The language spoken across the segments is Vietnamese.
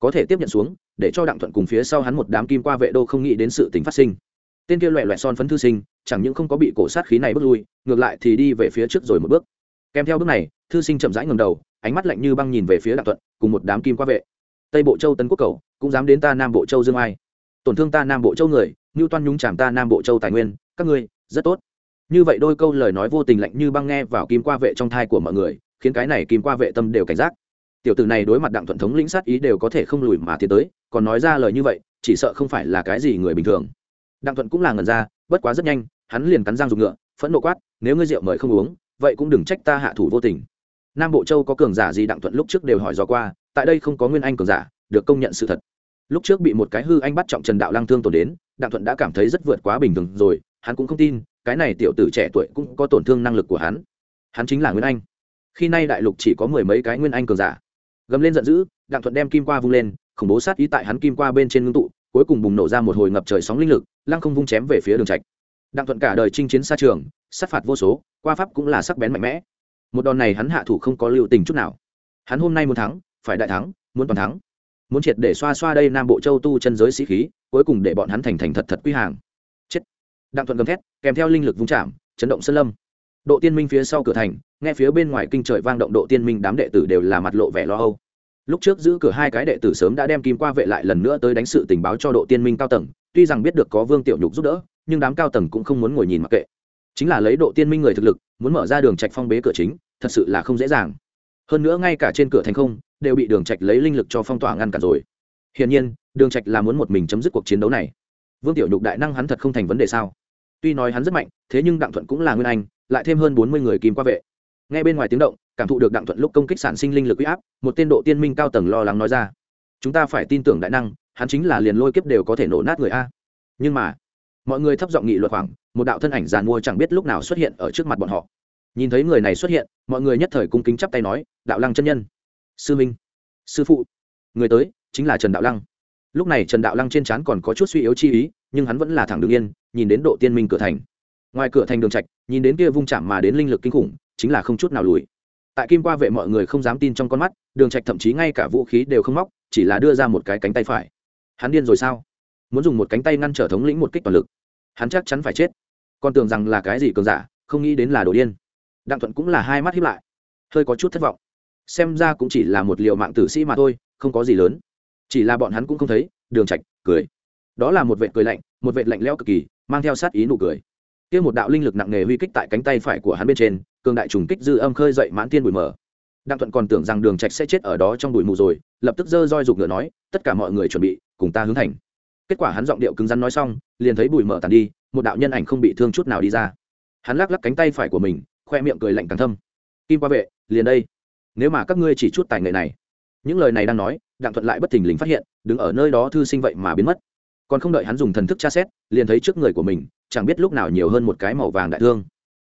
có thể tiếp nhận xuống, để cho đặng thuận cùng phía sau hắn một đám kim qua vệ đô không nghĩ đến sự tình phát sinh. Tên kia loẹ loẹ son phấn thư sinh, chẳng những không có bị cổ sát khí này bước lui, ngược lại thì đi về phía trước rồi một bước. Kèm theo bước này, thư sinh chậm rãi ngầm đầu, ánh mắt lạnh như băng nhìn về phía đặng thuận, cùng một đám kim qua vệ. Tây bộ châu tấn quốc cầu, cũng dám đến ta nam bộ châu dương ai. Tổn thương ta nam bộ châu người như toan nhúng chạm ta nam bộ châu tài nguyên, các ngươi, rất tốt. Như vậy đôi câu lời nói vô tình lạnh như băng nghe vào kim qua vệ trong thai của mọi người, khiến cái này kim qua vệ tâm đều cảnh giác tiểu tử này đối mặt đặng thuận thống lĩnh sát ý đều có thể không lùi mà tiến tới, còn nói ra lời như vậy, chỉ sợ không phải là cái gì người bình thường. Đặng thuận cũng là ngần ra, bất quá rất nhanh, hắn liền cắn răng dùng ngựa, phẫn nộ quát, nếu ngươi rượu mời không uống, vậy cũng đừng trách ta hạ thủ vô tình. Nam bộ châu có cường giả gì đặng thuận lúc trước đều hỏi do qua, tại đây không có nguyên anh cường giả, được công nhận sự thật. Lúc trước bị một cái hư anh bắt trọng trần đạo lăng thương tổn đến, đặng thuận đã cảm thấy rất vượt quá bình thường rồi, hắn cũng không tin, cái này tiểu tử trẻ tuổi cũng có tổn thương năng lực của hắn. Hắn chính là nguyên anh. Khi nay đại lục chỉ có mười mấy cái nguyên anh cường giả gầm lên giận dữ, đặng thuận đem kim qua vung lên, khủng bố sát ý tại hắn kim qua bên trên ngưng tụ, cuối cùng bùng nổ ra một hồi ngập trời sóng linh lực, lăng không vung chém về phía đường trạch. Đặng thuận cả đời chinh chiến xa trường, sát phạt vô số, qua pháp cũng là sắc bén mạnh mẽ. Một đòn này hắn hạ thủ không có lưu tình chút nào. Hắn hôm nay muốn thắng, phải đại thắng, muốn toàn thắng. Muốn triệt để xoa xoa đây nam bộ châu tu chân giới sĩ khí, cuối cùng để bọn hắn thành thành thật thật quy hàng. Chết. Đặng thuận gầm thét, kèm theo linh lực vung chạm, chấn động sơn lâm độ tiên minh phía sau cửa thành, nghe phía bên ngoài kinh trời vang động độ tiên minh đám đệ tử đều là mặt lộ vẻ lo âu. Lúc trước giữ cửa hai cái đệ tử sớm đã đem kim qua vệ lại lần nữa tới đánh sự tình báo cho độ tiên minh cao tầng, tuy rằng biết được có vương tiểu nhục giúp đỡ, nhưng đám cao tầng cũng không muốn ngồi nhìn mặc kệ. Chính là lấy độ tiên minh người thực lực, muốn mở ra đường trạch phong bế cửa chính, thật sự là không dễ dàng. Hơn nữa ngay cả trên cửa thành không, đều bị đường trạch lấy linh lực cho phong tỏa ngăn cản rồi. Hiển nhiên, đường trạch là muốn một mình chấm dứt cuộc chiến đấu này. Vương tiểu nhục đại năng hắn thật không thành vấn đề sao? Tuy nói hắn rất mạnh, thế nhưng đặng thuận cũng là nguyên anh, lại thêm hơn bốn mươi người kim qua vệ. Ngay bên ngoài tiếng động, cảm thụ được đặng thuận lúc công kích sản sinh linh lực uy áp, một tên độ tiên minh cao tầng lo lắng nói ra. Chúng ta phải tin tưởng đại năng, hắn chính là liền lôi kiếp đều có thể nổ nát người a. Nhưng mà, mọi người thấp giọng nghị luật khoảng, một đạo thân ảnh giàn mua chẳng biết lúc nào xuất hiện ở trước mặt bọn họ. Nhìn thấy người này xuất hiện, mọi người nhất thời cung kính chắp tay nói, đạo lăng chân nhân. Sư minh. Sư phụ. Người tới, chính là trần đạo lăng lúc này trần đạo lăng trên trán còn có chút suy yếu chi ý, nhưng hắn vẫn là thẳng đương yên, nhìn đến độ tiên minh cửa thành. Ngoài cửa thành đường trạch, nhìn đến kia vung chạm mà đến linh lực kinh khủng, chính là không chút nào lùi. Tại kim qua vệ mọi người không dám tin trong con mắt, đường trạch thậm chí ngay cả vũ khí đều không móc, chỉ là đưa ra một cái cánh tay phải. Hắn điên rồi sao? Muốn dùng một cánh tay ngăn trở thống lĩnh một kích toàn lực. Hắn chắc chắn phải chết. Còn tưởng rằng là cái gì cường giả, không nghĩ đến là đồ điên. Đặng thuận cũng là hai mắt hiếp lại. Hơi có chút thất vọng. Xem ra cũng chỉ là một liệu mạng tử sĩ mà thôi, không có gì lớn chỉ là bọn hắn cũng không thấy, đường trạch cười. Đó là một vệ cười lạnh, một vệ lạnh lẽo cực kỳ, mang theo sát ý nụ cười. Kia một đạo linh lực nặng nề huy kích tại cánh tay phải của hắn bên trên, cường đại trùng kích dư âm khơi dậy mãn thiên bụi mờ. Đặng thuận còn tưởng rằng đường trạch sẽ chết ở đó trong bụi mù rồi, lập tức dơ roi rục ngựa nói, tất cả mọi người chuẩn bị, cùng ta hướng thành. Kết quả hắn giọng điệu cứng rắn nói xong, liền thấy bụi mờ tàn đi, một đạo nhân ảnh không bị thương chút nào đi ra. Hắn lắc lắc cánh tay phải của mình, khoe miệng cười lạnh càng thâm. Kim qua vệ, liền đây. Nếu mà các ngươi chỉ chút tài nghệ này những lời này đang nói, đặng thuận lại bất thình lình phát hiện, đứng ở nơi đó thư sinh vậy mà biến mất. Còn không đợi hắn dùng thần thức tra xét, liền thấy trước người của mình, chẳng biết lúc nào nhiều hơn một cái màu vàng đại thương.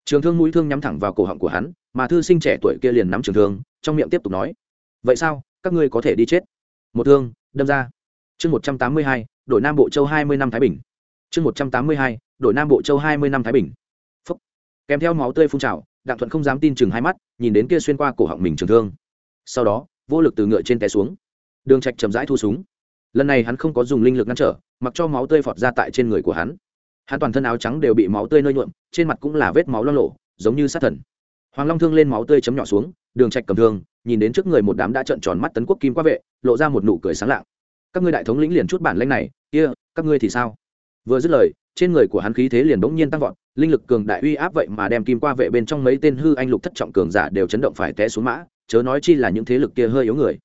Trường thương mũi thương nhắm thẳng vào cổ họng của hắn, mà thư sinh trẻ tuổi kia liền nắm trường thương, trong miệng tiếp tục nói, vậy sao? Các ngươi có thể đi chết. Một thương, đâm ra. Chương một trăm tám mươi hai, đội nam bộ châu hai mươi năm thái bình. Chương một trăm tám mươi hai, đội nam bộ châu hai mươi năm thái bình. Phúc. kèm theo máu tươi phun trào, đặng thuận không dám tin chừng hai mắt, nhìn đến kia xuyên qua cổ họng mình trường thương. Sau đó vô lực từ ngựa trên té xuống. Đường trạch chậm rãi thu súng. Lần này hắn không có dùng linh lực ngăn trở, mặc cho máu tươi phọt ra tại trên người của hắn. Hắn toàn thân áo trắng đều bị máu tươi nơi nhuộm, trên mặt cũng là vết máu lo lộ, giống như sát thần. Hoàng long thương lên máu tươi chấm nhỏ xuống, đường trạch cầm thương, nhìn đến trước người một đám đã trợn tròn mắt tấn quốc kim qua vệ, lộ ra một nụ cười sáng lạng. Các ngươi đại thống lĩnh liền chút bản lĩnh này, kia, các ngươi thì sao? Vừa dứt lời, trên người của hắn khí thế liền bỗng nhiên tăng vọt, linh lực cường đại uy áp vậy mà đem kim qua vệ bên trong mấy tên hư anh lục thất trọng cường giả đều chấn động phải té xuống mã chớ nói chi là những thế lực kia hơi yếu người.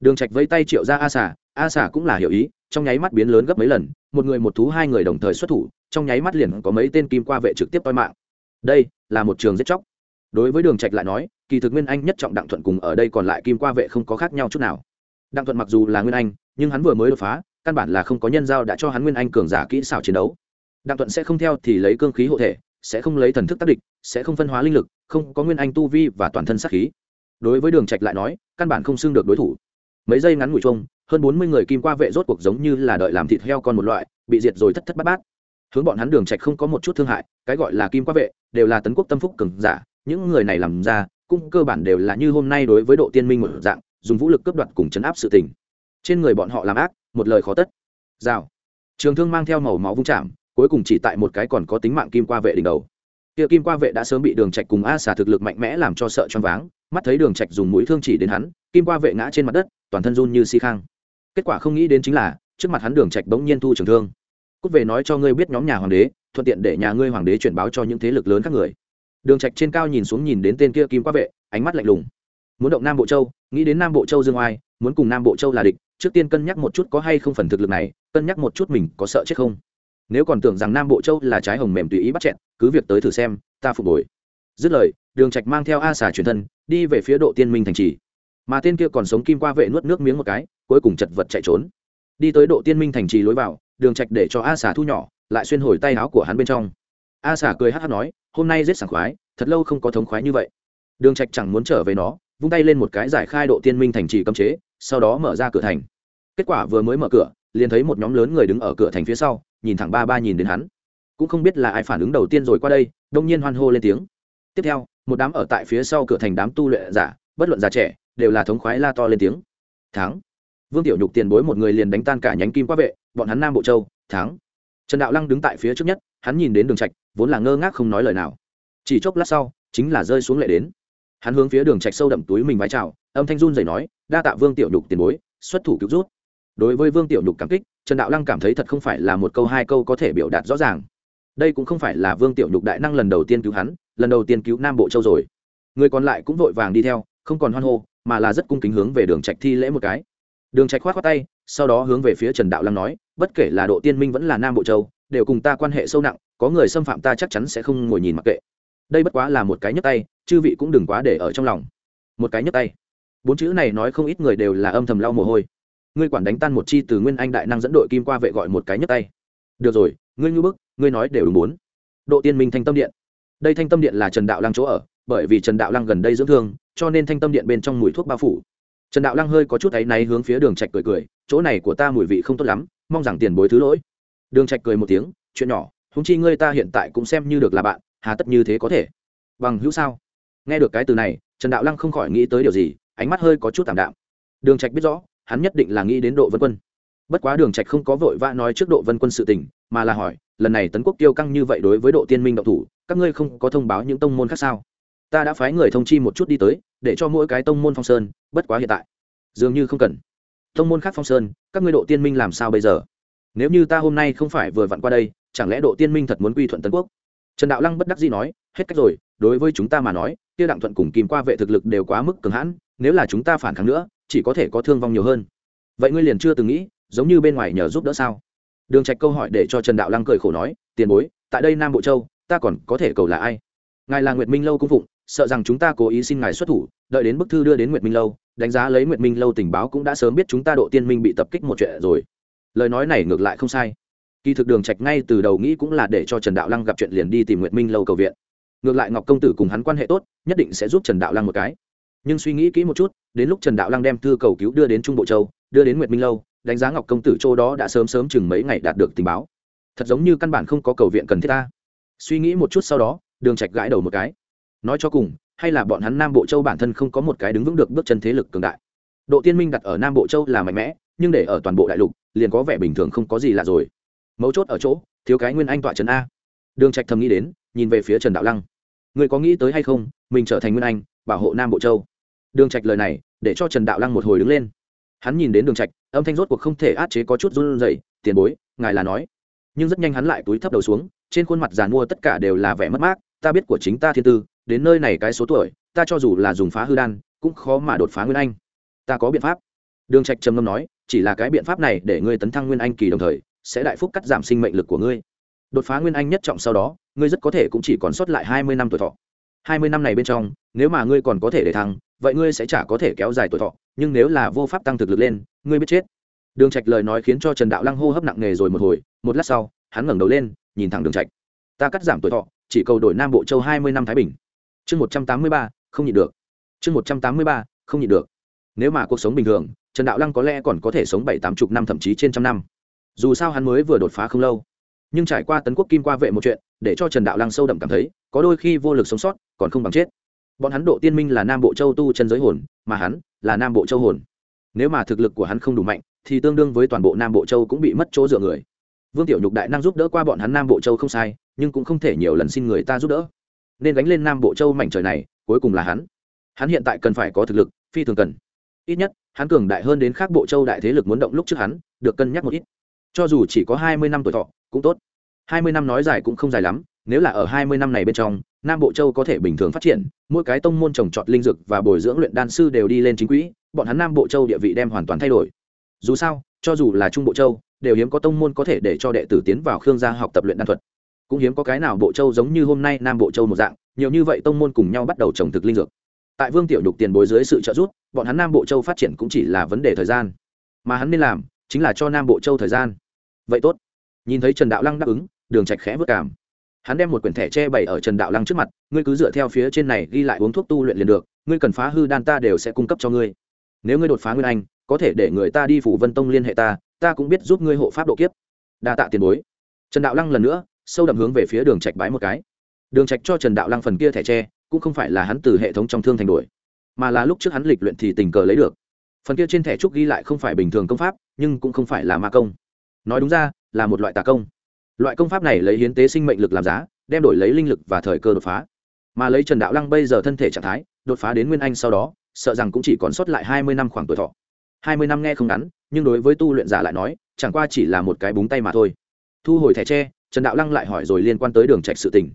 Đường trạch vẫy tay triệu ra a xà a xà cũng là hiểu ý, trong nháy mắt biến lớn gấp mấy lần, một người một thú, hai người đồng thời xuất thủ, trong nháy mắt liền có mấy tên kim qua vệ trực tiếp toi mạng. Đây là một trường giết chóc. Đối với đường trạch lại nói, kỳ thực nguyên anh nhất trọng đặng thuận cùng ở đây còn lại kim qua vệ không có khác nhau chút nào. Đặng thuận mặc dù là nguyên anh, nhưng hắn vừa mới đột phá, căn bản là không có nhân giao đã cho hắn nguyên anh cường giả kỹ xảo chiến đấu. Đặng thuận sẽ không theo thì lấy cương khí hộ thể, sẽ không lấy thần thức tác địch, sẽ không phân hóa linh lực, không có nguyên anh tu vi và toàn thân sát khí đối với đường trạch lại nói, căn bản không xưng được đối thủ. Mấy giây ngắn ngủi chung hơn bốn mươi người kim qua vệ rốt cuộc giống như là đợi làm thịt heo con một loại, bị diệt rồi thất thất bát bát. Hướng bọn hắn đường trạch không có một chút thương hại, cái gọi là kim qua vệ, đều là tấn quốc tâm phúc cường giả, những người này làm ra, cũng cơ bản đều là như hôm nay đối với độ tiên minh một dạng, dùng vũ lực cướp đoạt cùng chấn áp sự tình. Trên người bọn họ làm ác, một lời khó tất. Rào. Trường thương mang theo màu máu vung chạm, cuối cùng chỉ tại một cái còn có tính mạng kim qua vệ đỉnh đầu. Kia kim qua vệ đã sớm bị đường trạch cùng a xà thực lực mạnh mẽ làm cho sợ choáng váng mắt thấy đường trạch dùng mũi thương chỉ đến hắn, kim qua vệ ngã trên mặt đất, toàn thân run như xi si khang. Kết quả không nghĩ đến chính là, trước mặt hắn đường trạch bỗng nhiên thu trường thương. Cút về nói cho ngươi biết nhóm nhà hoàng đế, thuận tiện để nhà ngươi hoàng đế chuyển báo cho những thế lực lớn các người. Đường trạch trên cao nhìn xuống nhìn đến tên kia kim qua vệ, ánh mắt lạnh lùng. Muốn động nam bộ châu, nghĩ đến nam bộ châu dương oai, muốn cùng nam bộ châu là địch, trước tiên cân nhắc một chút có hay không phần thực lực này, cân nhắc một chút mình có sợ chết không. Nếu còn tưởng rằng nam bộ châu là trái hồng mềm tùy ý bắt chẹn cứ việc tới thử xem, ta phục hồi dứt lời, đường trạch mang theo a xà truyền thân, đi về phía độ tiên minh thành trì. Mà tên kia còn sống kim qua vệ nuốt nước miếng một cái, cuối cùng chật vật chạy trốn. Đi tới độ tiên minh thành trì lối vào, đường trạch để cho a xà thu nhỏ, lại xuyên hồi tay áo của hắn bên trong. A xà cười hát hát nói, hôm nay rất sảng khoái, thật lâu không có thống khoái như vậy. Đường trạch chẳng muốn trở về nó, vung tay lên một cái giải khai độ tiên minh thành trì cấm chế, sau đó mở ra cửa thành. Kết quả vừa mới mở cửa, liền thấy một nhóm lớn người đứng ở cửa thành phía sau, nhìn thẳng ba ba nhìn đến hắn. Cũng không biết là ai phản ứng đầu tiên rồi qua đây, đông nhiên hoan hô lên tiếng tiếp theo, một đám ở tại phía sau cửa thành đám tu luyện giả, bất luận già trẻ, đều là thống khoái la to lên tiếng. Thắng. Vương tiểu nhục tiền bối một người liền đánh tan cả nhánh kim qua vệ, bọn hắn nam bộ châu, thắng. Trần đạo lăng đứng tại phía trước nhất, hắn nhìn đến đường trạch, vốn là ngơ ngác không nói lời nào. Chỉ chốc lát sau, chính là rơi xuống lệ đến. Hắn hướng phía đường trạch sâu đậm túi mình vái chào, âm thanh run rẩy nói, đa tạ vương tiểu nhục tiền bối, xuất thủ cứu rút. Đối với vương tiểu nhục cảm kích, trần đạo lăng cảm thấy thật không phải là một câu hai câu có thể biểu đạt rõ ràng đây cũng không phải là vương tiểu nhục đại năng lần đầu tiên cứu hắn, lần đầu tiên cứu nam bộ châu rồi. Người còn lại cũng vội vàng đi theo, không còn hoan hô, mà là rất cung kính hướng về đường trạch thi lễ một cái. Đường trạch khoát khoát tay, sau đó hướng về phía trần đạo lăng nói, bất kể là độ tiên minh vẫn là nam bộ châu, đều cùng ta quan hệ sâu nặng, có người xâm phạm ta chắc chắn sẽ không ngồi nhìn mặc kệ. Đây bất quá là một cái nhấc tay, chư vị cũng đừng quá để ở trong lòng. Một cái nhấc tay. Bốn chữ này nói không ít người đều là âm thầm lau mồ hôi. Ngươi quản đánh tan một chi từ nguyên anh đại năng dẫn đội kim qua vệ gọi một cái nhấc tay. Được rồi, ngươi như bức ngươi nói đều đúng bốn. Độ tiên minh thanh tâm điện. Đây thanh tâm điện là trần đạo lăng chỗ ở, bởi vì trần đạo lăng gần đây dưỡng thương, cho nên thanh tâm điện bên trong mùi thuốc bao phủ. Trần đạo lăng hơi có chút áy náy hướng phía đường trạch cười cười, chỗ này của ta mùi vị không tốt lắm, mong rằng tiền bối thứ lỗi. Đường trạch cười một tiếng, chuyện nhỏ húng chi ngươi ta hiện tại cũng xem như được là bạn, hà tất như thế có thể. Bằng hữu sao? Nghe được cái từ này, trần đạo lăng không khỏi nghĩ tới điều gì, ánh mắt hơi có chút tạm đạm. Đường trạch biết rõ, hắn nhất định là nghĩ đến độ vân quân. Bất quá đường trạch không có vội vã nói trước độ vân quân sự tình mà là hỏi, lần này tấn quốc tiêu căng như vậy đối với độ tiên minh độc thủ, các ngươi không có thông báo những tông môn khác sao? Ta đã phái người thông chi một chút đi tới, để cho mỗi cái tông môn phong sơn, bất quá hiện tại, dường như không cần. Tông môn khác phong sơn, các ngươi độ tiên minh làm sao bây giờ? Nếu như ta hôm nay không phải vừa vặn qua đây, chẳng lẽ độ tiên minh thật muốn quy thuận tấn quốc? Trần đạo lăng bất đắc dĩ nói, hết cách rồi, đối với chúng ta mà nói tiêu đặng thuận cùng kìm qua vệ thực lực đều quá mức cường hãn, nếu là chúng ta phản kháng nữa, chỉ có thể có thương vong nhiều hơn. Vậy ngươi liền chưa từng nghĩ, giống như bên ngoài nhờ giúp đỡ sao? Đường trạch câu hỏi để cho trần đạo lăng cười khổ nói, tiền bối, tại đây nam bộ châu, ta còn có thể cầu là ai? Ngài là nguyệt minh lâu cung phụng, sợ rằng chúng ta cố ý xin ngài xuất thủ, đợi đến bức thư đưa đến nguyệt minh lâu, đánh giá lấy nguyệt minh lâu tình báo cũng đã sớm biết chúng ta độ tiên minh bị tập kích một chuyện rồi. Lời nói này ngược lại không sai. Kỳ thực đường trạch ngay từ đầu nghĩ cũng là để cho trần đạo lăng gặp chuyện liền đi tìm nguyệt minh lâu cầu viện. Ngược lại ngọc công tử cùng hắn quan hệ tốt, nhất định sẽ giúp trần đạo lăng một cái. Nhưng suy nghĩ kỹ một chút, đến lúc trần đạo lăng đem thư cầu cứu đưa đến trung bộ châu, đưa đến nguyệt minh lâu đánh giá ngọc công tử châu đó đã sớm sớm chừng mấy ngày đạt được tình báo. Thật giống như căn bản không có cầu viện cần thiết ta. Suy nghĩ một chút sau đó, đường trạch gãi đầu một cái. Nói cho cùng, hay là bọn hắn nam bộ châu bản thân không có một cái đứng vững được bước chân thế lực cường đại. Độ tiên minh đặt ở nam bộ châu là mạnh mẽ, nhưng để ở toàn bộ đại lục, liền có vẻ bình thường không có gì lạ rồi. Mấu chốt ở chỗ, thiếu cái nguyên anh tọa trấn a. Đường trạch thầm nghĩ đến, nhìn về phía trần đạo lăng. Người có nghĩ tới hay không, mình trở thành nguyên anh, bảo hộ nam bộ châu? Đường trạch lời này, để cho trần đạo lăng một hồi đứng lên hắn nhìn đến đường trạch, âm thanh rốt cuộc không thể át chế có chút run rẩy, tiền bối, ngài là nói. Nhưng rất nhanh hắn lại túi thấp đầu xuống, trên khuôn mặt giàn mua tất cả đều là vẻ mất mát, ta biết của chính ta thiên tư, đến nơi này cái số tuổi, ta cho dù là dùng phá hư đan, cũng khó mà đột phá nguyên anh. Ta có biện pháp. Đường trạch trầm ngâm nói, chỉ là cái biện pháp này để ngươi tấn thăng nguyên anh kỳ đồng thời, sẽ đại phúc cắt giảm sinh mệnh lực của ngươi. Đột phá nguyên anh nhất trọng sau đó, ngươi rất có thể cũng chỉ còn sót lại hai mươi năm tuổi thọ hai mươi năm này bên trong, nếu mà ngươi còn có thể để thăng, vậy ngươi sẽ chả có thể kéo dài tuổi thọ, nhưng nếu là vô pháp tăng thực lực lên, ngươi biết chết. Đường trạch lời nói khiến cho trần đạo lăng hô hấp nặng nề rồi một hồi, một lát sau, hắn ngẩng đầu lên, nhìn thẳng đường trạch. Ta cắt giảm tuổi thọ, chỉ cầu đổi nam bộ châu hai mươi năm thái bình. Chương một trăm tám mươi ba, không nhịn được. Chương một trăm tám mươi ba, không nhịn được. Nếu mà cuộc sống bình thường, trần đạo lăng có lẽ còn có thể sống bảy tám chục năm thậm chí trên trăm năm. Dù sao hắn mới vừa đột phá không lâu. Nhưng trải qua tấn quốc kim qua vệ một chuyện để cho trần đạo lăng sâu đậm cảm thấy, có đôi khi vô lực sống sót, còn không bằng chết. Bọn hắn độ tiên minh là nam bộ châu tu chân giới hồn, mà hắn là nam bộ châu hồn. Nếu mà thực lực của hắn không đủ mạnh, thì tương đương với toàn bộ nam bộ châu cũng bị mất chỗ dựa người. Vương tiểu nhục đại năng giúp đỡ qua bọn hắn nam bộ châu không sai, nhưng cũng không thể nhiều lần xin người ta giúp đỡ. Nên gánh lên nam bộ châu mảnh trời này, cuối cùng là hắn. Hắn hiện tại cần phải có thực lực, phi thường cần. Ít nhất, hắn cường đại hơn đến khác bộ châu đại thế lực muốn động lúc trước hắn, được cân nhắc một ít. Cho dù chỉ có hai mươi năm tuổi thọ, cũng tốt hai mươi năm nói dài cũng không dài lắm, nếu là ở hai mươi năm này bên trong, nam bộ châu có thể bình thường phát triển, mỗi cái tông môn trồng trọt linh dược và bồi dưỡng luyện đan sư đều đi lên chính quỹ, bọn hắn nam bộ châu địa vị đem hoàn toàn thay đổi. Dù sao, cho dù là trung bộ châu, đều hiếm có tông môn có thể để cho đệ tử tiến vào khương gia học tập luyện đan thuật. Cũng hiếm có cái nào bộ châu giống như hôm nay nam bộ châu một dạng, nhiều như vậy tông môn cùng nhau bắt đầu trồng thực linh dược. Tại vương tiểu đục tiền bối dưới sự trợ giúp, bọn hắn nam bộ châu phát triển cũng chỉ là vấn đề thời gian. Mà hắn nên làm, chính là cho nam bộ châu thời gian. Vậy tốt. Nhìn thấy trần đạo lăng đáp ứng đường trạch khẽ vứt cảm. Hắn đem một quyển thẻ che bày ở trần đạo lăng trước mặt, ngươi cứ dựa theo phía trên này ghi lại uống thuốc tu luyện liền được, ngươi cần phá hư đan ta đều sẽ cung cấp cho ngươi. Nếu ngươi đột phá nguyên anh, có thể để người ta đi phủ vân tông liên hệ ta ta cũng biết giúp ngươi hộ pháp độ kiếp. Đa tạ tiền bối. Trần đạo lăng lần nữa, sâu đậm hướng về phía đường trạch bái một cái. Đường trạch cho trần đạo lăng phần kia thẻ tre cũng không phải là hắn từ hệ thống trong thương thành đổi mà là lúc trước hắn lịch luyện thì tình cờ lấy được. Phần kia trên thẻ trúc ghi lại không phải bình thường công pháp, nhưng cũng không phải là ma công. Nói đúng ra, là một loại tà công loại công pháp này lấy hiến tế sinh mệnh lực làm giá, đem đổi lấy linh lực và thời cơ đột phá. Mà lấy trần đạo lăng bây giờ thân thể trạng thái, đột phá đến nguyên anh sau đó, sợ rằng cũng chỉ còn sót lại hai mươi năm khoảng tuổi thọ. Hai mươi năm nghe không ngắn, nhưng đối với tu luyện giả lại nói, chẳng qua chỉ là một cái búng tay mà thôi. Thu hồi thẻ tre, trần đạo lăng lại hỏi rồi liên quan tới đường trạch sự tình.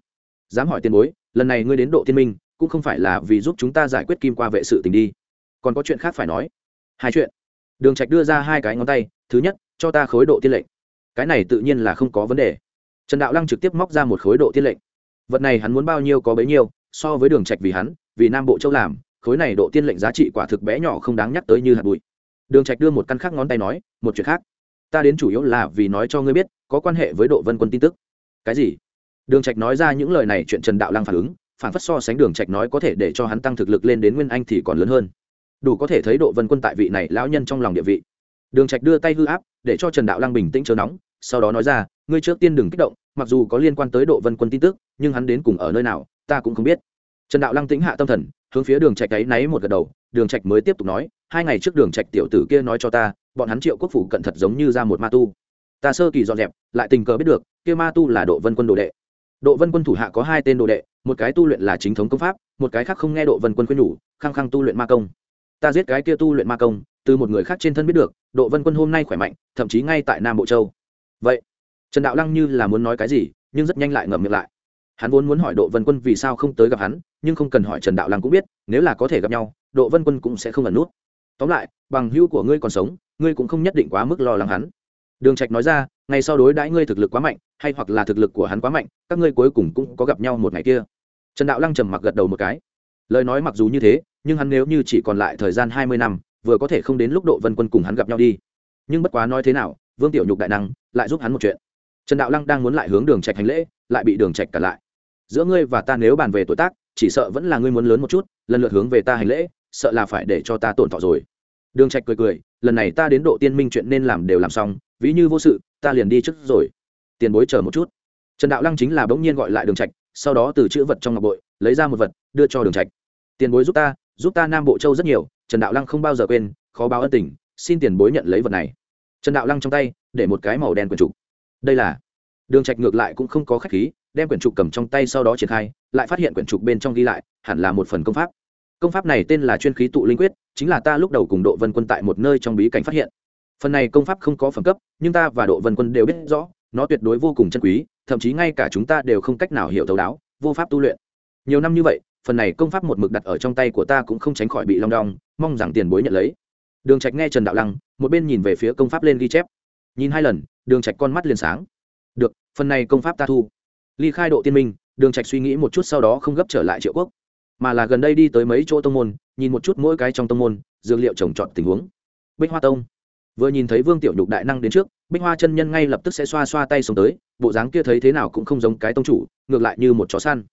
Dám hỏi tiền bối, lần này ngươi đến độ tiên minh, cũng không phải là vì giúp chúng ta giải quyết kim qua vệ sự tình đi. Còn có chuyện khác phải nói. Hai chuyện. Đường trạch đưa ra hai cái ngón tay, thứ nhất, cho ta khối độ tiên lệnh cái này tự nhiên là không có vấn đề. Trần đạo lăng trực tiếp móc ra một khối độ tiên lệnh. Vật này hắn muốn bao nhiêu có bấy nhiêu, so với đường trạch vì hắn, vì nam bộ châu làm, khối này độ tiên lệnh giá trị quả thực bé nhỏ không đáng nhắc tới như hạt bụi. Đường trạch đưa một căn khác ngón tay nói, một chuyện khác. Ta đến chủ yếu là vì nói cho ngươi biết, có quan hệ với độ vân quân tin tức. Cái gì? Đường trạch nói ra những lời này chuyện trần đạo lăng phản ứng, phản phất so sánh đường trạch nói có thể để cho hắn tăng thực lực lên đến nguyên anh thì còn lớn hơn. Đủ có thể thấy độ vân quân tại vị này lão nhân trong lòng địa vị đường trạch đưa tay hư áp, để cho trần đạo lăng bình tĩnh chờ nóng, sau đó nói ra, ngươi trước tiên đừng kích động, mặc dù có liên quan tới độ vân quân tin tức, nhưng hắn đến cùng ở nơi nào, ta cũng không biết. Trần đạo lăng tĩnh hạ tâm thần, hướng phía đường trạch ấy náy một gật đầu, đường trạch mới tiếp tục nói, hai ngày trước đường trạch tiểu tử kia nói cho ta, bọn hắn triệu quốc phủ cận thật giống như ra một ma tu. Ta sơ kỳ dọn dẹp, lại tình cờ biết được, kia ma tu là độ vân quân đồ đệ. Độ vân quân thủ hạ có hai tên đồ đệ, một cái tu luyện là chính thống công pháp, một cái khác không nghe độ vân quân khuyên nhủ, khăng khăng tu luyện ma công. Ta giết cái kia tu luyện ma công từ một người khác trên thân biết được, độ vân quân hôm nay khỏe mạnh, thậm chí ngay tại nam bộ châu. Vậy, trần đạo lăng như là muốn nói cái gì, nhưng rất nhanh lại ngậm miệng lại. Hắn vốn muốn hỏi độ vân quân vì sao không tới gặp hắn, nhưng không cần hỏi trần đạo lăng cũng biết, nếu là có thể gặp nhau, độ vân quân cũng sẽ không ẩn nút. Tóm lại, bằng hữu của ngươi còn sống, ngươi cũng không nhất định quá mức lo lắng hắn. Đường trạch nói ra, ngày sau đối đãi ngươi thực lực quá mạnh, hay hoặc là thực lực của hắn quá mạnh, các ngươi cuối cùng cũng có gặp nhau một ngày kia. Trần đạo lăng trầm mặc gật đầu một cái. Lời nói mặc dù như thế, nhưng hắn nếu như chỉ còn lại thời gian hai mươi năm vừa có thể không đến lúc độ vân quân cùng hắn gặp nhau đi. Nhưng bất quá nói thế nào, vương tiểu nhục đại năng lại giúp hắn một chuyện. Trần đạo lăng đang muốn lại hướng đường trạch hành lễ, lại bị đường trạch cản lại. Giữa ngươi và ta nếu bàn về tuổi tác, chỉ sợ vẫn là ngươi muốn lớn một chút, lần lượt hướng về ta hành lễ, sợ là phải để cho ta tổn thọ rồi. Đường trạch cười cười, lần này ta đến độ tiên minh chuyện nên làm đều làm xong, ví như vô sự, ta liền đi trước rồi. Tiền bối chờ một chút. Trần đạo lăng chính là bỗng nhiên gọi lại đường trạch, sau đó từ chữ vật trong ngọc bội, lấy ra một vật, đưa cho đường trạch. Tiền bối giúp ta giúp ta nam bộ châu rất nhiều trần đạo lăng không bao giờ quên, khó báo ân tình, xin tiền bối nhận lấy vật này. Trần đạo lăng trong tay, để một cái màu đen quyển trục. Đây là đường trạch ngược lại cũng không có khách khí, đem quyển trục cầm trong tay sau đó triển khai, lại phát hiện quyển trục bên trong ghi lại, hẳn là một phần công pháp. Công pháp này tên là chuyên khí tụ linh quyết, chính là ta lúc đầu cùng độ vân quân tại một nơi trong bí cảnh phát hiện. Phần này công pháp không có phẩm cấp, nhưng ta và độ vân quân đều biết rõ, nó tuyệt đối vô cùng chân quý, thậm chí ngay cả chúng ta đều không cách nào hiểu thấu đáo, vô pháp tu luyện. Nhiều năm như vậy phần này công pháp một mực đặt ở trong tay của ta cũng không tránh khỏi bị long đong, mong rằng tiền bối nhận lấy. Đường trạch nghe trần đạo lăng, một bên nhìn về phía công pháp lên ghi chép. Nhìn hai lần, đường trạch con mắt liền sáng. Được, phần này công pháp ta thu. Ly khai độ tiên minh, đường trạch suy nghĩ một chút sau đó không gấp trở lại triệu quốc, mà là gần đây đi tới mấy chỗ tông môn, nhìn một chút mỗi cái trong tông môn, dược liệu trồng trọt tình huống. Bích hoa tông. Vừa nhìn thấy vương tiểu nhục đại năng đến trước, bích hoa chân nhân ngay lập tức sẽ xoa xoa tay xuống tới, bộ dáng kia thấy thế nào cũng không giống cái tông chủ, ngược lại như một chó săn.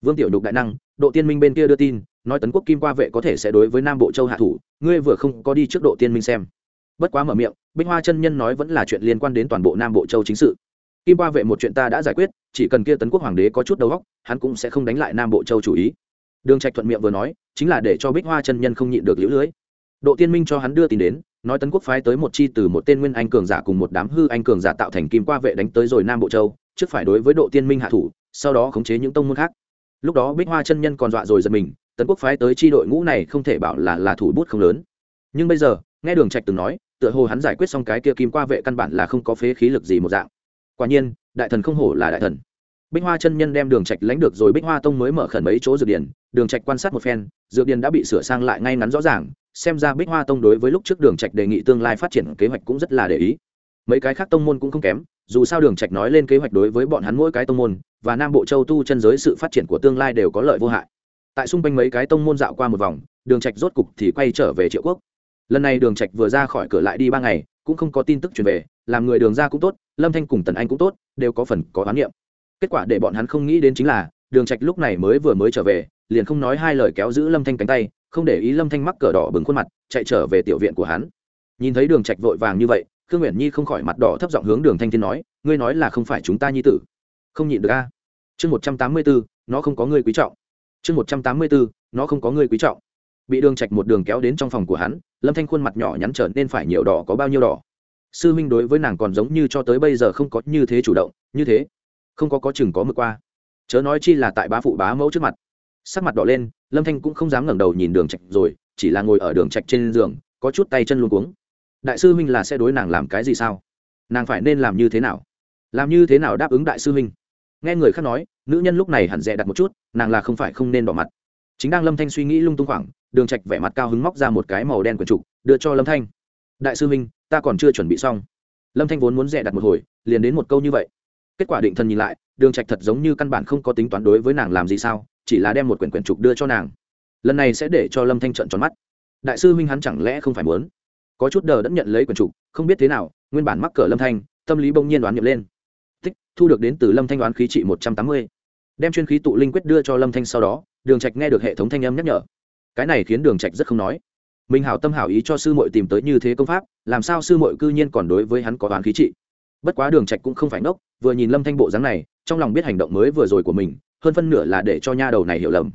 Vương tiểu nhục đại năng độ tiên minh bên kia đưa tin, nói tấn quốc kim qua vệ có thể sẽ đối với nam bộ châu hạ thủ, ngươi vừa không có đi trước độ tiên minh xem. Bất quá mở miệng, bích hoa chân nhân nói vẫn là chuyện liên quan đến toàn bộ nam bộ châu chính sự. Kim qua vệ một chuyện ta đã giải quyết, chỉ cần kia tấn quốc hoàng đế có chút đầu óc, hắn cũng sẽ không đánh lại nam bộ châu chủ ý. Đường trạch thuận miệng vừa nói, chính là để cho bích hoa chân nhân không nhịn được liễu lưới. Độ tiên minh cho hắn đưa tin đến, nói tấn quốc phái tới một chi từ một tên nguyên anh cường giả cùng một đám hư anh cường giả tạo thành kim qua vệ đánh tới rồi nam bộ châu, trước phải đối với độ tiên minh hạ thủ, sau đó khống chế những tông môn khác lúc đó bích hoa chân nhân còn dọa rồi giật mình, tấn quốc phái tới chi đội ngũ này không thể bảo là là thủ bút không lớn. Nhưng bây giờ, nghe đường trạch từng nói, tựa hồ hắn giải quyết xong cái kia kim qua vệ căn bản là không có phế khí lực gì một dạng. Quả nhiên, đại thần không hổ là đại thần. Bích hoa chân nhân đem đường trạch lãnh được rồi bích hoa tông mới mở khẩn mấy chỗ dược điển đường trạch quan sát một phen, dược điển đã bị sửa sang lại ngay ngắn rõ ràng, xem ra bích hoa tông đối với lúc trước đường trạch đề nghị tương lai phát triển kế hoạch cũng rất là để ý. Mấy cái khác tông môn cũng không kém dù sao đường trạch nói lên kế hoạch đối với bọn hắn mỗi cái tông môn và nam bộ châu tu chân giới sự phát triển của tương lai đều có lợi vô hại. Tại xung quanh mấy cái tông môn dạo qua một vòng, đường trạch rốt cục thì quay trở về triệu quốc. Lần này đường trạch vừa ra khỏi cửa lại đi ba ngày, cũng không có tin tức truyền về, làm người đường ra cũng tốt, lâm thanh cùng tần anh cũng tốt, đều có phần có oán niệm. Kết quả để bọn hắn không nghĩ đến chính là, đường trạch lúc này mới vừa mới trở về, liền không nói hai lời kéo giữ lâm thanh cánh tay, không để ý lâm thanh mắc cờ đỏ bừng khuôn mặt, chạy trở về tiểu viện của hắn. Nhìn thấy đường trạch vội vàng như vậy khương nguyện nhi không khỏi mặt đỏ thấp giọng hướng đường thanh thiên nói, ngươi nói là không phải chúng ta nhi tử. Không nhịn được a. Chương một trăm tám mươi bốn, nó không có người quý trọng. Chương một trăm tám mươi bốn, nó không có người quý trọng. Bị đường trạch một đường kéo đến trong phòng của hắn, lâm thanh khuôn mặt nhỏ nhắn trở nên phải nhiều đỏ có bao nhiêu đỏ. Sư minh đối với nàng còn giống như cho tới bây giờ không có như thế chủ động, như thế. Không có có chừng có mực qua. Chớ nói chi là tại bá phụ bá mẫu trước mặt. Sắc mặt đỏ lên, lâm thanh cũng không dám ngẩng đầu nhìn đường trạch rồi, chỉ là ngồi ở đường trạch trên giường, có chút tay chân luống cuống đại sư huynh là sẽ đối nàng làm cái gì sao? Nàng phải nên làm như thế nào? Làm như thế nào đáp ứng đại sư huynh? Nghe người khác nói, nữ nhân lúc này hẳn dè đặt một chút, nàng là không phải không nên bỏ mặt. Chính đang lâm thanh suy nghĩ lung tung khoảng, đường trạch vẻ mặt cao hứng móc ra một cái màu đen quyển trục, đưa cho lâm thanh. Đại sư huynh, ta còn chưa chuẩn bị xong. Lâm thanh vốn muốn dè đặt một hồi, liền đến một câu như vậy. Kết quả định thần nhìn lại, đường trạch thật giống như căn bản không có tính toán đối với nàng làm gì sao, chỉ là đem một quyển quyển trục đưa cho nàng. Lần này sẽ để cho lâm thanh trận tròn mắt. Đại sư huynh hắn chẳng lẽ không phải muốn? Có chút đờ đẫn nhận lấy quần trục, không biết thế nào, nguyên bản mắc cỡ lâm thanh, tâm lý bỗng nhiên đoán nhập lên. Tích, thu được đến từ lâm thanh đoán khí trị một trăm tám mươi. Đem chuyên khí tụ linh quyết đưa cho lâm thanh sau đó, đường trạch nghe được hệ thống thanh âm nhắc nhở. Cái này khiến đường trạch rất không nói. Mình hảo tâm hảo ý cho sư muội tìm tới như thế công pháp, làm sao sư muội cư nhiên còn đối với hắn có đoán khí trị? Bất quá đường trạch cũng không phải ngốc, vừa nhìn lâm thanh bộ dáng này, trong lòng biết hành động mới vừa rồi của mình, hơn phân nửa là để cho nha đầu này hiểu lầm.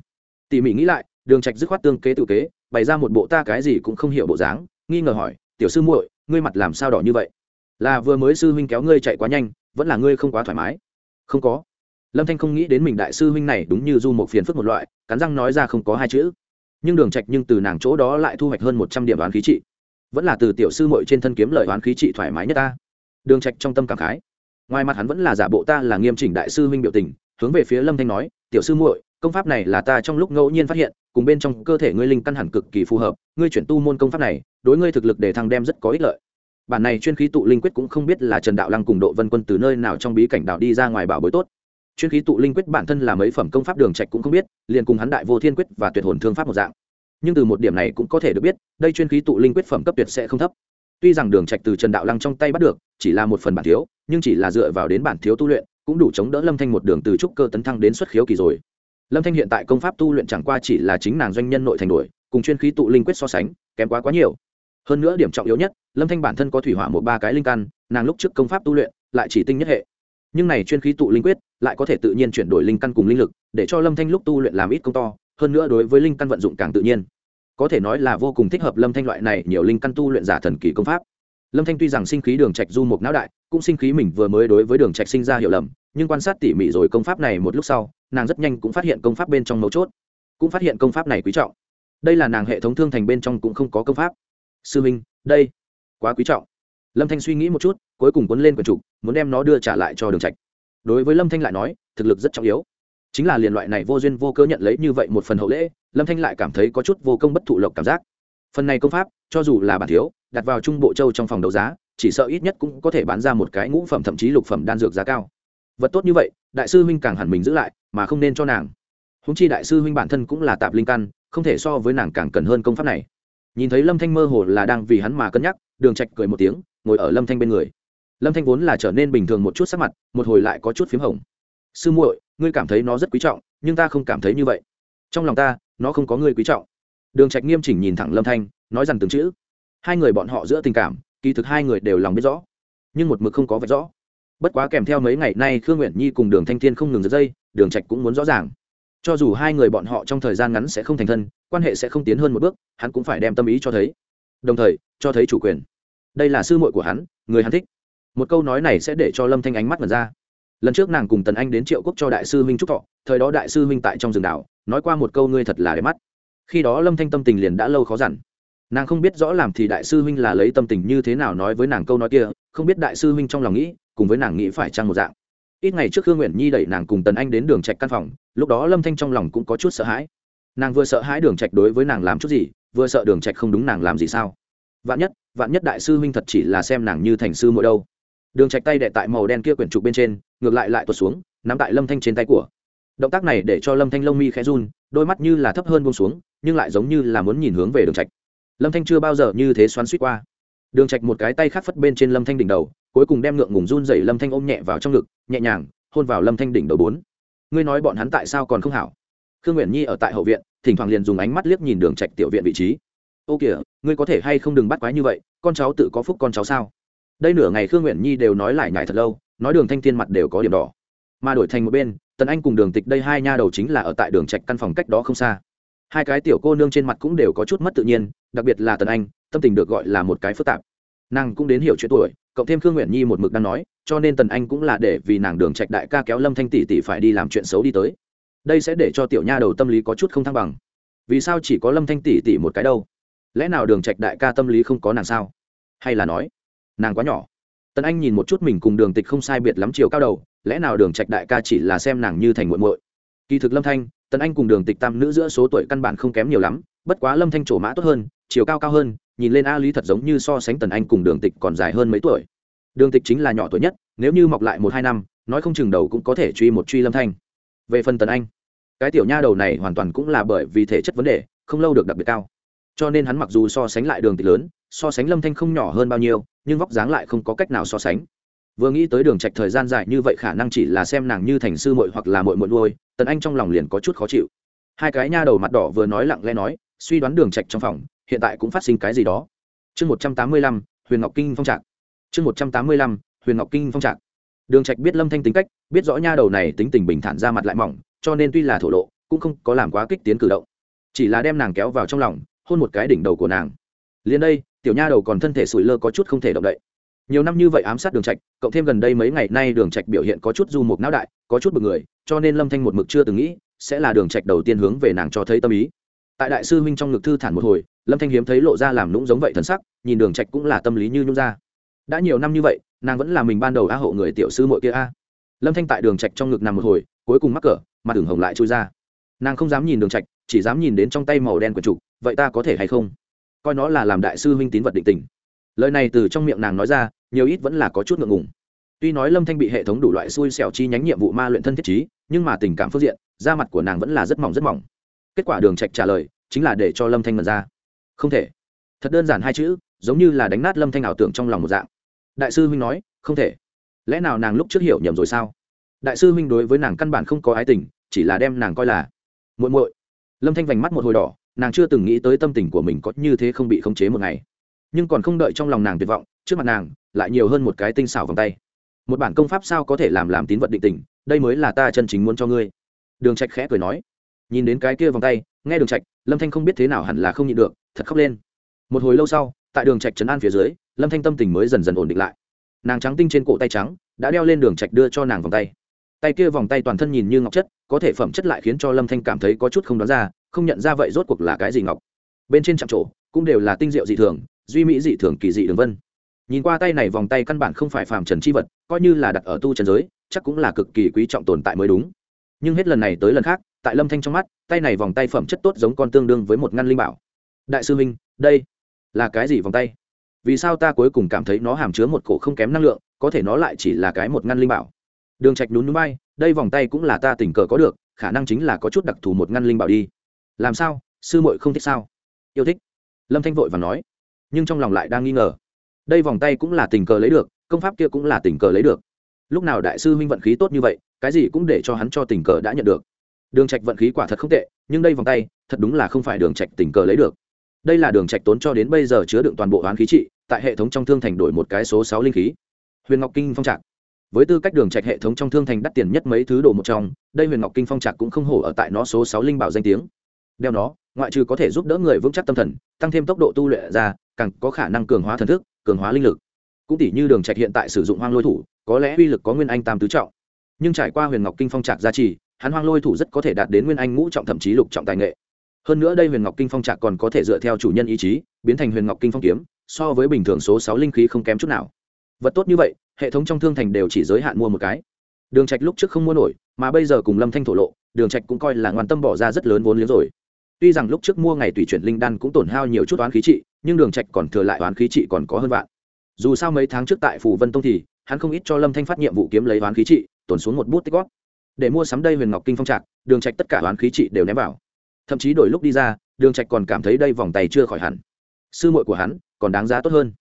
Tỉ mỉ nghĩ lại, đường trạch dứt khoát tương kế tự kế, bày ra một bộ ta cái gì cũng không hiểu bộ dáng nghi ngờ hỏi, tiểu sư muội, ngươi mặt làm sao đỏ như vậy? Là vừa mới sư huynh kéo ngươi chạy quá nhanh, vẫn là ngươi không quá thoải mái? Không có. Lâm thanh không nghĩ đến mình đại sư huynh này đúng như du một phiền phức một loại, cắn răng nói ra không có hai chữ. Nhưng đường trạch nhưng từ nàng chỗ đó lại thu hoạch hơn một trăm điểm đoán khí trị. Vẫn là từ tiểu sư muội trên thân kiếm lời đoán khí trị thoải mái nhất ta. Đường trạch trong tâm cảm khái. Ngoài mặt hắn vẫn là giả bộ ta là nghiêm chỉnh đại sư huynh biểu tình, hướng về phía lâm thanh nói, tiểu sư muội công pháp này là ta trong lúc ngẫu nhiên phát hiện, cùng bên trong cơ thể ngươi linh căn hẳn cực kỳ phù hợp, ngươi chuyển tu môn công pháp này, đối ngươi thực lực để thăng đem rất có ích lợi. Bản này chuyên khí tụ linh quyết cũng không biết là trần đạo lăng cùng độ vân quân từ nơi nào trong bí cảnh đạo đi ra ngoài bảo bối tốt. Chuyên khí tụ linh quyết bản thân là mấy phẩm công pháp đường trạch cũng không biết, liền cùng hắn đại vô thiên quyết và tuyệt hồn thương pháp một dạng. Nhưng từ một điểm này cũng có thể được biết, đây chuyên khí tụ linh quyết phẩm cấp tuyệt sẽ không thấp. Tuy rằng đường trạch từ trần đạo lăng trong tay bắt được, chỉ là một phần bản thiếu, nhưng chỉ là dựa vào đến bản thiếu tu luyện, cũng đủ chống đỡ lâm thanh một đường từ trúc cơ tấn thăng đến xuất khiếu kỳ rồi lâm thanh hiện tại công pháp tu luyện chẳng qua chỉ là chính nàng doanh nhân nội thành đuổi, cùng chuyên khí tụ linh quyết so sánh, kém quá quá nhiều. Hơn nữa điểm trọng yếu nhất, lâm thanh bản thân có thủy hỏa một ba cái linh căn, nàng lúc trước công pháp tu luyện lại chỉ tinh nhất hệ. Nhưng này chuyên khí tụ linh quyết lại có thể tự nhiên chuyển đổi linh căn cùng linh lực, để cho lâm thanh lúc tu luyện làm ít công to, hơn nữa đối với linh căn vận dụng càng tự nhiên. Có thể nói là vô cùng thích hợp lâm thanh loại này nhiều linh căn tu luyện giả thần kỳ công pháp lâm thanh tuy rằng sinh khí đường trạch du một não đại, cũng sinh khí mình vừa mới đối với đường trạch sinh ra hiểu lầm, nhưng quan sát tỉ mỉ rồi công pháp này một lúc sau, nàng rất nhanh cũng phát hiện công pháp bên trong mấu chốt, cũng phát hiện công pháp này quý trọng. Đây là nàng hệ thống thương thành bên trong cũng không có công pháp. Sư minh, đây, quá quý trọng. Lâm thanh suy nghĩ một chút, cuối cùng cuốn lên quần trục, muốn đem nó đưa trả lại cho đường trạch. Đối với lâm thanh lại nói, thực lực rất trọng yếu. Chính là liền loại này vô duyên vô cơ nhận lấy như vậy một phần hậu lễ, lâm thanh lại cảm thấy có chút vô công bất thụ lộc cảm giác phần này công pháp, cho dù là bản thiếu, đặt vào trung bộ châu trong phòng đấu giá, chỉ sợ ít nhất cũng có thể bán ra một cái ngũ phẩm thậm chí lục phẩm đan dược giá cao. Vật tốt như vậy, đại sư huynh càng hẳn mình giữ lại, mà không nên cho nàng. Húng chi đại sư huynh bản thân cũng là tạp linh căn, không thể so với nàng càng cần hơn công pháp này. Nhìn thấy lâm thanh mơ hồ là đang vì hắn mà cân nhắc, đường trạch cười một tiếng, ngồi ở lâm thanh bên người. Lâm thanh vốn là trở nên bình thường một chút sắc mặt, một hồi lại có chút phím hồng. Sư muội, ngươi cảm thấy nó rất quý trọng, nhưng ta không cảm thấy như vậy. Trong lòng ta, nó không có ngươi quý trọng đường trạch nghiêm chỉnh nhìn thẳng lâm thanh, nói rằng từng chữ. Hai người bọn họ giữa tình cảm, kỳ thực hai người đều lòng biết rõ, nhưng một mực không có vạch rõ. Bất quá kèm theo mấy ngày nay khương nguyện nhi cùng đường thanh thiên không ngừng giật dây, đường trạch cũng muốn rõ ràng. Cho dù hai người bọn họ trong thời gian ngắn sẽ không thành thân, quan hệ sẽ không tiến hơn một bước, hắn cũng phải đem tâm ý cho thấy. Đồng thời, cho thấy chủ quyền. Đây là sư muội của hắn, người hắn thích. Một câu nói này sẽ để cho lâm thanh ánh mắt mật ra. Lần trước nàng cùng tần anh đến triệu quốc cho đại sư Minh trúc thọ, thời đó đại sư Minh tại trong rừng đảo, nói qua một câu ngươi thật là đẹp mắt khi đó lâm thanh tâm tình liền đã lâu khó dằn nàng không biết rõ làm thì đại sư huynh là lấy tâm tình như thế nào nói với nàng câu nói kia không biết đại sư huynh trong lòng nghĩ cùng với nàng nghĩ phải chăng một dạng ít ngày trước hương nguyện nhi đẩy nàng cùng tần anh đến đường trạch căn phòng, lúc đó lâm thanh trong lòng cũng có chút sợ hãi. Nàng vừa sợ hãi đường trạch đối với nàng làm chút gì, vừa sợ đường trạch không đúng nàng làm gì sao? Vạn nhất vạn nhất đại sư huynh thật chỉ là xem nàng như thành sư mỗi đâu. Đường trạch tay đệ tại màu đen kia quyển trục bên trên, ngược lại lại tuột xuống, nắm tại lâm thanh trên tay của. Động tác này để cho lâm thanh lông mi khẽ run, đôi mắt như là thấp hơn buông xuống nhưng lại giống như là muốn nhìn hướng về đường trạch. Lâm thanh chưa bao giờ như thế xoắn suýt qua. Đường trạch một cái tay khác phất bên trên lâm thanh đỉnh đầu, cuối cùng đem ngượng ngùng run dậy lâm thanh ôm nhẹ vào trong ngực, nhẹ nhàng, hôn vào lâm thanh đỉnh đầu bốn. Ngươi nói bọn hắn tại sao còn không hảo? Khương nguyện nhi ở tại hậu viện, thỉnh thoảng liền dùng ánh mắt liếc nhìn đường trạch tiểu viện vị trí. Ô kìa, ngươi có thể hay không đừng bắt quái như vậy, con cháu tự có phúc con cháu sao? Đây nửa ngày khương nguyện nhi đều nói lại nhải thật lâu, nói đường thanh thiên mặt đều có điểm đỏ. Mà đổi thành một bên, tần anh cùng đường tịch đây hai nha đầu chính là ở tại đường trạch căn phòng cách đó không xa hai cái tiểu cô nương trên mặt cũng đều có chút mất tự nhiên, đặc biệt là tần anh, tâm tình được gọi là một cái phức tạp. Nàng cũng đến hiểu chuyện tuổi, cộng thêm khương nguyện nhi một mực đang nói, cho nên tần anh cũng là để vì nàng đường trạch đại ca kéo lâm thanh tỷ tỷ phải đi làm chuyện xấu đi tới. Đây sẽ để cho tiểu nha đầu tâm lý có chút không thăng bằng. Vì sao chỉ có lâm thanh tỷ tỷ một cái đâu? Lẽ nào đường trạch đại ca tâm lý không có nàng sao? Hay là nói, nàng quá nhỏ? Tần anh nhìn một chút mình cùng đường tịch không sai biệt lắm chiều cao đầu, lẽ nào đường trạch đại ca chỉ là xem nàng như thành muội muội? Kỳ thực lâm thanh tần anh cùng đường tịch tam nữ giữa số tuổi căn bản không kém nhiều lắm, bất quá lâm thanh trổ mã tốt hơn, chiều cao cao hơn, nhìn lên a lý thật giống như so sánh tần anh cùng đường tịch còn dài hơn mấy tuổi. Đường tịch chính là nhỏ tuổi nhất, nếu như mọc lại một hai năm, nói không chừng đầu cũng có thể truy một truy lâm thanh. Về phần tần anh, cái tiểu nha đầu này hoàn toàn cũng là bởi vì thể chất vấn đề, không lâu được đặc biệt cao. Cho nên hắn mặc dù so sánh lại đường tịch lớn, so sánh lâm thanh không nhỏ hơn bao nhiêu, nhưng vóc dáng lại không có cách nào so sánh vừa nghĩ tới đường trạch thời gian dài như vậy khả năng chỉ là xem nàng như thành sư muội hoặc là muội muội nuôi, tần anh trong lòng liền có chút khó chịu. Hai cái nha đầu mặt đỏ vừa nói lặng lẽ nói, suy đoán đường trạch trong phòng, hiện tại cũng phát sinh cái gì đó. Chương một trăm tám mươi lăm, huyền ngọc kinh phong trạc. Chương một trăm tám mươi lăm, huyền ngọc kinh phong trạc. Đường trạch biết lâm thanh tính cách, biết rõ nha đầu này tính tình bình thản ra mặt lại mỏng, cho nên tuy là thổ lộ, cũng không có làm quá kích tiến cử động. Chỉ là đem nàng kéo vào trong lòng, hôn một cái đỉnh đầu của nàng. Liền đây, tiểu nha đầu còn thân thể sủi lơ có chút không thể động đậy nhiều năm như vậy ám sát đường trạch, cộng thêm gần đây mấy ngày nay đường trạch biểu hiện có chút du mục não đại, có chút bực người, cho nên lâm thanh một mực chưa từng nghĩ sẽ là đường trạch đầu tiên hướng về nàng cho thấy tâm ý. Tại đại sư huynh trong ngực thư thản một hồi, lâm thanh hiếm thấy lộ ra làm nũng giống vậy thần sắc, nhìn đường trạch cũng là tâm lý như nhung ra. Đã nhiều năm như vậy, nàng vẫn là mình ban đầu a hộ người tiểu sư muội kia a. Lâm thanh tại đường trạch trong ngực nằm một hồi, cuối cùng mắc cỡ, mà đường hồng lại chui ra. Nàng không dám nhìn đường trạch, chỉ dám nhìn đến trong tay màu đen của trục vậy ta có thể hay không? Coi nó là làm đại sư huynh tín vật định tình lời này từ trong miệng nàng nói ra, nhiều ít vẫn là có chút ngượng ngùng. Tuy nói lâm thanh bị hệ thống đủ loại xui xẻo chi nhánh nhiệm vụ ma luyện thân thiết trí, nhưng mà tình cảm phương diện, da mặt của nàng vẫn là rất mỏng rất mỏng. Kết quả đường trạch trả lời, chính là để cho lâm thanh mật ra. Không thể. Thật đơn giản hai chữ, giống như là đánh nát lâm thanh ảo tưởng trong lòng một dạng. Đại sư huynh nói, không thể. Lẽ nào nàng lúc trước hiểu nhầm rồi sao? Đại sư huynh đối với nàng căn bản không có ái tình, chỉ là đem nàng coi là muội muội. Lâm thanh vành mắt một hồi đỏ, nàng chưa từng nghĩ tới tâm tình của mình có như thế không bị khống chế một ngày nhưng còn không đợi trong lòng nàng tuyệt vọng, trước mặt nàng lại nhiều hơn một cái tinh xảo vòng tay. Một bản công pháp sao có thể làm làm tín vật định tình, đây mới là ta chân chính muốn cho ngươi. Đường trạch khẽ cười nói. Nhìn đến cái kia vòng tay, nghe đường trạch, lâm thanh không biết thế nào hẳn là không nhịn được, thật khóc lên. Một hồi lâu sau, tại đường trạch trấn an phía dưới, lâm thanh tâm tình mới dần dần ổn định lại. Nàng trắng tinh trên cổ tay trắng, đã đeo lên đường trạch đưa cho nàng vòng tay. Tay kia vòng tay toàn thân nhìn như ngọc chất, có thể phẩm chất lại khiến cho lâm thanh cảm thấy có chút không đoán ra, không nhận ra vậy rốt cuộc là cái gì ngọc. Bên trên chạm trổ, cũng đều là tinh diệu dị thường duy mỹ dị thường kỳ dị đường vân. Nhìn qua tay này vòng tay căn bản không phải phàm trần chi vật, coi như là đặt ở tu trần giới, chắc cũng là cực kỳ quý trọng tồn tại mới đúng. Nhưng hết lần này tới lần khác, tại lâm thanh trong mắt, tay này vòng tay phẩm chất tốt giống con tương đương với một ngăn linh bảo. Đại sư minh, đây là cái gì vòng tay? Vì sao ta cuối cùng cảm thấy nó hàm chứa một cổ không kém năng lượng, có thể nó lại chỉ là cái một ngăn linh bảo? Đường trạch nhún núi bay đây vòng tay cũng là ta tình cờ có được, khả năng chính là có chút đặc thù một ngăn linh bảo đi. Làm sao? Sư muội không thích sao? Yêu thích. Lâm thanh vội và nói nhưng trong lòng lại đang nghi ngờ. Đây vòng tay cũng là tình cờ lấy được, công pháp kia cũng là tình cờ lấy được. Lúc nào đại sư huynh vận khí tốt như vậy, cái gì cũng để cho hắn cho tình cờ đã nhận được. Đường trạch vận khí quả thật không tệ, nhưng đây vòng tay, thật đúng là không phải đường trạch tình cờ lấy được. Đây là đường trạch tốn cho đến bây giờ chứa đựng toàn bộ hoán khí trị, tại hệ thống trong thương thành đổi một cái số sáu linh khí. Huyền ngọc kinh phong trạc. Với tư cách đường trạch hệ thống trong thương thành đắt tiền nhất mấy thứ đồ một trong, đây huyền ngọc kinh phong trạc cũng không hổ ở tại nó số sáu linh bảo danh tiếng. Đeo nó, ngoại trừ có thể giúp đỡ người vững chắc tâm thần, tăng thêm tốc độ tu luyện ra càng có khả năng cường hóa thần thức, cường hóa linh lực. Cũng tỷ như đường trạch hiện tại sử dụng hoang lôi thủ, có lẽ uy lực có nguyên anh tam tứ trọng. Nhưng trải qua huyền ngọc kinh phong trạc gia trì, hắn hoang lôi thủ rất có thể đạt đến nguyên anh ngũ trọng thậm chí lục trọng tài nghệ. Hơn nữa đây huyền ngọc kinh phong trạc còn có thể dựa theo chủ nhân ý chí, biến thành huyền ngọc kinh phong kiếm, so với bình thường số sáu linh khí không kém chút nào. Vật tốt như vậy, hệ thống trong thương thành đều chỉ giới hạn mua một cái. Đường trạch lúc trước không mua nổi, mà bây giờ cùng lâm thanh thổ lộ, đường trạch cũng coi là ngoan tâm bỏ ra rất lớn vốn liếng rồi tuy rằng lúc trước mua ngày tùy chuyển linh đan cũng tổn hao nhiều chút toán khí trị, nhưng đường trạch còn thừa lại toán khí trị còn có hơn vạn. Dù sao mấy tháng trước tại phủ vân tông thì, hắn không ít cho lâm thanh phát nhiệm vụ kiếm lấy toán khí trị, tổn xuống một bút tích góp. Để mua sắm đây huyền ngọc kinh phong trạc, đường trạch tất cả toán khí trị đều ném vào. Thậm chí đổi lúc đi ra, đường trạch còn cảm thấy đây vòng tay chưa khỏi hẳn. Sư muội của hắn, còn đáng giá tốt hơn.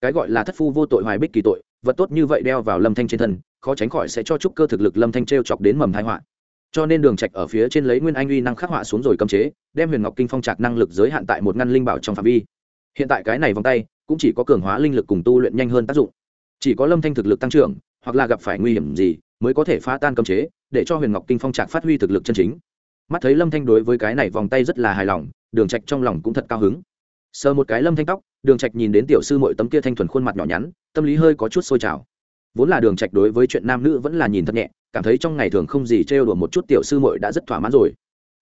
Cái gọi là thất phu vô tội hoài bích kỳ tội, vật tốt như vậy đeo vào lâm thanh trên thân, khó tránh khỏi sẽ cho trúc cơ thực lực lâm thanh treo chọc đến mầm tai họa cho nên đường trạch ở phía trên lấy nguyên anh uy năng khắc họa xuống rồi cấm chế, đem huyền ngọc kinh phong trạc năng lực giới hạn tại một ngăn linh bảo trong phạm vi. Hiện tại cái này vòng tay, cũng chỉ có cường hóa linh lực cùng tu luyện nhanh hơn tác dụng. Chỉ có lâm thanh thực lực tăng trưởng, hoặc là gặp phải nguy hiểm gì, mới có thể phá tan cấm chế, để cho huyền ngọc kinh phong trạc phát huy thực lực chân chính. Mắt thấy lâm thanh đối với cái này vòng tay rất là hài lòng, đường trạch trong lòng cũng thật cao hứng. Sờ một cái lâm thanh tóc, đường trạch nhìn đến tiểu sư muội tấm kia thanh thuần khuôn mặt nhỏ nhắn, tâm lý hơi có chút sôi trào. Vốn là đường trạch đối với chuyện nam nữ vẫn là nhìn thật nhẹ cảm thấy trong ngày thường không gì trêu đùa một chút tiểu sư muội đã rất thỏa mãn rồi.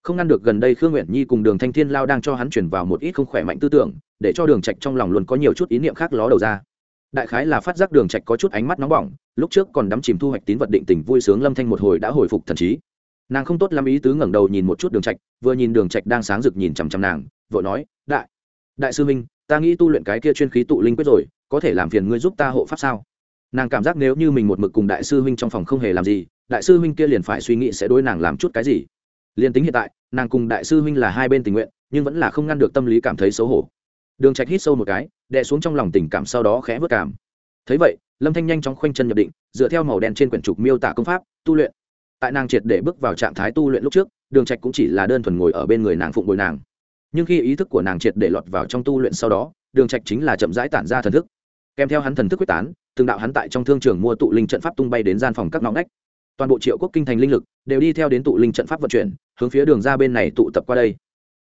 Không ngăn được gần đây khương nguyện nhi cùng đường thanh thiên lao đang cho hắn chuyển vào một ít không khỏe mạnh tư tưởng, để cho đường trạch trong lòng luôn có nhiều chút ý niệm khác ló đầu ra. Đại khái là phát giác đường trạch có chút ánh mắt nóng bỏng, lúc trước còn đắm chìm thu hoạch tín vật định tình vui sướng lâm thanh một hồi đã hồi phục thần trí. Nàng không tốt lắm ý tứ ngẩng đầu nhìn một chút đường trạch, vừa nhìn đường trạch đang sáng rực nhìn chằm chằm nàng, vội nói, đại đại sư minh, ta nghĩ tu luyện cái kia chuyên khí tụ linh quyết rồi, có thể làm phiền ngươi giúp ta hộ pháp sao? Nàng cảm giác nếu như mình một mực cùng đại sư huynh trong phòng không hề làm gì, đại sư huynh kia liền phải suy nghĩ sẽ đối nàng làm chút cái gì. Liền tính hiện tại, nàng cùng đại sư huynh là hai bên tình nguyện, nhưng vẫn là không ngăn được tâm lý cảm thấy xấu hổ. Đường trạch hít sâu một cái, đè xuống trong lòng tình cảm sau đó khẽ vớt cảm. Thấy vậy, lâm thanh nhanh chóng khoanh chân nhập định, dựa theo màu đen trên quyển trục miêu tả công pháp, tu luyện. Tại nàng triệt để bước vào trạng thái tu luyện lúc trước, đường trạch cũng chỉ là đơn thuần ngồi ở bên người nàng phụng bồi nàng. Nhưng khi ý thức của nàng triệt để lọt vào trong tu luyện sau đó, đường trạch chính là chậm rãi tản ra thần thức. Kèm theo hắn thần thức quyết tán từng đạo hắn tại trong thương trường mua tụ linh trận pháp tung bay đến gian phòng các ngõ ngách. Toàn bộ triệu quốc kinh thành linh lực đều đi theo đến tụ linh trận pháp vận chuyển, hướng phía đường ra bên này tụ tập qua đây.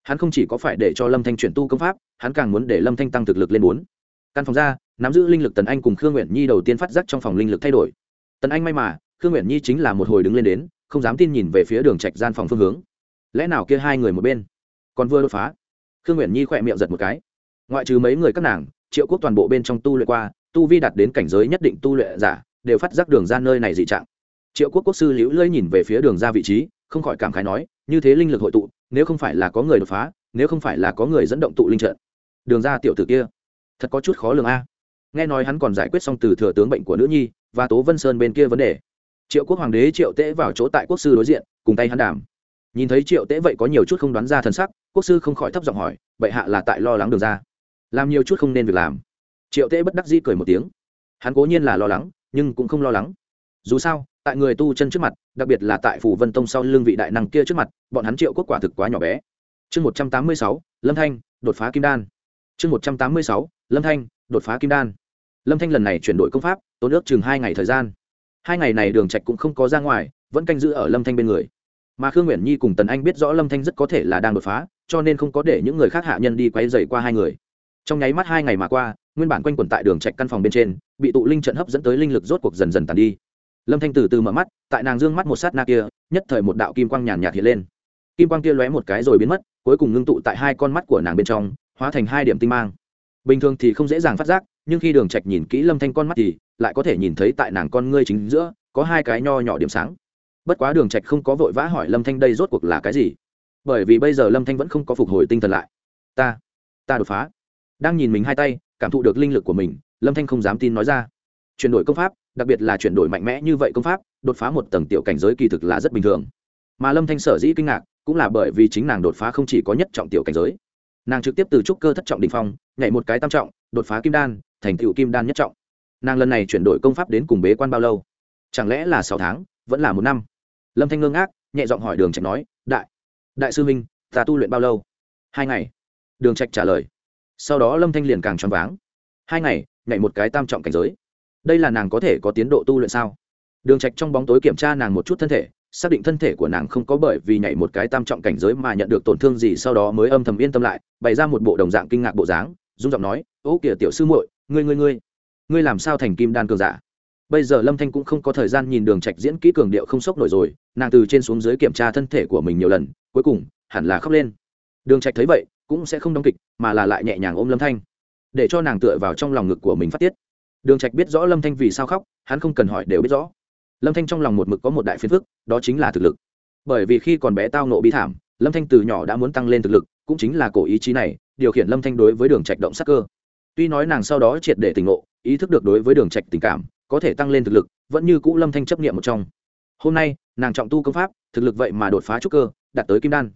Hắn không chỉ có phải để cho lâm thanh chuyển tu công pháp, hắn càng muốn để lâm thanh tăng thực lực lên bốn. Căn phòng ra, nắm giữ linh lực tần anh cùng khương nguyện nhi đầu tiên phát giác trong phòng linh lực thay đổi. Tần anh may mà, khương nguyện nhi chính là một hồi đứng lên đến, không dám tin nhìn về phía đường trạch gian phòng phương hướng. Lẽ nào kia hai người một bên? Còn vừa đột phá. Khương nguyện nhi khỏe miệng giật một cái. Ngoại trừ mấy người các nàng, triệu quốc toàn bộ bên trong tu luyện qua tu vi đạt đến cảnh giới nhất định tu luyện giả, đều phát giác đường ra nơi này dị trạng. Triệu quốc quốc sư liễu lưỡi nhìn về phía đường ra vị trí, không khỏi cảm khái nói, như thế linh lực hội tụ, nếu không phải là có người đột phá, nếu không phải là có người dẫn động tụ linh trận, đường ra tiểu tử kia, thật có chút khó lường a. Nghe nói hắn còn giải quyết xong từ thừa tướng bệnh của nữ nhi và tố vân sơn bên kia vấn đề, triệu quốc hoàng đế triệu tễ vào chỗ tại quốc sư đối diện, cùng tay hắn đàm. Nhìn thấy triệu tễ vậy có nhiều chút không đoán ra thần sắc, quốc sư không khỏi thấp giọng hỏi, bệ hạ là tại lo lắng đường ra, làm nhiều chút không nên việc làm triệu tễ bất đắc dĩ cười một tiếng. Hắn cố nhiên là lo lắng, nhưng cũng không lo lắng. Dù sao, tại người tu chân trước mặt, đặc biệt là tại phủ vân tông sau lưng vị đại năng kia trước mặt, bọn hắn triệu quốc quả thực quá nhỏ bé. Chương một trăm tám mươi sáu, lâm thanh, đột phá kim đan. Chương một trăm tám mươi sáu, lâm thanh, đột phá kim đan. Lâm thanh lần này chuyển đổi công pháp, tốn ước chừng hai ngày thời gian. Hai ngày này đường trạch cũng không có ra ngoài, vẫn canh giữ ở lâm thanh bên người. Mà khương nguyện nhi cùng tần anh biết rõ lâm thanh rất có thể là đang đột phá, cho nên không có để những người khác hạ nhân đi quay dày qua hai người. Trong nháy mắt hai ngày mà qua nguyên bản quanh quẩn tại đường trạch căn phòng bên trên, bị tụ linh trận hấp dẫn tới linh lực rốt cuộc dần dần tàn đi. Lâm thanh từ từ mở mắt, tại nàng dương mắt một sát na kia, nhất thời một đạo kim quang nhàn nhạt hiện lên. Kim quang kia lóe một cái rồi biến mất, cuối cùng ngưng tụ tại hai con mắt của nàng bên trong, hóa thành hai điểm tinh mang. Bình thường thì không dễ dàng phát giác, nhưng khi đường trạch nhìn kỹ lâm thanh con mắt thì lại có thể nhìn thấy tại nàng con ngươi chính giữa, có hai cái nho nhỏ điểm sáng. Bất quá đường trạch không có vội vã hỏi lâm thanh đây rốt cuộc là cái gì. Bởi vì bây giờ lâm thanh vẫn không có phục hồi tinh thần lại. Ta ta đột phá. Đang nhìn mình hai tay cảm thụ được linh lực của mình, lâm thanh không dám tin nói ra. Chuyển đổi công pháp, đặc biệt là chuyển đổi mạnh mẽ như vậy công pháp, đột phá một tầng tiểu cảnh giới kỳ thực là rất bình thường. Mà lâm thanh sở dĩ kinh ngạc, cũng là bởi vì chính nàng đột phá không chỉ có nhất trọng tiểu cảnh giới. Nàng trực tiếp từ trúc cơ thất trọng đình phong, nhảy một cái tam trọng, đột phá kim đan, thành tựu kim đan nhất trọng. Nàng lần này chuyển đổi công pháp đến cùng bế quan bao lâu? Chẳng lẽ là sáu tháng, vẫn là một năm? Lâm thanh ngơ ngác, nhẹ giọng hỏi đường trạch nói, đại đại sư minh ta tu luyện bao lâu? Hai ngày. Đường trạch trả lời sau đó lâm thanh liền càng choáng váng. Hai ngày, nhảy một cái tam trọng cảnh giới. Đây là nàng có thể có tiến độ tu luyện sao? Đường trạch trong bóng tối kiểm tra nàng một chút thân thể, xác định thân thể của nàng không có bởi vì nhảy một cái tam trọng cảnh giới mà nhận được tổn thương gì, sau đó mới âm thầm yên tâm lại, bày ra một bộ đồng dạng kinh ngạc bộ dáng dung giọng nói, ô kìa tiểu sư muội, ngươi ngươi ngươi ngươi làm sao thành kim đan cường giả? Bây giờ lâm thanh cũng không có thời gian nhìn đường trạch diễn kỹ cường điệu không sốc nổi rồi, nàng từ trên xuống dưới kiểm tra thân thể của mình nhiều lần, cuối cùng hẳn là khóc lên. Đường trạch thấy vậy cũng sẽ không đóng kịch, mà là lại nhẹ nhàng ôm lâm thanh, để cho nàng tựa vào trong lòng ngực của mình phát tiết. Đường trạch biết rõ lâm thanh vì sao khóc, hắn không cần hỏi đều biết rõ. Lâm thanh trong lòng một mực có một đại phiền phức, đó chính là thực lực. Bởi vì khi còn bé tao nộ bi thảm, lâm thanh từ nhỏ đã muốn tăng lên thực lực, cũng chính là cổ ý chí này, điều khiển lâm thanh đối với đường trạch động sắc cơ. Tuy nói nàng sau đó triệt để tỉnh ngộ, ý thức được đối với đường trạch tình cảm, có thể tăng lên thực lực, vẫn như cũ lâm thanh chấp niệm một trong. Hôm nay, nàng trọng tu công pháp, thực lực vậy mà đột phá trúc cơ, đạt tới kim đan.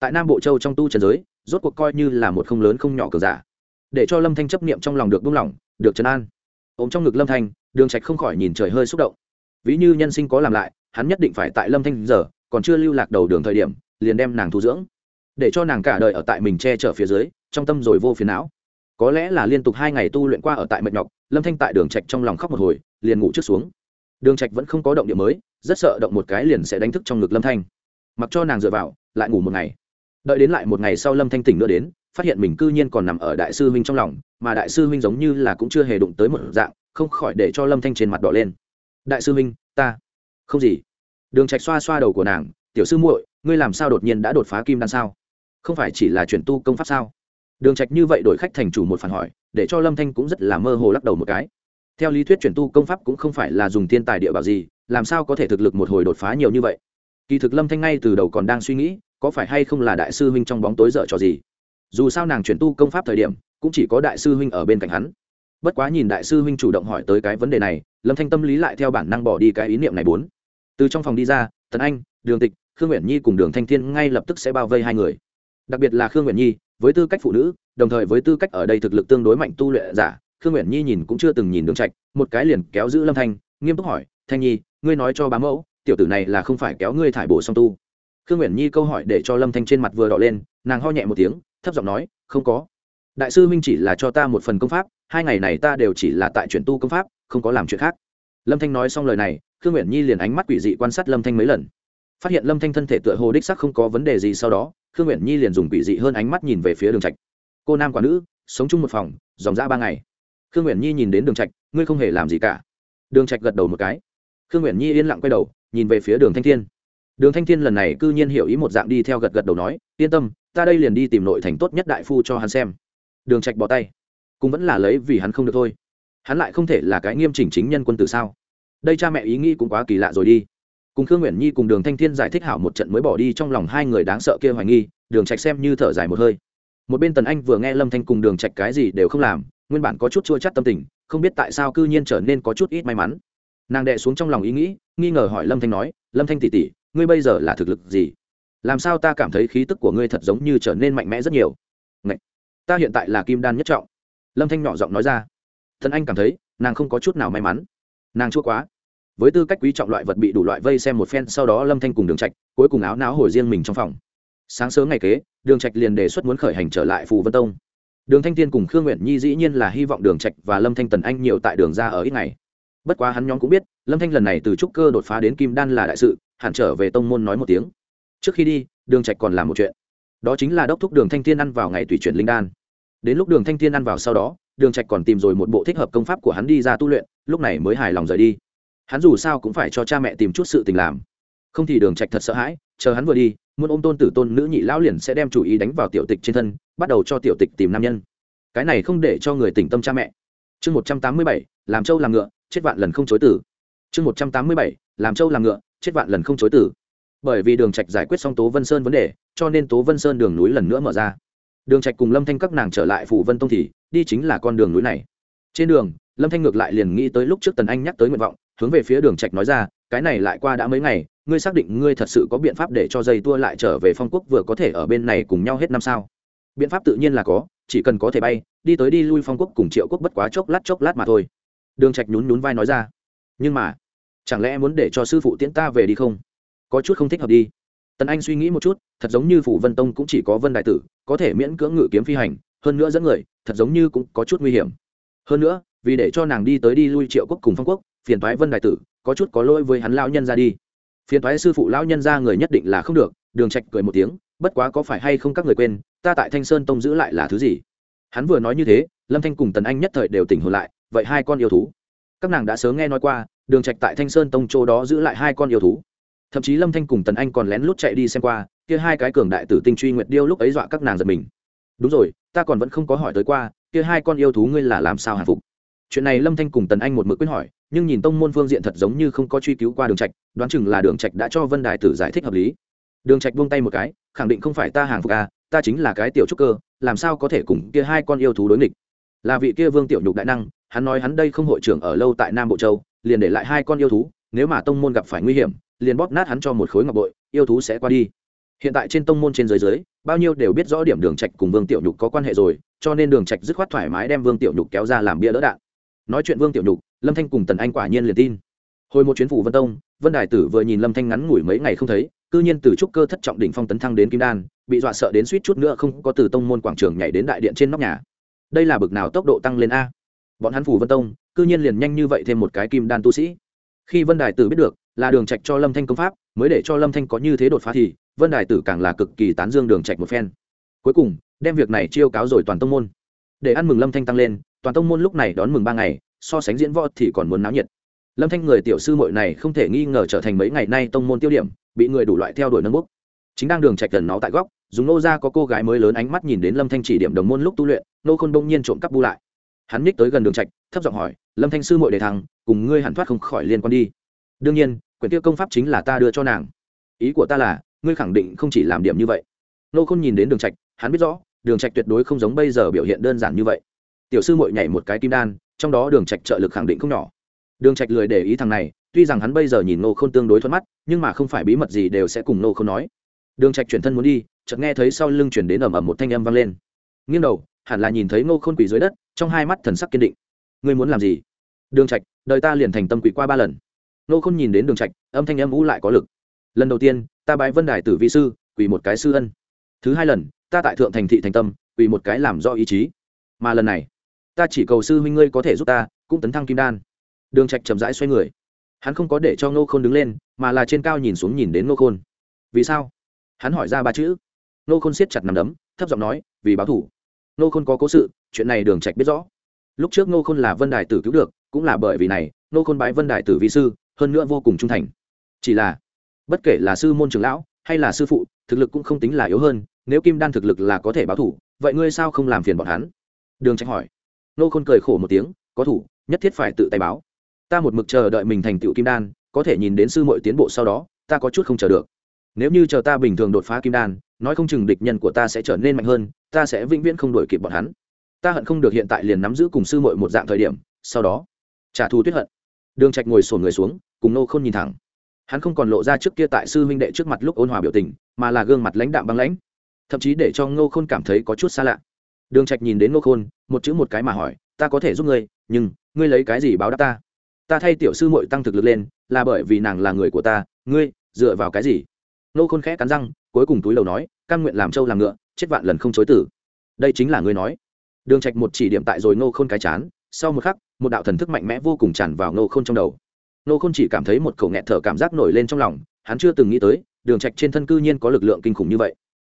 Tại nam bộ châu trong tu trần giới rốt cuộc coi như là một không lớn không nhỏ cờ giả. Để cho lâm thanh chấp niệm trong lòng được buông lỏng, được trấn an. Ôm trong ngực lâm thanh, đường trạch không khỏi nhìn trời hơi xúc động. Ví như nhân sinh có làm lại, hắn nhất định phải tại lâm thanh giờ, còn chưa lưu lạc đầu đường thời điểm, liền đem nàng thu dưỡng. Để cho nàng cả đời ở tại mình che chở phía dưới, trong tâm rồi vô phiền não. Có lẽ là liên tục hai ngày tu luyện qua ở tại mệt nhọc, lâm thanh tại đường trạch trong lòng khóc một hồi, liền ngủ trước xuống. Đường trạch vẫn không có động địa mới, rất sợ động một cái liền sẽ đánh thức trong ngực lâm thanh. Mặc cho nàng dựa vào, lại ngủ một ngày đợi đến lại một ngày sau lâm thanh tỉnh nữa đến, phát hiện mình cư nhiên còn nằm ở đại sư huynh trong lòng, mà đại sư huynh giống như là cũng chưa hề đụng tới một dạng, không khỏi để cho lâm thanh trên mặt đỏ lên. Đại sư huynh, ta không gì. Đường trạch xoa xoa đầu của nàng, tiểu sư muội, ngươi làm sao đột nhiên đã đột phá kim đan sao? Không phải chỉ là chuyển tu công pháp sao? Đường trạch như vậy đổi khách thành chủ một phản hỏi, để cho lâm thanh cũng rất là mơ hồ lắc đầu một cái. Theo lý thuyết chuyển tu công pháp cũng không phải là dùng thiên tài địa bảo gì, làm sao có thể thực lực một hồi đột phá nhiều như vậy? Kỳ thực lâm thanh ngay từ đầu còn đang suy nghĩ có phải hay không là đại sư huynh trong bóng tối dở trò gì? Dù sao nàng chuyển tu công pháp thời điểm, cũng chỉ có đại sư huynh ở bên cạnh hắn. Bất quá nhìn đại sư huynh chủ động hỏi tới cái vấn đề này, lâm thanh tâm lý lại theo bản năng bỏ đi cái ý niệm này bốn. Từ trong phòng đi ra, tần anh, đường tịch, khương nguyện nhi cùng đường thanh thiên ngay lập tức sẽ bao vây hai người. Đặc biệt là khương nguyện nhi, với tư cách phụ nữ, đồng thời với tư cách ở đây thực lực tương đối mạnh tu luyện giả, khương nguyện nhi nhìn cũng chưa từng nhìn đường trạch, một cái liền kéo giữ lâm thanh, nghiêm túc hỏi, thanh nhi, ngươi nói cho bá mẫu, tiểu tử này là không phải kéo ngươi thải bổ song tu? Khương nguyện nhi câu hỏi để cho lâm thanh trên mặt vừa đỏ lên, nàng ho nhẹ một tiếng, thấp giọng nói, không có. Đại sư minh chỉ là cho ta một phần công pháp, hai ngày này ta đều chỉ là tại chuyển tu công pháp, không có làm chuyện khác. Lâm thanh nói xong lời này, khương nguyện nhi liền ánh mắt quỷ dị quan sát lâm thanh mấy lần. Phát hiện lâm thanh thân thể tựa hồ đích sắc không có vấn đề gì sau đó, khương nguyện nhi liền dùng quỷ dị hơn ánh mắt nhìn về phía đường trạch. Cô nam quả nữ, sống chung một phòng, dòng ra ba ngày. Khương nguyện nhi nhìn đến đường trạch, ngươi không hề làm gì cả. Đường trạch gật đầu một cái. Khương nguyện nhi yên lặng quay đầu, nhìn về phía đường thanh thiên đường thanh thiên lần này cư nhiên hiểu ý một dạng đi theo gật gật đầu nói, yên tâm, ta đây liền đi tìm nội thành tốt nhất đại phu cho hắn xem. Đường trạch bỏ tay. Cũng vẫn là lấy vì hắn không được thôi. Hắn lại không thể là cái nghiêm chỉnh chính nhân quân tử sao? Đây cha mẹ ý nghĩ cũng quá kỳ lạ rồi đi. Cùng khương nguyện nhi cùng đường thanh thiên giải thích hảo một trận mới bỏ đi trong lòng hai người đáng sợ kia hoài nghi, đường trạch xem như thở dài một hơi. Một bên tần anh vừa nghe lâm thanh cùng đường trạch cái gì đều không làm, nguyên bản có chút chua chát tâm tình, không biết tại sao cư nhiên trở nên có chút ít may mắn. Nàng đệ xuống trong lòng ý nghĩ, nghi ngờ hỏi lâm thanh nói, lâm thanh tỷ tỷ ngươi bây giờ là thực lực gì? Làm sao ta cảm thấy khí tức của ngươi thật giống như trở nên mạnh mẽ rất nhiều? Ngậy! ta hiện tại là kim đan nhất trọng. Lâm thanh nhỏ giọng nói ra. Thần anh cảm thấy, nàng không có chút nào may mắn. Nàng chua quá. Với tư cách quý trọng loại vật bị đủ loại vây xem một phen, sau đó lâm thanh cùng đường trạch, cuối cùng áo não hồi riêng mình trong phòng. Sáng sớm ngày kế, đường trạch liền đề xuất muốn khởi hành trở lại phù vân tông. Đường thanh thiên cùng khương nguyện nhi dĩ nhiên là hy vọng đường trạch và lâm thanh tần anh nhiều tại đường ra ở ít ngày. Bất quá hắn nhóm cũng biết, lâm thanh lần này từ trúc cơ đột phá đến kim đan là đại sự hẳn trở về tông môn nói một tiếng. Trước khi đi, đường trạch còn làm một chuyện. Đó chính là đốc thúc đường thanh thiên ăn vào ngày tùy chuyển linh đan. Đến lúc đường thanh thiên ăn vào sau đó, đường trạch còn tìm rồi một bộ thích hợp công pháp của hắn đi ra tu luyện, lúc này mới hài lòng rời đi. Hắn dù sao cũng phải cho cha mẹ tìm chút sự tình làm. Không thì đường trạch thật sợ hãi, chờ hắn vừa đi, muốn ôm tôn tử tôn nữ nhị lão liền sẽ đem chủ ý đánh vào tiểu tịch trên thân, bắt đầu cho tiểu tịch tìm nam nhân. Cái này không để cho người tỉnh tâm cha mẹ. Chương một trăm tám mươi bảy, làm trâu làm ngựa, chết vạn lần không chối tử chương một trăm tám mươi bảy, làm trâu làm ngựa chết vạn lần không chối tử bởi vì đường trạch giải quyết xong tố vân sơn vấn đề, cho nên tố vân sơn đường núi lần nữa mở ra. Đường trạch cùng lâm thanh các nàng trở lại phủ vân tông thì, đi chính là con đường núi này. Trên đường, lâm thanh ngược lại liền nghĩ tới lúc trước tần anh nhắc tới nguyện vọng, hướng về phía đường trạch nói ra, cái này lại qua đã mấy ngày, ngươi xác định ngươi thật sự có biện pháp để cho dây tua lại trở về phong quốc vừa có thể ở bên này cùng nhau hết năm sao? Biện pháp tự nhiên là có, chỉ cần có thể bay, đi tới đi lui phong quốc cùng triệu quốc bất quá chốc lát chốc lát mà thôi. Đường trạch nhún nhún vai nói ra, nhưng mà chẳng lẽ muốn để cho sư phụ tiễn ta về đi không? Có chút không thích hợp đi. Tần anh suy nghĩ một chút, thật giống như phủ vân tông cũng chỉ có vân đại tử, có thể miễn cưỡng ngự kiếm phi hành, hơn nữa dẫn người, thật giống như cũng có chút nguy hiểm. Hơn nữa, vì để cho nàng đi tới đi lui triệu quốc cùng phong quốc, phiền toái vân đại tử, có chút có lỗi với hắn lão nhân ra đi. Phiền toái sư phụ lão nhân ra người nhất định là không được, đường trạch cười một tiếng, bất quá có phải hay không các người quên, ta tại thanh sơn tông giữ lại là thứ gì? Hắn vừa nói như thế, lâm thanh cùng tần anh nhất thời đều tỉnh hồn lại, vậy hai con yêu thú. Các nàng đã sớm nghe nói qua đường trạch tại thanh sơn tông châu đó giữ lại hai con yêu thú. Thậm chí lâm thanh cùng tần anh còn lén lút chạy đi xem qua, kia hai cái cường đại tử tinh truy nguyệt điêu lúc ấy dọa các nàng giật mình. Đúng rồi, ta còn vẫn không có hỏi tới qua, kia hai con yêu thú ngươi là làm sao hàn phục? Chuyện này lâm thanh cùng tần anh một mực quyết hỏi, nhưng nhìn tông môn phương diện thật giống như không có truy cứu qua đường trạch, đoán chừng là đường trạch đã cho vân đài tử giải thích hợp lý. Đường trạch buông tay một cái, khẳng định không phải ta hàng phục à ta chính là cái tiểu trúc cơ, làm sao có thể cùng kia hai con yêu thú đối nghịch? Là vị kia vương tiểu nhục đại năng, hắn nói hắn đây không hội trưởng ở lâu tại nam bộ châu liền để lại hai con yêu thú, nếu mà tông môn gặp phải nguy hiểm, liền bóp nát hắn cho một khối ngọc bội, yêu thú sẽ qua đi. Hiện tại trên tông môn trên dưới dưới, bao nhiêu đều biết rõ điểm đường trạch cùng vương tiểu nhục có quan hệ rồi, cho nên đường trạch dứt khoát thoải mái đem vương tiểu nhục kéo ra làm bia đỡ đạn. Nói chuyện vương tiểu nhục, lâm thanh cùng tần anh quả nhiên liền tin. Hồi một chuyến phủ vân tông, vân đài tử vừa nhìn lâm thanh ngắn ngủi mấy ngày không thấy, cư nhiên từ trúc cơ thất trọng đỉnh phong tấn thăng đến kim đan, bị dọa sợ đến suýt chút nữa không có từ tông môn quảng trường nhảy đến đại điện trên nóc nhà. Đây là bực nào tốc độ tăng lên a? Bọn hắn phủ vân tông cư nhiên liền nhanh như vậy thêm một cái kim đan tu sĩ. Khi vân đài tử biết được, là đường trạch cho lâm thanh công pháp, mới để cho lâm thanh có như thế đột phá thì, vân đài tử càng là cực kỳ tán dương đường trạch một phen. Cuối cùng, đem việc này chiêu cáo rồi toàn tông môn. Để ăn mừng lâm thanh tăng lên, toàn tông môn lúc này đón mừng ba ngày, so sánh diễn võ thì còn muốn náo nhiệt. Lâm thanh người tiểu sư muội này không thể nghi ngờ trở thành mấy ngày nay tông môn tiêu điểm, bị người đủ loại theo đuổi nâng bước. chính đang đường trạch gần nó tại góc, dùng nô ra có cô gái mới lớn ánh mắt nhìn đến lâm thanh chỉ điểm đồng môn lúc tu luyện, nô khôn đông nhiên trộm cắp bu lại hắn nhích tới gần đường trạch, thấp giọng hỏi, lâm thanh sư muội đề thằng cùng ngươi hẳn thoát không khỏi liên quan đi. Đương nhiên, quyển tiêu công pháp chính là ta đưa cho nàng. Ý của ta là, ngươi khẳng định không chỉ làm điểm như vậy. Nô khôn nhìn đến đường trạch, hắn biết rõ, đường trạch tuyệt đối không giống bây giờ biểu hiện đơn giản như vậy. Tiểu sư muội nhảy một cái kim đan, trong đó đường trạch trợ lực khẳng định không nhỏ. Đường trạch lười để ý thằng này, tuy rằng hắn bây giờ nhìn nô khôn tương đối thuận mắt, nhưng mà không phải bí mật gì đều sẽ cùng nô khôn nói. Đường trạch chuyển thân muốn đi, chợt nghe thấy sau lưng chuyển đến ầm ầm một thanh âm vang lên. Nghiêng đầu, hẳn là nhìn thấy nô khôn quỳ dưới đất trong hai mắt thần sắc kiên định. Ngươi muốn làm gì? Đường trạch, đời ta liền thành tâm quỷ qua ba lần. Nô khôn nhìn đến đường trạch, âm thanh âm vũ lại có lực. Lần đầu tiên, ta bái vân đài tử vi sư, quỳ một cái sư ân. Thứ hai lần, ta tại thượng thành thị thành tâm, quỳ một cái làm do ý chí. Mà lần này, ta chỉ cầu sư huynh ngươi có thể giúp ta, cũng tấn thăng kim đan. Đường trạch chậm rãi xoay người. Hắn không có để cho Nô khôn đứng lên, mà là trên cao nhìn xuống nhìn đến Nô khôn. Vì sao? Hắn hỏi ra ba chữ. Nô khôn siết chặt nằm đấm, thấp giọng nói, vì báo thủ ngô khôn có cố sự, chuyện này đường trạch biết rõ. Lúc trước ngô khôn là vân đài tử cứu được, cũng là bởi vì này, ngô khôn bái vân đài tử vi sư, hơn nữa vô cùng trung thành. Chỉ là, bất kể là sư môn trưởng lão, hay là sư phụ, thực lực cũng không tính là yếu hơn, nếu kim đan thực lực là có thể báo thủ, vậy ngươi sao không làm phiền bọn hắn? Đường trạch hỏi. Nô khôn cười khổ một tiếng, có thủ, nhất thiết phải tự tay báo. Ta một mực chờ đợi mình thành tựu kim đan, có thể nhìn đến sư muội tiến bộ sau đó, ta có chút không chờ được nếu như chờ ta bình thường đột phá kim đan, nói không chừng địch nhân của ta sẽ trở nên mạnh hơn, ta sẽ vĩnh viễn không đổi kịp bọn hắn. Ta hận không được hiện tại liền nắm giữ cùng sư muội một dạng thời điểm, sau đó, trả thù tuyết hận. Đường trạch ngồi sồn người xuống, cùng nô khôn nhìn thẳng. Hắn không còn lộ ra trước kia tại sư huynh đệ trước mặt lúc ôn hòa biểu tình, mà là gương mặt lãnh đạm băng lãnh. Thậm chí để cho ngô khôn cảm thấy có chút xa lạ. Đường trạch nhìn đến ngô khôn, một chữ một cái mà hỏi, ta có thể giúp ngươi, nhưng ngươi lấy cái gì báo đáp ta? Ta thay tiểu sư muội tăng thực lực lên, là bởi vì nàng là người của ta, ngươi, dựa vào cái gì? Nô khôn khẽ cắn răng, cuối cùng túi lầu nói căn nguyện làm trâu làm ngựa, chết vạn lần không chối tử. Đây chính là ngươi nói. Đường trạch một chỉ điểm tại rồi nô khôn cái chán, sau một khắc, một đạo thần thức mạnh mẽ vô cùng tràn vào nô khôn trong đầu. Nô khôn chỉ cảm thấy một khẩu nghẹt thở cảm giác nổi lên trong lòng, hắn chưa từng nghĩ tới, đường trạch trên thân cư nhiên có lực lượng kinh khủng như vậy.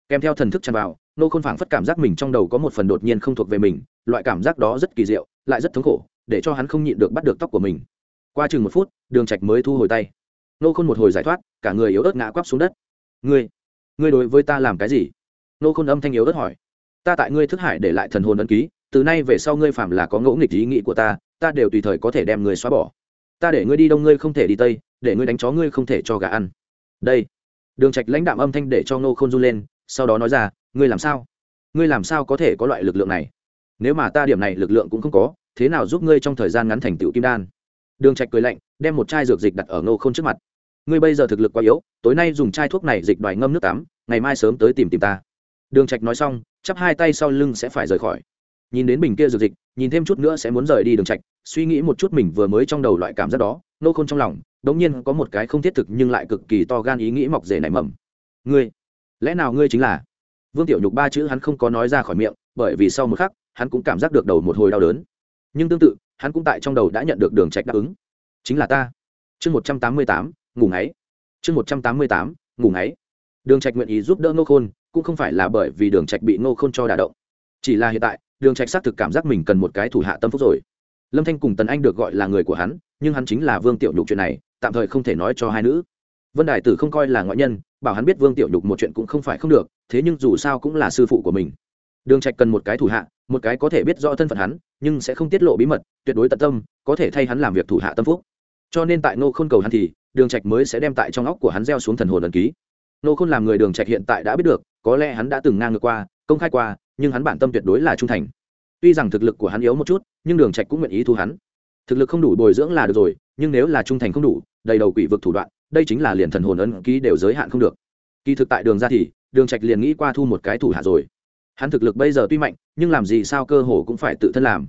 Kèm theo thần thức tràn vào, nô khôn phảng phất cảm giác mình trong đầu có một phần đột nhiên không thuộc về mình, loại cảm giác đó rất kỳ diệu, lại rất thống khổ, để cho hắn không nhịn được bắt được tóc của mình. Qua chừng một phút, đường trạch mới thu hồi tay. Nô khôn một hồi giải thoát, cả người yếu ớt ngã quắp xuống đất ngươi ngươi đối với ta làm cái gì? Nô khôn âm thanh yếu ớt hỏi. Ta tại ngươi thức hải để lại thần hồn ấn ký, từ nay về sau ngươi phạm là có ngẫu nghịch ý nghĩ của ta ta đều tùy thời có thể đem ngươi xóa bỏ. Ta để ngươi đi đông ngươi không thể đi tây, để ngươi đánh chó ngươi không thể cho gà ăn. Đây. Đường trạch lãnh đạm âm thanh để cho nô khôn run lên, sau đó nói ra, ngươi làm sao? Ngươi làm sao có thể có loại lực lượng này? Nếu mà ta điểm này lực lượng cũng không có, thế nào giúp ngươi trong thời gian ngắn thành tựu kim đan? Đường trạch cười lạnh, đem một chai dược dịch đặt ở Nô Khôn trước mặt ngươi bây giờ thực lực quá yếu, tối nay dùng chai thuốc này dịch đoài ngâm nước tắm, ngày mai sớm tới tìm tìm ta. Đường trạch nói xong, chắp hai tay sau lưng sẽ phải rời khỏi. Nhìn đến bình kia dược dịch, nhìn thêm chút nữa sẽ muốn rời đi đường trạch, suy nghĩ một chút mình vừa mới trong đầu loại cảm giác đó, nô khôn trong lòng, đống nhiên có một cái không thiết thực nhưng lại cực kỳ to gan ý nghĩ mọc rể nảy mầm. Ngươi, lẽ nào ngươi chính là? Vương tiểu nhục ba chữ hắn không có nói ra khỏi miệng, bởi vì sau một khắc, hắn cũng cảm giác được đầu một hồi đau đớn. Nhưng tương tự, hắn cũng tại trong đầu đã nhận được đường trạch đáp ứng. Chính là ta. Chương một trăm tám mươi tám ngủ ngáy. Chương một trăm tám mươi tám, ngủ ngáy. Đường trạch nguyện ý giúp đỡ ngô khôn, cũng không phải là bởi vì đường trạch bị ngô khôn cho đả động. Chỉ là hiện tại, đường trạch xác thực cảm giác mình cần một cái thủ hạ tâm phúc rồi. Lâm thanh cùng tần anh được gọi là người của hắn, nhưng hắn chính là vương tiểu nhục chuyện này, tạm thời không thể nói cho hai nữ. Vân đại tử không coi là ngoại nhân, bảo hắn biết vương tiểu nhục một chuyện cũng không phải không được, thế nhưng dù sao cũng là sư phụ của mình. Đường trạch cần một cái thủ hạ, một cái có thể biết rõ thân phận hắn, nhưng sẽ không tiết lộ bí mật, tuyệt đối tận tâm, có thể thay hắn làm việc thủ hạ tâm phúc. Cho nên tại ngô khôn cầu hắn thì đường trạch mới sẽ đem tại trong óc của hắn gieo xuống thần hồn ấn ký. Nô khôn làm người đường trạch hiện tại đã biết được, có lẽ hắn đã từng ngang ngược qua, công khai qua, nhưng hắn bản tâm tuyệt đối là trung thành. Tuy rằng thực lực của hắn yếu một chút, nhưng đường trạch cũng nguyện ý thu hắn. Thực lực không đủ bồi dưỡng là được rồi, nhưng nếu là trung thành không đủ, đầy đầu quỷ vực thủ đoạn, đây chính là liền thần hồn ấn ký đều giới hạn không được. Kỳ thực tại đường ra thì, đường trạch liền nghĩ qua thu một cái thủ hạ rồi. Hắn thực lực bây giờ tuy mạnh, nhưng làm gì sao cơ hồ cũng phải tự thân làm.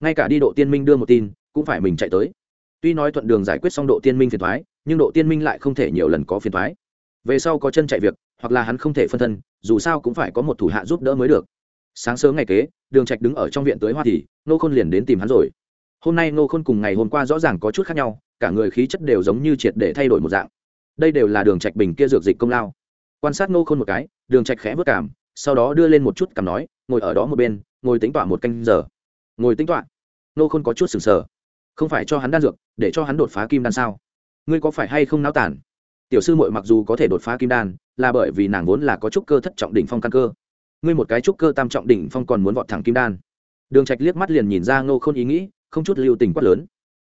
Ngay cả đi độ tiên minh đưa một tin, cũng phải mình chạy tới. Tuy nói thuận đường giải quyết xong độ tiên minh phiền thoái nhưng độ tiên minh lại không thể nhiều lần có phiền thoái. Về sau có chân chạy việc, hoặc là hắn không thể phân thân, dù sao cũng phải có một thủ hạ giúp đỡ mới được. Sáng sớm ngày kế, đường trạch đứng ở trong viện tới hoa thì nô khôn liền đến tìm hắn rồi. Hôm nay nô khôn cùng ngày hôm qua rõ ràng có chút khác nhau, cả người khí chất đều giống như triệt để thay đổi một dạng. Đây đều là đường trạch bình kia dược dịch công lao. Quan sát nô khôn một cái, đường trạch khẽ vớt cảm, sau đó đưa lên một chút cầm nói, ngồi ở đó một bên, ngồi tính tọa một canh giờ. Ngồi tính tọa nô khôn có chút sừng sờ. Không phải cho hắn đan dược, để cho hắn đột phá kim đan sao? Ngươi có phải hay không náo tản tiểu sư muội mặc dù có thể đột phá kim đan, là bởi vì nàng vốn là có chút cơ thất trọng đỉnh phong căn cơ. Ngươi một cái trúc cơ tam trọng đỉnh phong còn muốn vọt thẳng kim đan. Đường trạch liếc mắt liền nhìn ra ngô khôn ý nghĩ, không chút lưu tình quát lớn.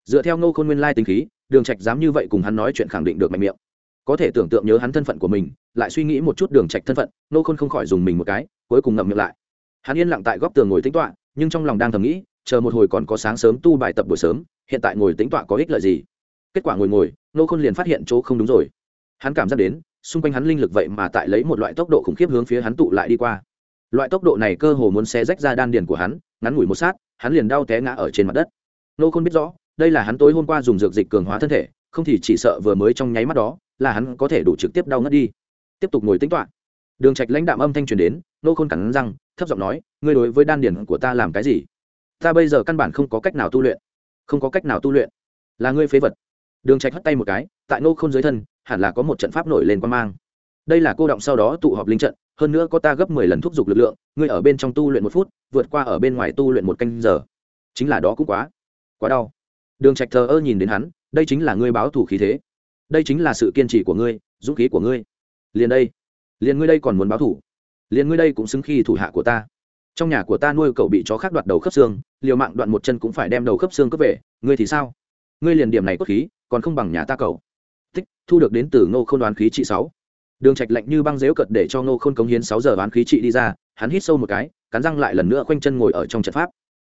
Dựa theo ngô khôn nguyên lai tình khí, đường trạch dám như vậy cùng hắn nói chuyện khẳng định được mạnh miệng. Có thể tưởng tượng nhớ hắn thân phận của mình, lại suy nghĩ một chút đường trạch thân phận, ngô khôn không khỏi dùng mình một cái, cuối cùng ngậm miệng lại. Hắn yên lặng tại góc tường ngồi tĩnh tọa, nhưng trong lòng đang thầm nghĩ, chờ một hồi còn có sáng sớm tu bài tập buổi sớm, hiện tại ngồi tĩnh tọa có ích lợi gì? Kết quả ngồi ngồi, Nô khôn liền phát hiện chỗ không đúng rồi. Hắn cảm giác đến, xung quanh hắn linh lực vậy mà tại lấy một loại tốc độ khủng khiếp hướng phía hắn tụ lại đi qua. Loại tốc độ này cơ hồ muốn xé rách ra đan điền của hắn, ngắn ngủi một sát, hắn liền đau té ngã ở trên mặt đất. Nô khôn biết rõ, đây là hắn tối hôm qua dùng dược dịch cường hóa thân thể, không thì chỉ sợ vừa mới trong nháy mắt đó, là hắn có thể đủ trực tiếp đau ngất đi. Tiếp tục ngồi tính toán. Đường trạch lãnh đạm âm thanh truyền đến, nô khôn cắn răng, thấp giọng nói, ngươi đối với đan điền của ta làm cái gì? Ta bây giờ căn bản không có cách nào tu luyện. Không có cách nào tu luyện. Là ngươi phế vật đường trạch hất tay một cái, tại nô khôn dưới thân, hẳn là có một trận pháp nổi lên quan mang. Đây là cô động sau đó tụ họp linh trận, hơn nữa có ta gấp mười lần thúc giục lực lượng, ngươi ở bên trong tu luyện một phút, vượt qua ở bên ngoài tu luyện một canh giờ. Chính là đó cũng quá quá đau. Đường trạch thờ ơ nhìn đến hắn, đây chính là ngươi báo thủ khí thế. Đây chính là sự kiên trì của ngươi, dũng khí của ngươi. Liền đây, liền ngươi đây còn muốn báo thủ liền ngươi đây cũng xứng khi thủ hạ của ta. Trong nhà của ta nuôi cậu bị chó khác đoạt đầu khớp xương, liều mạng đoạn một chân cũng phải đem đầu khớp xương cướp về, ngươi thì sao? Ngươi liền điểm này cốt khí còn không bằng nhà ta cầu, tích thu được đến từ ngô k h ô n đoán khí trị sáu. Đường trạch lạnh như băng dếu cật để cho ngô khôn cống hiến sáu giờ đoán khí trị đi ra hắn hít sâu một cái cắn răng lại lần nữa khoanh chân ngồi ở trong trận pháp.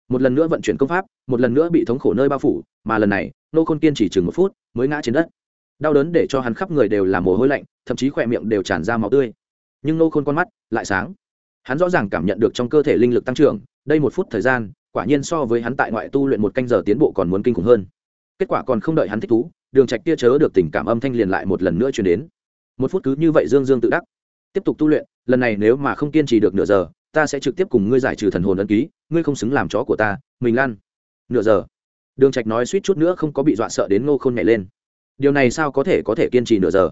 Một lần nữa vận chuyển công pháp một lần nữa bị thống khổ nơi bao phủ mà lần này ngô khôn kiên chỉ chừng một phút mới ngã trên đất. Đau đớn để cho hắn khắp người đều là mồ hôi lạnh thậm chí khỏe miệng đều tràn ra máu tươi. Nhưng ngô khôn con mắt lại sáng. Hắn rõ ràng cảm nhận được trong cơ thể linh lực tăng trưởng đây một phút thời gian quả nhiên so với hắn tại ngoại tu luyện một canh giờ tiến bộ còn muốn kinh khủng hơn kết quả còn không đợi hắn thích thú, đường trạch kia chớ được tình cảm âm thanh liền lại một lần nữa truyền đến. Một phút cứ như vậy dương dương tự đắc. Tiếp tục tu luyện, lần này nếu mà không kiên trì được nửa giờ, ta sẽ trực tiếp cùng ngươi giải trừ thần hồn ấn ký, ngươi không xứng làm chó của ta, mình lan. Nửa giờ. Đường trạch nói suýt chút nữa không có bị dọa sợ đến ngô khôn nhảy lên. Điều này sao có thể có thể kiên trì nửa giờ?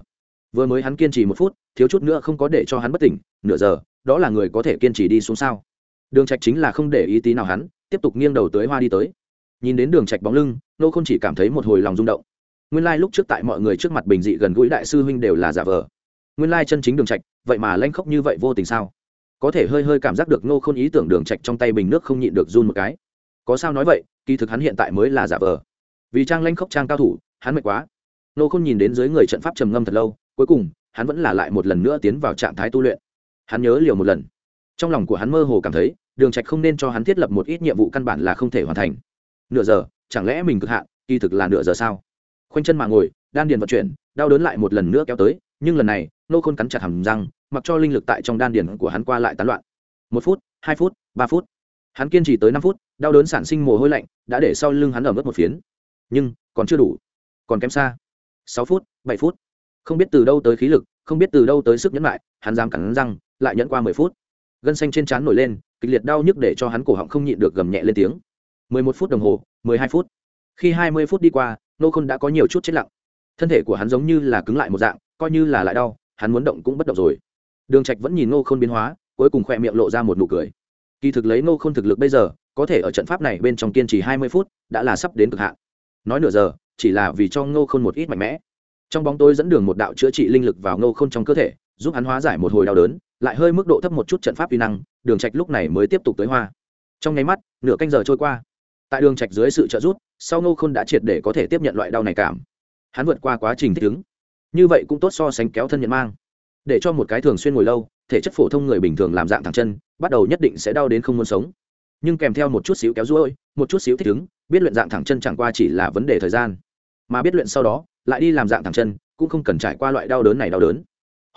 Vừa mới hắn kiên trì một phút, thiếu chút nữa không có để cho hắn bất tỉnh, nửa giờ, đó là người có thể kiên trì đi xuống sao? Đường trạch chính là không để ý tí nào hắn, tiếp tục nghiêng đầu tới hoa đi tới nhìn đến đường trạch bóng lưng, nô không chỉ cảm thấy một hồi lòng rung động. Nguyên lai lúc trước tại mọi người trước mặt bình dị gần gũi đại sư huynh đều là giả vờ. Nguyên lai chân chính đường trạch, vậy mà lanh khóc như vậy vô tình sao? Có thể hơi hơi cảm giác được nô khôn ý tưởng đường trạch trong tay bình nước không nhịn được run một cái. Có sao nói vậy, kỳ thực hắn hiện tại mới là giả vờ. Vì trang lanh khóc trang cao thủ, hắn mệt quá. Nô khôn nhìn đến dưới người trận pháp trầm ngâm thật lâu, cuối cùng, hắn vẫn là lại một lần nữa tiến vào trạng thái tu luyện. Hắn nhớ liều một lần. Trong lòng của hắn mơ hồ cảm thấy, đường trạch không nên cho hắn thiết lập một ít nhiệm vụ căn bản là không thể hoàn thành nửa giờ, chẳng lẽ mình cực hạn, kỳ thực là nửa giờ sao? Khoanh chân mà ngồi, đan điền vận chuyển, đau đớn lại một lần nữa kéo tới, nhưng lần này, nô khôn cắn chặt hầm răng, mặc cho linh lực tại trong đan điền của hắn qua lại tán loạn. Một phút, hai phút, ba phút. Hắn kiên trì tới năm phút, đau đớn sản sinh mồ hôi lạnh, đã để sau lưng hắn ở mức một phiến. Nhưng, còn chưa đủ. Còn kém xa. Sáu phút, bảy phút. Không biết từ đâu tới khí lực, không biết từ đâu tới sức nhẫn lại hắn dám cắn răng, lại nhẫn qua mười phút. Gân xanh trên trán nổi lên, kịch liệt đau nhức để cho hắn cổ họng không nhịn được gầm nhẹ lên tiếng một phút đồng hồ, mười hai phút. Khi hai mươi phút đi qua, nô khôn đã có nhiều chút chết lặng. Thân thể của hắn giống như là cứng lại một dạng, coi như là lại đau, hắn muốn động cũng bất động rồi. Đường trạch vẫn nhìn nô khôn biến hóa, cuối cùng khỏe miệng lộ ra một nụ cười. Kỳ thực lấy nô Khôn thực lực bây giờ, có thể ở trận pháp này bên trong kiên trì hai mươi phút, đã là sắp đến cực hạn. Nói nửa giờ, chỉ là vì cho ngô khôn một ít mạnh mẽ. Trong bóng tối dẫn đường một đạo chữa trị linh lực vào ngô khôn trong cơ thể, giúp hắn hóa giải một hồi đau đớn, lại hơi mức độ thấp một chút trận pháp uy năng, đường trạch lúc này mới tiếp tục tới hoa. Trong nháy mắt, nửa canh giờ trôi qua tại đường trạch dưới sự trợ giúp, sau ngô khôn đã triệt để có thể tiếp nhận loại đau này cảm. Hắn vượt qua quá trình thích ứng. Như vậy cũng tốt so sánh kéo thân nhận mang. Để cho một cái thường xuyên ngồi lâu, thể chất phổ thông người bình thường làm dạng thẳng chân, bắt đầu nhất định sẽ đau đến không muốn sống. Nhưng kèm theo một chút xíu kéo ruôi, một chút xíu thích ứng, biết luyện dạng thẳng chân chẳng qua chỉ là vấn đề thời gian. Mà biết luyện sau đó, lại đi làm dạng thẳng chân, cũng không cần trải qua loại đau đớn này đau đớn.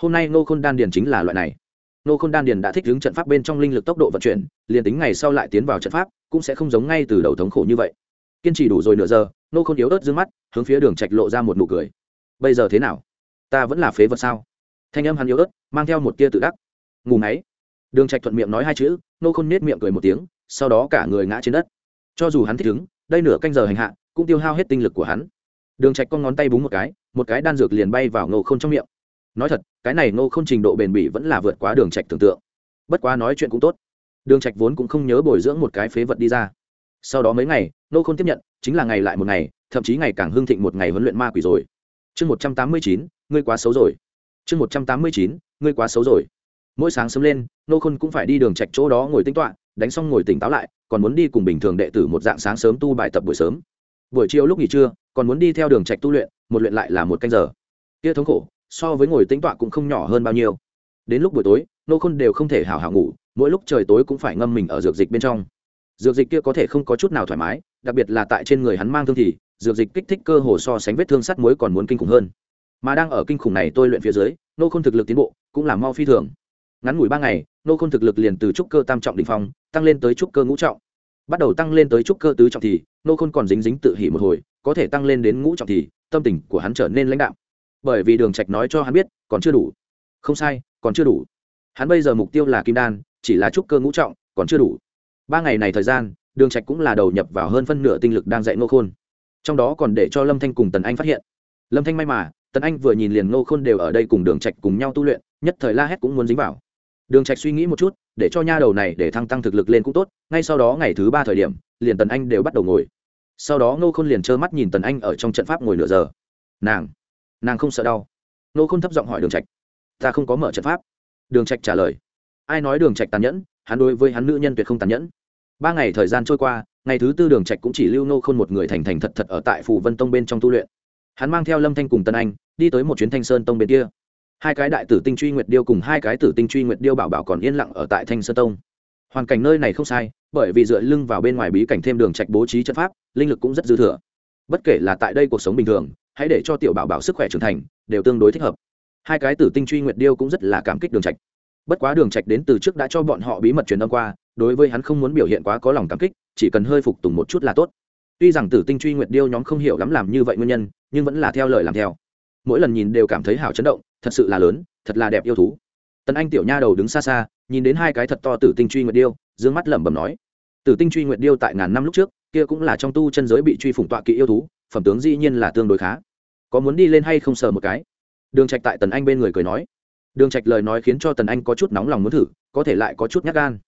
Hôm nay Ngô khôn đan điền chính là loại này nô khôn đan điền đã thích ứng trận pháp bên trong linh lực tốc độ vận chuyển, liền tính ngày sau lại tiến vào trận pháp, cũng sẽ không giống ngay từ đầu thống khổ như vậy. Kiên trì đủ rồi nửa giờ, nô khôn yếu ớt d mắt, hướng phía đường trạch lộ ra một nụ cười. Bây giờ thế nào? Ta vẫn là phế vật sao? Thanh âm hắn yếu ớt, mang theo một tia tự đắc. Ngủ ngáy. Đường trạch thuận miệng nói hai chữ, nô khôn nết miệng cười một tiếng, sau đó cả người ngã trên đất. Cho dù hắn thích ứng, đây nửa canh giờ hành hạ, cũng tiêu hao hết tinh lực của hắn. Đường trạch con ngón tay búng một cái một cái đan dược liền bay vào nô khôn trong miệng nói thật, cái này Ngô khôn trình độ bền bỉ vẫn là vượt quá đường trạch tưởng tượng. Bất quá nói chuyện cũng tốt. Đường trạch vốn cũng không nhớ bồi dưỡng một cái phế vật đi ra. Sau đó mấy ngày, Ngô khôn tiếp nhận, chính là ngày lại một ngày, thậm chí ngày càng hưng thịnh một ngày huấn luyện ma quỷ rồi. Chương một trăm tám mươi chín, ngươi quá xấu rồi. Chương một trăm tám mươi chín, ngươi quá xấu rồi. Mỗi sáng sớm lên nô khôn cũng phải đi đường trạch chỗ đó ngồi tính toạ đánh xong ngồi tỉnh táo lại, còn muốn đi cùng bình thường đệ tử một dạng sáng sớm tu bài tập buổi sớm. Buổi chiều lúc nghỉ trưa, còn muốn đi theo đường trạch tu luyện, một luyện lại là một canh giờ. Kia thống khổ so với ngồi tính tọa cũng không nhỏ hơn bao nhiêu. Đến lúc buổi tối, nô khôn đều không thể hào hào ngủ, mỗi lúc trời tối cũng phải ngâm mình ở dược dịch bên trong. Dược dịch kia có thể không có chút nào thoải mái, đặc biệt là tại trên người hắn mang thương thì, dược dịch kích thích cơ hồ so sánh vết thương sắt muối còn muốn kinh khủng hơn. Mà đang ở kinh khủng này tôi luyện phía dưới, nô khôn thực lực tiến bộ cũng là mau phi thường. Ngắn ngủi ba ngày, nô khôn thực lực liền từ trúc cơ tam trọng đ phong, tăng lên tới trúc cơ ngũ trọng. Bắt đầu tăng lên tới trúc cơ tứ trọng thì, nô khôn còn dính dính tự hỉ một hồi, có thể tăng lên đến ngũ trọng thì, tâm tình của hắn trở nên lãnh đạo bởi vì đường trạch nói cho hắn biết, còn chưa đủ. Không sai, còn chưa đủ. Hắn bây giờ mục tiêu là kim đan, chỉ là trúc cơ ngũ trọng, còn chưa đủ. Ba ngày này thời gian, đường trạch cũng là đầu nhập vào hơn phân nửa tinh lực đang dạy Ngô khôn. Trong đó còn để cho lâm thanh cùng tần anh phát hiện. Lâm thanh may mà, tần anh vừa nhìn liền Ngô khôn đều ở đây cùng đường trạch cùng nhau tu luyện, nhất thời la hét cũng muốn dính vào. Đường trạch suy nghĩ một chút, để cho nha đầu này để thăng tăng thực lực lên cũng tốt, ngay sau đó ngày thứ ba thời điểm, liền tần anh đều bắt đầu ngồi. Sau đó Ngô khôn liền trơ mắt nhìn tần anh ở trong trận pháp ngồi nửa giờ. Nàng nàng không sợ đau. Nô khôn thấp giọng hỏi đường trạch, ta không có mở trận pháp. Đường trạch trả lời, ai nói đường trạch tàn nhẫn, hắn đối với hắn nữ nhân tuyệt không tàn nhẫn. Ba ngày thời gian trôi qua, ngày thứ tư đường trạch cũng chỉ lưu nô khôn một người thành thành thật thật ở tại phủ vân tông bên trong tu luyện. Hắn mang theo lâm thanh cùng tân anh, đi tới một chuyến thanh sơn tông bên kia. Hai cái đại tử tinh truy nguyệt điêu cùng hai cái tử tinh truy nguyệt điêu bảo bảo còn yên lặng ở tại thanh sơn tông. Hoàn cảnh nơi này không sai, bởi vì dựa lưng vào bên ngoài bí cảnh thêm đường trạch bố trí trận pháp, linh lực cũng rất dư thừa. Bất kể là tại đây cuộc sống bình thường hãy để cho tiểu bảo bảo sức khỏe trưởng thành, đều tương đối thích hợp. Hai cái tử tinh truy nguyệt điêu cũng rất là cảm kích đường trạch. Bất quá đường trạch đến từ trước đã cho bọn họ bí mật truyền âm qua, đối với hắn không muốn biểu hiện quá có lòng cảm kích, chỉ cần hơi phục tùng một chút là tốt. Tuy rằng tử tinh truy nguyệt điêu nhóm không hiểu lắm làm như vậy nguyên nhân, nhưng vẫn là theo lời làm theo. Mỗi lần nhìn đều cảm thấy hảo chấn động, thật sự là lớn, thật là đẹp yêu thú. Tần anh tiểu nha đầu đứng xa xa, nhìn đến hai cái thật to tử tinh truy nguyệt điêu, dương mắt lẩm bẩm nói, tử tinh truy nguyệt điêu tại ngàn năm lúc trước kia cũng là trong tu chân giới bị truy phủng tọa kỵ yêu thú, phẩm tướng dĩ nhiên là tương đối khá. Có muốn đi lên hay không sờ một cái? Đường trạch tại tần anh bên người cười nói. Đường trạch lời nói khiến cho tần anh có chút nóng lòng muốn thử, có thể lại có chút nhát gan.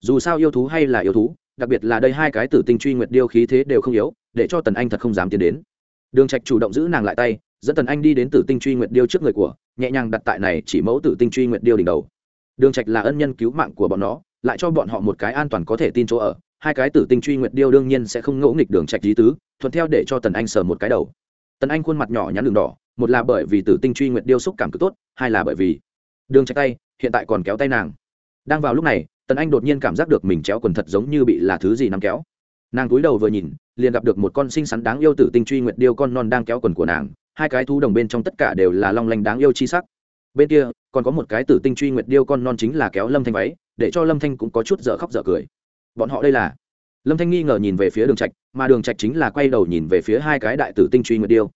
Dù sao yêu thú hay là yêu thú, đặc biệt là đây hai cái tử tinh truy nguyệt điêu khí thế đều không yếu, để cho tần anh thật không dám tiến đến. Đường trạch chủ động giữ nàng lại tay, dẫn tần anh đi đến tử tinh truy nguyệt điêu trước người của, nhẹ nhàng đặt tại này chỉ mẫu tử tinh truy nguyệt điêu đỉnh đầu. Đường trạch là ân nhân cứu mạng của bọn nó, lại cho bọn họ một cái an toàn có thể tin chỗ ở hai cái tử tinh truy nguyệt điêu đương nhiên sẽ không ngỗ nghịch đường trạch lý tứ, thuận theo để cho tần anh sờ một cái đầu. Tần anh khuôn mặt nhỏ nhắn đường đỏ, một là bởi vì tử tinh truy nguyệt điêu xúc cảm cực tốt, hai là bởi vì đường trạch tay, hiện tại còn kéo tay nàng. Đang vào lúc này, tần anh đột nhiên cảm giác được mình chéo quần thật giống như bị là thứ gì nắm kéo. Nàng cúi đầu vừa nhìn, liền gặp được một con xinh xắn đáng yêu tử tinh truy nguyệt điêu con non đang kéo quần của nàng, hai cái thú đồng bên trong tất cả đều là long lanh đáng yêu chi sắc. Bên kia, còn có một cái tử tinh truy nguyệt điêu con non chính là kéo lâm thanh váy, để cho lâm thanh cũng có chút dở khóc dở cười bọn họ đây là. Lâm thanh nghi ngờ nhìn về phía đường trạch, mà đường trạch chính là quay đầu nhìn về phía hai cái đại tử tinh truy nguyệt điêu.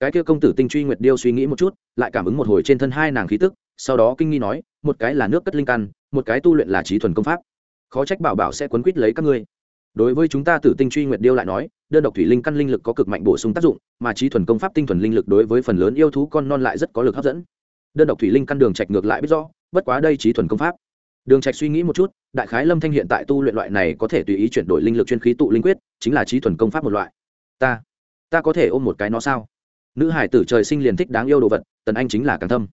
Cái kia công tử tinh truy nguyệt điêu suy nghĩ một chút, lại cảm ứng một hồi trên thân hai nàng khí tức, sau đó kinh nghi nói, một cái là nước cất linh căn, một cái tu luyện là trí thuần công pháp. Khó trách bảo bảo sẽ quấn quýt lấy các ngươi. Đối với chúng ta tử tinh truy nguyệt điêu lại nói, đơn độc thủy linh căn linh lực có cực mạnh bổ sung tác dụng, mà trí thuần công pháp tinh thuần linh lực đối với phần lớn yêu thú con non lại rất có lực hấp dẫn. Đơn độc thủy linh căn đường trạch ngược lại biết rõ, bất quá đây trí thuần công pháp. Đường trạch suy nghĩ một chút đại khái lâm thanh hiện tại tu luyện loại này có thể tùy ý chuyển đổi linh lực chuyên khí tụ linh quyết, chính là trí thuần công pháp một loại. Ta ta có thể ôm một cái nó sao? Nữ hải tử trời sinh liền thích đáng yêu đồ vật, tần anh chính là càng thâm.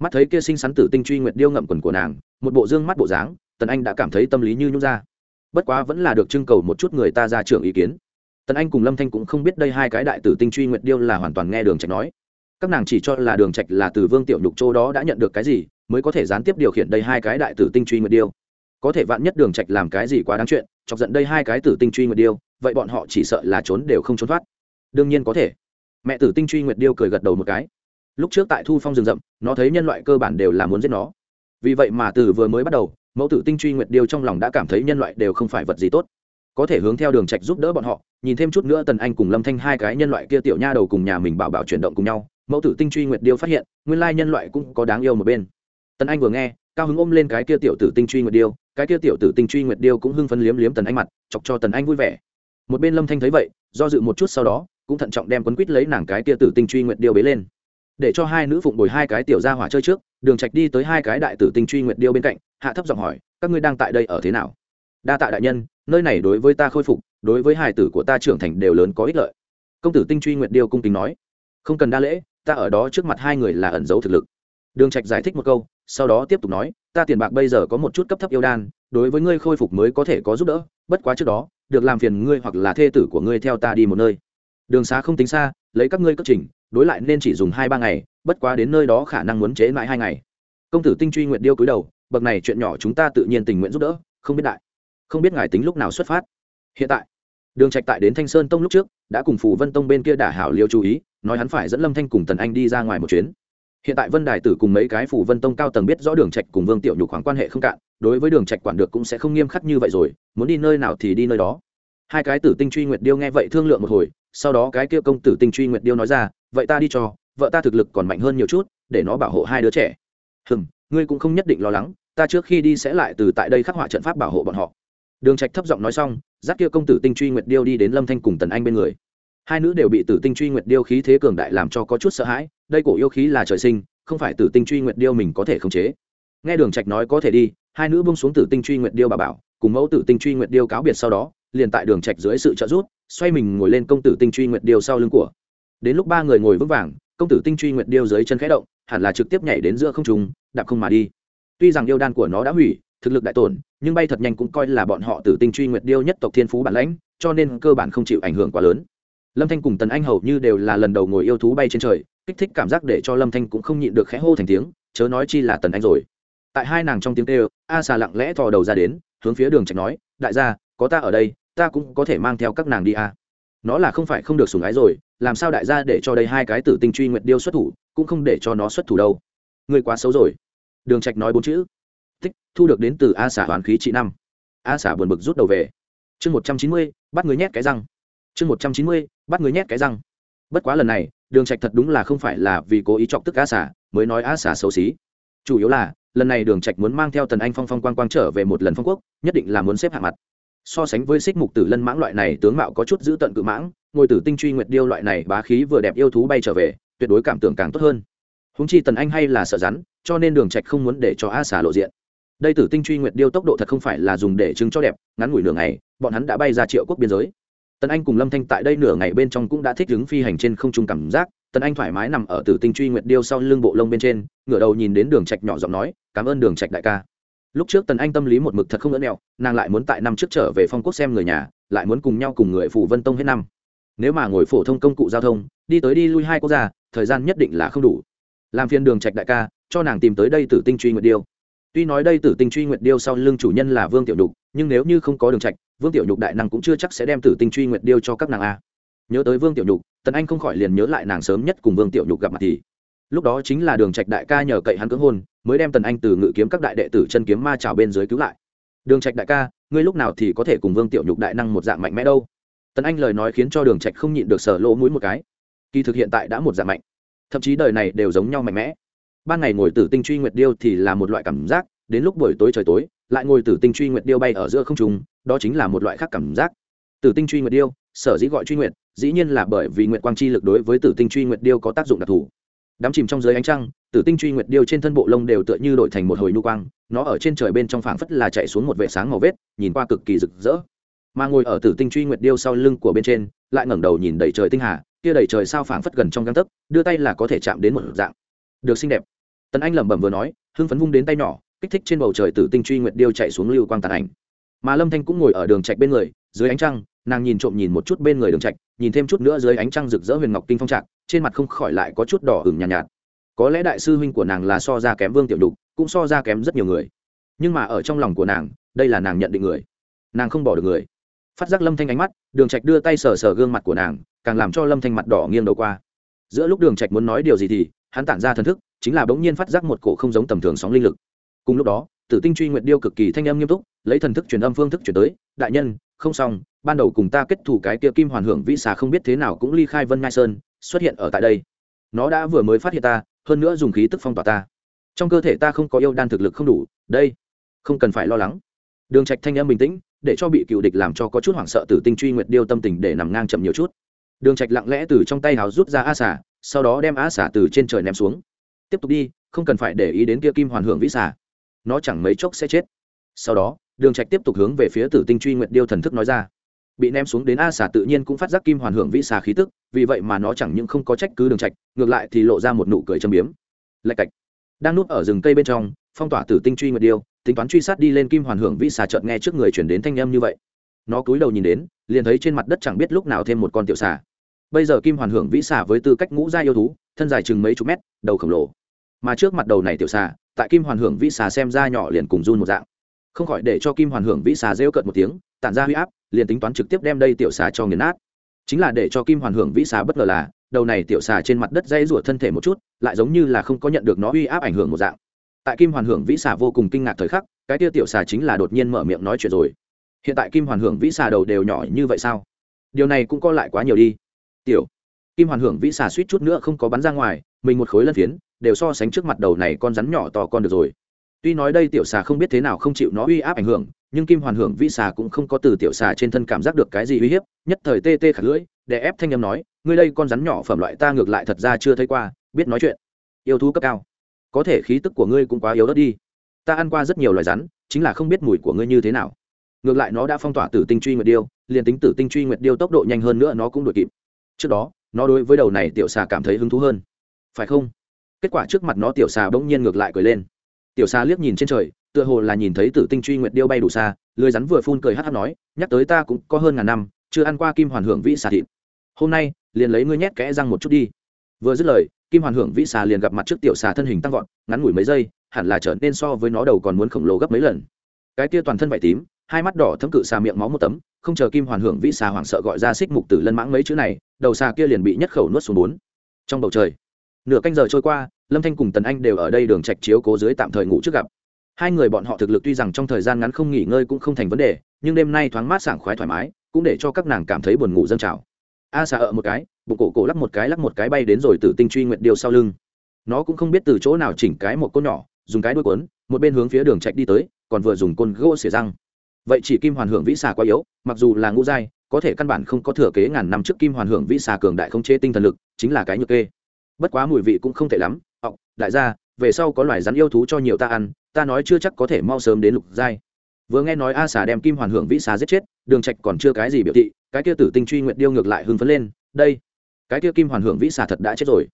Mắt thấy kia sinh sắn tử tinh truy nguyệt điêu ngậm quần của nàng, một bộ dương mắt bộ dáng, tần anh đã cảm thấy tâm lý như nhút ra. Bất quá vẫn là được trưng cầu một chút người ta ra trưởng ý kiến. Tần anh cùng lâm thanh cũng không biết đây hai cái đại tử tinh truy nguyệt điêu là hoàn toàn nghe đường trạch nói. Các nàng chỉ cho là đường trạch là từ vương tiểu nhục châu đó đã nhận được cái gì, mới có thể gián tiếp điều khiển đây hai cái đại tử tinh truy nguyệt điêu có thể vạn nhất đường trạch làm cái gì quá đáng chuyện, chọc giận đây hai cái tử tinh truy nguyệt điêu, vậy bọn họ chỉ sợ là trốn đều không trốn thoát. Đương nhiên có thể. Mẹ tử tinh truy nguyệt điêu cười gật đầu một cái. Lúc trước tại thu phong rừng rậm, nó thấy nhân loại cơ bản đều là muốn giết nó. Vì vậy mà từ vừa mới bắt đầu, mẫu tử tinh truy nguyệt điêu trong lòng đã cảm thấy nhân loại đều không phải vật gì tốt. Có thể hướng theo đường trạch giúp đỡ bọn họ, nhìn thêm chút nữa tần anh cùng lâm thanh hai cái nhân loại kia tiểu nha đầu cùng nhà mình bảo bảo chuyển động cùng nhau, mẫu tử tinh truy nguyệt điêu phát hiện, nguyên lai nhân loại cũng có đáng yêu một bên. Tần anh vừa nghe cao hứng ôm lên cái kia tiểu tử tinh truy nguyệt điêu, cái kia tiểu tử tinh truy nguyệt điêu cũng hưng phấn liếm liếm tần anh mặt, chọc cho tần anh vui vẻ. Một bên lâm thanh thấy vậy, do dự một chút sau đó, cũng thận trọng đem quấn quýt lấy nàng cái kia tử tinh truy nguyệt điêu bế lên. Để cho hai nữ phụng bồi hai cái tiểu gia hỏa chơi trước, đường trạch đi tới hai cái đại tử tinh truy nguyệt điêu bên cạnh, hạ thấp giọng hỏi, các ngươi đang tại đây ở thế nào? Đa tạ đại nhân, nơi này đối với ta khôi phục, đối với hài tử của ta trưởng thành đều lớn có ích lợi. Công tử tinh truy nguyệt điêu cung kính nói, không cần đa lễ, ta ở đó trước mặt hai người là ẩn giấu thực lực. Đường trạch giải thích một câu sau đó tiếp tục nói, ta tiền bạc bây giờ có một chút cấp thấp yêu đan, đối với ngươi khôi phục mới có thể có giúp đỡ, bất quá trước đó, được làm phiền ngươi hoặc là thê tử của ngươi theo ta đi một nơi. Đường xá không tính xa, lấy các ngươi cấp trình, đối lại nên chỉ dùng hai ba ngày, bất quá đến nơi đó khả năng muốn chế mãi hai ngày. Công tử tinh truy nguyện điêu cúi đầu, bậc này chuyện nhỏ chúng ta tự nhiên tình nguyện giúp đỡ, không biết đại, không biết ngài tính lúc nào xuất phát. Hiện tại, đường trạch tại đến thanh sơn tông lúc trước, đã cùng phù vân tông bên kia đả hảo liêu chú ý, nói hắn phải dẫn lâm thanh cùng tần anh đi ra ngoài một chuyến hiện tại vân đài tử cùng mấy cái phủ vân tông cao tầng biết rõ đường trạch cùng vương tiểu nhục khoảng quan hệ không cạn, đối với đường trạch quản được cũng sẽ không nghiêm khắc như vậy rồi, muốn đi nơi nào thì đi nơi đó. Hai cái tử tinh truy nguyệt điêu nghe vậy thương lượng một hồi, sau đó cái kia công tử tinh truy nguyệt điêu nói ra, vậy ta đi cho, vợ ta thực lực còn mạnh hơn nhiều chút, để nó bảo hộ hai đứa trẻ. Hừm, ngươi cũng không nhất định lo lắng, ta trước khi đi sẽ lại từ tại đây khắc họa trận pháp bảo hộ bọn họ. Đường trạch thấp giọng nói xong, dắt kia công tử tinh truy nguyệt điêu đi đến lâm thanh cùng tần anh bên người. Hai nữ đều bị tử tinh truy nguyệt điêu khí thế cường đại làm cho có chút sợ hãi đây cổ yêu khí là trời sinh, không phải tử tinh truy nguyệt điêu mình có thể khống chế. Nghe đường trạch nói có thể đi, hai nữ buông xuống tử tinh truy nguyệt điêu bà bảo, cùng mẫu tử tinh truy nguyệt điêu cáo biệt sau đó, liền tại đường trạch dưới sự trợ giúp, xoay mình ngồi lên công tử tinh truy nguyệt điêu sau lưng của. Đến lúc ba người ngồi vững vàng, công tử tinh truy nguyệt điêu dưới chân khẽ động, hẳn là trực tiếp nhảy đến giữa không trung, đạp không mà đi. Tuy rằng yêu đan của nó đã hủy, thực lực đại tổn, nhưng bay thật nhanh cũng coi là bọn họ tử tinh truy nguyệt điêu nhất tộc thiên phú bản lãnh, cho nên cơ bản không chịu ảnh hưởng quá lớn lâm thanh cùng tần anh hầu như đều là lần đầu ngồi yêu thú bay trên trời, kích thích cảm giác để cho lâm thanh cũng không nhịn được khẽ hô thành tiếng, chớ nói chi là tần anh rồi. Tại hai nàng trong tiếng kêu, a xà lặng lẽ thò đầu ra đến, hướng phía đường trạch nói, đại gia, có ta ở đây, ta cũng có thể mang theo các nàng đi a. Nó là không phải không được sủng ái rồi, làm sao đại gia để cho đây hai cái tử tinh truy nguyệt điêu xuất thủ, cũng không để cho nó xuất thủ đâu. Người quá xấu rồi. Đường trạch nói bốn chữ. Tích, thu được đến từ a xả hoán khí trị năm. A xả buồn bực rút đầu về. Chương một trăm chín mươi, bắt người nhét cái răng chương một trăm chín mươi, bắt người nhét cái răng. Bất quá lần này, đường trạch thật đúng là không phải là vì cố ý chọc tức a xả mới nói a xả xấu xí. Chủ yếu là, lần này đường trạch muốn mang theo tần anh phong phong quang quang trở về một lần phong quốc, nhất định là muốn xếp hạng mặt. So sánh với xích mục tử lân mãng loại này tướng mạo có chút giữ tận cự mãng ngồi tử tinh truy nguyệt điêu loại này bá khí vừa đẹp yêu thú bay trở về, tuyệt đối cảm tưởng càng tốt hơn. Húng chi tần anh hay là sợ rắn, cho nên đường trạch không muốn để cho a xà lộ diện. Đây tử tinh truy nguyệt điêu tốc độ thật không phải là dùng để chứng cho đẹp, ngắn ngủi nửa ngày, bọn hắn đã bay ra triệu quốc biên giới tần anh cùng lâm thanh tại đây nửa ngày bên trong cũng đã thích ứng phi hành trên không trung cảm giác. Tần anh thoải mái nằm ở tử tinh truy nguyệt điêu sau lưng bộ lông bên trên, ngửa đầu nhìn đến đường trạch nhỏ giọng nói, cảm ơn đường trạch đại ca. Lúc trước tần anh tâm lý một mực thật không ngỡ nẹo nàng lại muốn tại năm trước trở về phong quốc xem người nhà, lại muốn cùng nhau cùng người phủ vân tông hết năm. Nếu mà ngồi phổ thông công cụ giao thông, đi tới đi lui hai quốc gia, thời gian nhất định là không đủ. Làm phiên đường trạch đại ca, cho nàng tìm tới đây tử tinh truy nguyệt điêu. Tuy nói đây tử tinh truy nguyệt điêu sau lưng chủ nhân là vương tiểu đục nhưng nếu như không có đường trạch, vương tiểu nhục đại năng cũng chưa chắc sẽ đem tử tinh truy nguyệt điêu cho các nàng a. Nhớ tới vương tiểu nhục, tần anh không khỏi liền nhớ lại nàng sớm nhất cùng vương tiểu nhục gặp mặt thì. Lúc đó chính là đường trạch đại ca nhờ cậy hắn cưỡng hôn, mới đem tần anh từ ngự kiếm các đại đệ tử chân kiếm ma trào bên dưới cứu lại. Đường trạch đại ca, ngươi lúc nào thì có thể cùng vương tiểu nhục đại năng một dạng mạnh mẽ đâu? Tần anh lời nói khiến cho đường trạch không nhịn được sở lỗ mũi một cái. Kỳ thực hiện tại đã một dạng mạnh. Thậm chí đời này đều giống nhau mạnh mẽ. Ban ngày ngồi tử tinh truy nguyệt điêu thì là một loại cảm giác đến lúc buổi tối trời tối, lại ngồi tử tinh truy nguyệt điêu bay ở giữa không trung, đó chính là một loại khác cảm giác. Tử tinh truy nguyệt điêu, sở dĩ gọi truy nguyệt, dĩ nhiên là bởi vì nguyệt quang chi lực đối với tử tinh truy nguyệt điêu có tác dụng đặc thù. Đám chìm trong dưới ánh trăng, tử tinh truy nguyệt điêu trên thân bộ lông đều tựa như đổi thành một hồi nhu quang, nó ở trên trời bên trong phảng phất là chạy xuống một vệ sáng màu vết nhìn qua cực kỳ rực rỡ. Mà ngồi ở tử tinh truy nguyệt điêu sau lưng của bên trên, lại ngẩng đầu nhìn đầy trời tinh hà, kia đầy trời sao phảng phất gần trong găng tấc, đưa tay là có thể chạm đến một dạng. Được xinh đẹp. Tần anh lẩm bẩm vừa nói, hưng phấn vung đến tay nhỏ kích thích trên bầu trời tử tinh truy nguyệt điêu chạy xuống lưu quang tàn ảnh. Mà lâm thanh cũng ngồi ở đường trạch bên người dưới ánh trăng nàng nhìn trộm nhìn một chút bên người đường trạch nhìn thêm chút nữa dưới ánh trăng rực rỡ huyền ngọc kinh phong trạc trên mặt không khỏi lại có chút đỏ ửng nhàn nhạt, nhạt. Có lẽ đại sư huynh của nàng là so ra kém vương tiểu đục cũng so ra kém rất nhiều người. Nhưng mà ở trong lòng của nàng đây là nàng nhận định người. Nàng không bỏ được người. Phát giác lâm thanh ánh mắt đường trạch đưa tay sờ sờ gương mặt của nàng càng làm cho lâm thanh mặt đỏ nghiêng đầu qua. Giữa lúc đường trạch muốn nói điều gì thì hắn tản ra thần thức chính là bỗng nhiên phát giác một cổ không giống tầm thường sóng linh lực cùng lúc đó, tử tinh truy nguyệt điêu cực kỳ thanh âm nghiêm túc, lấy thần thức truyền âm phương thức chuyển tới, đại nhân, không xong, ban đầu cùng ta kết thủ cái kia kim hoàn hưởng vĩ xà không biết thế nào cũng ly khai vân ngai sơn, xuất hiện ở tại đây. Nó đã vừa mới phát hiện ta, hơn nữa dùng khí tức phong tỏa ta. Trong cơ thể ta không có yêu đan thực lực không đủ, đây, không cần phải lo lắng. Đường trạch thanh âm bình tĩnh, để cho bị cựu địch làm cho có chút hoảng sợ tử tinh truy nguyệt điêu tâm tình để nằm ngang chậm nhiều chút. Đường trạch lặng lẽ từ trong tay hào rút ra a xả sau đó đem a xả từ trên trời ném xuống. Tiếp tục đi, không cần phải để ý đến kia kim hoàn hưởng vĩ xả nó chẳng mấy chốc sẽ chết. Sau đó, đường trạch tiếp tục hướng về phía tử tinh truy nguyệt điêu thần thức nói ra. Bị ném xuống đến a xà tự nhiên cũng phát giác kim hoàn hưởng vĩ xà khí tức, vì vậy mà nó chẳng những không có trách cứ đường trạch, ngược lại thì lộ ra một nụ cười châm biếm. Lạch cạch. Đang núp ở rừng cây bên trong, phong tỏa tử tinh truy nguyệt điêu, tính toán truy sát đi lên kim hoàn hưởng vĩ xà chợt nghe trước người chuyển đến thanh âm như vậy. Nó cúi đầu nhìn đến, liền thấy trên mặt đất chẳng biết lúc nào thêm một con tiểu xà. Bây giờ kim hoàn hưởng vĩ xà với tư cách ngũ gia yêu thú, thân dài chừng mấy chục mét, đầu khổng lồ. Mà trước mặt đầu này tiểu xà tại kim hoàn hưởng vĩ xà xem ra nhỏ liền cùng run một dạng. Không khỏi để cho kim hoàn hưởng vĩ xà rêu cợt một tiếng, tản ra huy áp, liền tính toán trực tiếp đem đây tiểu xà cho nghiền nát. Chính là để cho kim hoàn hưởng vĩ xà bất ngờ là, đầu này tiểu xà trên mặt đất dây rủa thân thể một chút, lại giống như là không có nhận được nó uy áp ảnh hưởng một dạng. Tại kim hoàn hưởng vĩ xà vô cùng kinh ngạc thời khắc, cái tia tiểu xà chính là đột nhiên mở miệng nói chuyện rồi. Hiện tại kim hoàn hưởng vĩ xà đầu đều nhỏ như vậy sao? Điều này cũng co lại quá nhiều đi. Tiểu, kim hoàn hưởng vĩ xà suýt chút nữa không có bắn ra ngoài mình một khối lân phiến, đều so sánh trước mặt đầu này con rắn nhỏ to con được rồi. Tuy nói đây tiểu xà không biết thế nào không chịu nó uy áp ảnh hưởng, nhưng kim hoàn hưởng vi xà cũng không có từ tiểu xà trên thân cảm giác được cái gì uy hiếp, nhất thời tê tê khả lưỡi để ép thanh â m nói, ngươi đây con rắn nhỏ phẩm loại ta ngược lại thật ra chưa thấy qua, biết nói chuyện. Yêu thú cấp cao. Có thể khí tức của ngươi cũng quá yếu đất đi. Ta ăn qua rất nhiều loài rắn, chính là không biết mùi của ngươi như thế nào. Ngược lại nó đã phong tỏa tử tinh truy nguyệt điêu, liền tính tử tinh truy nguyệt điêu tốc độ nhanh hơn nữa nó cũng đuổi kịp. Trước đó, nó đối với đầu này tiểu xà cảm thấy hứng thú hơn phải không? Kết quả trước mặt nó tiểu xà bỗng nhiên ngược lại cười lên. Tiểu xà liếc nhìn trên trời, tựa hồ là nhìn thấy tử tinh truy nguyệt điêu bay đủ xa lưới rắn vừa phun cười hát hát nói, nhắc tới ta cũng có hơn ngàn năm, chưa ăn qua kim hoàn hưởng vĩ xà thịt. Hôm nay, liền lấy ngươi nhét kẽ răng một chút đi. Vừa dứt lời, kim hoàn hưởng vĩ xà liền gặp mặt trước tiểu xà thân hình tăng vọt, ngắn ngủi mấy giây, hẳn là trở nên so với nó đầu còn muốn khổng lồ gấp mấy lần. Cái kia toàn thân vải tím, hai mắt đỏ thấm cự xà miệng máu một tấm, không chờ kim hoàn hưởng vĩ xà hoảng sợ gọi ra xích mục tử lân mãng mấy chữ này, đầu xà kia liền bị nhất khẩu nuốt xuống bốn. Trong bầu trời nửa canh giờ trôi qua, lâm thanh cùng tần anh đều ở đây đường trạch chiếu cố dưới tạm thời ngủ trước gặp. Hai người bọn họ thực lực tuy rằng trong thời gian ngắn không nghỉ ngơi cũng không thành vấn đề, nhưng đêm nay thoáng mát sảng khoái thoải mái, cũng để cho các nàng cảm thấy buồn ngủ dâng trào. A xà ở một cái, bụng cổ cổ lắc một cái lắc một cái bay đến rồi từ tinh truy nguyệt điều sau lưng. Nó cũng không biết từ chỗ nào chỉnh cái một côn nhỏ, dùng cái đuôi cuốn, một bên hướng phía đường trạch đi tới, còn vừa dùng côn gỗ xỉa răng. Vậy chỉ kim hoàn hưởng vĩ xà quá yếu, mặc dù là ngũ giai, có thể căn bản không có thừa kế ngàn năm trước kim hoàn hưởng vĩ xà cường đại không chế tinh thần lực, chính là cái nhược kê bất quá mùi vị cũng không tệ lắm. Ọc, đại gia, về sau có loài rắn yêu thú cho nhiều ta ăn, ta nói chưa chắc có thể mau sớm đến lục giai. Vừa nghe nói a xà đem kim hoàn hưởng vĩ xà giết chết, đường trạch còn chưa cái gì biểu thị, cái kia tử tinh truy nguyện điêu ngược lại hưng phấn lên, đây, cái kia kim hoàn hưởng vĩ xà thật đã chết rồi.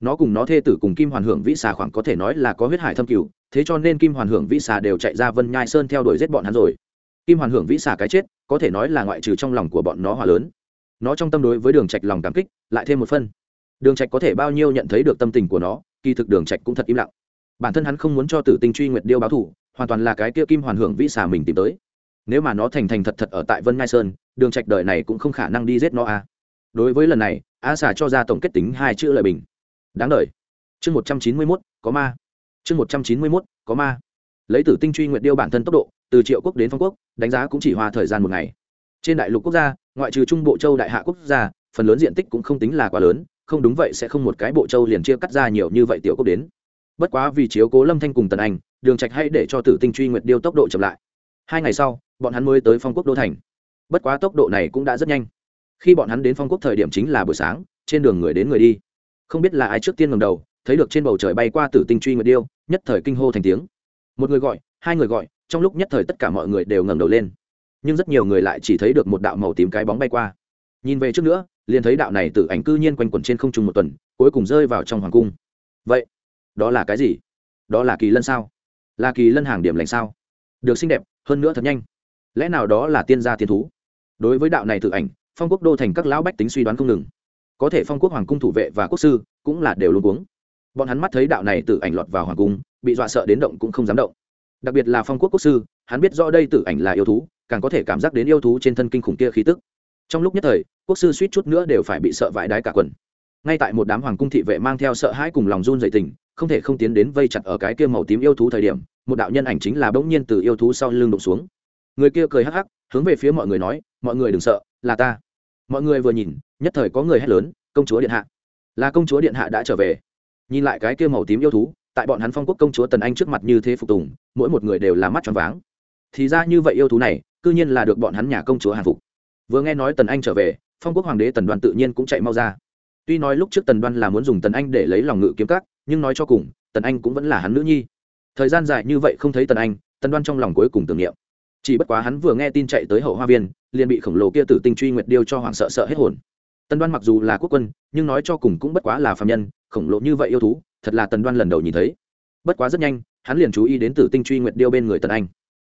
Nó cùng nó thê tử cùng kim hoàn hưởng vĩ xà khoảng có thể nói là có huyết hải thâm cửu thế cho nên kim hoàn hưởng vĩ xà đều chạy ra vân nhai sơn theo đuổi giết bọn hắn rồi. Kim hoàn hưởng vĩ xà cái chết, có thể nói là ngoại trừ trong lòng của bọn nó hòa lớn. Nó trong tâm đối với đường trạch lòng cảm kích, lại thêm một phân đường trạch có thể bao nhiêu nhận thấy được tâm tình của nó kỳ thực đường trạch cũng thật im lặng. Bản thân hắn không muốn cho tử tinh truy nguyệt điêu báo thù hoàn toàn là cái kia kim hoàn hưởng vĩ xà mình tìm tới. Nếu mà nó thành thành thật thật ở tại vân ngai sơn đường trạch đời này cũng không khả năng đi giết nó a à. đối với lần này a xà cho ra tổng kết tính hai chữ lời bình. Đáng đời. Chương một trăm chín mươi 191, có ma. Chương một trăm chín mươi 191, có ma. Lấy tử tinh truy nguyệt điêu bản thân tốc độ từ triệu quốc đến phong quốc đánh giá cũng chỉ hoa thời gian một ngày. Trên đại lục quốc gia ngoại trừ trung bộ châu đại hạ quốc gia phần lớn diện tích cũng không tính là quá lớn không đúng vậy sẽ không một cái bộ châu liền chia cắt ra nhiều như vậy tiểu quốc đến. Bất quá vì chiếu cố lâm thanh cùng tần anh, đường trạch hay để cho tử tinh truy nguyệt điêu tốc độ chậm lại. Hai ngày sau, bọn hắn mới tới phong quốc đô thành. Bất quá tốc độ này cũng đã rất nhanh. Khi bọn hắn đến phong quốc thời điểm chính là buổi sáng, trên đường người đến người đi. Không biết là ai trước tiên ngầm đầu, thấy được trên bầu trời bay qua tử tinh truy nguyệt điêu, nhất thời kinh hô thành tiếng. Một người gọi, hai người gọi, trong lúc nhất thời tất cả mọi người đều ngẩng đầu lên. Nhưng rất nhiều người lại chỉ thấy được một đạo màu tím cái bóng bay qua. Nhìn về trước nữa liền thấy đạo này tự ảnh cư nhiên quanh quẩn trên không trung một tuần, cuối cùng rơi vào trong hoàng cung. Vậy, đó là cái gì? Đó là kỳ lân sao? Là kỳ lân hàng điểm lành sao? Được xinh đẹp, hơn nữa thật nhanh. Lẽ nào đó là tiên gia tiên thú? Đối với đạo này tự ảnh, phong quốc đô thành các lão bách tính suy đoán không ngừng. Có thể phong quốc hoàng cung thủ vệ và quốc sư cũng là đều luôn cuống. Bọn hắn mắt thấy đạo này tự ảnh lọt vào hoàng cung, bị dọa sợ đến động cũng không dám động. Đặc biệt là phong quốc quốc sư, hắn biết rõ đây tự ảnh là yêu thú, càng có thể cảm giác đến yêu thú trên thân kinh khủng kia khí tức trong lúc nhất thời, quốc sư suýt chút nữa đều phải bị sợ vãi đái cả quần. Ngay tại một đám hoàng cung thị vệ mang theo sợ hãi cùng lòng run dậy tình, không thể không tiến đến vây chặt ở cái kia màu tím yêu thú thời điểm, một đạo nhân ảnh chính là bỗng nhiên từ yêu thú sau lưng đụng xuống. Người kia cười hắc hắc, hướng về phía mọi người nói, mọi người đừng sợ, là ta. Mọi người vừa nhìn, nhất thời có người hét lớn, công chúa điện hạ. Là công chúa điện hạ đã trở về. Nhìn lại cái kia màu tím yêu thú, tại bọn hắn phong quốc công chúa tần anh trước mặt như thế phục tùng, mỗi một người đều là mắt tròn váng. Thì ra như vậy yêu thú này, cư nhiên là được bọn hắn nhà công chúa hàng phục vừa nghe nói tần anh trở về, phong quốc hoàng đế tần đoan tự nhiên cũng chạy mau ra. Tuy nói lúc trước tần đoan là muốn dùng tần anh để lấy lòng ngự kiếm các, nhưng nói cho cùng, tần anh cũng vẫn là hắn nữ nhi. Thời gian dài như vậy không thấy tần anh, tần đoan trong lòng cuối cùng tưởng niệm. Chỉ bất quá hắn vừa nghe tin chạy tới hậu hoa viên, liền bị khổng lồ kia tử tinh truy nguyệt điêu cho hoàng sợ sợ hết hồn. Tần đoan mặc dù là quốc quân, nhưng nói cho cùng cũng bất quá là phạm nhân, khổng lồ như vậy yêu thú, thật là tần đoan lần đầu nhìn thấy. Bất quá rất nhanh, hắn liền chú ý đến tử tinh truy nguyệt điêu bên người tần anh.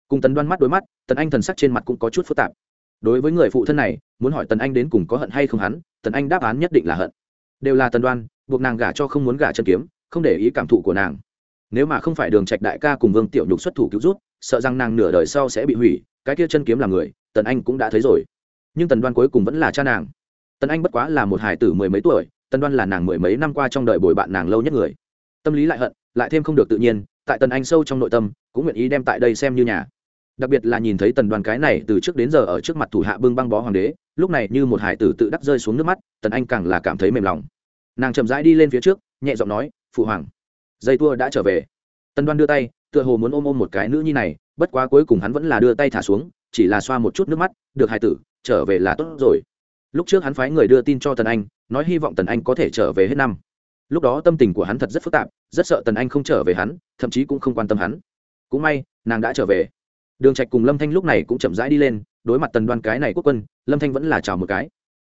Cùng tần đoan mắt đối mắt, tần anh thần sắc trên mặt cũng có chút phức tạp đối với người phụ thân này, muốn hỏi tần anh đến cùng có hận hay không hắn, tần anh đáp án nhất định là hận. Đều là tần đoan, buộc nàng gả cho không muốn gả chân kiếm, không để ý cảm thụ của nàng. Nếu mà không phải đường trạch đại ca cùng vương tiểu nhục xuất thủ cứu rút sợ rằng nàng nửa đời sau sẽ bị hủy, cái kia chân kiếm là người, tần anh cũng đã thấy rồi. Nhưng tần đoan cuối cùng vẫn là cha nàng. Tần anh bất quá là một hải tử mười mấy tuổi, tần đoan là nàng mười mấy năm qua trong đời bồi bạn nàng lâu nhất người. Tâm lý lại hận, lại thêm không được tự nhiên, tại tần anh sâu trong nội tâm, cũng nguyện ý đem tại đây xem như nhà đặc biệt là nhìn thấy tần đoàn cái này từ trước đến giờ ở trước mặt thủ hạ bưng băng bó hoàng đế, lúc này như một hải tử tự đắc rơi xuống nước mắt, tần anh càng là cảm thấy mềm lòng. Nàng chậm rãi đi lên phía trước, nhẹ giọng nói, phụ hoàng, dây tua đã trở về. Tần đoan đưa tay, tựa hồ muốn ôm ôm một cái nữ nhi này, bất quá cuối cùng hắn vẫn là đưa tay thả xuống, chỉ là xoa một chút nước mắt, được hải tử, trở về là tốt rồi. Lúc trước hắn phái người đưa tin cho tần anh, nói hy vọng tần anh có thể trở về hết năm. Lúc đó tâm tình của hắn thật rất phức tạp, rất sợ tần anh không trở về hắn, thậm chí cũng không quan tâm hắn. Cũng may, nàng đã trở về đường trạch cùng lâm thanh lúc này cũng chậm rãi đi lên, đối mặt tần đoan cái này quốc quân, lâm thanh vẫn là chào một cái.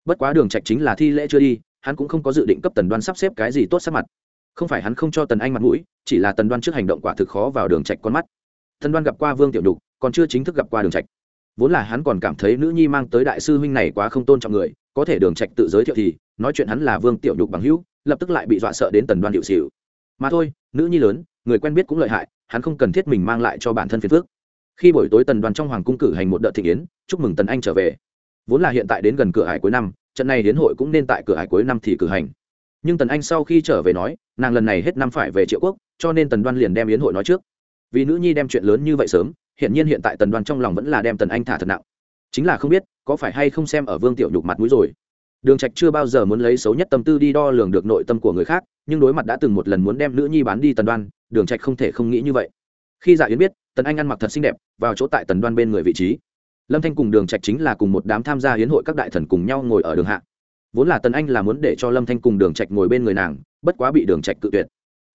Bất quá đường trạch chính là thi lễ chưa đi, hắn cũng không có dự định cấp tần đoan sắp xếp cái gì tốt sắc mặt. Không phải hắn không cho tần anh mặt mũi, chỉ là tần đoan trước hành động quả thực khó vào đường trạch con mắt. Tần đoan gặp qua vương tiểu đục còn chưa chính thức gặp qua đường trạch. Vốn là hắn còn cảm thấy nữ nhi mang tới đại sư huynh này quá không tôn trọng người, có thể đường trạch tự giới thiệu thì, nói chuyện hắn là vương tiểu nhục bằng hữu, lập tức lại bị dọa sợ đến tần đoan điệu xỉu. Mà thôi, nữ nhi lớn, người quen biết cũng lợi hại, hắn không cần thiết mình mang lại cho bản thân phiền phước khi buổi tối tần đoàn trong hoàng cung cử hành một đợt thị kiến chúc mừng tần anh trở về. Vốn là hiện tại đến gần cửa hải cuối năm, trận này đến hội cũng nên tại cửa hải cuối năm thì cử hành. Nhưng tần anh sau khi trở về nói, nàng lần này hết năm phải về triệu quốc, cho nên tần đoan liền đem yến hội nói trước. Vì nữ nhi đem chuyện lớn như vậy sớm hiện nhiên hiện tại tần đoan trong lòng vẫn là đem tần anh thả thật nặng. Chính là không biết, có phải hay không xem ở vương tiểu nhục mặt mũi rồi. Đường trạch chưa bao giờ muốn lấy xấu nhất tâm tư đi đo lường được nội tâm của người khác, nhưng đối mặt đã từng một lần muốn đem nữ nhi bán đi tần đoan đường trạch không thể không nghĩ như vậy. Khi dạ yến biết tần anh ăn mặc thật xinh đẹp, vào chỗ tại tần đoan bên người vị trí. Lâm thanh cùng đường trạch chính là cùng một đám tham gia hiến hội các đại thần cùng nhau ngồi ở đường hạ. Vốn là tần anh là muốn để cho lâm thanh cùng đường trạch ngồi bên người nàng, bất quá bị đường trạch cự tuyệt.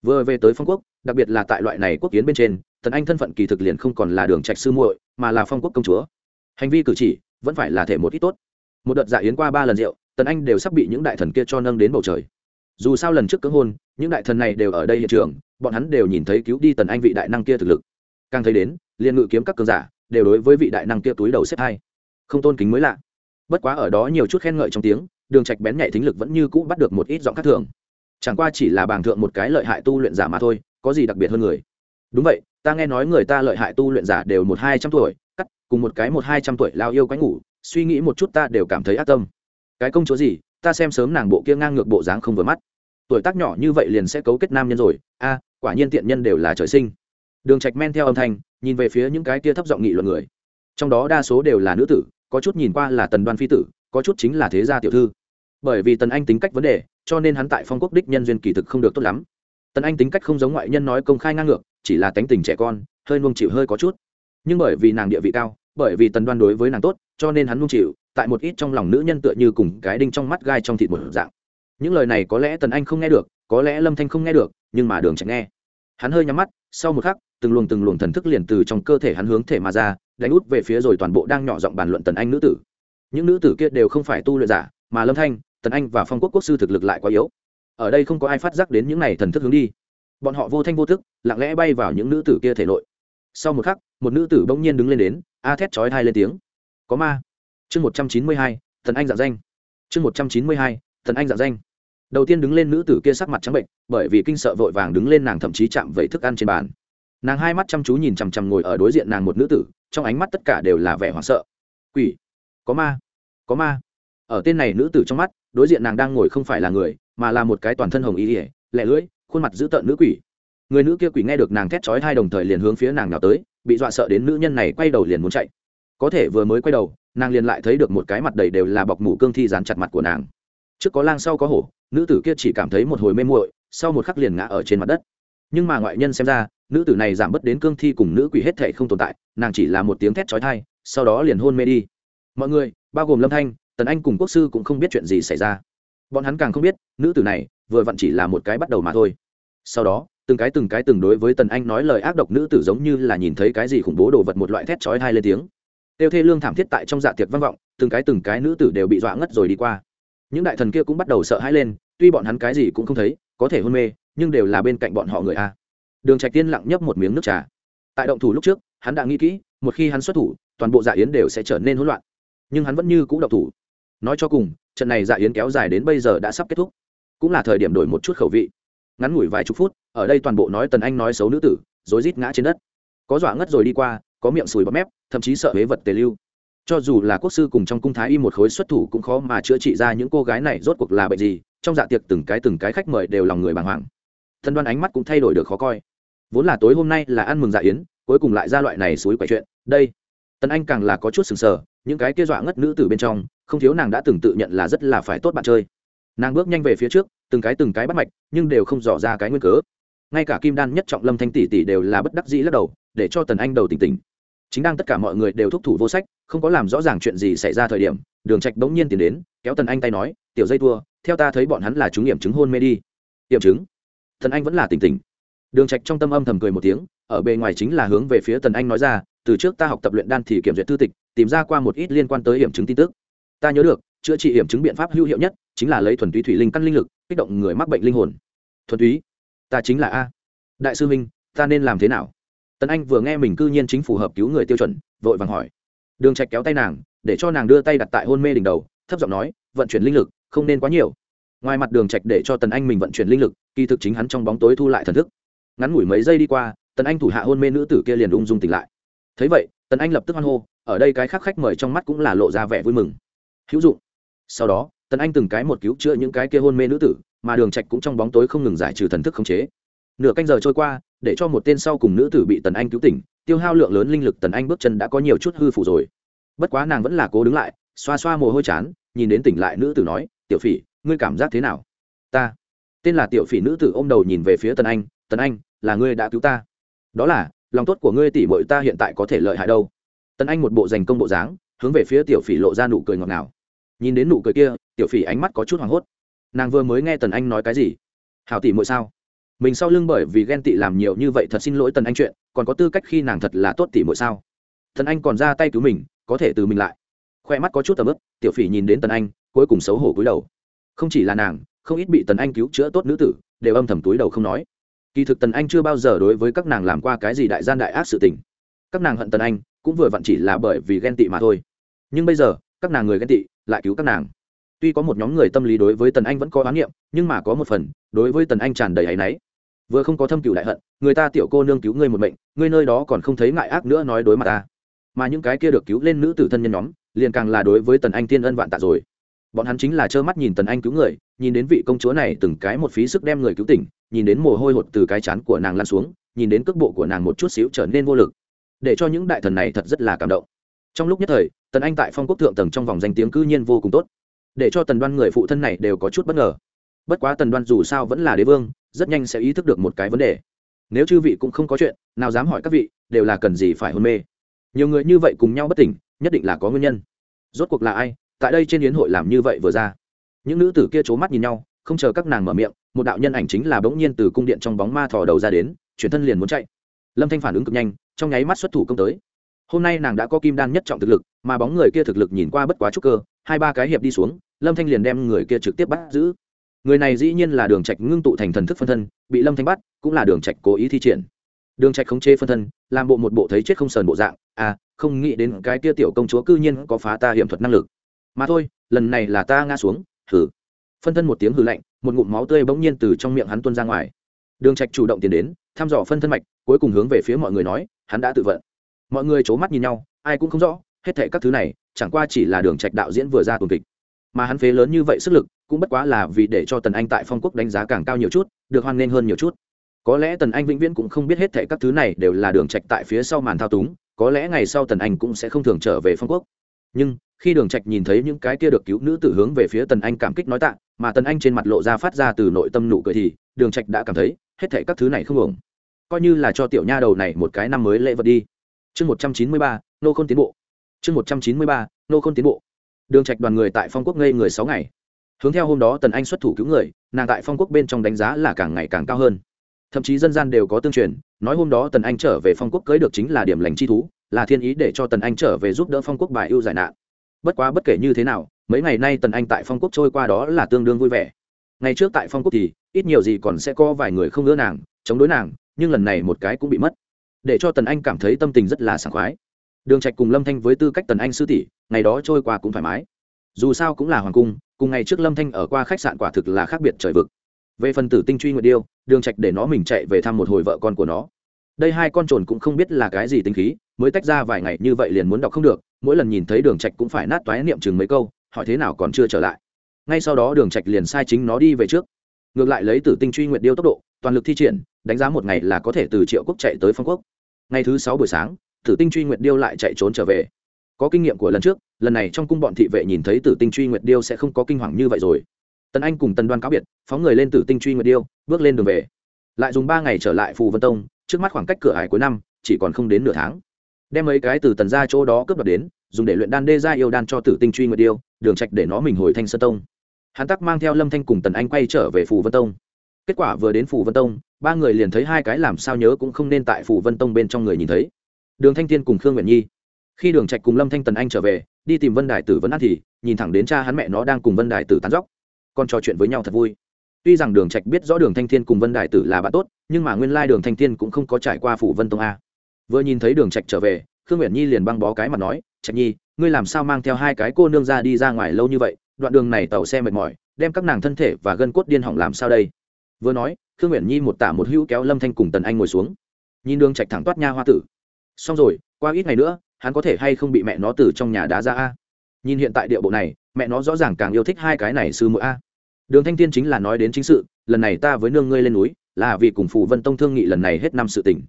Vừa về tới phong quốc, đặc biệt là tại loại này quốc kiến bên trên, tần anh thân phận kỳ thực liền không còn là đường trạch sư muội, mà là phong quốc công chúa. Hành vi cử chỉ, vẫn phải là thể một ít tốt. Một đợt dạ yến qua ba lần rượu, tần anh đều sắp bị những đại thần kia cho nâng đến bầu trời. Dù sao lần trước cưỡng hôn, những đại thần này đều ở đây hiện trường, bọn hắn đều nhìn thấy cứu đi tần anh vị đại năng kia thực lực càng thấy đến, liền ngự kiếm các cường giả đều đối với vị đại năng kia túi đầu xếp hai. Không tôn kính mới lạ. Bất quá ở đó nhiều chút khen ngợi trong tiếng, đường trạch bén nhạy thính lực vẫn như cũ bắt được một ít giọng khác thường. Chẳng qua chỉ là bảng thượng một cái lợi hại tu luyện giả mà thôi, có gì đặc biệt hơn người? Đúng vậy, ta nghe nói người ta lợi hại tu luyện giả đều một hai trăm tuổi, cắt, cùng một cái một hai trăm tuổi lao yêu quái ngủ, suy nghĩ một chút ta đều cảm thấy ác tâm. Cái công chúa gì, ta xem sớm nàng bộ kia ngang ngược bộ dáng không vừa mắt. Tuổi tác nhỏ như vậy liền sẽ cấu kết nam nhân rồi, a, quả nhiên tiện nhân đều là trời sinh đường trạch men theo âm thanh, nhìn về phía những cái kia thấp giọng nghị luận người. Trong đó đa số đều là nữ tử, có chút nhìn qua là tần đoan phi tử, có chút chính là thế gia tiểu thư. Bởi vì tần anh tính cách vấn đề, cho nên hắn tại phong quốc đích nhân duyên kỳ thực không được tốt lắm. Tần anh tính cách không giống ngoại nhân nói công khai ngang ngược, chỉ là tánh tình trẻ con, hơi nuông chịu hơi có chút. Nhưng bởi vì nàng địa vị cao, bởi vì tần đoan đối với nàng tốt, cho nên hắn nuông chịu, tại một ít trong lòng nữ nhân tựa như cùng cái đinh trong mắt gai trong thịt một dạng. Những lời này có lẽ tần anh không nghe được, có lẽ lâm thanh không nghe được, nhưng mà đường trạch nghe. Hắn hơi nhắm mắt, sau một khắc từng luồng từng luồng thần thức liền từ trong cơ thể hắn hướng thể mà ra, đánh út về phía rồi toàn bộ đang nhỏ giọng bàn luận tần anh nữ tử. Những nữ tử kia đều không phải tu luyện giả, mà lâm thanh, tần anh và phong quốc quốc sư thực lực lại quá yếu. Ở đây không có ai phát giác đến những này thần thức hướng đi. Bọn họ vô thanh vô thức lặng lẽ bay vào những nữ tử kia thể nội. Sau một khắc, một nữ tử bỗng nhiên đứng lên đến, a thét chói thai lên tiếng. Có ma. Chương một trăm chín mươi hai thần anh giả danh. Chương một trăm chín mươi hai thần anh giả danh. Đầu tiên đứng lên nữ tử kia sắc mặt trắng bệnh, bởi vì kinh sợ vội vàng đứng lên nàng thậm chí chạm vẫy thức ăn trên bàn nàng hai mắt chăm chú nhìn chằm chằm ngồi ở đối diện nàng một nữ tử, trong ánh mắt tất cả đều là vẻ hoảng sợ. Quỷ! Có ma! Có ma! Ở tên này nữ tử trong mắt, đối diện nàng đang ngồi không phải là người, mà là một cái toàn thân hồng ý ỉa lẹ lưỡi, khuôn mặt dữ tợn nữ quỷ. Người nữ kia quỷ nghe được nàng thét chói hai đồng thời liền hướng phía nàng nào tới, bị dọa sợ đến nữ nhân này quay đầu liền muốn chạy. Có thể vừa mới quay đầu, nàng liền lại thấy được một cái mặt đầy đều là bọc mủ cương thi dán chặt mặt của nàng. Trước có lang, sau có hổ, nữ tử kia chỉ cảm thấy một hồi mê muội, sau một khắc liền ngã ở trên mặt đất nhưng mà ngoại nhân xem ra, nữ tử này giảm bớt đến cương thi cùng nữ quỷ hết thệ không tồn tại, nàng chỉ là một tiếng thét chói thai sau đó liền hôn mê đi. Mọi người, bao gồm lâm thanh, tần anh cùng quốc sư cũng không biết chuyện gì xảy ra. Bọn hắn càng không biết, nữ tử này vừa vặn chỉ là một cái bắt đầu mà thôi. Sau đó, từng cái từng cái từng đối với tần anh nói lời ác độc nữ tử giống như là nhìn thấy cái gì khủng bố đồ vật một loại thét chói hai lên tiếng. Tiêu thê lương thảm thiết tại trong dạ tiệc vang vọng, từng cái từng cái nữ tử đều bị dọa ngất rồi đi qua. Những đại thần kia cũng bắt đầu sợ hãi lên, tuy bọn hắn cái gì cũng không thấy, có thể hôn mê nhưng đều là bên cạnh bọn họ người a. Đường trạch tiên lặng nhấp một miếng nước trà. Tại động thủ lúc trước, hắn đã nghĩ kỹ, một khi hắn xuất thủ, toàn bộ dạ yến đều sẽ trở nên hỗn loạn. Nhưng hắn vẫn như cũ động thủ. Nói cho cùng, trận này dạ yến kéo dài đến bây giờ đã sắp kết thúc. Cũng là thời điểm đổi một chút khẩu vị. Ngắn ngủi vài chục phút, ở đây toàn bộ nói tần anh nói xấu nữ tử, rối rít ngã trên đất. Có dọa ngất rồi đi qua, có miệng sùi bọt mép, thậm chí sợ huế vật tề lưu. Cho dù là quốc sư cùng trong cung thái y một khối xuất thủ cũng khó mà chữa trị ra những cô gái này rốt cuộc là bệnh gì, trong dạ tiệc từng cái từng cái khách mời đều lòng người bàng hoàng thân đoan ánh mắt cũng thay đổi được khó coi. Vốn là tối hôm nay là ăn mừng dạ yến, cuối cùng lại ra loại này suối quậy chuyện, đây. Tần anh càng là có chút sừng sờ, những cái kia dọa ngất nữ từ bên trong, không thiếu nàng đã từng tự nhận là rất là phải tốt bạn chơi. Nàng bước nhanh về phía trước, từng cái từng cái bắt mạch, nhưng đều không dò ra cái nguyên cớ. Ngay cả kim đan nhất trọng lâm thanh tỷ tỷ đều là bất đắc dĩ lắc đầu, để cho tần anh đầu tỉnh tỉnh. Chính đang tất cả mọi người đều thúc thủ vô sách, không có làm rõ ràng chuyện gì xảy ra thời điểm, đường trạch bỗng nhiên tiến đến, kéo tần anh tay nói, tiểu dây thua, theo ta thấy bọn hắn là chúng nghiệm chứng hôn mê đi. Nghiệm chứng? Thần anh vẫn là tỉnh tỉnh. Đường trạch trong tâm âm thầm cười một tiếng, ở bề ngoài chính là hướng về phía tần anh nói ra, từ trước ta học tập luyện đan thì kiểm duyệt thư tịch, tìm ra qua một ít liên quan tới hiểm chứng tin tức. Ta nhớ được, chữa trị hiểm chứng biện pháp hữu hiệu nhất chính là lấy thuần túy thủy linh căn linh lực, kích động người mắc bệnh linh hồn. Thuần túy? Ta chính là a. Đại sư minh, ta nên làm thế nào? Tần anh vừa nghe mình cư nhiên chính phù hợp cứu người tiêu chuẩn, vội vàng hỏi. Đường trạch kéo tay nàng, để cho nàng đưa tay đặt tại hôn mê đỉnh đầu, thấp giọng nói, vận chuyển linh lực, không nên quá nhiều. Ngoài mặt đường trạch để cho tần anh mình vận chuyển linh lực kỳ thực chính hắn trong bóng tối thu lại thần thức. Ngắn ngủi mấy giây đi qua, tần anh thủ hạ hôn mê nữ tử kia liền ung dung tỉnh lại. Thấy vậy, tần anh lập tức hoan hô, ở đây cái khác khách mời trong mắt cũng là lộ ra vẻ vui mừng. Hữu dụng. Sau đó, tần anh từng cái một cứu chữa những cái kia hôn mê nữ tử, mà đường trạch cũng trong bóng tối không ngừng giải trừ thần thức khống chế. Nửa canh giờ trôi qua, để cho một tên sau cùng nữ tử bị tần anh cứu tỉnh, tiêu hao lượng lớn linh lực tần anh bước chân đã có nhiều chút hư phủ rồi. Bất quá nàng vẫn là cố đứng lại, xoa xoa mồ hôi chán, nhìn đến tỉnh lại nữ tử nói, tiểu phỉ, ngươi cảm giác thế nào? Ta tên là tiểu phỉ nữ tử ôm đầu nhìn về phía tần anh tần anh, là ngươi đã cứu ta. Đó là, lòng tốt của ngươi tỷ bội ta hiện tại có thể lợi hại đâu. Tần anh một bộ giành công bộ dáng, hướng về phía tiểu phỉ lộ ra nụ cười ngọt ngào. Nhìn đến nụ cười kia, tiểu phỉ ánh mắt có chút hoảng hốt. Nàng vừa mới nghe tần anh nói cái gì? Hảo tỷ muội sao? Mình sau lưng bởi vì ghen tị làm nhiều như vậy thật xin lỗi tần anh chuyện, còn có tư cách khi nàng thật là tốt tỷ muội sao? Tần anh còn ra tay cứu mình, có thể từ mình lại. Khoe mắt có chút tầm ướp tiểu phỉ nhìn đến tần anh, cuối cùng xấu hổ cúi đầu. Không chỉ là nàng không ít bị tần anh cứu chữa tốt nữ tử, đều âm thầm túi đầu không nói. Kỳ thực tần anh chưa bao giờ đối với các nàng làm qua cái gì đại gian đại ác sự tình. Các nàng hận tần anh, cũng vừa vặn chỉ là bởi vì ghen tị mà thôi. Nhưng bây giờ, các nàng người ghen tị, lại cứu các nàng. Tuy có một nhóm người tâm lý đối với tần anh vẫn có oán niệm nhưng mà có một phần, đối với tần anh tràn đầy áy náy. Vừa không có thâm cựu đại hận, người ta tiểu cô nương cứu ngươi một mệnh, ngươi nơi đó còn không thấy ngại ác nữa nói đối mặt ta. Mà những cái kia được cứu lên nữ tử thân nhân nhóm, liền càng là đối với tần anh tiên ân vạn tạ rồi. Bọn hắn chính là trơ mắt nhìn tần anh cứu người nhìn đến vị công chúa này từng cái một phí sức đem người cứu tỉnh, nhìn đến mồ hôi hột từ cái chán của nàng lan xuống, nhìn đến cước bộ của nàng một chút xíu trở nên vô lực. Để cho những đại thần này thật rất là cảm động. Trong lúc nhất thời, tần anh tại phong quốc thượng tầng trong vòng danh tiếng cư nhiên vô cùng tốt. Để cho tần đoan người phụ thân này đều có chút bất ngờ. Bất quá tần đoan dù sao vẫn là đế vương, rất nhanh sẽ ý thức được một cái vấn đề. Nếu chư vị cũng không có chuyện, nào dám hỏi các vị, đều là cần gì phải hôn mê. Nhiều người như vậy cùng nhau bất tỉnh, nhất định là có nguyên nhân. Rốt cuộc là ai? Tại đây trên yến hội làm như vậy vừa ra những nữ tử kia c h ố mắt nhìn nhau, không chờ các nàng mở miệng, một đạo nhân ảnh chính là bỗng nhiên từ cung điện trong bóng ma thò đầu ra đến, chuyển thân liền muốn chạy. Lâm thanh phản ứng cực nhanh, trong nháy mắt xuất thủ công tới. Hôm nay nàng đã có kim đan nhất trọng thực lực, mà bóng người kia thực lực nhìn qua bất quá chút cơ, hai ba cái hiệp đi xuống, lâm thanh liền đem người kia trực tiếp bắt giữ. Người này dĩ nhiên là đường trạch ngưng tụ thành thần thức phân thân, bị lâm thanh bắt, cũng là đường trạch cố ý thi triển. Đường trạch khống chế phân thân, làm bộ một bộ thấy chết không sờn bộ dạng à không nghĩ đến cái kia tiểu công chúa cư nhiên có phá ta hiểm thuật năng lực. Mà thôi, lần này là ta ngã xuống hừ. Phân thân một tiếng hừ lạnh, một ngụm máu tươi bỗng nhiên từ trong miệng hắn tuôn ra ngoài. Đường trạch chủ động tiến đến, thăm dò phân thân mạch, cuối cùng hướng về phía mọi người nói, hắn đã tự vận. Mọi người chố mắt nhìn nhau, ai cũng không rõ, hết thảy các thứ này, chẳng qua chỉ là đường trạch đạo diễn vừa ra tuần kịch. Mà hắn phế lớn như vậy sức lực, cũng bất quá là vì để cho tần anh tại phong quốc đánh giá càng cao nhiều chút, được hoan nghênh hơn nhiều chút. Có lẽ tần anh vĩnh viễn cũng không biết hết thảy các thứ này đều là đường trạch tại phía sau màn thao túng, có lẽ ngày sau tần anh cũng sẽ không thường trở về phong quốc. Nhưng khi đường trạch nhìn thấy những cái kia được cứu nữ tử hướng về phía tần anh cảm kích nói tạ, mà tần anh trên mặt lộ ra phát ra từ nội tâm nụ cười thì, đường trạch đã cảm thấy, hết thảy các thứ này không ổn. Coi như là cho tiểu nha đầu này một cái năm mới lễ vật đi. Chương một trăm chín mươi ba, nô khôn tiến bộ. Chương một trăm chín mươi ba, nô khôn tiến bộ. Đường trạch đoàn người tại phong quốc ngây người sáu ngày. Hướng theo hôm đó tần anh xuất thủ cứu người, nàng tại phong quốc bên trong đánh giá là càng ngày càng cao hơn. Thậm chí dân gian đều có tương truyền, nói hôm đó tần anh trở về phong quốc cưới được chính là điểm lành chi thú, là thiên ý để cho tần anh trở về giúp đỡ phong quốc bài ưu giải nạn bất quá bất kể như thế nào, mấy ngày nay tần anh tại phong quốc trôi qua đó là tương đương vui vẻ. Ngày trước tại phong quốc thì, ít nhiều gì còn sẽ có vài người không ưa nàng, chống đối nàng, nhưng lần này một cái cũng bị mất. Để cho tần anh cảm thấy tâm tình rất là sảng khoái. Đường trạch cùng lâm thanh với tư cách tần anh sư tỷ, ngày đó trôi qua cũng thoải mái. Dù sao cũng là hoàng cung, cùng ngày trước lâm thanh ở qua khách sạn quả thực là khác biệt trời vực. Về phần tử tinh truy nguyệt điêu, đường trạch để nó mình chạy về thăm một hồi vợ con của nó. Đây hai con trồn cũng không biết là cái gì tính khí mới tách ra vài ngày như vậy liền muốn đọc không được, mỗi lần nhìn thấy đường trạch cũng phải nát toái niệm chừng mấy câu, hỏi thế nào còn chưa trở lại. Ngay sau đó đường trạch liền sai chính nó đi về trước. Ngược lại lấy tử tinh truy nguyệt điêu tốc độ, toàn lực thi triển, đánh giá một ngày là có thể từ triệu quốc chạy tới phong quốc. Ngày thứ sáu buổi sáng, tử tinh truy nguyệt điêu lại chạy trốn trở về. Có kinh nghiệm của lần trước, lần này trong cung bọn thị vệ nhìn thấy tử tinh truy nguyệt điêu sẽ không có kinh hoàng như vậy rồi. Tần anh cùng tần đoan cáo biệt, phóng người lên tử tinh truy nguyệt điêu, bước lên đường về. Lại dùng ba ngày trở lại phù vân tông, trước mắt khoảng cách cửa hải cuối năm, chỉ còn không đến nửa tháng đem mấy cái từ tần ra chỗ đó cướp đoạt đến, dùng để luyện đan đê ra yêu đan cho tử tinh truy nguyệt điêu đường trạch để nó mình hồi thanh sơn tông. Hắn tắc mang theo lâm thanh cùng tần anh quay trở về phù vân tông. Kết quả vừa đến phù vân tông, ba người liền thấy hai cái làm sao nhớ cũng không nên tại phù vân tông bên trong người nhìn thấy. Đường thanh thiên cùng khương nguyện nhi. Khi đường trạch cùng lâm thanh tần anh trở về, đi tìm vân đài tử vấn ăn thì, nhìn thẳng đến cha hắn mẹ nó đang cùng vân đài tử tán dóc. Còn trò chuyện với nhau thật vui. Tuy rằng đường trạch biết rõ đường thanh thiên cùng vân đài tử là bạn tốt, nhưng mà nguyên lai đường thanh thiên cũng không có trải qua phủ vân tông a vừa nhìn thấy đường trạch trở về, khương nguyện nhi liền băng bó cái mặt nói, trạch nhi, ngươi làm sao mang theo hai cái cô nương ra đi ra ngoài lâu như vậy, đoạn đường này tàu xe mệt mỏi, đem các nàng thân thể và gân cốt điên hỏng làm sao đây? Vừa nói, khương nguyện nhi một tả một hữu kéo lâm thanh cùng tần anh ngồi xuống. Nhìn đường trạch thẳng toát nha hoa tử. Xong rồi, qua ít ngày nữa, hắn có thể hay không bị mẹ nó từ trong nhà đá ra a? Nhìn hiện tại địa bộ này, mẹ nó rõ ràng càng yêu thích hai cái này sư muội a. Đường thanh tiên chính là nói đến chính sự, lần này ta với nương ngươi lên núi, là vì cùng phù vân tông thương nghị lần này hết năm sự tình.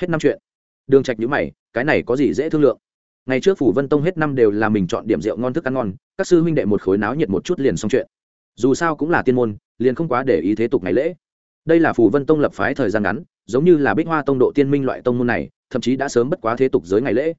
Hết năm chuyện đường trạch nhíu mày, cái này có gì dễ thương lượng? Ngày trước phủ vân tông hết năm đều là mình chọn điểm rượu ngon thức ăn ngon, các sư huynh đệ một khối náo nhiệt một chút liền xong chuyện. Dù sao cũng là tiên môn, liền không quá để ý thế tục ngày lễ. Đây là phủ vân tông lập phái thời gian ngắn, giống như là bích hoa tông độ tiên minh loại tông môn này, thậm chí đã sớm bất quá thế tục giới ngày lễ.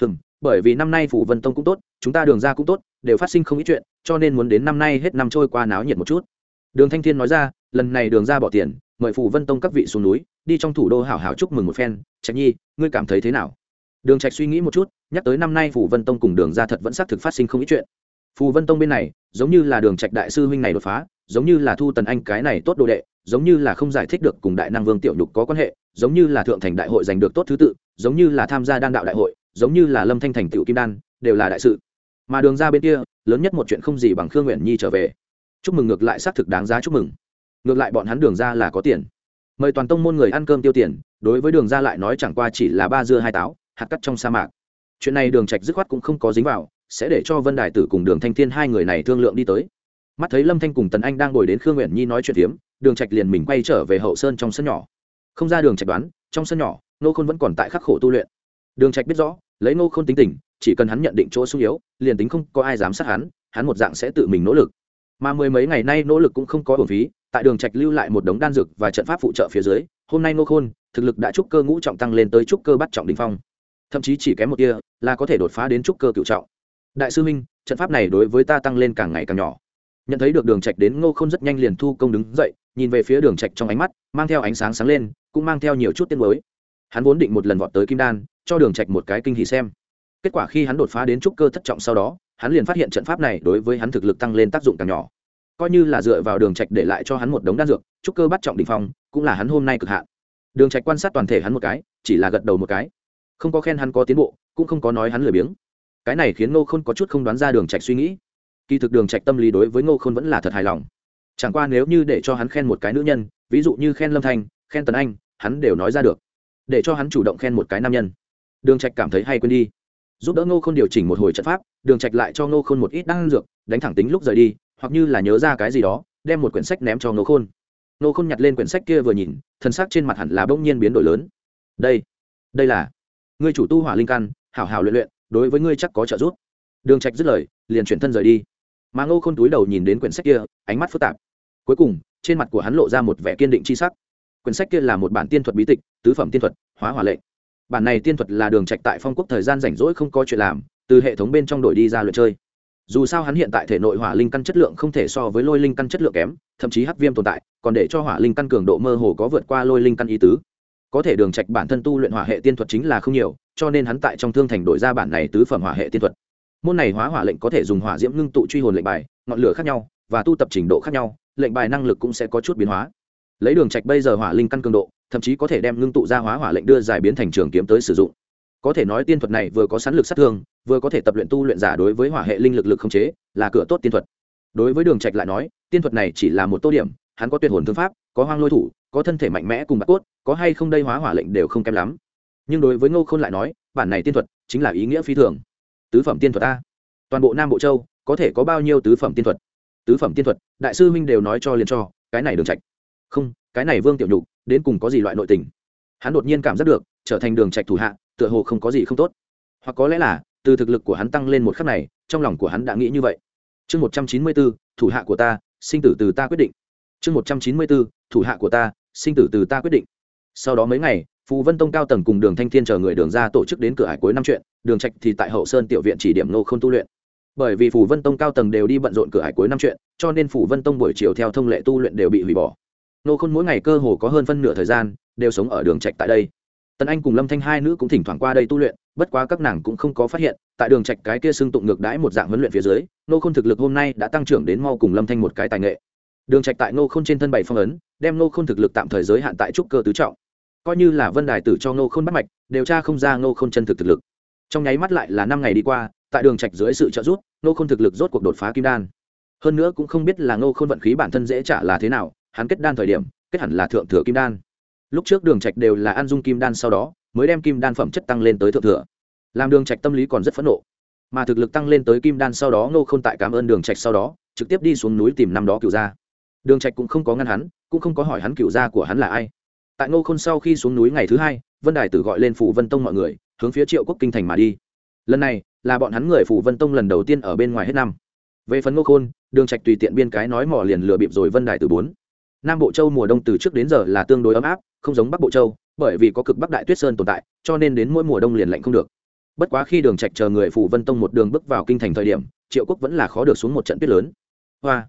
Hừm, bởi vì năm nay phủ vân tông cũng tốt, chúng ta đường ra cũng tốt, đều phát sinh không ít chuyện, cho nên muốn đến năm nay hết năm trôi qua náo nhiệt một chút. Đường thanh thiên nói ra, lần này đường ra bỏ tiền mời phủ vân tông các vị xuống núi, đi trong thủ đô hảo hảo chúc mừng một phen. Trạch nhi, ngươi cảm thấy thế nào? Đường trạch suy nghĩ một chút, nhắc tới năm nay phủ vân tông cùng đường ra thật vẫn xác thực phát sinh không ít chuyện. Phù vân tông bên này, giống như là đường trạch đại sư huynh này đột phá, giống như là thu tần anh cái này tốt đồ đệ, giống như là không giải thích được cùng đại năng vương tiểu nhục có quan hệ, giống như là thượng thành đại hội giành được tốt thứ tự, giống như là tham gia đan đạo đại hội, giống như là lâm thanh thành tiểu kim đan, đều là đại sự. Mà đường ra bên kia, lớn nhất một chuyện không gì bằng khương nguyện nhi trở về. Chúc mừng ngược lại xác thực đáng giá chúc mừng ngược lại bọn hắn đường ra là có tiền. Mời toàn tông môn người ăn cơm tiêu tiền, đối với đường ra lại nói chẳng qua chỉ là ba dưa hai táo, hạt cắt trong sa mạc. Chuyện này đường trạch dứt khoát cũng không có dính vào, sẽ để cho vân đại tử cùng đường thanh thiên hai người này thương lượng đi tới. Mắt thấy lâm thanh cùng tần anh đang ngồi đến khương nguyện nhi nói chuyện phiếm, đường trạch liền mình quay trở về hậu sơn trong sân nhỏ. Không ra đường trạch đoán, trong sân nhỏ nô khôn vẫn còn tại khắc khổ tu luyện. Đường trạch biết rõ, lấy nô khôn tính tình, chỉ cần hắn nhận định chỗ sung yếu, liền tính không có ai dám sát hắn hắn một dạng sẽ tự mình nỗ lực. Mà mười mấy ngày nay nỗ lực cũng không có bổn phí tại đường trạch lưu lại một đống đan dược và trận pháp phụ trợ phía dưới, hôm nay nô khôn, thực lực đã trúc cơ ngũ trọng tăng lên tới trúc cơ bắt trọng đỉnh phong. Thậm chí chỉ kém một tia là có thể đột phá đến trúc cơ cựu trọng. Đại sư minh, trận pháp này đối với ta tăng lên càng ngày càng nhỏ. Nhận thấy được đường trạch đến ngô khôn rất nhanh liền thu công đứng dậy, nhìn về phía đường trạch trong ánh mắt, mang theo ánh sáng sáng lên, cũng mang theo nhiều chút tiên mới hắn vốn định một lần vọt tới kim đan, cho đường trạch một cái kinh hỉ xem. Kết quả khi hắn đột phá đến trúc cơ thất trọng sau đó, hắn liền phát hiện trận pháp này đối với hắn thực lực tăng lên tác dụng càng nhỏ coi như là dựa vào đường trạch để lại cho hắn một đống đan dược, trúc cơ bắt trọng đỉnh phong, cũng là hắn hôm nay cực hạn. Đường trạch quan sát toàn thể hắn một cái, chỉ là gật đầu một cái. Không có khen hắn có tiến bộ, cũng không có nói hắn lười biếng. Cái này khiến ngô khôn có chút không đoán ra đường trạch suy nghĩ. Kỳ thực đường trạch tâm lý đối với ngô khôn vẫn là thật hài lòng. Chẳng qua nếu như để cho hắn khen một cái nữ nhân, ví dụ như khen lâm thanh, khen tần anh, hắn đều nói ra được. Để cho hắn chủ động khen một cái nam nhân. Đường trạch cảm thấy hay quên đi. Giúp đỡ ngô khôn điều chỉnh một hồi trận pháp, đường trạch lại cho ngô khôn một ít đan dược, đánh thẳng tính lúc rời đi hoặc như là nhớ ra cái gì đó, đem một quyển sách ném cho nô khôn. Nô khôn nhặt lên quyển sách kia vừa nhìn thân xác trên mặt hẳn là bỗng nhiên biến đổi lớn. Đây đây là, ngươi chủ tu hỏa linh căn, hảo hảo luyện luyện, đối với ngươi chắc có trợ giúp. Đường trạch dứt lời, liền chuyển thân rời đi. Mà nô khôn túi đầu nhìn đến quyển sách kia, ánh mắt phức tạp. Cuối cùng, trên mặt của hắn lộ ra một vẻ kiên định chi sắc. Quyển sách kia là một bản tiên thuật bí tịch, tứ phẩm tiên thuật, hóa hỏa lệnh. Bản này tiên thuật là đường trạch tại phong quốc thời gian rảnh rỗi không có chuyện làm, từ hệ thống bên trong đổi đi ra luyện chơi dù sao hắn hiện tại thể nội hỏa linh căn chất lượng không thể so với lôi linh căn chất lượng kém, thậm chí hắc viêm tồn tại, còn để cho hỏa linh căn cường độ mơ hồ có vượt qua lôi linh căn ý tứ. Có thể đường trạch bản thân tu luyện hỏa hệ tiên thuật chính là không nhiều, cho nên hắn tại trong thương thành đổi ra bản này tứ phẩm hỏa hệ tiên thuật. Môn này hóa hỏa lệnh có thể dùng hỏa diễm ngưng tụ truy hồn lệnh bài, ngọn lửa khác nhau, và tu tập trình độ khác nhau, lệnh bài năng lực cũng sẽ có chút biến hóa. Lấy đường trạch bây giờ hỏa linh căn cường độ, thậm chí có thể đem ngưng tụ ra hóa hỏa lệnh đưa giải biến thành trường kiếm tới sử dụng có thể nói tiên thuật này vừa có sẵn lực sát thương vừa có thể tập luyện tu luyện giả đối với hỏa hệ linh lực lực không chế là cửa tốt tiên thuật. Đối với đường trạch lại nói tiên thuật này chỉ là một tô điểm hắn có tuyệt hồn thương pháp có hoang lôi thủ có thân thể mạnh mẽ cùng bạc cốt có hay không đây hóa hỏa lệnh đều không kém lắm. Nhưng đối với ngô khôn lại nói bản này tiên thuật chính là ý nghĩa phi thường. Tứ phẩm tiên thuật ta, toàn bộ nam bộ châu có thể có bao nhiêu tứ phẩm tiên thuật? Tứ phẩm tiên thuật đại sư minh đều nói cho liền cho cái này đường trạch. Không cái này vương tiểu nhục đến cùng có gì loại nội tình? Hắn đột nhiên cảm giác được trở thành đường trạch thủ hạ tựa hồ không có gì không tốt. Hoặc có lẽ là, từ thực lực của hắn tăng lên một khắc này, trong lòng của hắn đã nghĩ như vậy. Chương một trăm chín mươi bốn, thủ hạ của ta, sinh tử từ ta quyết định. Chương một trăm chín mươi bốn, thủ hạ của ta, sinh tử từ ta quyết định. Sau đó mấy ngày, phù vân tông cao tầng cùng đường thanh thiên chờ người đường ra tổ chức đến cửa hải cuối năm chuyện, đường trạch thì tại hậu sơn tiểu viện chỉ điểm nô không tu luyện. Bởi vì phù vân tông cao tầng đều đi bận rộn cửa hải cuối năm chuyện, cho nên phù vân tông buổi chiều theo thông lệ tu luyện đều bị hủy bỏ. Nô khôn mỗi ngày cơ hồ có hơn phân nửa thời gian, đều sống ở đường trạch tại đây tần anh cùng lâm thanh hai nữ cũng thỉnh thoảng qua đây tu luyện, bất quá các nàng cũng không có phát hiện, tại đường trạch cái kia xưng tụng ngược đãi một dạng huấn luyện phía dưới, nô khôn thực lực hôm nay đã tăng trưởng đến mau cùng lâm thanh một cái tài nghệ. Đường trạch tại nô khôn trên thân bảy phong ấn, đem nô khôn thực lực tạm thời giới hạn tại trúc cơ tứ trọng. Coi như là vân đài tử cho nô khôn bắt mạch điều tra không ra nô khôn chân thực thực lực. Trong nháy mắt lại là năm ngày đi qua, tại đường trạch dưới sự trợ giúp, nô khôn thực lực rốt cuộc đột phá kim đan. Hơn nữa cũng không biết là nô khôn vận khí bản thân dễ trả là thế nào, hắn kết đan thời điểm, kết hẳn là thượng thừa kim đan lúc trước đường trạch đều là ăn dung kim đan sau đó, mới đem kim đan phẩm chất tăng lên tới thượng thừa. Làm đường trạch tâm lý còn rất phẫn nộ. Mà thực lực tăng lên tới kim đan sau đó, ngô không tại cảm ơn đường trạch sau đó, trực tiếp đi xuống núi tìm năm đó cửu gia. Đường trạch cũng không có ngăn hắn, cũng không có hỏi hắn cửu gia của hắn là ai. Tại ngô khôn sau khi xuống núi ngày thứ hai, vân đài tử gọi lên phủ vân tông mọi người, hướng phía triệu quốc kinh thành mà đi. Lần này, là bọn hắn người phủ vân tông lần đầu tiên ở bên ngoài hết năm. Về phần ngô khôn, đường trạch tùy tiện biên cái nói mỏ liền lừa bịp rồi vân đài tử bốn nam bộ châu mùa đông từ trước đến giờ là tương đối ấm áp, không giống bắc bộ châu, bởi vì có cực bắc đại tuyết sơn tồn tại, cho nên đến mỗi mùa đông liền lạnh không được. Bất quá khi đường trạch chờ người phủ vân tông một đường bước vào kinh thành thời điểm, triệu quốc vẫn là khó được xuống một trận tuyết lớn. Hoa!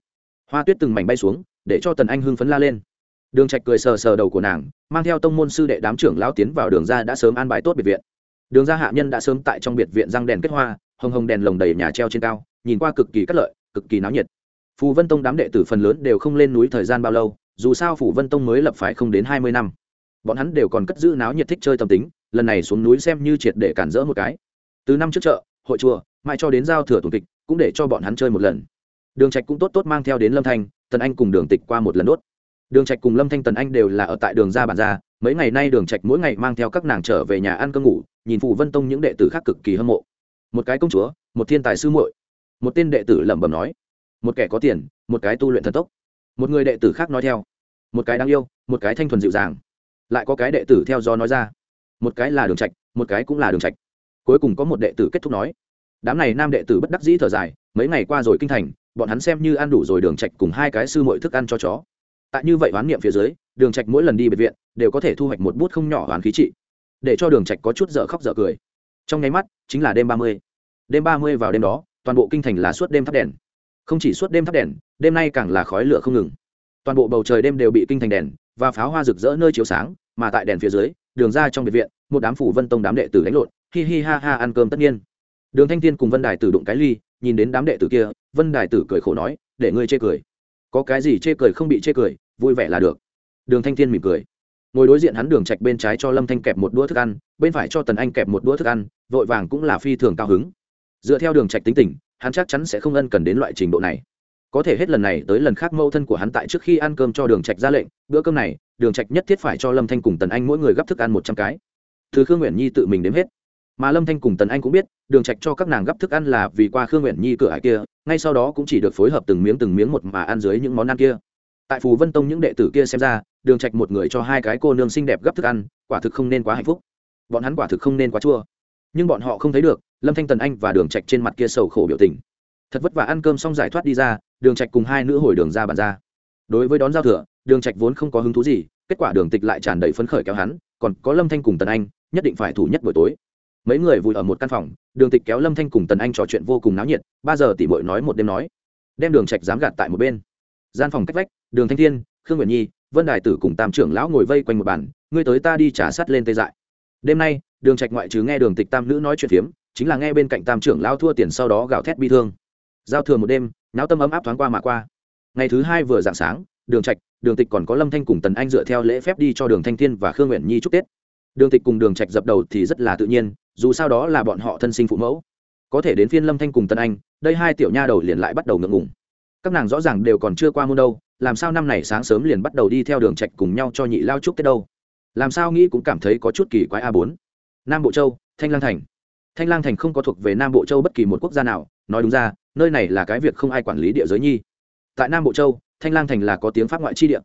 Hoa tuyết từng mảnh bay xuống, để cho tần anh hưng phấn la lên. Đường trạch cười sờ sờ đầu của nàng, mang theo tông môn sư đệ đám trưởng lão tiến vào đường ra đã sớm an bài tốt biệt viện. Đường ra hạ nhân đã sớm tại trong biệt viện răng đèn kết hoa, hồng hồng đèn lồng đầy nhà treo trên cao, nhìn qua cực kỳ cát lợi, cực kỳ náo nhiệt. Phù vân tông đám đệ tử phần lớn đều không lên núi thời gian bao lâu dù sao phủ vân tông mới lập phái không đến hai mươi năm. Bọn hắn đều còn cất giữ náo nhiệt thích chơi tâm tính, lần này xuống núi xem như triệt để cản rỡ một cái. Từ năm trước chợ, hội chùa, mãi cho đến giao thừa tùng kịch, cũng để cho bọn hắn chơi một lần. Đường trạch cũng tốt tốt mang theo đến lâm thanh, tần anh cùng đường tịch qua một lần đốt. Đường trạch cùng lâm thanh, tần anh đều là ở tại đường gia bản gia mấy ngày nay đường trạch mỗi ngày mang theo các nàng trở về nhà ăn cơm ngủ, nhìn phụ vân tông những đệ tử khác cực kỳ hâm mộ. Một cái công chúa, một thiên tài sư muội. Một tên đệ tử lẩm bẩm nói, một kẻ có tiền, một cái tu luyện thần tốc một người đệ tử khác nói theo. Một cái đáng yêu, một cái thanh thuần dịu dàng. Lại có cái đệ tử theo do nói ra. Một cái là đường trạch, một cái cũng là đường trạch. Cuối cùng có một đệ tử kết thúc nói. Đám này nam đệ tử bất đắc dĩ thở dài, mấy ngày qua rồi kinh thành, bọn hắn xem như ăn đủ rồi đường trạch cùng hai cái sư muội thức ăn cho chó. Tại như vậy oán niệm phía dưới, đường trạch mỗi lần đi bệnh viện, đều có thể thu hoạch một bút không nhỏ oán khí trị. Để cho đường trạch có chút dở khóc dở cười. Trong nháy mắt, chính là đêm ba mươi. Đêm ba mươi vào đêm đó, toàn bộ kinh thành là suốt đêm thắp đèn không chỉ suốt đêm thắp đèn, đêm nay càng là khói lửa không ngừng. Toàn bộ bầu trời đêm đều bị kinh thành đèn và pháo hoa rực rỡ nơi chiếu sáng, mà tại đèn phía dưới, đường ra trong biệt viện, một đám phủ vân tông đám đệ tử đánh lộn, hi hi ha ha ăn cơm tất nhiên. Đường thanh thiên cùng vân đài tử đụng cái ly, nhìn đến đám đệ tử kia, vân đài tử cười khổ nói, để ngươi chê cười. Có cái gì chê cười không bị chê cười, vui vẻ là được. Đường thanh thiên mỉm cười. Ngồi đối diện hắn đường trạch bên trái cho lâm thanh kẹp một đũa thức ăn, bên phải cho tần anh kẹp một đũa thức ăn, vội vàng cũng là phi thường cao hứng. Dựa theo đường trạch tính tình hắn chắc chắn sẽ không ân cần đến loại trình độ này. Có thể hết lần này tới lần khác mâu thân của hắn tại trước khi ăn cơm cho đường trạch ra lệnh, bữa cơm này, đường trạch nhất thiết phải cho lâm thanh cùng tần anh mỗi người gấp thức ăn một trăm cái. Thứ khương nguyện nhi tự mình đếm hết. Mà lâm thanh cùng tần anh cũng biết, đường trạch cho các nàng gấp thức ăn là vì qua khương nguyện nhi cửa hải kia, ngay sau đó cũng chỉ được phối hợp từng miếng từng miếng một mà ăn dưới những món ăn kia. Tại phù vân tông những đệ tử kia xem ra, đường trạch một người cho hai cái cô nương xinh đẹp gấp thức ăn, quả thực không nên quá hạnh phúc. Bọn hắn quả thực không nên quá chua nhưng bọn họ không thấy được, lâm thanh tần anh và đường trạch trên mặt kia sầu khổ biểu tình. Thật vất vả ăn cơm xong giải thoát đi ra, đường trạch cùng hai nữ hồi đường ra bàn ra. Đối với đón giao thừa, đường trạch vốn không có hứng thú gì, kết quả đường tịch lại tràn đầy phấn khởi kéo hắn, còn có lâm thanh cùng tần anh, nhất định phải thủ nhất buổi tối. Mấy người vùi ở một căn phòng, đường tịch kéo lâm thanh cùng tần anh trò chuyện vô cùng náo nhiệt, ba giờ tỷ bội nói một đêm nói. Đem đường trạch dám gạt tại một bên. Gian phòng cách vách, đường thanh thiên, khương nguyện nhi, vân đài tử cùng tam trưởng lão ngồi vây quanh một bàn, ngươi tới ta đi trả sát lên tê dại đêm nay, đường trạch ngoại trừ nghe đường tịch tam nữ nói chuyện phiếm, chính là nghe bên cạnh tam trưởng lao thua tiền sau đó gào thét bi thương. Giao thừa một đêm, náo tâm ấm áp thoáng qua mà qua. Ngày thứ hai vừa dạng sáng, đường trạch, đường tịch còn có lâm thanh cùng tần anh dựa theo lễ phép đi cho đường thanh thiên và khương nguyện nhi chúc tết. Đường tịch cùng đường trạch dập đầu thì rất là tự nhiên, dù sao đó là bọn họ thân sinh phụ mẫu. Có thể đến phiên lâm thanh cùng tần anh, đây hai tiểu nha đầu liền lại bắt đầu ngượng ngùng. Các nàng rõ ràng đều còn chưa qua môn đâu, làm sao năm này sáng sớm liền bắt đầu đi theo đường trạch cùng nhau cho nhị lao chúc tết đâu? Làm sao nghĩ cũng cảm thấy có chút kỳ quái a bốn. Nam bộ châu, thanh lang thành. Thanh lang thành không có thuộc về nam bộ châu bất kỳ một quốc gia nào, nói đúng ra, nơi này là cái việc không ai quản lý địa giới nhi. Tại nam bộ châu, thanh lang thành là có tiếng pháp ngoại chi địa.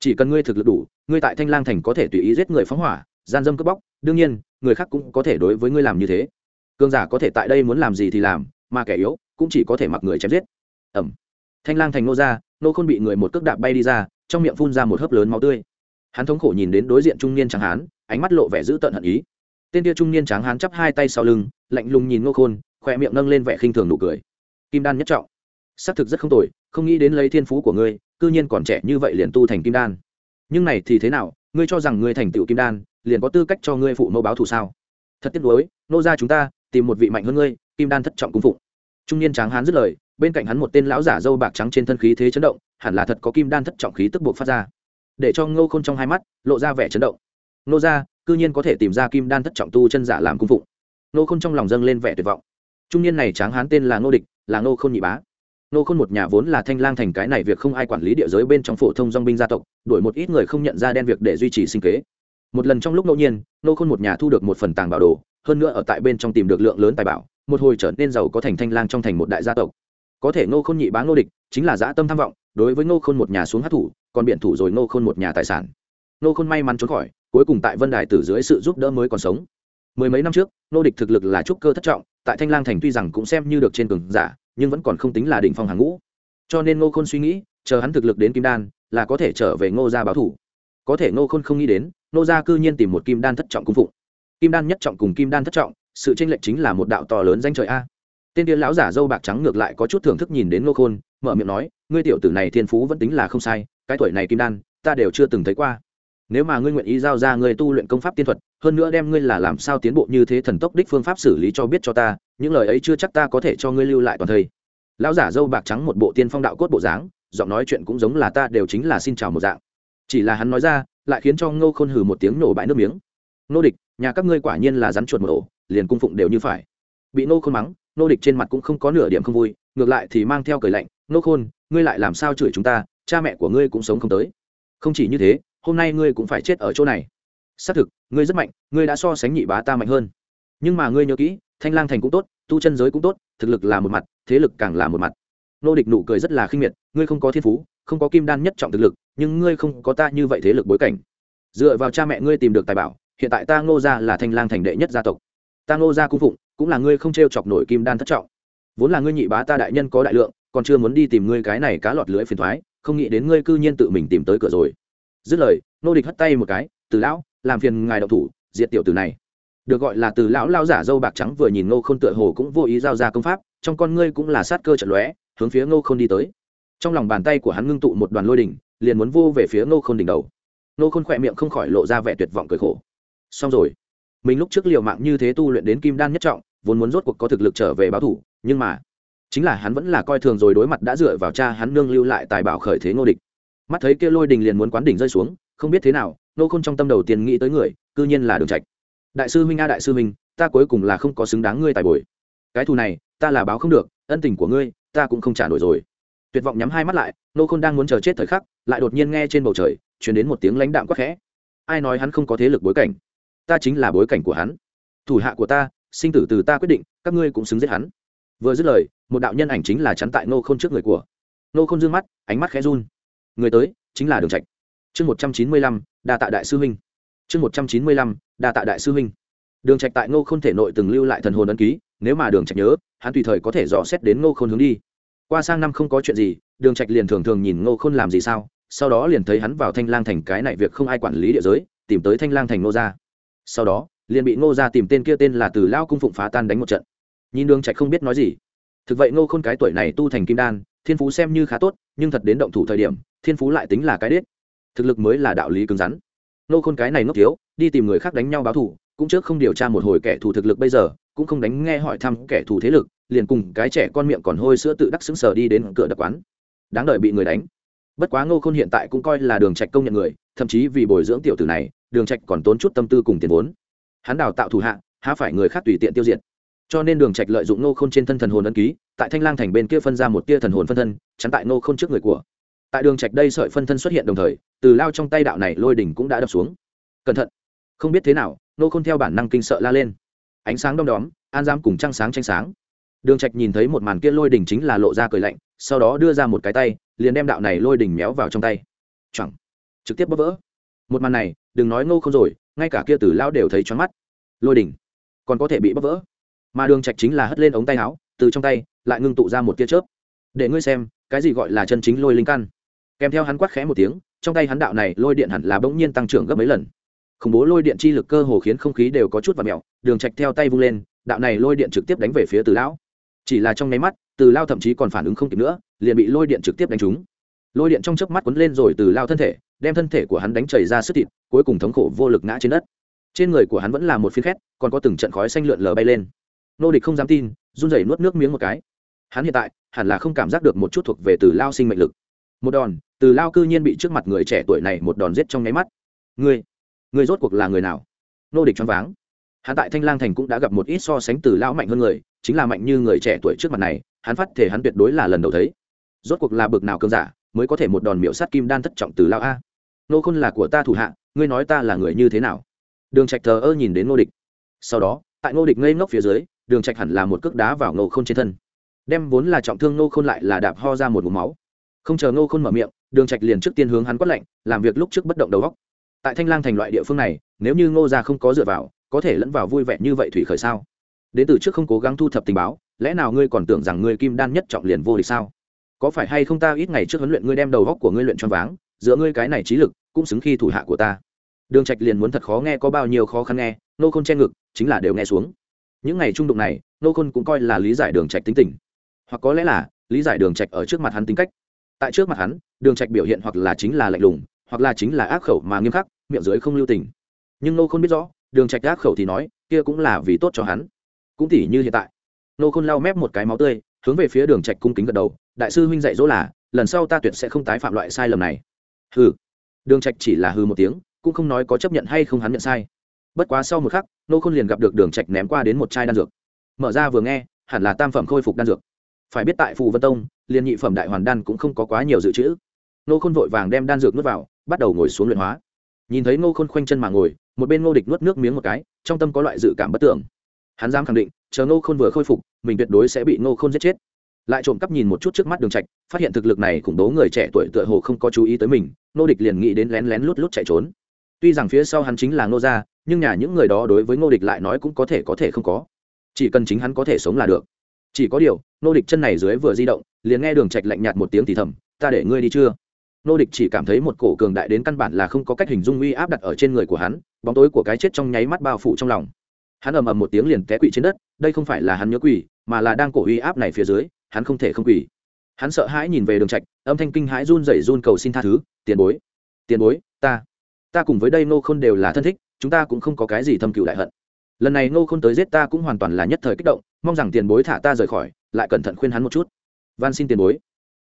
Chỉ cần ngươi thực lực đủ, ngươi tại thanh lang thành có thể tùy ý giết người phóng hỏa, gian dâm cướp bóc, đương nhiên, người khác cũng có thể đối với ngươi làm như thế. Cương giả có thể tại đây muốn làm gì thì làm, mà kẻ yếu cũng chỉ có thể mặc người chém giết. Ẩm. Thanh lang thành nô ra, nô không bị người một cước đạp bay đi ra, trong miệng phun ra một hớp lớn máu tươi hắn thống khổ nhìn đến đối diện trung niên tráng hán, ánh mắt lộ vẻ dữ tợn hận ý. Tên kia trung niên tráng hán chắp hai tay sau lưng, lạnh lùng nhìn ngô khôn khoe miệng nâng lên vẻ khinh thường nụ cười. Kim đan nhất trọng. Xác thực rất không tồi, không nghĩ đến lấy thiên phú của ngươi, cư nhiên còn trẻ như vậy liền tu thành kim đan. Nhưng này thì thế nào, ngươi cho rằng ngươi thành tựu kim đan, liền có tư cách cho ngươi phụ mẫu báo thù sao? Thật tiếc nuối, nô ra chúng ta, tìm một vị mạnh hơn ngươi, kim đan thất trọng cung phụng. Trung niên tráng hán dứt lời, bên cạnh hắn một tên lão giả dâu bạc trắng trên thân khí thế chấn động, hẳn là thật có kim đan thất trọng khí tức buộc phát ra để cho ngô khôn trong hai mắt lộ ra vẻ chấn động. Nô ra cư nhiên có thể tìm ra kim đan thất trọng tu chân giả làm cung phụng. Nô khôn trong lòng dâng lên vẻ tuyệt vọng. Trung niên này tráng hán tên là ngô địch, là ngô khôn nhị bá. Nô khôn một nhà vốn là thanh lang thành cái này việc không ai quản lý địa giới bên trong phổ thông dong binh gia tộc, đổi một ít người không nhận ra đen việc để duy trì sinh kế. Một lần trong lúc ngẫu nhiên nô khôn một nhà thu được một phần tàng bảo đồ, hơn nữa ở tại bên trong tìm được lượng lớn tài bảo, một hồi trở nên giàu có thành thanh lang trong thành một đại gia tộc. Có thể nô khôn nhị bá ngô địch, chính là dã tâm tham vọng, đối với nô khôn một nhà xuống hát thủ còn biện thủ rồi nô khôn một nhà tài sản. Nô khôn may mắn trốn khỏi, cuối cùng tại vân đài tử dưới sự giúp đỡ mới còn sống. Mười mấy năm trước nô địch thực lực là trúc cơ thất trọng, tại thanh lang thành tuy rằng cũng xem như được trên cường giả, nhưng vẫn còn không tính là đỉnh phong hàng ngũ. Cho nên ngô khôn suy nghĩ, chờ hắn thực lực đến kim đan, là có thể trở về ngô gia báo thủ. Có thể ngô khôn không nghĩ đến, ngô gia cư nhiên tìm một kim đan thất trọng cung phụng. Kim đan nhất trọng cùng kim đan thất trọng, sự tranh lệch chính là một đạo to lớn danh trời a. Tên tiên lão giả dâu bạc trắng ngược lại có chút thưởng thức nhìn đến ngô khôn, mở miệng nói, ngươi tiểu tử này thiên phú vẫn tính là không sai cái tuổi này kim đan, ta đều chưa từng thấy qua. Nếu mà ngươi nguyện ý giao ra ngươi tu luyện công pháp tiên thuật, hơn nữa đem ngươi là làm sao tiến bộ như thế thần tốc đích phương pháp xử lý cho biết cho ta, những lời ấy chưa chắc ta có thể cho ngươi lưu lại toàn thây lão giả dâu bạc trắng một bộ tiên phong đạo cốt bộ dáng, giọng nói chuyện cũng giống là ta đều chính là xin chào một dạng. Chỉ là hắn nói ra, lại khiến cho ngô khôn hừ một tiếng nổ bãi nước miếng. Nô địch, nhà các ngươi quả nhiên là rắn chuột một ổ, liền cung phụng đều như phải. Bị nô khôn mắng nô địch trên mặt cũng không có nửa điểm không vui, ngược lại thì mang theo cười lạnh nô khôn, ngươi lại làm sao chửi chúng ta cha mẹ của ngươi cũng sống không tới. Không chỉ như thế, hôm nay ngươi cũng phải chết ở chỗ này. Xác thực, ngươi rất mạnh, ngươi đã so sánh nhị bá ta mạnh hơn. Nhưng mà ngươi nhớ kỹ, thanh lang thành cũng tốt, tu chân giới cũng tốt, thực lực là một mặt, thế lực càng là một mặt. Nô địch nụ cười rất là khinh miệt, ngươi không có thiên phú, không có kim đan nhất trọng thực lực, nhưng ngươi không có ta như vậy thế lực bối cảnh. Dựa vào cha mẹ ngươi tìm được tài bảo, hiện tại ta ngô gia là thanh lang thành đệ nhất gia tộc. Ta ngô gia cung phụng, cũng là ngươi không t r e o chọc nổi kim đan thất trọng. Vốn là ngươi nhị bá ta đại nhân có đại lượng, còn chưa muốn đi tìm ngươi cái này cá lọt lưỡi phiền thoái không nghĩ đến ngươi cư nhiên tự mình tìm tới cửa rồi. Dứt lời, nô địch hất tay một cái, từ lão, làm phiền ngài đậu thủ, diệt tiểu tử này. Được gọi là từ lão lao giả dâu bạc trắng vừa nhìn ngô k h ô n tựa hồ cũng vô ý giao ra công pháp, trong con ngươi cũng là sát cơ trận lóe, hướng phía ngô k h ô n đi tới. Trong lòng bàn tay của hắn ngưng tụ một đoàn lôi đình liền muốn vô về phía ngô khôn đỉnh đầu. Ngô khôn khỏe miệng không khỏi lộ ra vẻ tuyệt vọng cười khổ. Xong rồi. Mình lúc trước liều mạng như thế tu luyện đến kim đan nhất trọng, vốn muốn rốt cuộc có thực lực trở về báo thủ, nhưng mà chính là hắn vẫn là coi thường rồi đối mặt đã dựa vào cha hắn nương lưu lại tài bảo khởi thế ngô địch. Mắt thấy kia lôi đình liền muốn quán đỉnh rơi xuống, không biết thế nào, nô khôn trong tâm đầu tiên nghĩ tới người, cư nhiên là đường trạch. Đại sư huynh a, đại sư huynh, ta cuối cùng là không có xứng đáng ngươi tài bồi. Cái thù này, ta là báo không được, ân tình của ngươi, ta cũng không trả nổi rồi. Tuyệt vọng nhắm hai mắt lại, nô khôn đang muốn chờ chết thời khắc, lại đột nhiên nghe trên bầu trời, truyền đến một tiếng lãnh đạm quắc khẽ. Ai nói hắn không có thế lực bối cảnh? Ta chính là bối cảnh của hắn. Thủ hạ của ta, sinh tử từ ta quyết định, các ngươi cũng xứng giết hắn vừa dứt lời, một đạo nhân ảnh chính là chắn tại nô khôn trước người của. Nô khôn g mắt, ánh mắt khẽ run. Người tới, chính là đường trạch. Chương một trăm chín mươi lăm, đa tạ đại sư huynh. Chương một trăm chín mươi lăm, đa tạ đại sư huynh. Đường trạch tại ngô khôn thể nội từng lưu lại thần hồn ấn ký, nếu mà đường trạch nhớ, hắn tùy thời có thể dò xét đến ngô khôn hướng đi. Qua sang năm không có chuyện gì, đường trạch liền thường thường nhìn ngô khôn làm gì sao, sau đó liền thấy hắn vào thanh lang thành cái này việc không ai quản lý địa giới, tìm tới thanh lang thành ngô gia. Sau đó, liền bị ngô gia tìm tên kia tên là từ lao cung phụng phá tan đánh một trận nhìn đường trạch không biết nói gì. Thực vậy ngô khôn cái tuổi này tu thành kim đan, thiên phú xem như khá tốt, nhưng thật đến động thủ thời điểm, thiên phú lại tính là cái đết. Thực lực mới là đạo lý cứng rắn. Ngô khôn cái này ngốc thiếu, đi tìm người khác đánh nhau báo thù, cũng trước không điều tra một hồi kẻ thù thực lực bây giờ, cũng không đánh nghe hỏi thăm kẻ thù thế lực, liền cùng cái trẻ con miệng còn hôi sữa tự đắc xứng sờ đi đến cửa đập quán. Đáng đợi bị người đánh. Bất quá ngô khôn hiện tại cũng coi là đường trạch công nhận người, thậm chí vì bồi dưỡng tiểu tử này, đường trạch còn tốn chút tâm tư cùng tiền vốn. Hắn đào tạo thủ hạ, há phải người khác tùy tiện tiêu diệt cho nên đường trạch lợi dụng Nô khôn trên thân thần hồn ấn ký, tại thanh lang thành bên kia phân ra một tia thần hồn phân thân, chắn tại Nô khôn trước người của. Tại đường trạch đây sợi phân thân xuất hiện đồng thời, từ lao trong tay đạo này lôi đỉnh cũng đã đập xuống. Cẩn thận. Không biết thế nào nô khôn theo bản năng kinh sợ la lên. Ánh sáng đom đóm, an giam cùng trăng sáng tranh sáng. Đường trạch nhìn thấy một màn kia lôi đỉnh chính là lộ ra cười lạnh, sau đó đưa ra một cái tay, liền đem đạo này lôi đỉnh méo vào trong tay. Chẳng trực tiếp bóp vỡ. Một màn này, đừng nói ngô không rồi, ngay cả kia từ lao đều thấy choáng mắt. Lôi đỉnh còn có thể bị bóp vỡ mà đường trạch chính là hất lên ống tay áo, từ trong tay lại ngưng tụ ra một tia chớp. Để ngươi xem, cái gì gọi là chân chính lôi linh căn. Kèm theo hắn quát khẽ một tiếng, trong tay hắn đạo này lôi điện hẳn là bỗng nhiên tăng trưởng gấp mấy lần. Khủng bố lôi điện chi lực cơ hồ khiến không khí đều có chút và mèo. đường trạch theo tay vung lên, đạo này lôi điện trực tiếp đánh về phía từ lão. Chỉ là trong nháy mắt, từ lao thậm chí còn phản ứng không kịp nữa, liền bị lôi điện trực tiếp đánh trúng. Lôi điện trong chớp mắt cuốn lên rồi từ lao thân thể, đem thân thể của hắn đánh chảy ra sức thịt, cuối cùng thống khổ vô lực ngã trên đất. Trên người của hắn vẫn là một phiến khét, còn có từng trận khói xanh lượn lờ bay lên nô địch không dám tin, run rẩy nuốt nước miếng một cái. Hắn hiện tại, hẳn là không cảm giác được một chút thuộc về từ lao sinh mệnh lực. Một đòn, từ lao cư nhiên bị trước mặt người trẻ tuổi này một đòn giết trong nháy mắt. Ngươi ngươi rốt cuộc là người nào? Nô địch choáng váng. Hắn tại thanh lang thành cũng đã gặp một ít so sánh từ lao mạnh hơn người, chính là mạnh như người trẻ tuổi trước mặt này, hắn phát thể hắn tuyệt đối là lần đầu thấy. Rốt cuộc là bực nào cơn giả mới có thể một đòn miệu sát kim đan thất trọng từ lao a? Nô khôn là của ta thủ hạ, ngươi nói ta là người như thế nào? Đường trạch thờ ơ nhìn đến nô địch. Sau đó, tại nô địch ngây ngốc phía dưới đường trạch hẳn là một cước đá vào Ngô khôn trên thân. Đem vốn là trọng thương Ngô khôn lại là đạp ho ra một ngụm máu. Không chờ ngô khôn mở miệng, đường trạch liền trước tiên hướng hắn quát lệnh làm việc lúc trước bất động đầu óc. Tại thanh lang thành loại địa phương này, nếu như ngô gia không có dựa vào, có thể lẫn vào vui vẻ như vậy thủy khởi sao? Đến từ trước không cố gắng thu thập tình báo, lẽ nào ngươi còn tưởng rằng ngươi kim đan nhất trọng liền vô địch sao? Có phải hay không ta ít ngày trước huấn luyện ngươi đem đầu góc của ngươi luyện cho váng, giữa ngươi cái này trí lực, cũng xứng khi thủ hạ của ta. Đường trạch liền muốn thật khó nghe, có bao nhiêu khó khăn nghe nô khôn che ngực, chính là đều nghe xuống những ngày trung đụng này nô khôn cũng coi là lý giải đường trạch tính tình. Hoặc có lẽ là, lý giải đường trạch ở trước mặt hắn tính cách. Tại trước mặt hắn, đường trạch biểu hiện hoặc là chính là lạnh lùng, hoặc là chính là ác khẩu mà nghiêm khắc, miệng dưới không lưu tình. Nhưng nô khôn biết rõ, đường trạch ác khẩu thì nói, kia cũng là vì tốt cho hắn. Cũng tỉ như hiện tại. Nô khôn lau mép một cái máu tươi, hướng về phía đường trạch cung kính gật đầu, đại sư huynh dạy dỗ là, lần sau ta tuyệt sẽ không tái phạm loại sai lầm này. Hừ. Đường trạch chỉ là hừ một tiếng, cũng không nói có chấp nhận hay không hắn nhận sai bất quá sau một khắc, nô khôn liền gặp được đường trạch ném qua đến một chai đan dược. Mở ra vừa nghe, hẳn là tam phẩm khôi phục đan dược. Phải biết tại phù vân tông liên nhị phẩm đại hoàn đan cũng không có quá nhiều dự trữ. Nô khôn vội vàng đem đan dược nuốt vào, bắt đầu ngồi xuống luyện hóa. Nhìn thấy nô khôn khoanh chân mà ngồi, một bên ngô địch nuốt nước miếng một cái, trong tâm có loại dự cảm bất tưởng hắn dám khẳng định, chờ nô khôn vừa khôi phục, mình tuyệt đối sẽ bị nô khôn giết chết. Lại trộm cắp nhìn một chút trước mắt đường trạch, phát hiện thực lực này khủng bố người trẻ tuổi tựa hồ không có chú ý tới mình nô địch liền nghĩ đến lén lén lút lút chạy trốn tuy rằng phía sau hắn chính là Ngô gia, nhưng nhà những người đó đối với ngô địch lại nói cũng có thể có thể không có. Chỉ cần chính hắn có thể sống là được. Chỉ có điều, Ngô địch chân này dưới vừa di động, liền nghe đường trạch lạnh nhạt một tiếng thì thầm, ta để ngươi đi chưa? Ngô địch chỉ cảm thấy một cổ cường đại đến căn bản là không có cách hình dung uy áp đặt ở trên người của hắn, bóng tối của cái chết trong nháy mắt bao phủ trong lòng. Hắn ầm ầm một tiếng liền té quỵ trên đất, đây không phải là hắn nhớ quỷ, mà là đang cổ uy áp này phía dưới, hắn không thể không quỷ. Hắn sợ hãi nhìn về đường trạch, âm thanh kinh hãi run rẩy run cầu xin tha thứ, tiền bối tiền bối, ta ta cùng với đây nô khôn đều là thân thích, chúng ta cũng không có cái gì thâm cựu đại hận. Lần này nô khôn tới giết ta cũng hoàn toàn là nhất thời kích động, mong rằng tiền bối thả ta rời khỏi, lại cẩn thận khuyên hắn một chút. Van xin tiền bối.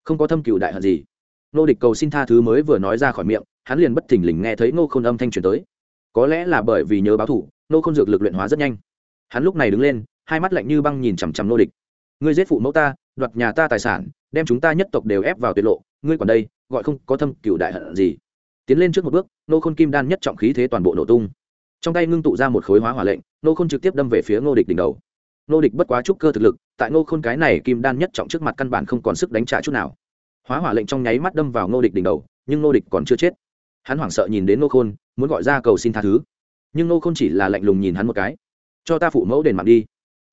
Không có thâm cựu đại hận gì. Nô địch cầu xin tha thứ mới vừa nói ra khỏi miệng, hắn liền bất thình lình nghe thấy nô khôn âm thanh truyền tới. Có lẽ là bởi vì nhớ báo thủ nô khôn dược lực luyện hóa rất nhanh. Hắn lúc này đứng lên, hai mắt lạnh như băng nhìn chằm chằm nô địch. Ngươi giết phụ mẫu ta, đoạt nhà ta tài sản, đem chúng ta nhất tộc đều ép vào tuyệt lộ, ngươi còn đây, gọi không có thâm cựu đại hận gì tiến lên trước một bước nô khôn kim đan nhất trọng khí thế toàn bộ nổ tung. Trong tay ngưng tụ ra một khối hóa hỏa lệnh nô khôn trực tiếp đâm về phía ngô địch đỉnh đầu. Nô địch bất quá trúc cơ thực lực, tại nô khôn cái này kim đan nhất trọng trước mặt căn bản không còn sức đánh trả chút nào. Hóa hỏa lệnh trong nháy mắt đâm vào ngô địch đỉnh đầu, nhưng ngô địch còn chưa chết. Hắn hoảng sợ nhìn đến nô khôn, muốn gọi ra cầu xin tha thứ. Nhưng nô khôn chỉ là lạnh lùng nhìn hắn một cái. Cho ta phụ mẫu đền mạng đi.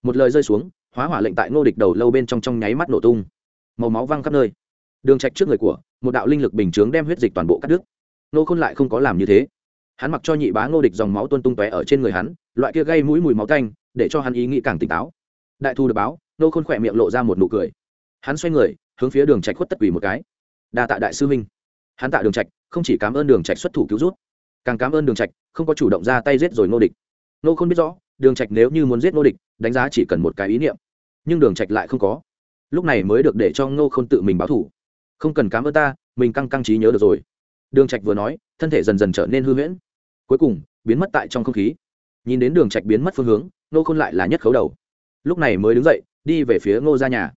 Một lời rơi xuống, hóa hỏa lệnh tại ngô địch đầu lâu bên trong trong nháy mắt nổ tung. Màu máu văng khắp nơi. Đường trạch trước người của, một đạo linh lực bình chướng đem huyết dịch toàn bộ cắt đứt nô khôn lại không có làm như thế. Hắn mặc cho nhị bá ngô địch dòng máu tuôn tung tóe ở trên người hắn, loại kia gây mũi mùi máu tanh, để cho hắn ý nghĩ càng tỉnh táo. Đại thu được báo, nô khôn khỏe miệng lộ ra một nụ cười. Hắn xoay người, hướng phía đường trạch khuất tất quỷ một cái. Đa tạ đại sư minh hắn tạ đường trạch, không chỉ cảm ơn đường trạch xuất thủ cứu rút, càng cảm ơn đường trạch, không có chủ động ra tay giết rồi nô địch. Nô khôn biết rõ, đường trạch nếu như muốn giết nô địch, đánh giá chỉ cần một cái ý niệm. Nhưng đường trạch lại không có. Lúc này mới được để cho nô khôn tự mình báo thủ. Không cần cảm ơn ta, mình căng căng trí nhớ được rồi đường trạch vừa nói, thân thể dần dần trở nên hư huyễn. Cuối cùng, biến mất tại trong không khí. Nhìn đến đường trạch biến mất phương hướng, ngô khôn lại là nhất khấu đầu. Lúc này mới đứng dậy, đi về phía ngô gia nhà.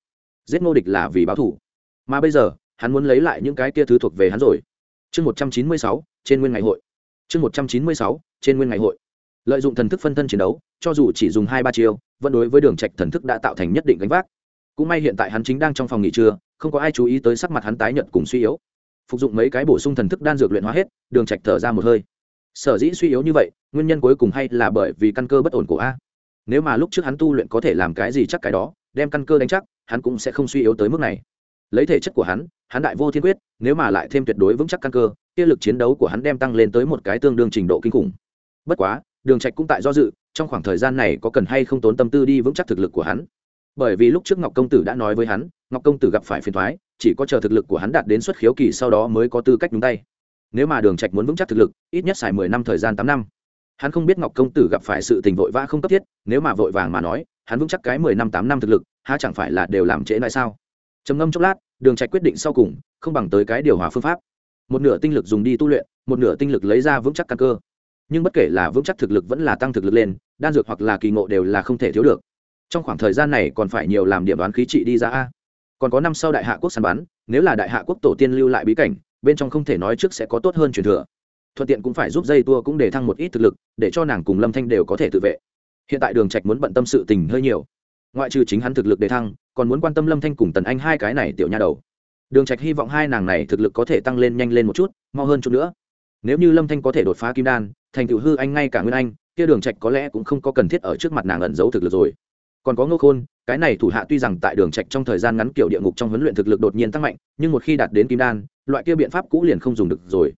Giết ngô địch là vì báo thủ mà bây giờ, hắn muốn lấy lại những cái kia thứ thuộc về hắn rồi. Chương một trăm chín mươi sáu, trên nguyên ngày hội. Chương một trăm chín mươi sáu, trên nguyên ngày hội. Lợi dụng thần thức phân thân chiến đấu, cho dù chỉ dùng hai ba chiêu, vẫn đối với đường trạch thần thức đã tạo thành nhất định gánh vác. Cũng may hiện tại hắn chính đang trong phòng nghỉ trưa, không có ai chú ý tới sắc mặt hắn tái nhợt cùng suy yếu phục dụng mấy cái bổ sung thần thức đan dược luyện hóa hết, đường trạch thở ra một hơi. Sở dĩ suy yếu như vậy, nguyên nhân cuối cùng hay là bởi vì căn cơ bất ổn của a. Nếu mà lúc trước hắn tu luyện có thể làm cái gì chắc cái đó, đem căn cơ đánh chắc, hắn cũng sẽ không suy yếu tới mức này. Lấy thể chất của hắn hắn đại vô thiên quyết, nếu mà lại thêm tuyệt đối vững chắc căn cơ, kia lực chiến đấu của hắn đem tăng lên tới một cái tương đương trình độ kinh khủng. Bất quá, đường trạch cũng tại do dự, trong khoảng thời gian này có cần hay không tốn tâm tư đi vững chắc thực lực của hắn. Bởi vì lúc trước ngọc công tử đã nói với hắn, ngọc công tử gặp phải phiền toái chỉ có chờ thực lực của hắn đạt đến xuất khiếu kỳ sau đó mới có tư cách đúng tay. Nếu mà đường trạch muốn vững chắc thực lực, ít nhất xài mười năm thời gian tám năm. Hắn không biết ngọc công tử gặp phải sự tình vội vã không cấp thiết, nếu mà vội vàng mà nói, hắn vững chắc cái mười năm tám năm thực lực, há chẳng phải là đều làm trễ lại sao? Trầm ngâm chốc lát, đường trạch quyết định sau cùng, không bằng tới cái điều hòa phương pháp. Một nửa tinh lực dùng đi tu luyện, một nửa tinh lực lấy ra vững chắc căn cơ. Nhưng bất kể là vững chắc thực lực vẫn là tăng thực lực lên, đan dược hoặc là kỳ ngộ đều là không thể thiếu được. Trong khoảng thời gian này còn phải nhiều làm điểm đoán khí trị đi ra a còn có năm sau đại hạ quốc săn bắn, nếu là đại hạ quốc tổ tiên lưu lại bí cảnh, bên trong không thể nói trước sẽ có tốt hơn truyền thừa. Thuận tiện cũng phải giúp dây tua cũng để thăng một ít thực lực, để cho nàng cùng lâm thanh đều có thể tự vệ. Hiện tại đường trạch muốn bận tâm sự tình hơi nhiều. Ngoại trừ chính hắn thực lực để thăng, còn muốn quan tâm lâm thanh cùng tần anh hai cái này tiểu nha đầu. Đường trạch hy vọng hai nàng này thực lực có thể tăng lên nhanh lên một chút, mau hơn chút nữa. Nếu như lâm thanh có thể đột phá kim đan, thành tựu hư anh ngay cả nguyên anh, kia đường trạch có lẽ cũng không có cần thiết ở trước mặt nàng ẩn giấu thực lực rồi còn có ngô khôn, cái này thủ hạ tuy rằng tại đường trạch trong thời gian ngắn kiểu địa ngục trong huấn luyện thực lực đột nhiên tăng mạnh, nhưng một khi đạt đến kim đan, loại kia biện pháp cũ liền không dùng được rồi.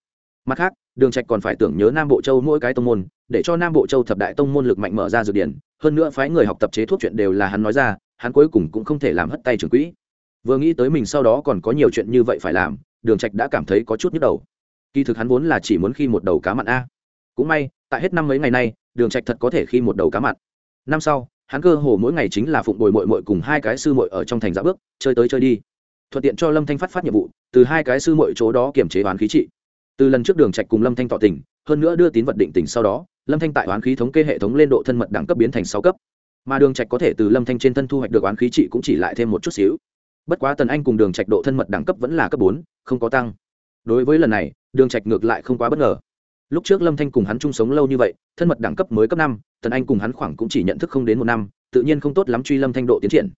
Mặt khác, đường trạch còn phải tưởng nhớ nam bộ châu mỗi cái tông môn, để cho nam bộ châu thập đại tông môn lực mạnh mở ra dược điển hơn nữa phái người học tập chế thuốc chuyện đều là hắn nói ra, hắn cuối cùng cũng không thể làm hất tay trưởng quỹ. Vừa nghĩ tới mình sau đó còn có nhiều chuyện như vậy phải làm, đường trạch đã cảm thấy có chút nhức đầu. Kỳ thực hắn vốn là chỉ muốn khi một đầu cá mặn a. Cũng may, tại hết năm mấy ngày nay, đường trạch thật có thể khi một đầu cá mặn. Năm sau hắn cơ hồ mỗi ngày chính là phụng bồi mội mội cùng hai cái sư mội ở trong thành giã bước, chơi tới chơi đi. Thuận tiện cho lâm thanh phát phát nhiệm vụ, từ hai cái sư mội chỗ đó kiểm chế oán khí trị. Từ lần trước đường trạch cùng lâm thanh tỏ tình, hơn nữa đưa tín vật định tình sau đó, lâm thanh tại oán khí thống kê hệ thống lên độ thân mật đẳng cấp biến thành sáu cấp. Mà đường trạch có thể từ lâm thanh trên thân thu hoạch được oán khí trị cũng chỉ lại thêm một chút xíu. Bất quá tần anh cùng đường trạch độ thân mật đẳng cấp vẫn là cấp bốn, không có tăng. Đối với lần này, đường trạch ngược lại không quá bất ngờ lúc trước lâm thanh cùng hắn chung sống lâu như vậy, thân mật đẳng cấp mới cấp năm, tần anh cùng hắn khoảng cũng chỉ nhận thức không đến một năm, tự nhiên không tốt lắm truy lâm thanh độ tiến triển.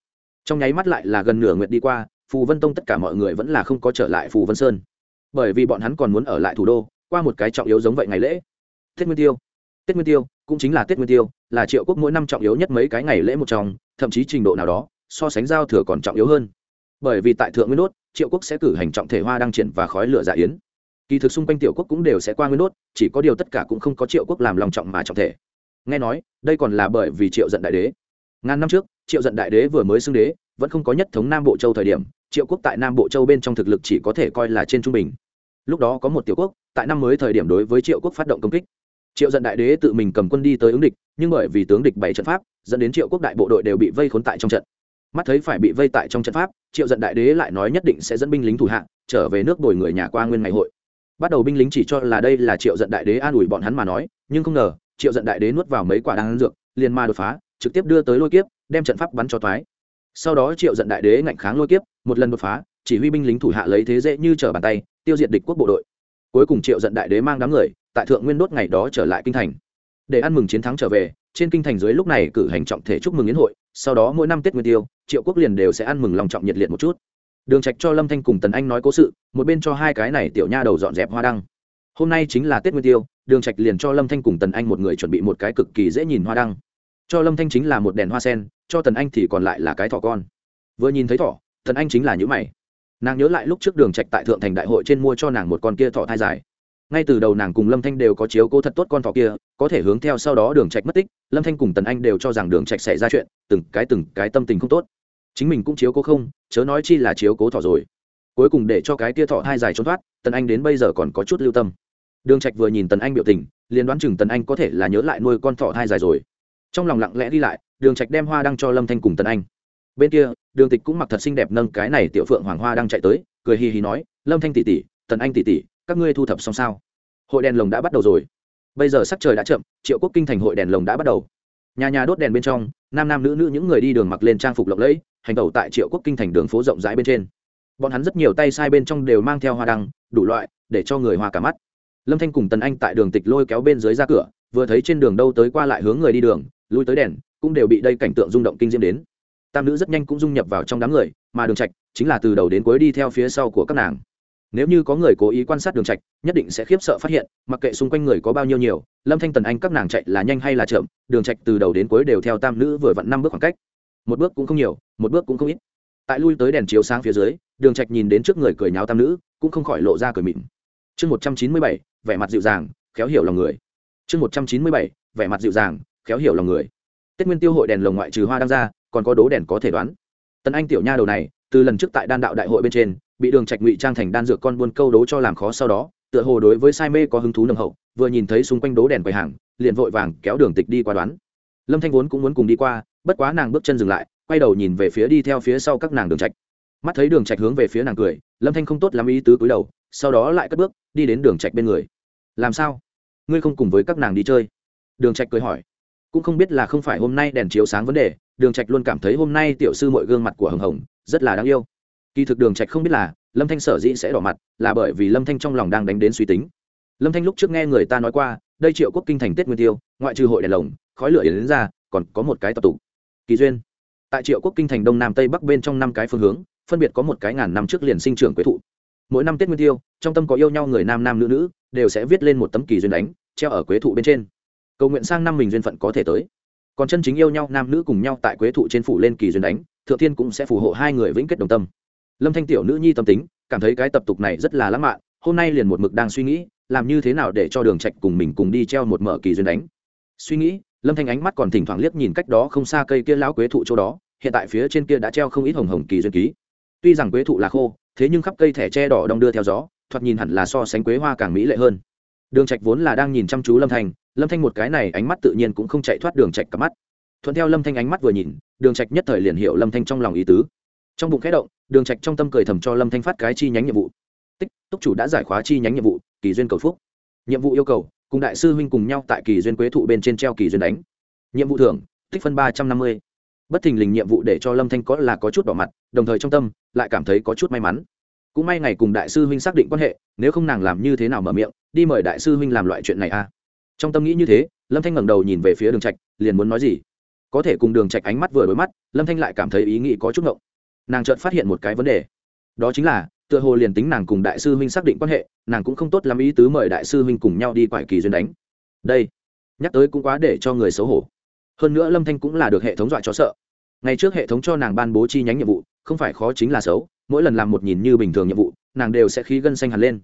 Trong nháy mắt lại là gần nửa nguyện đi qua, phù vân tông tất cả mọi người vẫn là không có trở lại phù vân sơn. Bởi vì bọn hắn còn muốn ở lại thủ đô, qua một cái trọng yếu giống vậy ngày lễ. Tết nguyên tiêu. Tết nguyên tiêu, cũng chính là tết nguyên tiêu, là triệu quốc mỗi năm trọng yếu nhất mấy cái ngày lễ một trong, thậm chí trình độ nào đó, so sánh giao thừa còn trọng yếu hơn. Bởi vì tại thượng nguyên đốt, triệu quốc sẽ cử hành trọng thể hoa đăng triển và khói lửa dạ yến kỳ thực xung quanh tiểu quốc cũng đều sẽ qua nguyên đốt, chỉ có điều tất cả cũng không có triệu quốc làm lòng trọng mà trọng thể. Nghe nói, đây còn là bởi vì triệu giận đại đế. Ngàn năm trước, triệu giận đại đế vừa mới xưng đế, vẫn không có nhất thống nam bộ châu thời điểm, triệu quốc tại nam bộ châu bên trong thực lực chỉ có thể coi là trên trung bình. Lúc đó có một tiểu quốc, tại năm mới thời điểm đối với triệu quốc phát động công kích. Triệu dận đại đế tự mình cầm quân đi tới ứng địch, nhưng bởi vì tướng địch bảy trận pháp, dẫn đến triệu quốc đại bộ đội đều bị vây khốn tại trong trận. Mắt thấy phải bị vây tại trong trận pháp, triệu dận đại đế lại nói nhất định sẽ dẫn binh lính thủ hạ, trở về nước đổi người nhà qua nguyên ngày hội bắt đầu binh lính chỉ cho là đây là triệu giận đại đế an ủi bọn hắn mà nói, nhưng không ngờ, triệu giận đại đế nuốt vào mấy quả đan dược, liền ma đột phá, trực tiếp đưa tới lôi kiếp, đem trận pháp bắn cho thoái sau đó triệu giận đại đế ngạnh kháng lôi kiếp, một lần đột phá, chỉ huy binh lính thủ hạ lấy thế dễ như trở bàn tay, tiêu diệt địch quốc bộ đội. Cuối cùng triệu giận đại đế mang đám người, tại thượng nguyên đốt ngày đó trở lại kinh thành. Để ăn mừng chiến thắng trở về, trên kinh thành dưới lúc này cử hành trọng thể chúc mừng yến hội, sau đó mỗi năm tết nguyên tiêu, triệu quốc liền đều sẽ ăn mừng lòng trọng nhiệt liệt một chút đường trạch cho lâm thanh cùng tần anh nói cố sự, một bên cho hai cái này tiểu nha đầu dọn dẹp hoa đăng. Hôm nay chính là tết nguyên tiêu, đường trạch liền cho lâm thanh cùng tần anh một người chuẩn bị một cái cực kỳ dễ nhìn hoa đăng. Cho lâm thanh chính là một đèn hoa sen, cho tần anh thì còn lại là cái thỏ con. Vừa nhìn thấy thỏ, tần anh chính là những mày. Nàng nhớ lại lúc trước đường trạch tại thượng thành đại hội trên mua cho nàng một con kia thỏ thai dài. Ngay từ đầu nàng cùng lâm thanh đều có chiếu cố thật tốt con thỏ kia, có thể hướng theo sau đó đường trạch mất tích, lâm thanh cùng tần anh đều cho rằng đường trạch xảy ra chuyện, từng cái từng cái tâm tình không tốt chính mình cũng chiếu cố không, chớ nói chi là chiếu cố thỏ rồi. Cuối cùng để cho cái tia thỏ hai dài trốn thoát, tần anh đến bây giờ còn có chút lưu tâm. Đường trạch vừa nhìn tần anh biểu tình, liền đoán chừng tần anh có thể là nhớ lại nuôi con thỏ hai dài rồi. Trong lòng lặng lẽ đi lại, đường trạch đem hoa đăng cho lâm thanh cùng tần anh. Bên kia, đường tịch cũng mặc thật xinh đẹp nâng cái này tiểu phượng hoàng hoa đang chạy tới, cười hì hì nói, lâm thanh tỷ tỷ, tần anh tỷ tỷ, các ngươi thu thập xong sao? Hội đèn lồng đã bắt đầu rồi. Bây giờ sắc trời đã chậm, triệu quốc kinh thành hội đèn lồng đã bắt đầu. Nhà nhà đốt đèn bên trong, nam nam nữ nữ những người đi đường mặc lên trang phục lộng lẫy hành tẩu tại triệu quốc kinh thành đường phố rộng rãi bên trên. Bọn hắn rất nhiều tay sai bên trong đều mang theo hoa đăng, đủ loại, để cho người hoa cả mắt. Lâm thanh cùng tần anh tại đường tịch lôi kéo bên dưới ra cửa, vừa thấy trên đường đâu tới qua lại hướng người đi đường, lui tới đèn, cũng đều bị đây cảnh tượng rung động kinh diễm đến. Tam nữ rất nhanh cũng dung nhập vào trong đám người, mà đường trạch chính là từ đầu đến cuối đi theo phía sau của các nàng. Nếu như có người cố ý quan sát đường trạch, nhất định sẽ khiếp sợ phát hiện, mặc kệ xung quanh người có bao nhiêu nhiều, lâm thanh tần anh các nàng chạy là nhanh hay là chậm, đường trạch từ đầu đến cuối đều theo tam nữ vừa vặn năm bước khoảng cách một bước cũng không nhiều, một bước cũng không ít. Tại lui tới đèn chiếu sáng phía dưới, đường trạch nhìn đến trước người cười nháo tam nữ, cũng không khỏi lộ ra cười mịn. Chương một trăm chín mươi bảy, vẻ mặt dịu dàng, khéo hiểu lòng người. Chương một trăm chín mươi bảy, vẻ mặt dịu dàng, khéo hiểu lòng người. Tết nguyên tiêu hội đèn lồng ngoại trừ hoa đăng ra, còn có đố đèn có thể đoán. Tần anh tiểu nha đầu này, từ lần trước tại đan đạo đại hội bên trên, bị đường trạch ngụy trang thành đan dược con buôn câu đố cho làm khó sau đó, tựa hồ đối với sai mê có hứng thú nồng hậu, vừa nhìn thấy xung quanh đố đèn quầy hàng, liền vội vàng kéo đường tịch đi qua đoán. Lâm thanh vốn cũng muốn cùng đi qua bất quá nàng bước chân dừng lại, quay đầu nhìn về phía đi theo phía sau các nàng đường trạch. Mắt thấy đường trạch hướng về phía nàng cười, lâm thanh không tốt lắm ý tứ cúi đầu, sau đó lại cất bước, đi đến đường trạch bên người. Làm sao? Ngươi không cùng với các nàng đi chơi? Đường trạch cười hỏi. Cũng không biết là không phải hôm nay đèn chiếu sáng vấn đề, đường trạch luôn cảm thấy hôm nay tiểu sư mọi gương mặt của hồng hồng rất là đáng yêu. Kỳ thực đường trạch không biết là, lâm thanh sở dĩ sẽ đỏ mặt, là bởi vì lâm thanh trong lòng đang đánh đến suy tính. Lâm thanh lúc trước nghe người ta nói qua, đây triệu quốc kinh thành tết nguyên tiêu, ngoại trừ hội đèn lồng, khói lửa yến ra, còn có một cái tập tụ kỳ duyên. Tại triệu quốc kinh thành đông nam tây bắc bên trong năm cái phương hướng, phân biệt có một cái ngàn năm trước liền sinh trưởng quế thụ. Mỗi năm tết nguyên tiêu, trong tâm có yêu nhau người nam nam nữ nữ, đều sẽ viết lên một tấm kỳ duyên đánh, treo ở quế thụ bên trên. Cầu nguyện sang năm mình duyên phận có thể tới. Còn chân chính yêu nhau nam nữ cùng nhau tại quế thụ trên phủ lên kỳ duyên đánh, thượng thiên cũng sẽ phù hộ hai người vĩnh kết đồng tâm. Lâm thanh tiểu nữ nhi tâm tính, cảm thấy cái tập tục này rất là lãng mạn, hôm nay liền một mực đang suy nghĩ, làm như thế nào để cho đường trạch cùng mình cùng đi treo một mở kỳ duyên đánh. Suy nghĩ lâm thanh ánh mắt còn thỉnh thoảng liếc nhìn cách đó không xa cây kia lão quế thụ chỗ đó, hiện tại phía trên kia đã treo không ít hồng hồng kỳ duyên ký. Tuy rằng quế thụ là khô, thế nhưng khắp cây thẻ tre đỏ đong đưa theo gió, thoạt nhìn hẳn là so sánh quế hoa càng mỹ lệ hơn. Đường trạch vốn là đang nhìn chăm chú lâm thanh lâm thanh một cái này ánh mắt tự nhiên cũng không chạy thoát đường trạch cả mắt. Thuận theo lâm thanh ánh mắt vừa nhìn, đường trạch nhất thời liền hiểu lâm thanh trong lòng ý tứ. Trong bụng khẽ động, đường trạch trong tâm cười thầm cho lâm thanh phát cái chi nhánh nhiệm vụ. Tích, túc chủ đã giải khóa chi nhánh nhiệm vụ, kỳ duyên cầu phúc. Nhiệm vụ yêu cầu cùng đại sư huynh cùng nhau tại kỳ duyên quế thụ bên trên treo kỳ duyên đánh. Nhiệm vụ thưởng, tích phân ba trăm năm mươi. Bất thình lình nhiệm vụ để cho lâm thanh có là có chút đỏ mặt, đồng thời trong tâm lại cảm thấy có chút may mắn. Cũng may ngày cùng đại sư huynh xác định quan hệ, nếu không nàng làm như thế nào mở miệng, đi mời đại sư huynh làm loại chuyện này a à? trong tâm nghĩ như thế, lâm thanh ngẩng đầu nhìn về phía đường trạch, liền muốn nói gì? Có thể cùng đường trạch ánh mắt vừa đối mắt, lâm thanh lại cảm thấy ý nghĩ có chút ngộng. Nàng chợt phát hiện một cái vấn đề. Đó chính là tựa hồ liền tính nàng cùng đại sư huynh xác định quan hệ, nàng cũng không tốt lắm ý tứ mời đại sư huynh cùng nhau đi quải kỳ duyên đánh. Đây, nhắc tới cũng quá để cho người xấu hổ. Hơn nữa lâm thanh cũng là được hệ thống dọa cho sợ. Ngày trước hệ thống cho nàng ban bố chi nhánh nhiệm vụ, không phải khó chính là xấu, mỗi lần làm một nhìn như bình thường nhiệm vụ, nàng đều sẽ khí gân xanh hẳn lên.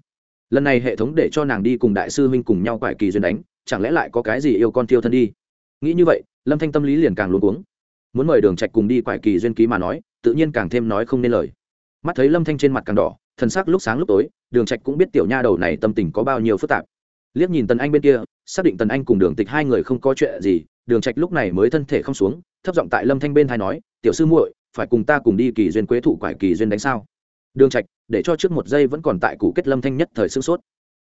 Lần này hệ thống để cho nàng đi cùng đại sư huynh cùng nhau quải kỳ duyên đánh, chẳng lẽ lại có cái gì yêu con tiêu thân đi? Nghĩ như vậy, lâm thanh tâm lý liền càng luôn cuống. Muốn mời đường trạch cùng đi quải kỳ duyên ký mà nói, tự nhiên càng thêm nói không nên lời mắt thấy lâm thanh trên mặt càng đỏ, thần sắc lúc sáng lúc tối, đường trạch cũng biết tiểu nha đầu này tâm tình có bao nhiêu phức tạp. Liếc nhìn tần anh bên kia, xác định tần anh cùng đường tịch hai người không có chuyện gì, đường trạch lúc này mới thân thể không xuống, thấp giọng tại lâm thanh bên thay nói, tiểu sư muội, phải cùng ta cùng đi kỳ duyên quế thụ quải kỳ duyên đánh sao? Đường trạch, để cho trước một giây vẫn còn tại củ kết lâm thanh nhất thời sương sốt.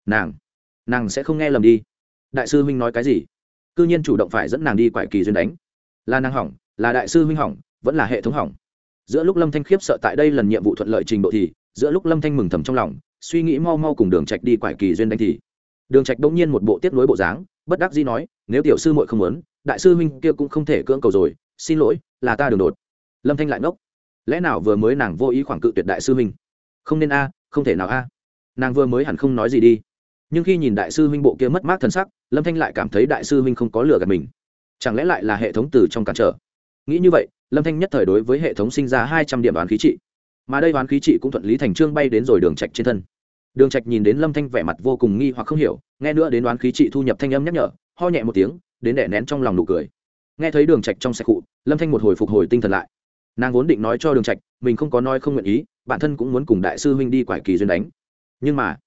Nàng nàng sẽ không nghe lầm đi. Đại sư huynh nói cái gì? Cư nhiên chủ động phải dẫn nàng đi quải kỳ duyên đánh. Là nàng hỏng, là đại sư huynh hỏng, vẫn là hệ thống hỏng giữa lúc lâm thanh khiếp sợ tại đây lần nhiệm vụ thuận lợi trình độ thì, giữa lúc lâm thanh mừng thầm trong lòng, suy nghĩ mau mau cùng đường trạch đi quải kỳ duyên đánh thì. Đường trạch bỗng nhiên một bộ tiếp nối bộ dáng, bất đắc dĩ nói, nếu tiểu sư muội không muốn, đại sư huynh kia cũng không thể cưỡng cầu rồi, xin lỗi, là ta đường đột. Lâm thanh lại ngốc. Lẽ nào vừa mới nàng vô ý khoảng cự tuyệt đại sư huynh? Không nên a, không thể nào a. Nàng vừa mới hẳn không nói gì đi. Nhưng khi nhìn đại sư huynh bộ kia mất mát thần sắc, lâm thanh lại cảm thấy đại sư huynh không có lừa gạt mình. Chẳng lẽ lại là hệ thống từ trong cản trở? Nghĩ như vậy, lâm thanh nhất thời đối với hệ thống sinh ra hai trăm điểm đoán khí trị. Mà đây đoán khí trị cũng thuận lý thành trương bay đến rồi đường trạch trên thân. Đường trạch nhìn đến lâm thanh vẻ mặt vô cùng nghi hoặc không hiểu, nghe nữa đến đoán khí trị thu nhập thanh âm nhắc nhở, ho nhẹ một tiếng, đến đẻ nén trong lòng nụ cười. Nghe thấy đường trạch trong sạch cụ, lâm thanh một hồi phục hồi tinh thần lại. Nàng vốn định nói cho đường trạch, mình không có nói không nguyện ý, bản thân cũng muốn cùng đại sư huynh đi quải kỳ duyên đánh. Nhưng mà,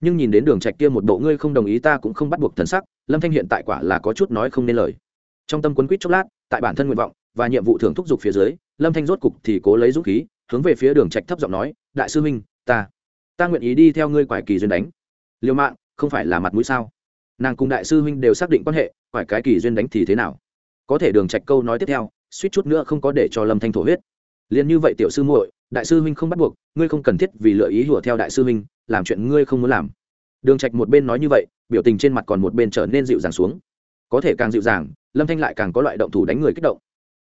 nhưng nhìn đến đường trạch kia một bộ ngươi không đồng ý ta cũng không bắt buộc thần sắc, lâm thanh hiện tại quả là có chút nói không nên lời. Trong tâm quấn quýt chốc lát, tại bản thân nguyện vọng và nhiệm vụ thưởng thúc giục phía dưới, lâm thanh rốt cục thì cố lấy dũng khí, hướng về phía đường trạch thấp giọng nói, đại sư huynh, ta ta nguyện ý đi theo ngươi quải kỳ duyên đánh. Liêu mạng, không phải là mặt mũi sao? Nàng cùng đại sư huynh đều xác định quan hệ, quải cái kỳ duyên đánh thì thế nào? Có thể đường trạch câu nói tiếp theo, suýt chút nữa không có để cho lâm thanh thổ huyết. Liền như vậy tiểu sư muội, đại sư huynh không bắt buộc, ngươi không cần thiết vì lựa ý hùa theo đại sư huynh, làm chuyện ngươi không muốn làm. Đường trạch một bên nói như vậy, biểu tình trên mặt còn một bên trở nên dịu dàng xuống. Có thể càng dịu dàng, lâm thanh lại càng có loại động thủ đánh người kích động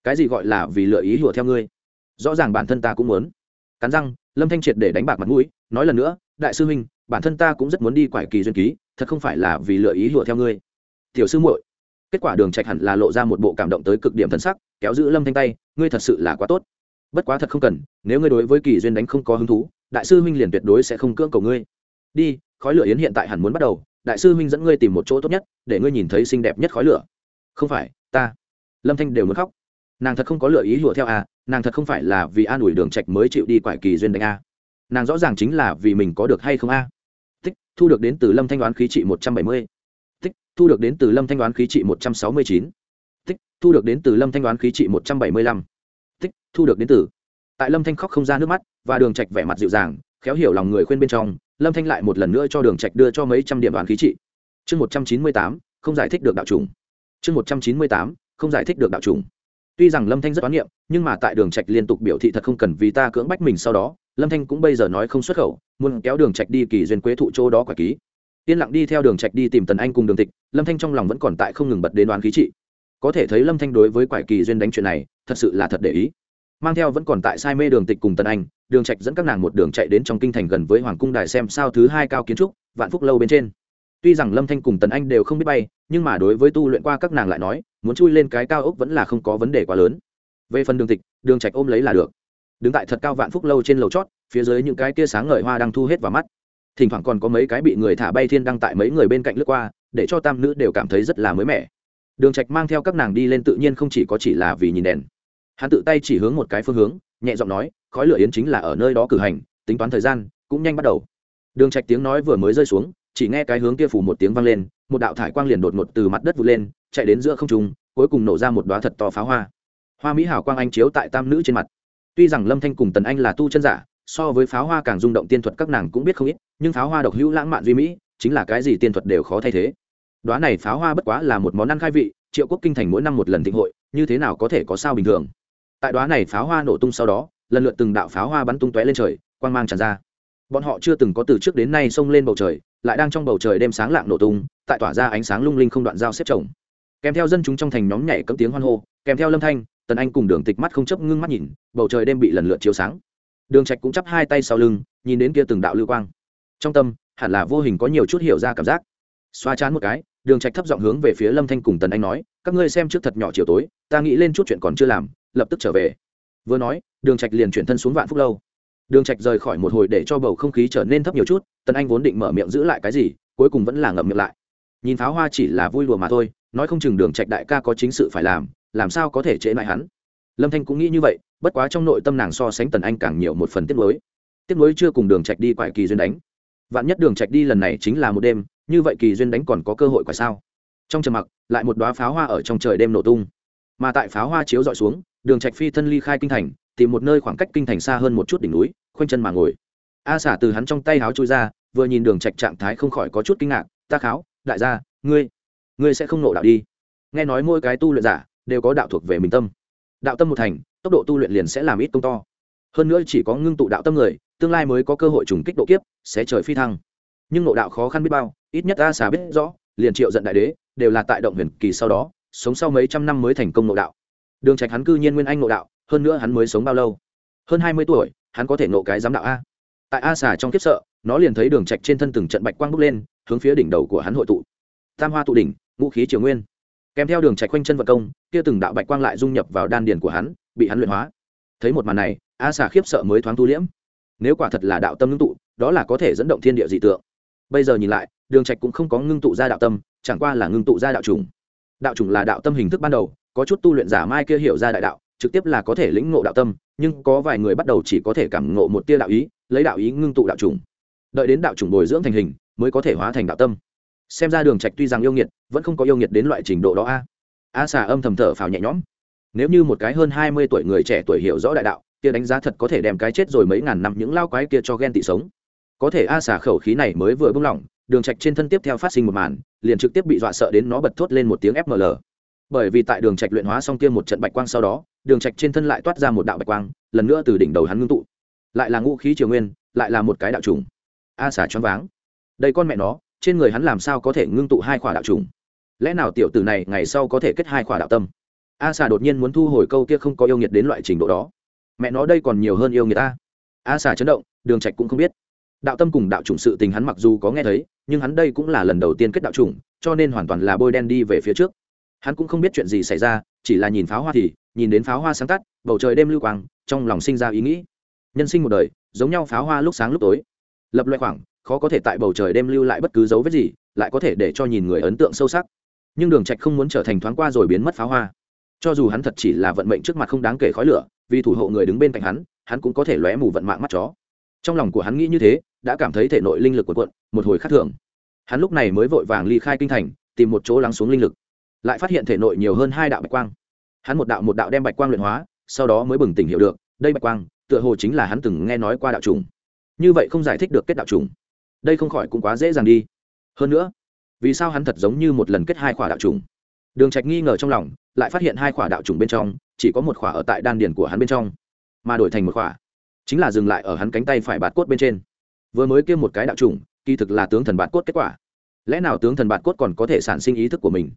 cái gì gọi là vì lựa ý hùa theo ngươi? Rõ ràng bản thân ta cũng muốn. Cắn răng, lâm thanh triệt để đánh bạc mặt mũi, nói lần nữa, đại sư huynh, bản thân ta cũng rất muốn đi quải kỳ duyên ký, thật không phải là vì lựa ý hùa theo ngươi. Tiểu sư muội. Kết quả đường trạch hẳn là lộ ra một bộ cảm động tới cực điểm thân sắc, kéo giữ lâm thanh tay, ngươi thật sự là quá tốt. Bất quá thật không cần, nếu ngươi đối với kỳ duyên đánh không có hứng thú, đại sư huynh liền tuyệt đối sẽ không cưỡng cầu ngươi. Đi, khói lửa yến hiện tại hẳn muốn bắt đầu, đại sư huynh dẫn ngươi tìm một chỗ tốt nhất, để ngươi nhìn thấy xinh đẹp nhất khói lửa. Không phải, ta. Lâm thanh đều muốn khóc nàng thật không có lựa ý lụa theo à nàng thật không phải là vì an ủi đường trạch mới chịu đi quải kỳ duyên đánh a. Nàng rõ ràng chính là vì mình có được hay không a. Tích, thu được đến từ lâm thanh đoán khí trị một trăm bảy mươi. Tích, thu được đến từ lâm thanh đoán khí trị một trăm sáu mươi chín. Tích, thu được đến từ lâm thanh đoán khí trị một trăm bảy mươi lăm. Tích, thu được đến từ. Tại lâm thanh khóc không ra nước mắt và đường trạch vẻ mặt dịu dàng, khéo hiểu lòng người khuyên bên trong, lâm thanh lại một lần nữa cho đường trạch đưa cho mấy trăm điểm đoán khí trị. Chương một trăm chín mươi tám, không giải thích được đạo trùng. Chương một trăm chín mươi tám, không giải thích được đạo trùng tuy rằng lâm thanh rất toán niệm, nhưng mà tại đường trạch liên tục biểu thị thật không cần vì ta cưỡng bách mình sau đó, lâm thanh cũng bây giờ nói không xuất khẩu, muốn kéo đường trạch đi kỳ duyên quế thụ chỗ đó quả ký. Yên lặng đi theo đường trạch đi tìm tần anh cùng đường tịch, lâm thanh trong lòng vẫn còn tại không ngừng bật đến đoán khí trị. Có thể thấy lâm thanh đối với quải kỳ duyên đánh chuyện này, thật sự là thật để ý. Mang theo vẫn còn tại sai mê đường tịch cùng tần anh, đường trạch dẫn các nàng một đường chạy đến trong kinh thành gần với hoàng cung đài xem sao thứ hai cao kiến trúc, vạn phúc lâu bên trên tuy rằng lâm thanh cùng tần anh đều không biết bay, nhưng mà đối với tu luyện qua các nàng lại nói, muốn chui lên cái cao ốc vẫn là không có vấn đề quá lớn. Về phần đường tịch, đường trạch ôm lấy là được. Đứng tại thật cao vạn phúc lâu trên lầu chót, phía dưới những cái tia sáng ngời hoa đang thu hết vào mắt. Thỉnh thoảng còn có mấy cái bị người thả bay thiên đăng tại mấy người bên cạnh lướt qua, để cho tam nữ đều cảm thấy rất là mới mẻ. Đường trạch mang theo các nàng đi lên tự nhiên không chỉ có chỉ là vì nhìn đèn. Hắn tự tay chỉ hướng một cái phương hướng, nhẹ giọng nói, khói lửa yến chính là ở nơi đó cử hành, tính toán thời gian, cũng nhanh bắt đầu. Đường trạch tiếng nói vừa mới rơi xuống chỉ nghe cái hướng kia phủ một tiếng vang lên, một đạo thải quang liền đột ngột từ mặt đất vụt lên, chạy đến giữa không trung, cuối cùng nổ ra một đóa thật to pháo hoa. Hoa mỹ hảo quang anh chiếu tại tam nữ trên mặt. Tuy rằng lâm thanh cùng tần anh là tu chân giả, so với pháo hoa càng rung động tiên thuật các nàng cũng biết không ít, nhưng pháo hoa độc hữu lãng mạn duy mỹ, chính là cái gì tiên thuật đều khó thay thế. Đoá này pháo hoa bất quá là một món ăn khai vị, triệu quốc kinh thành mỗi năm một lần thịnh hội, như thế nào có thể có sao bình thường? Tại đoá này pháo hoa nổ tung sau đó, lần lượt từng đạo pháo hoa bắn tung tóe lên trời, quang mang tràn ra. Bọn họ chưa từng có từ trước đến nay xông lên bầu trời lại đang trong bầu trời đêm sáng lạng nổ tung, tại tỏa ra ánh sáng lung linh không đoạn dao xếp chồng. Kèm theo dân chúng trong thành nhóm nhảy cấm tiếng hoan hô, kèm theo lâm thanh, tần anh cùng đường tịch mắt không chấp ngưng mắt nhìn, bầu trời đêm bị lần lượt chiếu sáng. Đường trạch cũng chắp hai tay sau lưng, nhìn đến kia từng đạo lưu quang. Trong tâm, hẳn là vô hình có nhiều chút hiểu ra cảm giác. Xoa chán một cái, đường trạch thấp giọng hướng về phía lâm thanh cùng tần anh nói, các ngươi xem trước thật nhỏ chiều tối, ta nghĩ lên chút chuyện còn chưa làm, lập tức trở về. Vừa nói, đường trạch liền chuyển thân xuống vạn phúc lâu đường trạch rời khỏi một hồi để cho bầu không khí trở nên thấp nhiều chút, tần anh vốn định mở miệng giữ lại cái gì, cuối cùng vẫn là ngậm miệng lại. Nhìn pháo hoa chỉ là vui đùa mà thôi, nói không chừng đường trạch đại ca có chính sự phải làm làm sao có thể chế lại hắn? Lâm thanh cũng nghĩ như vậy, bất quá trong nội tâm nàng so sánh tần anh càng nhiều một phần tiết mới Tiết nối chưa cùng đường trạch đi quải kỳ duyên đánh. Vạn nhất đường trạch đi lần này chính là một đêm, như vậy kỳ duyên đánh còn có cơ hội quả sao? Trong trầm mặc, lại một đóa pháo hoa ở trong trời đêm nổ tung. Mà tại pháo hoa chiếu dọi xuống, đường trạch phi thân ly khai kinh thành tìm một nơi khoảng cách kinh thành xa hơn một chút đỉnh núi, khoanh chân mà ngồi. A xả từ hắn trong tay háo chui ra, vừa nhìn đường trạch trạng thái không khỏi có chút kinh ngạc, ta kháo, đại gia, ngươi ngươi sẽ không nộ đạo đi? Nghe nói mỗi cái tu luyện giả đều có đạo thuộc về mình tâm. Đạo tâm một thành, tốc độ tu luyện liền sẽ làm ít công to. Hơn nữa chỉ có ngưng tụ đạo tâm người, tương lai mới có cơ hội trùng kích độ kiếp, sẽ trời phi thăng. Nhưng nộ đạo khó khăn biết bao, ít nhất a xà biết rõ, liền triệu giận đại đế đều là tại động huyền kỳ sau đó, sống sau mấy trăm năm mới thành công nộ đạo. Đường trạch hắn cư nhiên nguyên anh nộ đạo hơn nữa hắn mới sống bao lâu? Hơn hai mươi tuổi, hắn có thể nộ cái giám đạo a. Tại a xà trong kiếp sợ, nó liền thấy đường trạch trên thân từng trận bạch quang bốc lên, hướng phía đỉnh đầu của hắn hội tụ. Tam hoa tụ đỉnh, ngũ khí triều nguyên. Kèm theo đường trạch quanh chân vận công, kia từng đạo bạch quang lại dung nhập vào đan điền của hắn, bị hắn luyện hóa. Thấy một màn này, a xà khiếp sợ mới thoáng tu liễm. Nếu quả thật là đạo tâm ngưng tụ, đó là có thể dẫn động thiên địa dị tượng. Bây giờ nhìn lại, đường trạch cũng không có ngưng tụ ra đạo tâm, chẳng qua là ngưng tụ ra đạo trùng. Đạo trùng là đạo tâm hình thức ban đầu, có chút tu luyện giả mai kia hiểu ra đại đạo trực tiếp là có thể lĩnh ngộ đạo tâm, nhưng có vài người bắt đầu chỉ có thể cảm ngộ một tia đạo ý, lấy đạo ý ngưng tụ đạo trùng đợi đến đạo trùng bồi dưỡng thành hình, mới có thể hóa thành đạo tâm. Xem ra đường trạch tuy rằng yêu nghiệt, vẫn không có yêu nghiệt đến loại trình độ đó a. A xà âm thầm thở phào nhẹ nhõm. Nếu như một cái hơn hai mươi tuổi người trẻ tuổi hiểu rõ đại đạo, kia đánh giá thật có thể đem cái chết rồi mấy ngàn năm những lao quái kia cho ghen tị sống. Có thể a xà khẩu khí này mới vừa bung lỏng đường trạch trên thân tiếp theo phát sinh một màn, liền trực tiếp bị dọa sợ đến nó bật thốt lên một tiếng fml bởi vì tại đường trạch luyện hóa xong kia một trận bạch quang sau đó, đường trạch trên thân lại toát ra một đạo bạch quang, lần nữa từ đỉnh đầu hắn ngưng tụ. Lại là ngũ khí triều nguyên, lại là một cái đạo trùng. A xà choáng váng. Đây con mẹ nó, trên người hắn làm sao có thể ngưng tụ hai khỏa đạo trùng? Lẽ nào tiểu tử này ngày sau có thể kết hai khỏa đạo tâm? A xà đột nhiên muốn thu hồi câu kia không có yêu nghiệt đến loại trình độ đó. Mẹ nó đây còn nhiều hơn yêu người ta. A xà chấn động, đường trạch cũng không biết. Đạo tâm cùng đạo chủng sự tình hắn mặc dù có nghe thấy, nhưng hắn đây cũng là lần đầu tiên kết đạo chủng cho nên hoàn toàn là bôi đen đi về phía trước hắn cũng không biết chuyện gì xảy ra, chỉ là nhìn pháo hoa thì, nhìn đến pháo hoa sáng tắt, bầu trời đêm lưu quang, trong lòng sinh ra ý nghĩ. Nhân sinh một đời, giống nhau pháo hoa lúc sáng lúc tối. Lập loại khoảng, khó có thể tại bầu trời đêm lưu lại bất cứ dấu vết gì, lại có thể để cho nhìn người ấn tượng sâu sắc. Nhưng đường trạch không muốn trở thành thoáng qua rồi biến mất pháo hoa. Cho dù hắn thật chỉ là vận mệnh trước mặt không đáng kể khói lửa, vì thủ hộ người đứng bên cạnh hắn hắn cũng có thể lóe mù vận mạng mắt chó. Trong lòng của hắn nghĩ như thế, đã cảm thấy thể nội linh lực của quận một hồi khác thường. Hắn lúc này mới vội vàng ly khai kinh thành, tìm một chỗ lắng xuống linh lực lại phát hiện thể nội nhiều hơn hai đạo bạch quang. Hắn một đạo một đạo đem bạch quang luyện hóa, sau đó mới bừng tỉnh hiểu được, đây bạch quang, tựa hồ chính là hắn từng nghe nói qua đạo trùng. Như vậy không giải thích được kết đạo trùng. Đây không khỏi cũng quá dễ dàng đi. Hơn nữa, vì sao hắn thật giống như một lần kết hai khỏa đạo trùng? Đường trạch nghi ngờ trong lòng, lại phát hiện hai khỏa đạo trùng bên trong, chỉ có một khỏa ở tại đan điền của hắn bên trong, mà đổi thành một khỏa, chính là dừng lại ở hắn cánh tay phải bạt cốt bên trên. Vừa mới kia một cái đạo trùng, kỳ thực là tướng thần bạt cốt kết quả. Lẽ nào tướng thần bạt cốt còn có thể sản sinh ý thức của mình?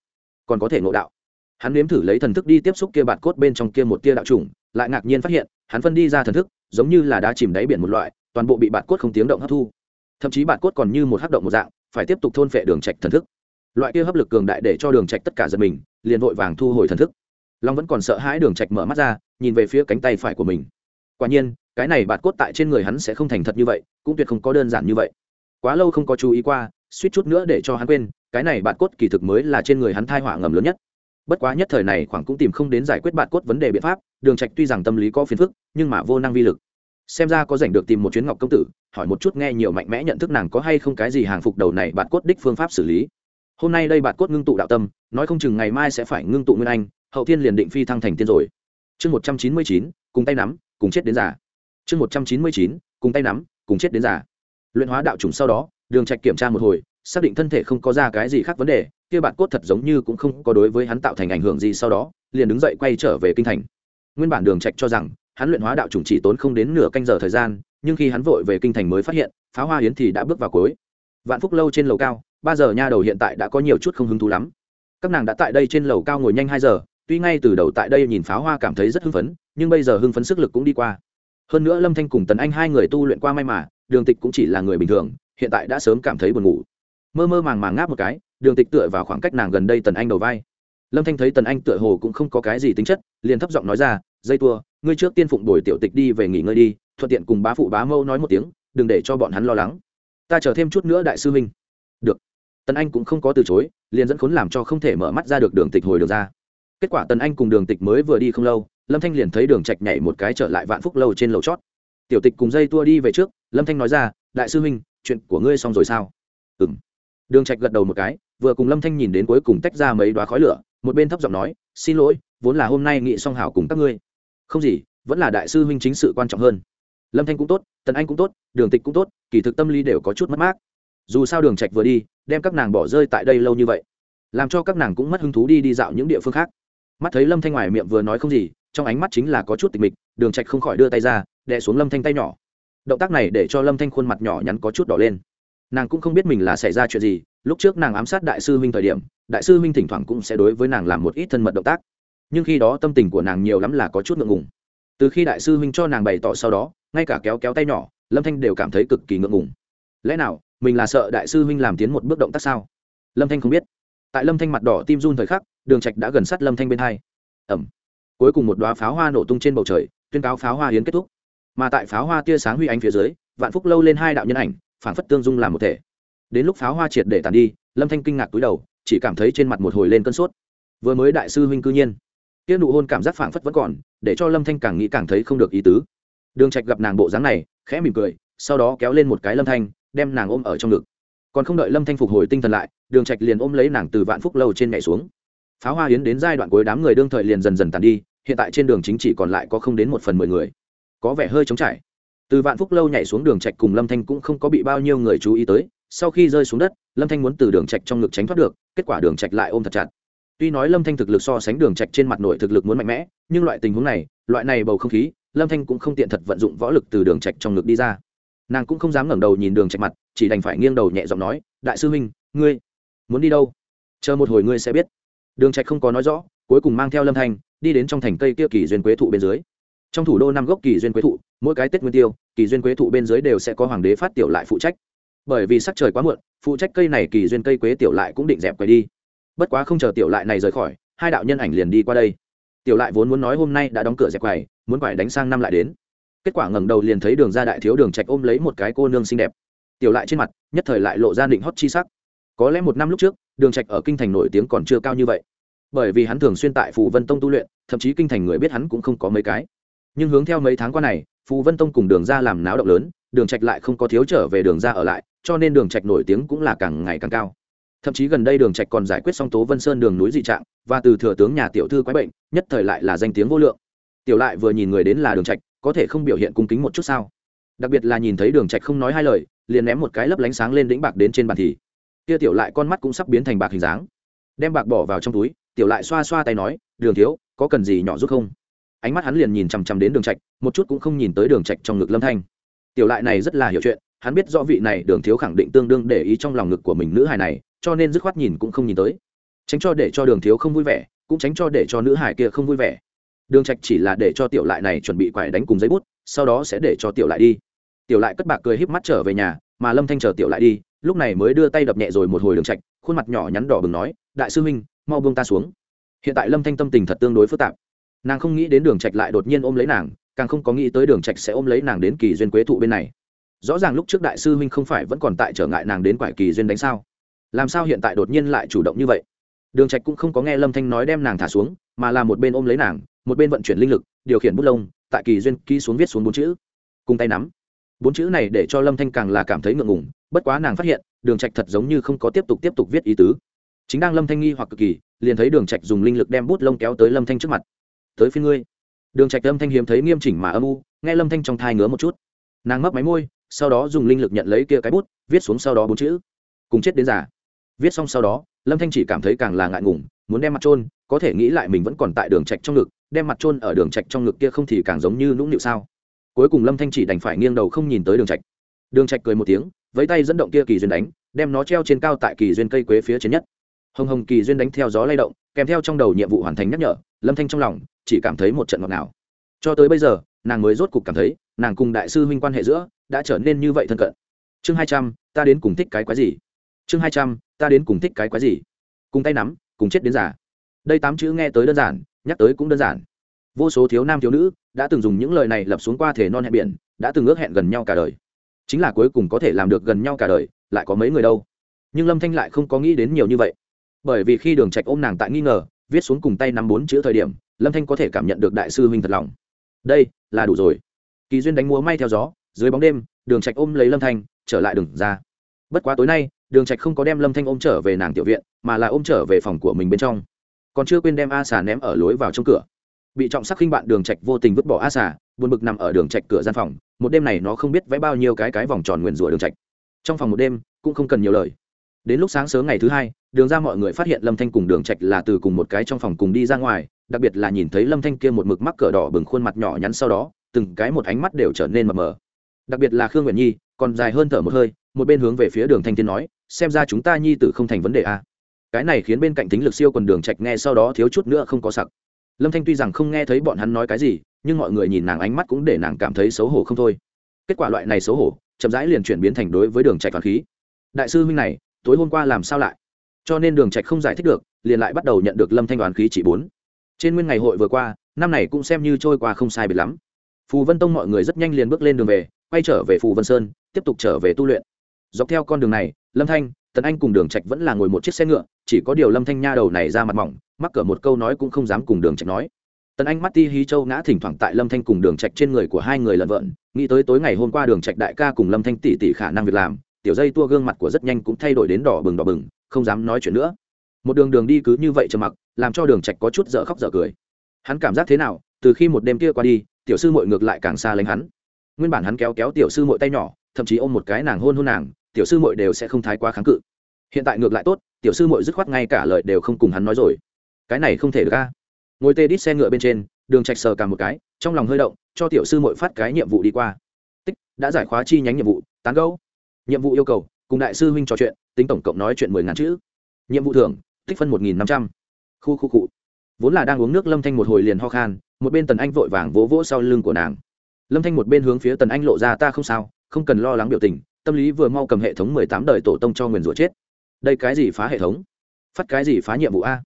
Còn có thể ngộ đạo. Hắn nếm thử lấy thần thức đi tiếp xúc kia bạt cốt bên trong kia một tia đạo trùng, lại ngạc nhiên phát hiện, hắn phân đi ra thần thức, giống như là đá chìm đáy biển một loại, toàn bộ bị bạt cốt không tiếng động hấp thu. Thậm chí bạt cốt còn như một hấp động một dạng, phải tiếp tục thôn phệ đường trạch thần thức. Loại kia hấp lực cường đại để cho đường trạch tất cả giật mình, liền vội vàng thu hồi thần thức. Long vẫn còn sợ hãi đường trạch mở mắt ra, nhìn về phía cánh tay phải của mình. Quả nhiên, cái này bạt cốt tại trên người hắn sẽ không thành thật như vậy, cũng tuyệt không có đơn giản như vậy. Quá lâu không có chú ý qua suýt chút nữa để cho hắn quên, cái này bạn cốt kỳ thực mới là trên người hắn thai họa ngầm lớn nhất. Bất quá nhất thời này khoảng cũng tìm không đến giải quyết bạn cốt vấn đề biện pháp, đường trạch tuy rằng tâm lý có phiền phức, nhưng mà vô năng vi lực. Xem ra có rảnh được tìm một chuyến ngọc công tử, hỏi một chút nghe nhiều mạnh mẽ nhận thức nàng có hay không cái gì hàng phục đầu này bạn cốt đích phương pháp xử lý. Hôm nay đây bạn cốt ngưng tụ đạo tâm, nói không chừng ngày mai sẽ phải ngưng tụ nguyên anh, hậu thiên liền định phi thăng thành tiên rồi. Chương một trăm chín mươi chín, cùng tay nắm, cùng chết đến giả chương một trăm chín mươi chín, cùng tay nắm, cùng chết đến giả luyện hóa đạo trùng sau đó đường trạch kiểm tra một hồi, xác định thân thể không có ra cái gì khác vấn đề, kia bạn cốt thật giống như cũng không có đối với hắn tạo thành ảnh hưởng gì sau đó, liền đứng dậy quay trở về kinh thành. Nguyên bản đường trạch cho rằng, hắn luyện hóa đạo trùng chỉ tốn không đến nửa canh giờ thời gian, nhưng khi hắn vội về kinh thành mới phát hiện, pháo hoa yến thì đã bước vào cuối. Vạn phúc lâu trên lầu cao, ba giờ nha đầu hiện tại đã có nhiều chút không hứng thú lắm. Các nàng đã tại đây trên lầu cao ngồi nhanh hai giờ, tuy ngay từ đầu tại đây nhìn pháo hoa cảm thấy rất hưng phấn, nhưng bây giờ hưng phấn sức lực cũng đi qua. Hơn nữa lâm thanh cùng tần anh hai người tu luyện qua may mà, đường tịch cũng chỉ là người bình thường hiện tại đã sớm cảm thấy buồn ngủ. Mơ mơ màng màng ngáp một cái, đường tịch tựa vào khoảng cách nàng gần đây tần anh đầu vai. Lâm thanh thấy tần anh tựa hồ cũng không có cái gì tính chất, liền thấp giọng nói ra, dây tua, ngươi trước tiên phụng đổi tiểu tịch đi về nghỉ ngơi đi, thuận tiện cùng bá phụ bá mâu nói một tiếng, đừng để cho bọn hắn lo lắng. Ta chờ thêm chút nữa đại sư huynh. Được. Tần anh cũng không có từ chối, liền dẫn khốn làm cho không thể mở mắt ra được đường tịch hồi được ra. Kết quả tần anh cùng đường tịch mới vừa đi không lâu, lâm thanh liền thấy đường trạch nhảy một cái trở lại vạn phúc lâu trên lầu chót. Tiểu tịch cùng dây tua đi về trước, lâm thanh nói ra, đại sư huynh chuyện của ngươi xong rồi sao? Ừng đường trạch gật đầu một cái, vừa cùng lâm thanh nhìn đến cuối cùng tách ra mấy đoá khói lửa, một bên thấp giọng nói, xin lỗi, vốn là hôm nay nghị song hảo cùng các ngươi. Không gì, vẫn là đại sư huynh chính sự quan trọng hơn. Lâm thanh cũng tốt, tần anh cũng tốt, đường tịch cũng tốt, kỳ thực tâm lý đều có chút mất mát. Dù sao đường trạch vừa đi, đem các nàng bỏ rơi tại đây lâu như vậy, làm cho các nàng cũng mất hứng thú đi đi dạo những địa phương khác. Mắt thấy lâm thanh ngoài miệng vừa nói không gì, trong ánh mắt chính là có chút tịch mịch, đường trạch không khỏi đưa tay ra, đè xuống lâm thanh tay nhỏ động tác này để cho lâm thanh khuôn mặt nhỏ nhắn có chút đỏ lên nàng cũng không biết mình là xảy ra chuyện gì lúc trước nàng ám sát đại sư huynh thời điểm đại sư huynh thỉnh thoảng cũng sẽ đối với nàng làm một ít thân mật động tác nhưng khi đó tâm tình của nàng nhiều lắm là có chút ngượng ngùng từ khi đại sư huynh cho nàng bày tỏ sau đó ngay cả kéo kéo tay nhỏ lâm thanh đều cảm thấy cực kỳ ngượng ngùng lẽ nào mình là sợ đại sư huynh làm tiến một bước động tác sao lâm thanh không biết tại lâm thanh mặt đỏ tim run thời khắc đường trạch đã gần sát lâm thanh bên hai ẩm cuối cùng một đoá pháo hoa nổ tung trên bầu trời tuyên cáo pháo hoa hiến kết thúc mà tại pháo hoa tia sáng huy ánh phía dưới, vạn phúc lâu lên hai đạo nhân ảnh phản phất tương dung làm một thể. Đến lúc pháo hoa triệt để tàn đi, lâm thanh kinh ngạc túi đầu, chỉ cảm thấy trên mặt một hồi lên cơn sốt. Vừa mới đại sư huynh cư nhiên. Tiết nụ hôn cảm giác phảng phất vẫn còn, để cho lâm thanh càng nghĩ càng thấy không được ý tứ. Đường trạch gặp nàng bộ dáng này, khẽ mỉm cười, sau đó kéo lên một cái lâm thanh, đem nàng ôm ở trong ngực. Còn không đợi lâm thanh phục hồi tinh thần lại, đường trạch liền ôm lấy nàng từ vạn phúc lâu trên nhảy xuống. Pháo hoa yến đến giai đoạn cuối đám người đương thời liền dần dần tàn đi, hiện tại trên đường chính chỉ còn lại có không đến một phần mười người có vẻ hơi trống trải. Từ vạn phúc lâu nhảy xuống đường trạch cùng lâm thanh cũng không có bị bao nhiêu người chú ý tới, sau khi rơi xuống đất, lâm thanh muốn từ đường trạch trong ngực tránh thoát được, kết quả đường trạch lại ôm thật chặt. Tuy nói lâm thanh thực lực so sánh đường trạch trên mặt nội thực lực muốn mạnh mẽ, nhưng loại tình huống này, loại này bầu không khí, lâm thanh cũng không tiện thật vận dụng võ lực từ đường trạch trong ngực đi ra. Nàng cũng không dám ngẩng đầu nhìn đường trạch mặt, chỉ đành phải nghiêng đầu nhẹ giọng nói, đại sư huynh, ngươi muốn đi đâu? Chờ một hồi ngươi sẽ biết. Đường trạch không có nói rõ, cuối cùng mang theo lâm thanh, đi đến trong thành cây kia kỳ duyên quế thụ bên dưới trong thủ đô năm gốc kỳ duyên quế thụ, mỗi cái tết nguyên tiêu, kỳ duyên quế thụ bên dưới đều sẽ có hoàng đế phát tiểu lại phụ trách. Bởi vì sắc trời quá muộn, phụ trách cây này kỳ duyên cây quế tiểu lại cũng định dẹp quay đi. Bất quá không chờ tiểu lại này rời khỏi, hai đạo nhân ảnh liền đi qua đây. Tiểu lại vốn muốn nói hôm nay đã đóng cửa dẹp quầy, muốn quầy đánh sang năm lại đến. Kết quả ngẩng đầu liền thấy đường ra đại thiếu đường trạch ôm lấy một cái cô nương xinh đẹp. Tiểu lại trên mặt, nhất thời lại lộ ra định hót chi sắc. Có lẽ một năm lúc trước, đường trạch ở kinh thành nổi tiếng còn chưa cao như vậy. Bởi vì hắn thường xuyên tại phù vân tông tu luyện, thậm chí kinh thành người biết hắn cũng không có mấy cái nhưng hướng theo mấy tháng qua này, phù vân tông cùng đường ra làm náo động lớn, đường trạch lại không có thiếu trở về đường ra ở lại, cho nên đường trạch nổi tiếng cũng là càng ngày càng cao. Thậm chí gần đây đường trạch còn giải quyết xong tố vân sơn đường núi dị trạng, và từ thừa tướng nhà tiểu thư quái bệnh, nhất thời lại là danh tiếng vô lượng. Tiểu lại vừa nhìn người đến là đường trạch, có thể không biểu hiện cung kính một chút sao? Đặc biệt là nhìn thấy đường trạch không nói hai lời, liền ném một cái lấp lánh sáng lên đỉnh bạc đến trên bàn thì, kia tiểu lại con mắt cũng sắp biến thành bạc hình dáng. Đem bạc bỏ vào trong túi, tiểu lại xoa xoa tay nói, đường thiếu, có cần gì nhỏ giúp không? Ánh mắt hắn liền nhìn chằm chằm đến đường trạch, một chút cũng không nhìn tới đường trạch trong ngực lâm thanh. Tiểu lại này rất là hiểu chuyện, hắn biết rõ vị này đường thiếu khẳng định tương đương để ý trong lòng ngực của mình nữ hài này, cho nên dứt khoát nhìn cũng không nhìn tới. Tránh cho để cho đường thiếu không vui vẻ, cũng tránh cho để cho nữ hài kia không vui vẻ. Đường trạch chỉ là để cho tiểu lại này chuẩn bị quải đánh cùng giấy bút, sau đó sẽ để cho tiểu lại đi. Tiểu lại cất bạc cười híp mắt trở về nhà, mà lâm thanh chờ tiểu lại đi, lúc này mới đưa tay đập nhẹ rồi một hồi đường trạch, khuôn mặt nhỏ nhắn đỏ bừng nói, đại sư huynh, mau buông ta xuống. Hiện tại lâm thanh tâm tình thật tương đối phức tạp nàng không nghĩ đến đường trạch lại đột nhiên ôm lấy nàng, càng không có nghĩ tới đường trạch sẽ ôm lấy nàng đến kỳ duyên quế thụ bên này. Rõ ràng lúc trước đại sư huynh không phải vẫn còn tại trở ngại nàng đến quải kỳ duyên đánh sao? Làm sao hiện tại đột nhiên lại chủ động như vậy? Đường trạch cũng không có nghe lâm thanh nói đem nàng thả xuống, mà là một bên ôm lấy nàng, một bên vận chuyển linh lực, điều khiển bút lông, tại kỳ duyên ký xuống viết xuống bốn chữ. Cùng tay nắm. Bốn chữ này để cho lâm thanh càng là cảm thấy ngượng ngùng, bất quá nàng phát hiện, đường trạch thật giống như không có tiếp tục tiếp tục viết ý tứ. Chính đang lâm thanh nghi hoặc cực kỳ, liền thấy đường trạch dùng linh lực đem bút lông kéo tới lâm thanh trước mặt tới phía ngươi. Đường trạch âm thanh hiếm thấy nghiêm chỉnh mà âm u, nghe lâm thanh trong thai ngứa một chút. Nàng mấp máy môi, sau đó dùng linh lực nhận lấy kia cái bút, viết xuống sau đó bốn chữ. Cùng chết đến giả viết xong sau đó, lâm thanh chỉ cảm thấy càng là ngại ngùng, muốn đem mặt trôn có thể nghĩ lại mình vẫn còn tại đường trạch trong ngực, đem mặt trôn ở đường trạch trong ngực kia không thì càng giống như nũng nịu sao. Cuối cùng lâm thanh chỉ đành phải nghiêng đầu không nhìn tới đường trạch. Đường trạch cười một tiếng với tay dẫn động kia kỳ duyên đánh, đem nó treo trên cao tại kỳ duyên cây quế phía trên nhất. Hồng hồng kỳ duyên đánh theo gió lay động, kèm theo trong đầu nhiệm vụ hoàn thành nhắc nhở lâm thanh trong lòng chỉ cảm thấy một trận ngọt ngào. Cho tới bây giờ, nàng mới rốt cục cảm thấy, nàng cùng đại sư huynh quan hệ giữa đã trở nên như vậy thân cận. Chương hai trăm, ta đến cùng thích cái quái gì? Chương hai trăm, ta đến cùng thích cái quái gì? Cùng tay nắm, cùng chết đến giả đây tám chữ nghe tới đơn giản, nhắc tới cũng đơn giản. Vô số thiếu nam thiếu nữ đã từng dùng những lời này lập xuống qua thể non hẹn biển, đã từng ước hẹn gần nhau cả đời. Chính là cuối cùng có thể làm được gần nhau cả đời, lại có mấy người đâu. Nhưng lâm thanh lại không có nghĩ đến nhiều như vậy. Bởi vì khi đường trạch ôm nàng tại nghi ngờ viết xuống cùng tay nắm bốn chữ thời điểm, lâm thanh có thể cảm nhận được đại sư huynh thật lòng. Đây là đủ rồi. Kỳ duyên đánh múa may theo gió, dưới bóng đêm, đường trạch ôm lấy lâm thanh, trở lại đường ra. Bất quá tối nay, đường trạch không có đem lâm thanh ôm trở về nàng tiểu viện, mà là ôm trở về phòng của mình bên trong. Còn chưa quên đem a xà ném ở lối vào trong cửa. Bị trọng sắc khinh bạn đường trạch vô tình vứt bỏ a xà, buồn bực nằm ở đường trạch cửa gian phòng, một đêm này nó không biết vẽ bao nhiêu cái cái vòng tròn nguyền rủa đường trạch. Trong phòng một đêm, cũng không cần nhiều lời đến lúc sáng sớm ngày thứ hai, đường ra mọi người phát hiện lâm thanh cùng đường trạch là từ cùng một cái trong phòng cùng đi ra ngoài, đặc biệt là nhìn thấy lâm thanh kia một mực mắc cỡ đỏ bừng khuôn mặt nhỏ nhắn sau đó, từng cái một ánh mắt đều trở nên mờ mờ. Đặc biệt là khương nguyện nhi, còn dài hơn thở một hơi, một bên hướng về phía đường thanh thiên nói, xem ra chúng ta nhi tử không thành vấn đề a cái này khiến bên cạnh tính lực siêu quần đường trạch nghe sau đó thiếu chút nữa không có sặc. Lâm thanh tuy rằng không nghe thấy bọn hắn nói cái gì, nhưng mọi người nhìn nàng ánh mắt cũng để nàng cảm thấy xấu hổ không thôi. Kết quả loại này xấu hổ, chậm rãi liền chuyển biến thành đối với đường trạch toàn khí. Đại sư huynh này tối hôm qua làm sao lại? Cho nên đường trạch không giải thích được, liền lại bắt đầu nhận được lâm thanh đoàn khí chỉ bốn. Trên nguyên ngày hội vừa qua, năm này cũng xem như trôi qua không sai biệt lắm. Phù vân tông mọi người rất nhanh liền bước lên đường về, quay trở về phù vân sơn, tiếp tục trở về tu luyện. Dọc theo con đường này, lâm thanh, tần anh cùng đường trạch vẫn là ngồi một chiếc xe ngựa, chỉ có điều lâm thanh nha đầu này ra mặt mỏng, mắc cỡ một câu nói cũng không dám cùng đường trạch nói. Tần anh mắt ti hí châu ngã thỉnh thoảng tại lâm thanh cùng đường trạch trên người của hai người lận vợn, nghĩ tới tối ngày hôm qua đường trạch đại ca cùng lâm thanh tỷ tỷ khả năng việc làm tiểu dây tua gương mặt của rất nhanh cũng thay đổi đến đỏ bừng đỏ bừng, không dám nói chuyện nữa. Một đường đường đi cứ như vậy trầm mặc, làm cho đường trạch có chút dở khóc dở cười. Hắn cảm giác thế nào, từ khi một đêm kia qua đi, tiểu sư muội ngược lại càng xa lánh hắn. Nguyên bản hắn kéo kéo tiểu sư muội tay nhỏ, thậm chí ôm một cái nàng hôn hôn nàng, tiểu sư muội đều sẽ không thái quá kháng cự. Hiện tại ngược lại tốt, tiểu sư muội dứt khoát ngay cả lời đều không cùng hắn nói rồi. Cái này không thể được a. Ngồi tê đít xe ngựa bên trên, đường trạch sờ cả một cái, trong lòng hơi động, cho tiểu sư muội phát cái nhiệm vụ đi qua. Tích, đã giải khóa chi nhánh nhiệm vụ, tán gẫu nhiệm vụ yêu cầu, cùng đại sư huynh trò chuyện, tính tổng cộng nói chuyện mười ngàn chữ. Nhiệm vụ thưởng, tích phân một nghìn năm trăm. Khu khu cụ vốn là đang uống nước lâm thanh một hồi liền ho khan, một bên tần anh vội vàng vỗ vỗ sau lưng của nàng. Lâm thanh một bên hướng phía tần anh lộ ra, ta không sao, không cần lo lắng biểu tình, tâm lý vừa mau cầm hệ thống mười tám đời tổ tông cho nguyền rủa chết. Đây cái gì phá hệ thống? Phát cái gì phá nhiệm vụ a?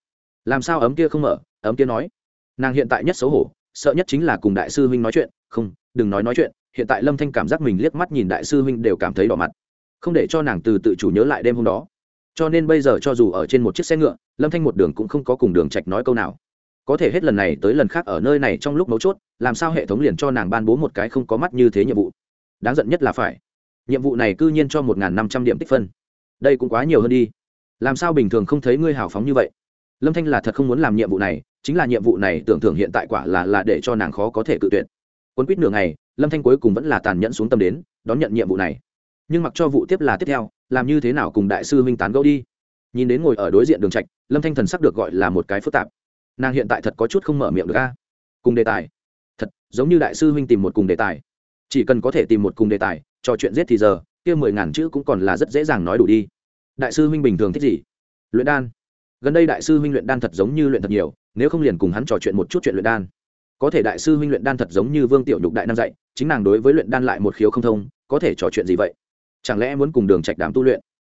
Làm sao ấm kia không mở? Ấm kia nói. Nàng hiện tại nhất xấu hổ, sợ nhất chính là cùng đại sư huynh nói chuyện. Không, đừng nói nói chuyện. Hiện tại lâm thanh cảm giác mình liếc mắt nhìn đại sư huynh đều cảm thấy đỏ mặt không để cho nàng từ tự chủ nhớ lại đêm hôm đó. Cho nên bây giờ cho dù ở trên một chiếc xe ngựa, lâm thanh một đường cũng không có cùng đường trạch nói câu nào. Có thể hết lần này tới lần khác ở nơi này trong lúc mấu chốt, làm sao hệ thống liền cho nàng ban bố một cái không có mắt như thế nhiệm vụ? Đáng giận nhất là phải. Nhiệm vụ này cư nhiên cho một năm trăm điểm tích phân. Đây cũng quá nhiều hơn đi. Làm sao bình thường không thấy ngươi hào phóng như vậy? Lâm thanh là thật không muốn làm nhiệm vụ này, chính là nhiệm vụ này tưởng thưởng hiện tại quả là là để cho nàng khó có thể cự tuyệt. Quân quýt nửa ngày, lâm thanh cuối cùng vẫn là tàn nhẫn xuống tâm đến, đón nhận nhiệm vụ này nhưng mặc cho vụ tiếp là tiếp theo, làm như thế nào cùng đại sư huynh tán gẫu đi. Nhìn đến ngồi ở đối diện đường trạch, lâm thanh thần sắc được gọi là một cái phức tạp. Nàng hiện tại thật có chút không mở miệng được a. Cùng đề tài. Thật, giống như đại sư huynh tìm một cùng đề tài. Chỉ cần có thể tìm một cùng đề tài, trò chuyện giết thì giờ, kia mười ngàn chữ cũng còn là rất dễ dàng nói đủ đi. Đại sư huynh bình thường thích gì? Luyện đan. Gần đây đại sư huynh luyện đan thật giống như luyện thật nhiều, nếu không liền cùng hắn trò chuyện một chút chuyện luyện đan. Có thể đại sư huynh luyện đan thật giống như vương tiểu nhục đại nam dạy, chính nàng đối với luyện đan lại một khiếu không thông, có thể trò chuyện gì vậy? Chẳng lẽ muốn cùng đường trạch đám tu luyện?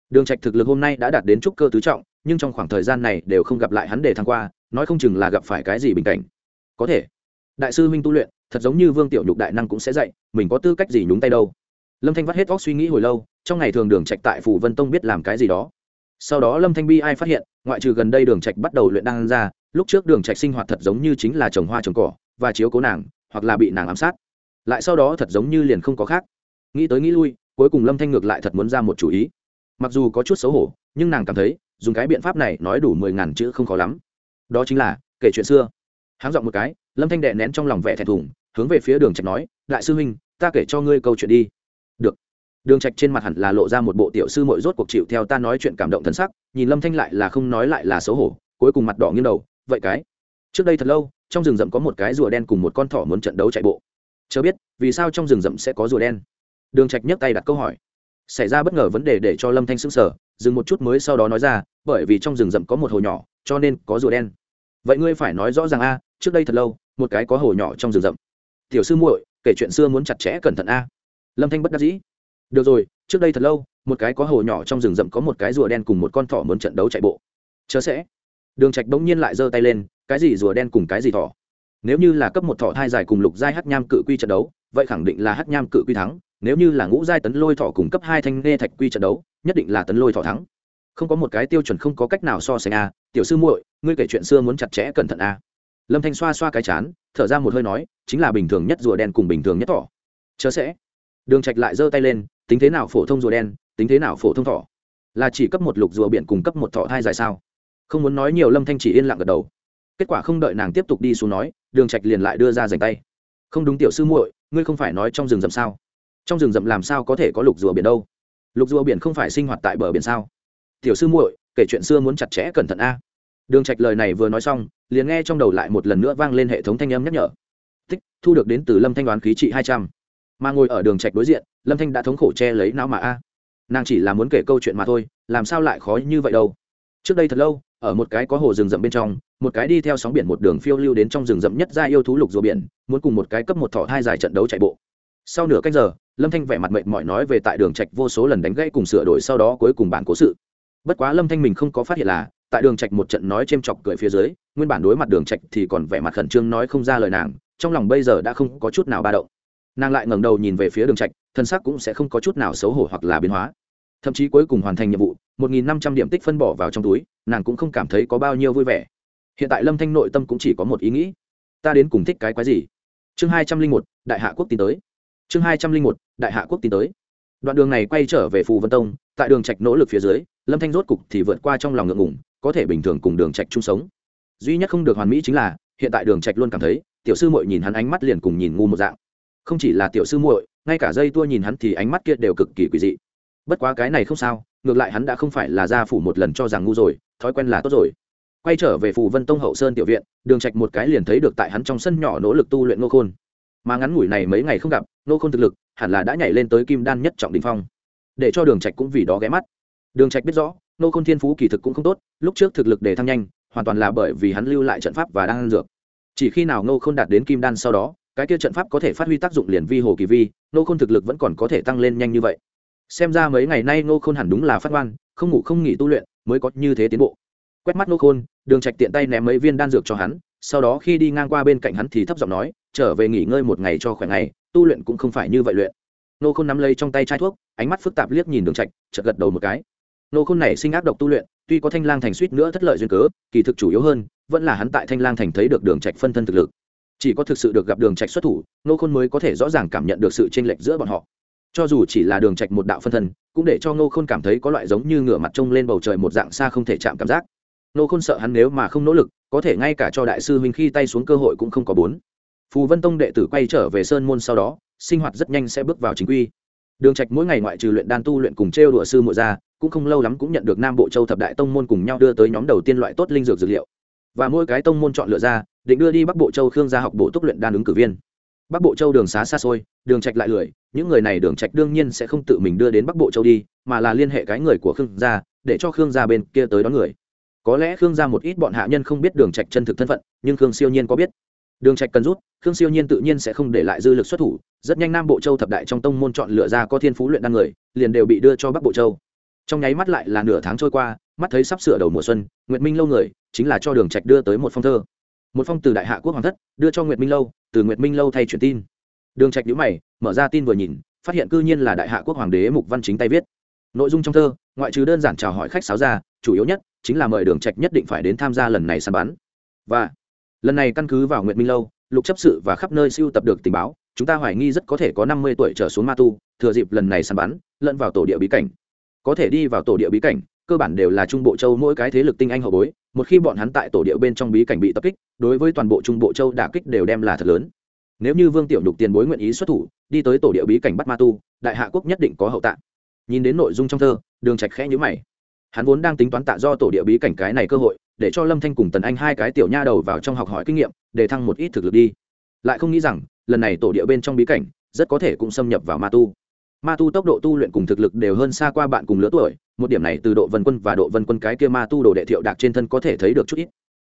Đường trạch thực lực hôm nay đã đạt đến trúc cơ tứ trọng, nhưng trong khoảng thời gian này đều không gặp lại hắn để thăng qua, nói không chừng là gặp phải cái gì bình cảnh. Có thể. Đại sư huynh tu luyện, thật giống như vương tiểu nhục đại năng cũng sẽ dạy, mình có tư cách gì nhúng tay đâu? Lâm thanh vắt hết óc suy nghĩ hồi lâu, trong ngày thường đường trạch tại phủ vân tông biết làm cái gì đó. Sau đó lâm thanh bi ai phát hiện, ngoại trừ gần đây đường trạch bắt đầu luyện đan ra, lúc trước đường trạch sinh hoạt thật giống như chính là trồng hoa trồng cỏ, và chiếu cố nàng, hoặc là bị nàng ám sát. Lại sau đó thật giống như liền không có khác. Nghĩ tới nghĩ lui cuối cùng lâm thanh ngược lại thật muốn ra một chủ ý mặc dù có chút xấu hổ nhưng nàng cảm thấy dùng cái biện pháp này nói đủ mười ngàn chữ không khó lắm đó chính là kể chuyện xưa háng dọn một cái lâm thanh đệ nén trong lòng vẻ thẹn thùng hướng về phía đường trạch nói đại sư huynh ta kể cho ngươi câu chuyện đi được đường trạch trên mặt hẳn là lộ ra một bộ tiểu sư muội rốt cuộc chịu theo ta nói chuyện cảm động thần sắc nhìn lâm thanh lại là không nói lại là xấu hổ cuối cùng mặt đỏ nghiêng đầu vậy cái trước đây thật lâu trong rừng rậm có một cái rùa đen cùng một con thỏ muốn trận đấu chạy bộ Chưa biết vì sao trong rừng rậm sẽ có rùa đen đường trạch nhấc tay đặt câu hỏi. Xảy ra bất ngờ vấn đề để cho lâm thanh sững sờ, dừng một chút mới sau đó nói ra, bởi vì trong rừng rậm có một hồ nhỏ, cho nên có rùa đen. Vậy ngươi phải nói rõ ràng a, trước đây thật lâu, một cái có hồ nhỏ trong rừng rậm. Tiểu sư muội, kể chuyện xưa muốn chặt chẽ cẩn thận a. Lâm thanh bất đắc dĩ. Được rồi, trước đây thật lâu, một cái có hồ nhỏ trong rừng rậm có một cái rùa đen cùng một con thỏ muốn trận đấu chạy bộ. Chớ sẽ. Đường trạch bỗng nhiên lại giơ tay lên, cái gì rùa đen cùng cái gì thỏ? Nếu như là cấp một thỏ thai dài cùng lục giai hắc nham cự quy trận đấu, vậy khẳng định là hắc nham cự quy thắng nếu như là ngũ giai tấn lôi thỏ cùng cấp hai thanh nghe thạch quy trận đấu, nhất định là tấn lôi thỏ thắng. Không có một cái tiêu chuẩn không có cách nào so sánh a, tiểu sư muội, ngươi kể chuyện xưa muốn chặt chẽ cẩn thận a. Lâm thanh xoa xoa cái chán, thở ra một hơi nói, chính là bình thường nhất rùa đen cùng bình thường nhất thỏ. Chớ sẽ. Đường trạch lại giơ tay lên, tính thế nào phổ thông rùa đen, tính thế nào phổ thông thỏ? Là chỉ cấp một lục rùa biển cùng cấp một thỏ thai dài sao? Không muốn nói nhiều, lâm thanh chỉ yên lặng gật đầu. Kết quả không đợi nàng tiếp tục đi xuống nói, đường trạch liền lại đưa ra giành tay. Không đúng tiểu sư muội, ngươi không phải nói trong rừng rậm sao? Trong rừng rậm làm sao có thể có lục rùa biển đâu? Lục rùa biển không phải sinh hoạt tại bờ biển sao? Tiểu sư muội, kể chuyện xưa muốn chặt chẽ cẩn thận a. Đường trạch lời này vừa nói xong, liền nghe trong đầu lại một lần nữa vang lên hệ thống thanh âm nhắc nhở. Tích, thu được đến từ lâm thanh đoán khí trị hai trăm. Mà ngồi ở đường trạch đối diện, lâm thanh đã thống khổ che lấy não mà a. Nàng chỉ là muốn kể câu chuyện mà thôi, làm sao lại khó như vậy đâu? Trước đây thật lâu, ở một cái có hồ rừng rậm bên trong, một cái đi theo sóng biển một đường phiêu lưu đến trong rừng rậm nhất ra yêu thú lục rùa biển, muốn cùng một cái cấp một thỏ hai dài trận đấu chạy bộ sau nửa cách giờ lâm thanh vẻ mặt mệt mỏi nói về tại đường trạch vô số lần đánh gãy cùng sửa đổi sau đó cuối cùng bản cố sự. Bất quá lâm thanh mình không có phát hiện là tại đường trạch một trận nói chêm chọc cười phía dưới nguyên bản đối mặt đường trạch thì còn vẻ mặt khẩn trương nói không ra lời nàng trong lòng bây giờ đã không có chút nào ba động. Nàng lại ngẩng đầu nhìn về phía đường trạch thân xác cũng sẽ không có chút nào xấu hổ hoặc là biến hóa. Thậm chí cuối cùng hoàn thành nhiệm vụ 1.500 điểm tích phân bỏ vào trong túi nàng cũng không cảm thấy có bao nhiêu vui vẻ. Hiện tại lâm thanh nội tâm cũng chỉ có một ý nghĩ. Ta đến cùng thích cái quái gì? Chương 201, đại hạ quốc tin tới chương 201, đại hạ quốc tin tới. Đoạn đường này quay trở về phù vân tông tại đường trạch nỗ lực phía dưới lâm thanh rốt cục thì vượt qua trong lòng ngượng ngùng có thể bình thường cùng đường trạch chung sống. Duy nhất không được hoàn mỹ chính là hiện tại đường trạch luôn cảm thấy tiểu sư muội nhìn hắn ánh mắt liền cùng nhìn ngu một dạng. Không chỉ là tiểu sư muội ngay cả dây tua nhìn hắn thì ánh mắt kia đều cực kỳ quỷ dị. Bất quá cái này không sao ngược lại hắn đã không phải là gia phủ một lần cho rằng ngu rồi thói quen là tốt rồi. Quay trở về phù vân tông hậu sơn tiểu viện đường trạch một cái liền thấy được tại hắn trong sân nhỏ nỗ lực tu luyện nô khôn. Mà ngắn ngủi này mấy ngày không gặp nô khôn thực lực hẳn là đã nhảy lên tới kim đan nhất trọng đỉnh phong. Để cho đường trạch cũng vì đó ghé mắt. Đường trạch biết rõ, nô khôn thiên phú kỳ thực cũng không tốt, lúc trước thực lực để thăng nhanh, hoàn toàn là bởi vì hắn lưu lại trận pháp và đang dược. Chỉ khi nào nô khôn đạt đến kim đan sau đó, cái kia trận pháp có thể phát huy tác dụng liền vi hồ kỳ vi, nô khôn thực lực vẫn còn có thể tăng lên nhanh như vậy. Xem ra mấy ngày nay nô khôn hẳn đúng là phát ngoan không ngủ không nghỉ tu luyện mới có như thế tiến bộ. Quét mắt nô khôn, đường trạch tiện tay ném mấy viên đan dược cho hắn, sau đó khi đi ngang qua bên cạnh hắn thì thấp giọng nói trở về nghỉ ngơi một ngày cho khỏe ngày, tu luyện cũng không phải như vậy luyện. Nô khôn nắm lấy trong tay chai thuốc, ánh mắt phức tạp liếc nhìn đường trạch, chợt gật đầu một cái. Nô khôn này sinh ác độc tu luyện, tuy có thanh lang thành suýt nữa thất lợi duyên cớ, kỳ thực chủ yếu hơn, vẫn là hắn tại thanh lang thành thấy được đường trạch phân thân thực lực. Chỉ có thực sự được gặp đường trạch xuất thủ, nô khôn mới có thể rõ ràng cảm nhận được sự chênh lệch giữa bọn họ. Cho dù chỉ là đường trạch một đạo phân thân, cũng để cho nô khôn cảm thấy có loại giống như ngửa mặt trông lên bầu trời một dạng xa không thể chạm cảm giác. Nô khôn sợ hắn nếu mà không nỗ lực, có thể ngay cả cho đại sư huynh khi tay xuống cơ hội cũng không có bốn phù vân tông đệ tử quay trở về sơn môn sau đó, sinh hoạt rất nhanh sẽ bước vào chính quy. Đường trạch mỗi ngày ngoại trừ luyện đan tu luyện cùng trêu đùa sư muội ra, cũng không lâu lắm cũng nhận được nam bộ châu thập đại tông môn cùng nhau đưa tới nhóm đầu tiên loại tốt linh dược dược liệu. Và mỗi cái tông môn chọn lựa ra, định đưa đi bắc bộ châu khương gia học bộ túc luyện đan ứng cử viên. Bắc bộ châu đường xá xa xôi, đường trạch lại lười, những người này đường trạch đương nhiên sẽ không tự mình đưa đến bắc bộ châu đi, mà là liên hệ cái người của khương gia, để cho khương gia bên kia tới đón người. Có lẽ khương gia một ít bọn hạ nhân không biết đường trạch chân thực thân phận, nhưng khương siêu nhiên có biết đường trạch cần rút, khương siêu nhiên tự nhiên sẽ không để lại dư lực xuất thủ, rất nhanh nam bộ châu thập đại trong tông môn chọn lựa ra có thiên phú luyện đan người, liền đều bị đưa cho bắc bộ châu. Trong nháy mắt lại là nửa tháng trôi qua, mắt thấy sắp sửa đầu mùa xuân, nguyệt minh lâu người, chính là cho đường trạch đưa tới một phong thơ. Một phong từ đại hạ quốc hoàng thất, đưa cho nguyệt minh lâu, từ nguyệt minh lâu thay chuyển tin. Đường trạch nhíu mày, mở ra tin vừa nhìn, phát hiện cư nhiên là đại hạ quốc hoàng đế mục văn chính tay viết. Nội dung trong thơ, ngoại trừ đơn giản chào hỏi khách sáo ra, chủ yếu nhất, chính là mời đường trạch nhất định phải đến tham gia lần này săn bắn. Và lần này căn cứ vào nguyệt minh lâu, lục chấp sự và khắp nơi siêu tập được tình báo, chúng ta hoài nghi rất có thể có năm mươi tuổi trở xuống ma tu, thừa dịp lần này săn bắn, lẫn vào tổ địa bí cảnh. Có thể đi vào tổ địa bí cảnh, cơ bản đều là trung bộ châu mỗi cái thế lực tinh anh hậu bối, một khi bọn hắn tại tổ địa bên trong bí cảnh bị tập kích, đối với toàn bộ trung bộ châu đả kích đều đem là thật lớn. Nếu như vương tiểu đục tiền bối nguyện ý xuất thủ, đi tới tổ địa bí cảnh bắt ma tu, đại hạ quốc nhất định có hậu tạ. Nhìn đến nội dung trong thơ, đường trạch khẽ nhíu mày. Hắn vốn đang tính toán tạ do tổ địa bí cảnh cái này cơ hội để cho lâm thanh cùng tần anh hai cái tiểu nha đầu vào trong học hỏi kinh nghiệm, để thăng một ít thực lực đi. Lại không nghĩ rằng, lần này tổ địa bên trong bí cảnh, rất có thể cũng xâm nhập vào ma tu. Ma tu tốc độ tu luyện cùng thực lực đều hơn xa qua bạn cùng lứa tuổi, một điểm này từ độ vân quân và độ vân quân cái kia ma tu đồ đệ thiệu đạc trên thân có thể thấy được chút ít.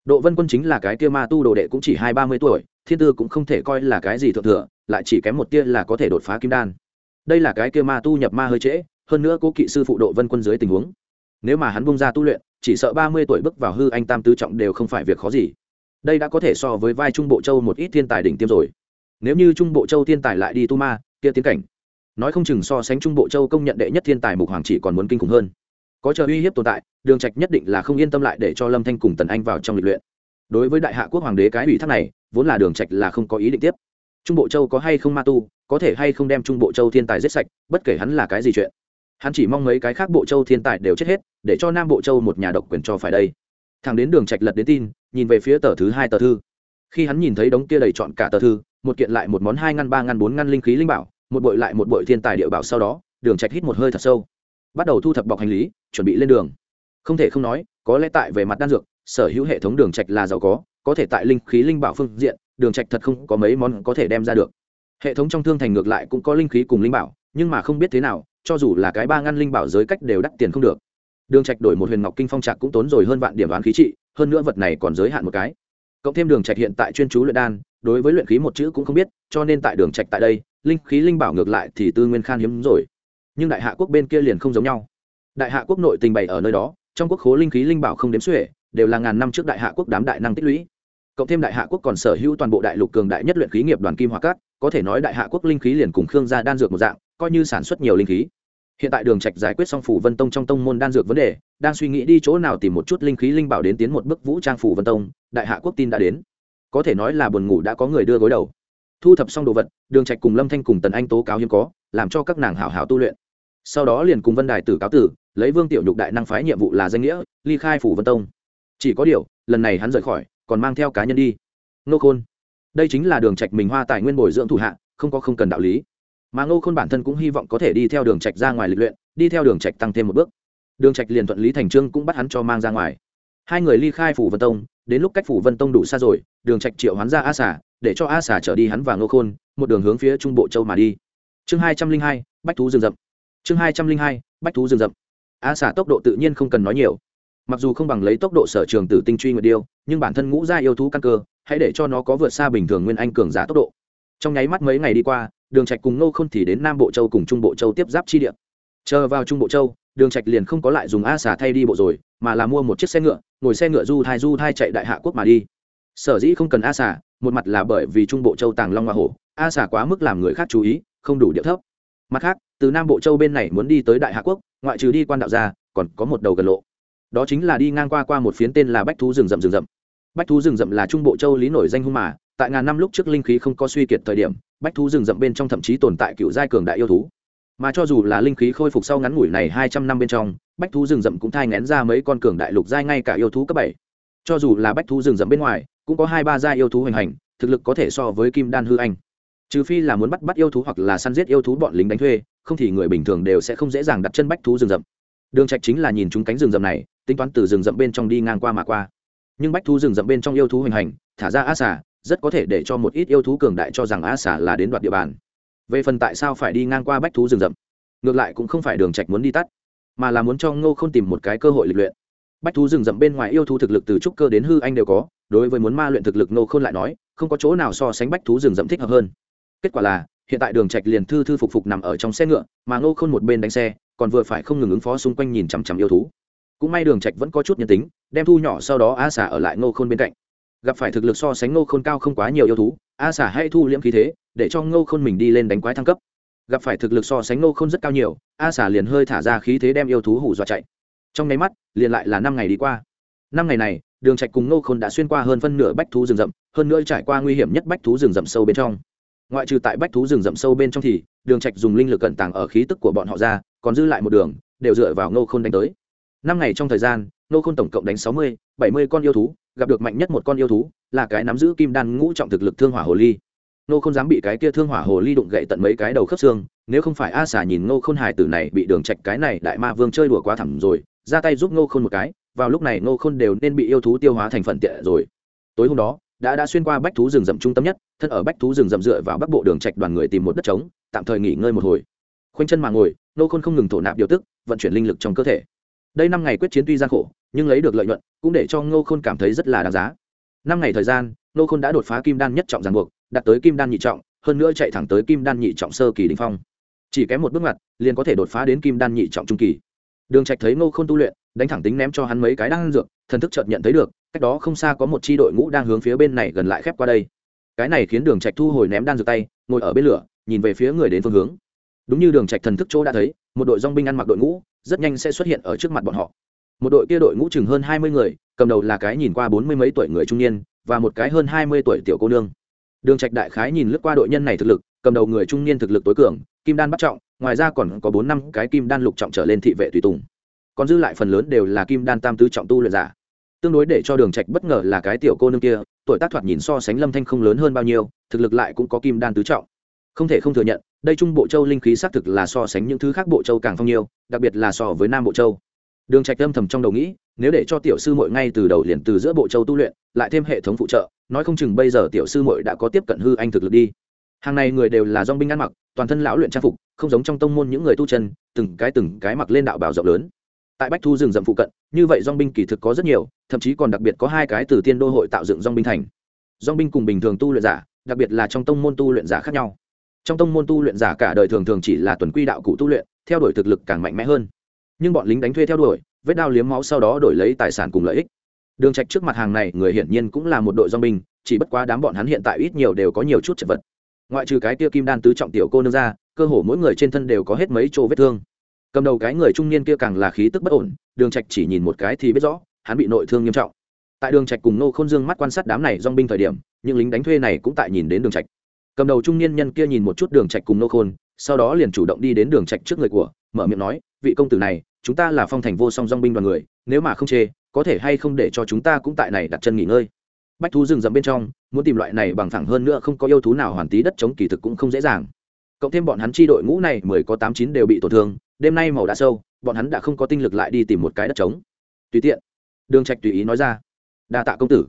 Độ vân quân chính là cái kia ma tu đồ đệ cũng chỉ hai ba mươi tuổi, thiên tư cũng không thể coi là cái gì thượng thừa, lại chỉ kém một tia là có thể đột phá kim đan. Đây là cái kia ma tu nhập ma hơi trễ, hơn nữa cố kỵ sư phụ độ vân quân dưới tình huống. Nếu mà hắn bung ra tu luyện chỉ sợ ba mươi tuổi bước vào hư anh tam tứ trọng đều không phải việc khó gì. Đây đã có thể so với vai trung bộ châu một ít thiên tài đỉnh tiêm rồi. Nếu như trung bộ châu thiên tài lại đi tu ma, kia tiến cảnh. Nói không chừng so sánh trung bộ châu công nhận đệ nhất thiên tài mục hoàng chỉ còn muốn kinh khủng hơn. Có chờ uy hiếp tồn tại, đường trạch nhất định là không yên tâm lại để cho lâm thanh cùng tần anh vào trong lịch luyện. Đối với đại hạ quốc hoàng đế cái ủy thác này, vốn là đường trạch là không có ý định tiếp. Trung bộ châu có hay không ma tu, có thể hay không đem trung bộ châu thiên tài giết sạch, bất kể hắn là cái gì chuyện. Hắn chỉ mong mấy cái khác bộ châu thiên tài đều chết hết để cho nam bộ châu một nhà độc quyền cho phải đây. Thằng đến đường trạch lật đến tin, nhìn về phía tờ thứ hai tờ thư. Khi hắn nhìn thấy đống kia đầy trọn cả tờ thư, một kiện lại một món hai ngăn, ba ngăn, bốn ngăn linh khí linh bảo, một bội lại một bội thiên tài địa bảo sau đó, đường trạch hít một hơi thật sâu. Bắt đầu thu thập bọc hành lý, chuẩn bị lên đường. Không thể không nói, có lẽ tại về mặt đan dược, sở hữu hệ thống đường trạch là giàu có có thể tại linh khí linh bảo phương diện, đường trạch thật không có mấy món có thể đem ra được. Hệ thống trong thương thành ngược lại cũng có linh khí cùng linh bảo, nhưng mà không biết thế nào, cho dù là cái ba ngăn linh bảo giới cách đều đắt tiền không được đường trạch đổi một huyền ngọc kinh phong trạc cũng tốn rồi hơn vạn điểm đoán khí trị, hơn nữa vật này còn giới hạn một cái. Cộng thêm đường trạch hiện tại chuyên chú luyện đan, đối với luyện khí một chữ cũng không biết, cho nên tại đường trạch tại đây, linh khí linh bảo ngược lại thì tư nguyên khan hiếm rồi. Nhưng đại hạ quốc bên kia liền không giống nhau. Đại hạ quốc nội tình bày ở nơi đó, trong quốc khố linh khí linh bảo không đếm xuể, đều là ngàn năm trước đại hạ quốc đám đại năng tích lũy. Cộng thêm đại hạ quốc còn sở hữu toàn bộ đại lục cường đại nhất luyện khí nghiệp đoàn kim hòa cát, có thể nói đại hạ quốc linh khí liền cùng khương gia đan dược một dạng, coi như sản xuất nhiều linh khí hiện tại đường trạch giải quyết xong phủ vân tông trong tông môn đan dược vấn đề, đang suy nghĩ đi chỗ nào tìm một chút linh khí linh bảo đến tiến một bước vũ trang phủ vân tông, đại hạ quốc tin đã đến. Có thể nói là buồn ngủ đã có người đưa gối đầu. Thu thập xong đồ vật, đường trạch cùng lâm thanh cùng tần anh tố cáo hiếm có, làm cho các nàng hảo hảo tu luyện. Sau đó liền cùng vân đài tử cáo tử, lấy vương tiểu nhục đại năng phái nhiệm vụ là danh nghĩa, ly khai phủ vân tông. Chỉ có điều, lần này hắn rời khỏi, còn mang theo cá nhân đi. Nô khôn, đây chính là đường trạch mình hoa tài nguyên bồi dưỡng thủ hạ, không có không cần đạo lý mà ngô khôn bản thân cũng hy vọng có thể đi theo đường trạch ra ngoài lịch luyện, đi theo đường trạch tăng thêm một bước. Đường trạch liền thuận lý thành trương cũng bắt hắn cho mang ra ngoài. Hai người ly khai phủ vân tông, đến lúc cách phủ vân tông đủ xa rồi, đường trạch triệu hoán ra a xà, để cho a xà trở đi hắn và ngô khôn, một đường hướng phía trung bộ châu mà đi. Chương hai trăm linh hai, bách thú rừng rậm. Chương hai trăm linh hai, bách thú rừng rậm. A xà tốc độ tự nhiên không cần nói nhiều. Mặc dù không bằng lấy tốc độ sở trường tử tinh truy nguyệt điêu, nhưng bản thân ngũ gia yêu thú căn cơ, hãy để cho nó có vượt xa bình thường nguyên anh cường giả tốc độ trong nháy mắt mấy ngày đi qua, đường trạch cùng ngô khôn thì đến nam bộ châu cùng trung bộ châu tiếp giáp chi địa. Chờ vào trung bộ châu, đường trạch liền không có lại dùng a xà thay đi bộ rồi, mà là mua một chiếc xe ngựa, ngồi xe ngựa du thai du thai chạy đại hạ quốc mà đi. Sở dĩ không cần a xà, một mặt là bởi vì trung bộ châu tàng long hoa hổ, a xà quá mức làm người khác chú ý, không đủ địa thấp. Mặt khác, từ nam bộ châu bên này muốn đi tới đại hạ quốc, ngoại trừ đi quan đạo ra còn có một đầu gần lộ. Đó chính là đi ngang qua qua một phiến tên là bách thú rừng rậm rừng rậm. Bách thú rừng rậm là trung bộ châu lý nổi danh hung mà tại ngàn năm lúc trước linh khí không có suy kiệt thời điểm, bách thú rừng rậm bên trong thậm chí tồn tại cựu giai cường đại yêu thú. Mà cho dù là linh khí khôi phục sau ngắn ngủi này hai trăm năm bên trong, bách thú rừng rậm cũng thai ngén ra mấy con cường đại lục giai ngay cả yêu thú cấp bảy. Cho dù là bách thú rừng rậm bên ngoài, cũng có hai ba giai yêu thú hoành hành, thực lực có thể so với kim đan hư anh. Trừ phi là muốn bắt bắt yêu thú hoặc là săn giết yêu thú bọn lính đánh thuê, không thì người bình thường đều sẽ không dễ dàng đặt chân bách thú rừng rậm. Đường trạch chính là nhìn chúng cánh rừng rậm này, tính toán từ rừng rậm bên trong đi ngang qua mà qua. Nhưng bách thú rừng rậm bên trong yêu thú hoành hành, thả ra á xả rất có thể để cho một ít yêu thú cường đại cho rằng a xả là đến đoạt địa bàn. Về phần tại sao phải đi ngang qua bách thú rừng rậm, ngược lại cũng không phải đường trạch muốn đi tắt, mà là muốn cho ngô không tìm một cái cơ hội lịch luyện. Bách thú rừng rậm bên ngoài yêu thú thực lực từ trúc cơ đến hư anh đều có, đối với muốn ma luyện thực lực ngô không lại nói, không có chỗ nào so sánh bách thú rừng rậm thích hợp hơn. Kết quả là, hiện tại đường trạch liền thư thư phục phục nằm ở trong xe ngựa, mà ngô khôn một bên đánh xe, còn vừa phải không ngừng ứng phó xung quanh nhìn chằm chằm yêu thú. Cũng may đường trạch vẫn có chút nhân tính, đem thu nhỏ sau đó a xả ở lại ngô khôn bên cạnh gặp phải thực lực so sánh ngô khôn cao không quá nhiều yêu thú, a Xả hay thu liễm khí thế, để cho ngô khôn mình đi lên đánh quái thăng cấp. Gặp phải thực lực so sánh ngô khôn rất cao nhiều, a Xả liền hơi thả ra khí thế đem yêu thú hủ dọa chạy. Trong nháy mắt, liền lại là năm ngày đi qua. Năm ngày này, đường trạch cùng ngô khôn đã xuyên qua hơn phân nửa bách thú rừng rậm, hơn nữa trải qua nguy hiểm nhất bách thú rừng rậm sâu bên trong. Ngoại trừ tại bách thú rừng rậm sâu bên trong thì, đường trạch dùng linh lực cẩn tàng ở khí tức của bọn họ ra, còn dư lại một đường, đều dựa vào ngô khôn đánh tới. Năm ngày trong thời gian Nô khôn tổng cộng đánh sáu mươi, bảy mươi con yêu thú, gặp được mạnh nhất một con yêu thú, là cái nắm giữ kim đan ngũ trọng thực lực thương hỏa hồ ly. Nô không dám bị cái kia thương hỏa hồ ly đụng gậy tận mấy cái đầu khớp xương, nếu không phải a xà nhìn ngô khôn hài tử này bị đường trạch cái này đại ma vương chơi đùa quá thẳng rồi, ra tay giúp ngô khôn một cái, vào lúc này ngô khôn đều nên bị yêu thú tiêu hóa thành phần tiện rồi. Tối hôm đó, đã đã xuyên qua bách thú rừng rậm trung tâm nhất, thân ở bách thú rừng rậm dựa vào bắc bộ đường trạch đoàn người tìm một đất trống, tạm thời nghỉ ngơi một hồi. Khoanh chân mà ngồi, nô khôn không ngừng thổ nạp điều tức, vận chuyển linh lực trong cơ thể. Đây năm ngày quyết chiến tuy gian khổ nhưng lấy được lợi nhuận cũng để cho ngô khôn cảm thấy rất là đáng giá. Năm ngày thời gian, Ngô khôn đã đột phá kim đan nhất trọng ràng buộc, đạt tới kim đan nhị trọng, hơn nữa chạy thẳng tới kim đan nhị trọng sơ kỳ đình phong. Chỉ kém một bước ngoặt, liền có thể đột phá đến kim đan nhị trọng trung kỳ. Đường trạch thấy ngô khôn tu luyện, đánh thẳng tính ném cho hắn mấy cái đang dược, thần thức chợt nhận thấy được, cách đó không xa có một chi đội ngũ đang hướng phía bên này gần lại khép qua đây. Cái này khiến đường trạch thu hồi ném đan dược tay, ngồi ở bên lửa, nhìn về phía người đến phương hướng. Đúng như đường trạch thần thức chỗ đã thấy, một đội dòng binh ăn mặc đội ngũ, rất nhanh sẽ xuất hiện ở trước mặt bọn họ một đội kia đội ngũ chừng hơn hai mươi người, cầm đầu là cái nhìn qua bốn mươi mấy tuổi người trung niên, và một cái hơn hai mươi tuổi tiểu cô nương. Đường trạch đại khái nhìn lướt qua đội nhân này thực lực, cầm đầu người trung niên thực lực tối cường, kim đan bắt trọng, ngoài ra còn có bốn năm cái kim đan lục trọng trở lên thị vệ tùy tùng. Còn dư lại phần lớn đều là kim đan tam tứ trọng tu luyện giả. Tương đối để cho đường trạch bất ngờ là cái tiểu cô nương kia, tuổi tác thoạt nhìn so sánh lâm thanh không lớn hơn bao nhiêu, thực lực lại cũng có kim đan tứ trọng. Không thể không thừa nhận, đây trung bộ châu linh khí xác thực là so sánh những thứ khác bộ châu càng phong nhiêu đặc biệt là so với nam bộ châu đường trạch âm thầm trong đầu nghĩ, nếu để cho tiểu sư muội ngay từ đầu liền từ giữa bộ châu tu luyện, lại thêm hệ thống phụ trợ, nói không chừng bây giờ tiểu sư muội đã có tiếp cận hư anh thực lực đi. Hàng này người đều là dong binh ăn mặc, toàn thân lão luyện trang phục, không giống trong tông môn những người tu chân, từng cái từng cái mặc lên đạo bào rộng lớn. Tại bách thu rừng rậm phụ cận, như vậy dong binh kỳ thực có rất nhiều, thậm chí còn đặc biệt có hai cái từ tiên đô hội tạo dựng dong binh thành. Dong binh cùng bình thường tu luyện giả, đặc biệt là trong tông môn tu luyện giả khác nhau. Trong tông môn tu luyện giả cả đời thường thường chỉ là tuần quy đạo cụ tu luyện, theo đuổi thực lực càng mạnh mẽ hơn nhưng bọn lính đánh thuê theo đuổi, vết đao liếm máu sau đó đổi lấy tài sản cùng lợi ích. Đường trạch trước mặt hàng này người hiển nhiên cũng là một đội do binh, chỉ bất quá đám bọn hắn hiện tại ít nhiều đều có nhiều chút chật vật. Ngoại trừ cái kia kim đan tứ trọng tiểu cô nương ra, cơ hồ mỗi người trên thân đều có hết mấy chỗ vết thương. Cầm đầu cái người trung niên kia càng là khí tức bất ổn, đường trạch chỉ nhìn một cái thì biết rõ, hắn bị nội thương nghiêm trọng. Tại đường trạch cùng nô khôn dương mắt quan sát đám này dong binh thời điểm, những lính đánh thuê này cũng tại nhìn đến đường trạch. Cầm đầu trung niên nhân kia nhìn một chút đường trạch cùng nô khôn, sau đó liền chủ động đi đến đường trạch trước người của, mở miệng nói, vị công tử này chúng ta là phong thành vô song dong binh đoàn người, nếu mà không chê, có thể hay không để cho chúng ta cũng tại này đặt chân nghỉ ngơi. Bách thú rừng rậm bên trong, muốn tìm loại này bằng thẳng hơn nữa không có yêu thú nào hoàn tí đất chống kỳ thực cũng không dễ dàng. Cộng thêm bọn hắn chi đội ngũ này mười có tám chín đều bị tổn thương, đêm nay màu đã sâu, bọn hắn đã không có tinh lực lại đi tìm một cái đất trống. Tùy tiện, đường trạch tùy ý nói ra. Đa tạ công tử.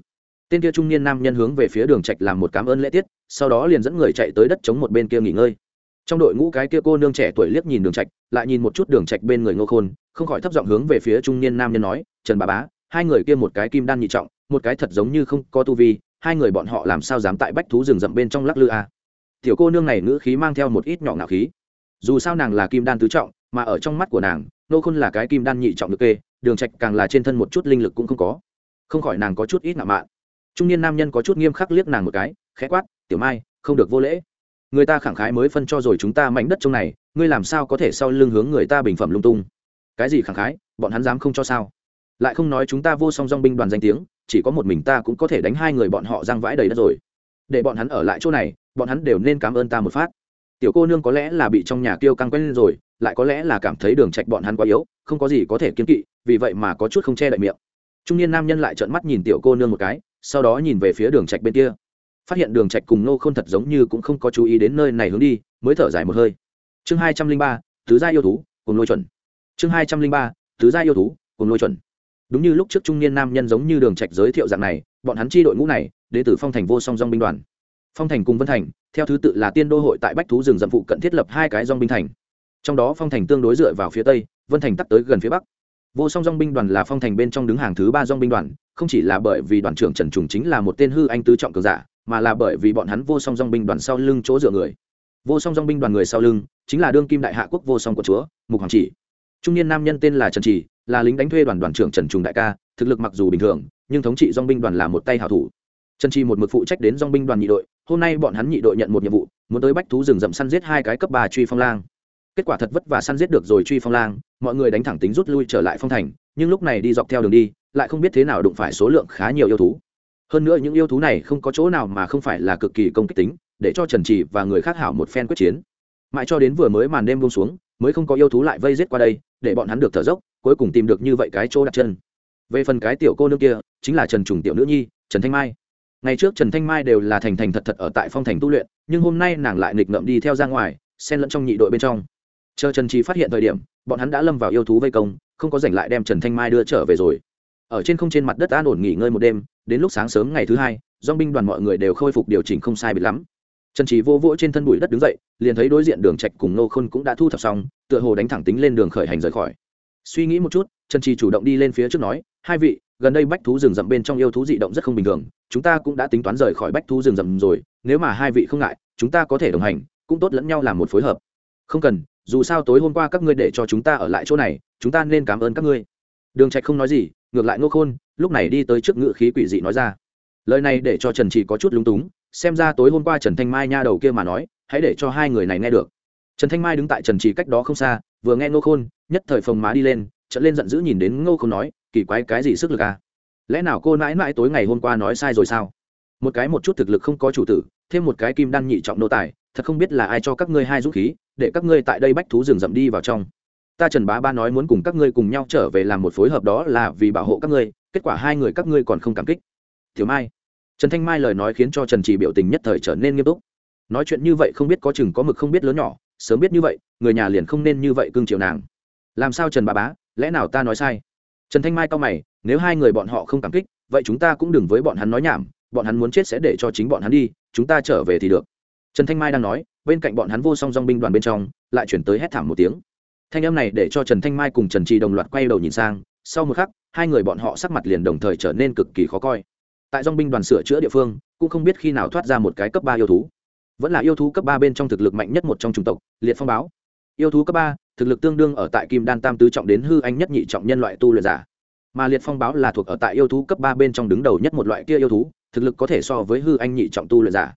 Tên kia trung niên nam nhân hướng về phía đường trạch làm một cảm ơn lễ tiết, sau đó liền dẫn người chạy tới đất trống một bên kia nghỉ ngơi trong đội ngũ cái kia cô nương trẻ tuổi liếc nhìn đường trạch, lại nhìn một chút đường trạch bên người ngô khôn, không khỏi thấp giọng hướng về phía trung niên nam nhân nói, trần bà bá, hai người kia một cái kim đan nhị trọng, một cái thật giống như không có tu vi, hai người bọn họ làm sao dám tại bách thú rừng rậm bên trong lắc lư a à? tiểu cô nương này ngữ khí mang theo một ít nhỏ ngạo khí. Dù sao nàng là kim đan tứ trọng, mà ở trong mắt của nàng nô khôn là cái kim đan nhị trọng được kê, đường trạch càng là trên thân một chút linh lực cũng không có. Không khỏi nàng có chút ít ngạo mạn. Trung niên nam nhân có chút nghiêm khắc liếc nàng một cái, khẽ quát, tiểu mai, không được vô lễ người ta khẳng khái mới phân cho rồi chúng ta mảnh đất trong này, ngươi làm sao có thể sau lưng hướng người ta bình phẩm lung tung? Cái gì khẳng khái? Bọn hắn dám không cho sao? Lại không nói chúng ta vô song dong binh đoàn danh tiếng, chỉ có một mình ta cũng có thể đánh hai người bọn họ giang vãi đầy đất rồi. Để bọn hắn ở lại chỗ này, bọn hắn đều nên cảm ơn ta một phát. Tiểu cô nương có lẽ là bị trong nhà kêu căng quen lên rồi, lại có lẽ là cảm thấy đường trạch bọn hắn quá yếu, không có gì có thể kiên kỵ, vì vậy mà có chút không che đậy miệng. Trung niên nam nhân lại trợn mắt nhìn tiểu cô nương một cái, sau đó nhìn về phía đường trạch bên kia phát hiện đường trạch cùng nô không thật giống như cũng không có chú ý đến nơi này hướng đi, mới thở dài một hơi. Chương hai trăm linh ba, tứ gia yêu thú, cùng nuôi chuẩn. Chương hai trăm linh ba, tứ gia yêu thú, cùng nuôi chuẩn. Đúng như lúc trước trung niên nam nhân giống như đường trạch giới thiệu dạng này, bọn hắn chi đội ngũ này, đến từ phong thành vô song dòng binh đoàn. Phong thành cùng vân thành, theo thứ tự là tiên đô hội tại bách thú rừng dậm phụ cận thiết lập hai cái dòng binh thành. Trong đó phong thành tương đối dựa vào phía tây, vân thành tắt tới gần phía bắc. Vô song dong binh đoàn là phong thành bên trong đứng hàng thứ ba dong binh đoàn, không chỉ là bởi vì đoàn trưởng trần trùng chính là một tên hư anh tứ trọng cường giả mà là bởi vì bọn hắn vô song dong binh đoàn sau lưng chỗ dựa người. Vô song dong binh đoàn người sau lưng chính là đương kim đại hạ quốc vô song của chúa, mục hoàng chỉ. Trung niên nam nhân tên là trần chỉ, là lính đánh thuê đoàn đoàn trưởng trần trùng đại ca, thực lực mặc dù bình thường, nhưng thống trị dong binh đoàn là một tay hảo thủ. Trần trì một mực phụ trách đến dong binh đoàn nhị đội, hôm nay bọn hắn nhị đội nhận một nhiệm vụ, muốn tới bách thú rừng rậm săn giết hai cái cấp ba truy phong lang. Kết quả thật vất vả săn giết được rồi truy phong lang, mọi người đánh thẳng tính rút lui trở lại phong thành, nhưng lúc này đi dọc theo đường đi, lại không biết thế nào đụng phải số lượng khá nhiều yêu thú hơn nữa những yêu thú này không có chỗ nào mà không phải là cực kỳ công kích tính, để cho trần trì và người khác hảo một phen quyết chiến. Mãi cho đến vừa mới màn đêm buông xuống, mới không có yêu thú lại vây giết qua đây, để bọn hắn được thở dốc, cuối cùng tìm được như vậy cái chỗ đặt chân. Về phần cái tiểu cô nương kia, chính là trần trùng tiểu nữ nhi, trần thanh mai. Ngày trước trần thanh mai đều là thành thành thật thật ở tại phong thành tu luyện, nhưng hôm nay nàng lại nghịch ngợm đi theo ra ngoài, xen lẫn trong nhị đội bên trong. Chờ trần trì phát hiện thời điểm, bọn hắn đã lâm vào yêu thú vây công, không có giành lại đem trần thanh mai đưa trở về rồi. Ở trên không trên mặt đất an ổn nghỉ ngơi một đêm đến lúc sáng sớm ngày thứ hai dong binh đoàn mọi người đều khôi phục điều chỉnh không sai bị lắm. Trần trí vô vỗ trên thân bụi đất đứng dậy, liền thấy đối diện đường trạch cùng nô khôn cũng đã thu thập xong, tựa hồ đánh thẳng tính lên đường khởi hành rời khỏi. Suy nghĩ một chút, trần trí chủ động đi lên phía trước nói, hai vị, gần đây bách thú rừng rậm bên trong yêu thú dị động rất không bình thường, chúng ta cũng đã tính toán rời khỏi bách thú rừng rậm rồi, nếu mà hai vị không ngại, chúng ta có thể đồng hành, cũng tốt lẫn nhau làm một phối hợp. Không cần, dù sao tối hôm qua các ngươi để cho chúng ta ở lại chỗ này, chúng ta nên cảm ơn các ngươi. Đường trạch không nói gì, ngược lại ngô khôn lúc này đi tới trước ngự khí quỷ dị nói ra. Lời này để cho trần chỉ có chút lúng túng, xem ra tối hôm qua trần thanh mai nha đầu kia mà nói, hãy để cho hai người này nghe được. Trần thanh mai đứng tại trần chỉ cách đó không xa, vừa nghe ngô khôn, nhất thời phồng má đi lên trận lên giận dữ nhìn đến ngô khôn nói, kỳ quái, cái gì sức lực à? Lẽ nào cô mãi mãi tối ngày hôm qua nói sai rồi sao? Một cái một chút thực lực không có chủ tử, thêm một cái kim đan nhị trọng nô tài, thật không biết là ai cho các ngươi hai dũng khí, để các ngươi tại đây bách thú rừng rậm đi vào trong. Ta trần bá ba nói muốn cùng các ngươi cùng nhau trở về làm một phối hợp đó là vì bảo hộ các ngươi kết quả hai người các ngươi còn không cảm kích. Thiếu mai, trần thanh mai lời nói khiến cho trần trì biểu tình nhất thời trở nên nghiêm túc. Nói chuyện như vậy không biết có chừng có mực không biết lớn nhỏ, sớm biết như vậy, người nhà liền không nên như vậy cưng chiều nàng. Làm sao trần bà bá, lẽ nào ta nói sai? Trần thanh mai cao mày, nếu hai người bọn họ không cảm kích, vậy chúng ta cũng đừng với bọn hắn nói nhảm, bọn hắn muốn chết sẽ để cho chính bọn hắn đi, chúng ta trở về thì được. Trần thanh mai đang nói, bên cạnh bọn hắn vô song dong binh đoàn bên trong, lại chuyển tới hét thảm một tiếng. Thanh âm này để cho trần thanh mai cùng trần trì đồng loạt quay đầu nhìn sang sau một khắc, hai người bọn họ sắc mặt liền đồng thời trở nên cực kỳ khó coi. Tại dong binh đoàn sửa chữa địa phương, cũng không biết khi nào thoát ra một cái cấp ba yêu thú. Vẫn là yêu thú cấp ba bên trong thực lực mạnh nhất một trong chủng tộc, liệt phong báo. Yêu thú cấp ba, thực lực tương đương ở tại kim đan tam tứ trọng đến hư anh nhất nhị trọng nhân loại tu luyện giả. Mà liệt phong báo là thuộc ở tại yêu thú cấp ba bên trong đứng đầu nhất một loại kia yêu thú, thực lực có thể so với hư anh nhị trọng tu luyện giả.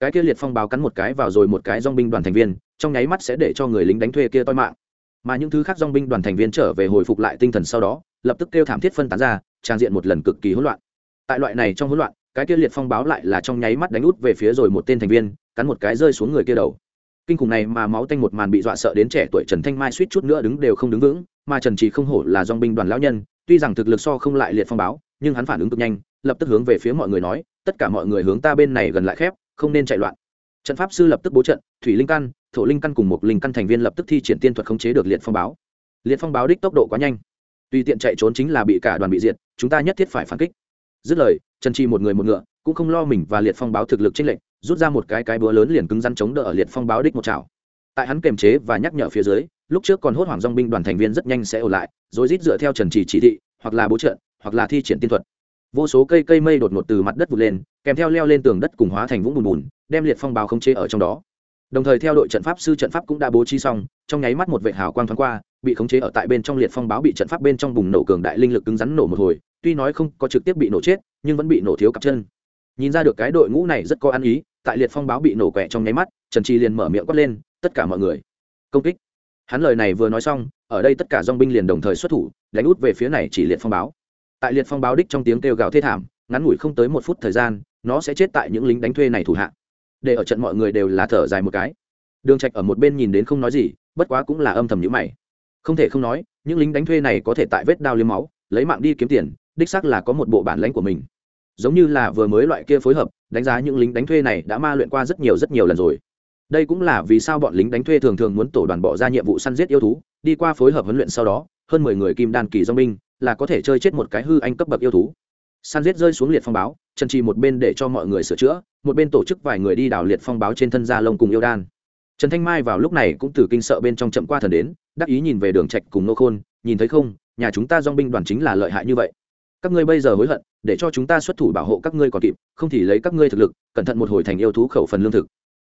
Cái kia liệt phong báo cắn một cái vào rồi một cái dong binh đoàn thành viên, trong nháy mắt sẽ để cho người lính đánh thuê kia toi mạng. Mà những thứ khác dong binh đoàn thành viên trở về hồi phục lại tinh thần sau đó lập tức kêu thảm thiết phân tán ra, trang diện một lần cực kỳ hỗn loạn. Tại loại này trong hỗn loạn, cái kia liệt phong báo lại là trong nháy mắt đánh út về phía rồi một tên thành viên, cắn một cái rơi xuống người kia đầu. Kinh khủng này mà máu tanh một màn bị dọa sợ đến trẻ tuổi trần thanh mai suýt chút nữa đứng đều không đứng vững, mà trần chỉ không hổ là dong binh đoàn lão nhân, tuy rằng thực lực so không lại liệt phong báo, nhưng hắn phản ứng cực nhanh, lập tức hướng về phía mọi người nói, tất cả mọi người hướng ta bên này gần lại khép, không nên chạy loạn. Trận pháp sư lập tức bố trận, thủy linh căn, thổ linh căn cùng một linh căn thành viên lập tức thi triển tiên thuật khống chế được liệt phong báo. Liệt phong báo đích tốc độ quá nhanh tùy tiện chạy trốn chính là bị cả đoàn bị diệt, chúng ta nhất thiết phải phản kích. Dứt lời, trần chi một người một ngựa, cũng không lo mình và liệt phong báo thực lực chênh lệnh rút ra một cái cái búa lớn liền cứng rắn chống đỡ ở liệt phong báo đích một chảo. Tại hắn kềm chế và nhắc nhở phía dưới, lúc trước còn hốt hoảng dong binh đoàn thành viên rất nhanh sẽ ở lại, rồi rít dựa theo trần trì chỉ thị, hoặc là bố trận hoặc là thi triển tiên thuật. Vô số cây cây mây đột ngột từ mặt đất vụt lên, kèm theo leo lên tường đất cùng hóa thành vũng bùn bùn, đem liệt phong báo không chế ở trong đó đồng thời theo đội trận pháp sư trận pháp cũng đã bố trí xong, trong nháy mắt một vệ hào quang thoáng qua, bị khống chế ở tại bên trong liệt phong báo bị trận pháp bên trong bùng nổ cường đại linh lực cứng rắn nổ một hồi. Tuy nói không có trực tiếp bị nổ chết, nhưng vẫn bị nổ thiếu cặp chân. Nhìn ra được cái đội ngũ này rất có ăn ý, tại liệt phong báo bị nổ quẹ trong nháy mắt, trần chi liền mở miệng quát lên, tất cả mọi người, công kích. Hắn lời này vừa nói xong, ở đây tất cả dong binh liền đồng thời xuất thủ, đánh út về phía này chỉ liệt phong báo. Tại liệt phong báo đích trong tiếng kêu gào thê thảm, ngắn ngủi không tới một phút thời gian, nó sẽ chết tại những lính đánh thuê này thủ hạ để ở trận mọi người đều là thở dài một cái. Đường trạch ở một bên nhìn đến không nói gì, bất quá cũng là âm thầm nhíu mày. Không thể không nói, những lính đánh thuê này có thể tại vết đao liếm máu, lấy mạng đi kiếm tiền, đích xác là có một bộ bản lãnh của mình. Giống như là vừa mới loại kia phối hợp, đánh giá những lính đánh thuê này đã ma luyện qua rất nhiều rất nhiều lần rồi. Đây cũng là vì sao bọn lính đánh thuê thường thường muốn tổ đoàn bỏ ra nhiệm vụ săn giết yêu thú, đi qua phối hợp huấn luyện sau đó, hơn mười người kim đan kỳ do binh là có thể chơi chết một cái hư anh cấp bậc yêu thú săn giết rơi xuống liệt phong báo, trần trì một bên để cho mọi người sửa chữa, một bên tổ chức vài người đi đào liệt phong báo trên thân gia lông cùng yêu đan. Trần thanh mai vào lúc này cũng từ kinh sợ bên trong chậm qua thần đến, đắc ý nhìn về đường trạch cùng nô khôn, nhìn thấy không, nhà chúng ta dong binh đoàn chính là lợi hại như vậy. Các ngươi bây giờ hối hận, để cho chúng ta xuất thủ bảo hộ các ngươi còn kịp, không thì lấy các ngươi thực lực, cẩn thận một hồi thành yêu thú khẩu phần lương thực.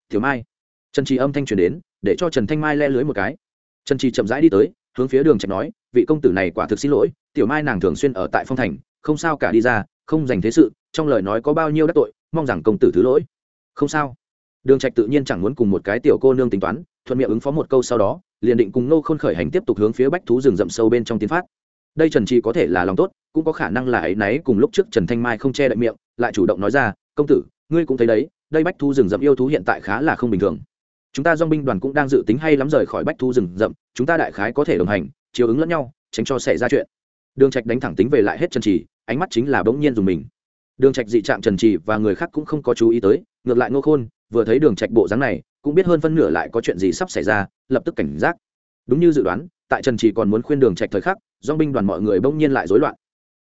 Tiểu mai. Trần trì âm thanh truyền đến, để cho trần thanh mai le lưới một cái. Trần trì chậm rãi đi tới, hướng phía đường trạch nói, vị công tử này quả thực xin lỗi, tiểu mai nàng thường xuyên ở tại phong thành không sao cả đi ra, không dành thế sự, trong lời nói có bao nhiêu đắc tội, mong rằng công tử thứ lỗi. Không sao. Đường trạch tự nhiên chẳng muốn cùng một cái tiểu cô nương tính toán, thuận miệng ứng phó một câu sau đó, liền định cùng nô khôn khởi hành tiếp tục hướng phía bách thú rừng rậm sâu bên trong tiến phát. Đây trần trì có thể là lòng tốt, cũng có khả năng là ấy náy cùng lúc trước trần thanh mai không che đậy miệng, lại chủ động nói ra, công tử, ngươi cũng thấy đấy, đây bách thú rừng rậm yêu thú hiện tại khá là không bình thường. Chúng ta dong binh đoàn cũng đang dự tính hay lắm rời khỏi bách thú rừng rậm, chúng ta đại khái có thể đồng hành, chiều ứng lẫn nhau, tránh cho xảy ra chuyện. Đường trạch đánh thẳng tính về lại hết trần trì ánh mắt chính là bỗng nhiên dùng mình. Đường trạch dị trạng trần trì và người khác cũng không có chú ý tới, ngược lại ngô khôn, vừa thấy đường trạch bộ dáng này, cũng biết hơn phân nửa lại có chuyện gì sắp xảy ra, lập tức cảnh giác. Đúng như dự đoán, tại trần trì còn muốn khuyên đường trạch thời khắc Doanh binh đoàn mọi người bỗng nhiên lại rối loạn.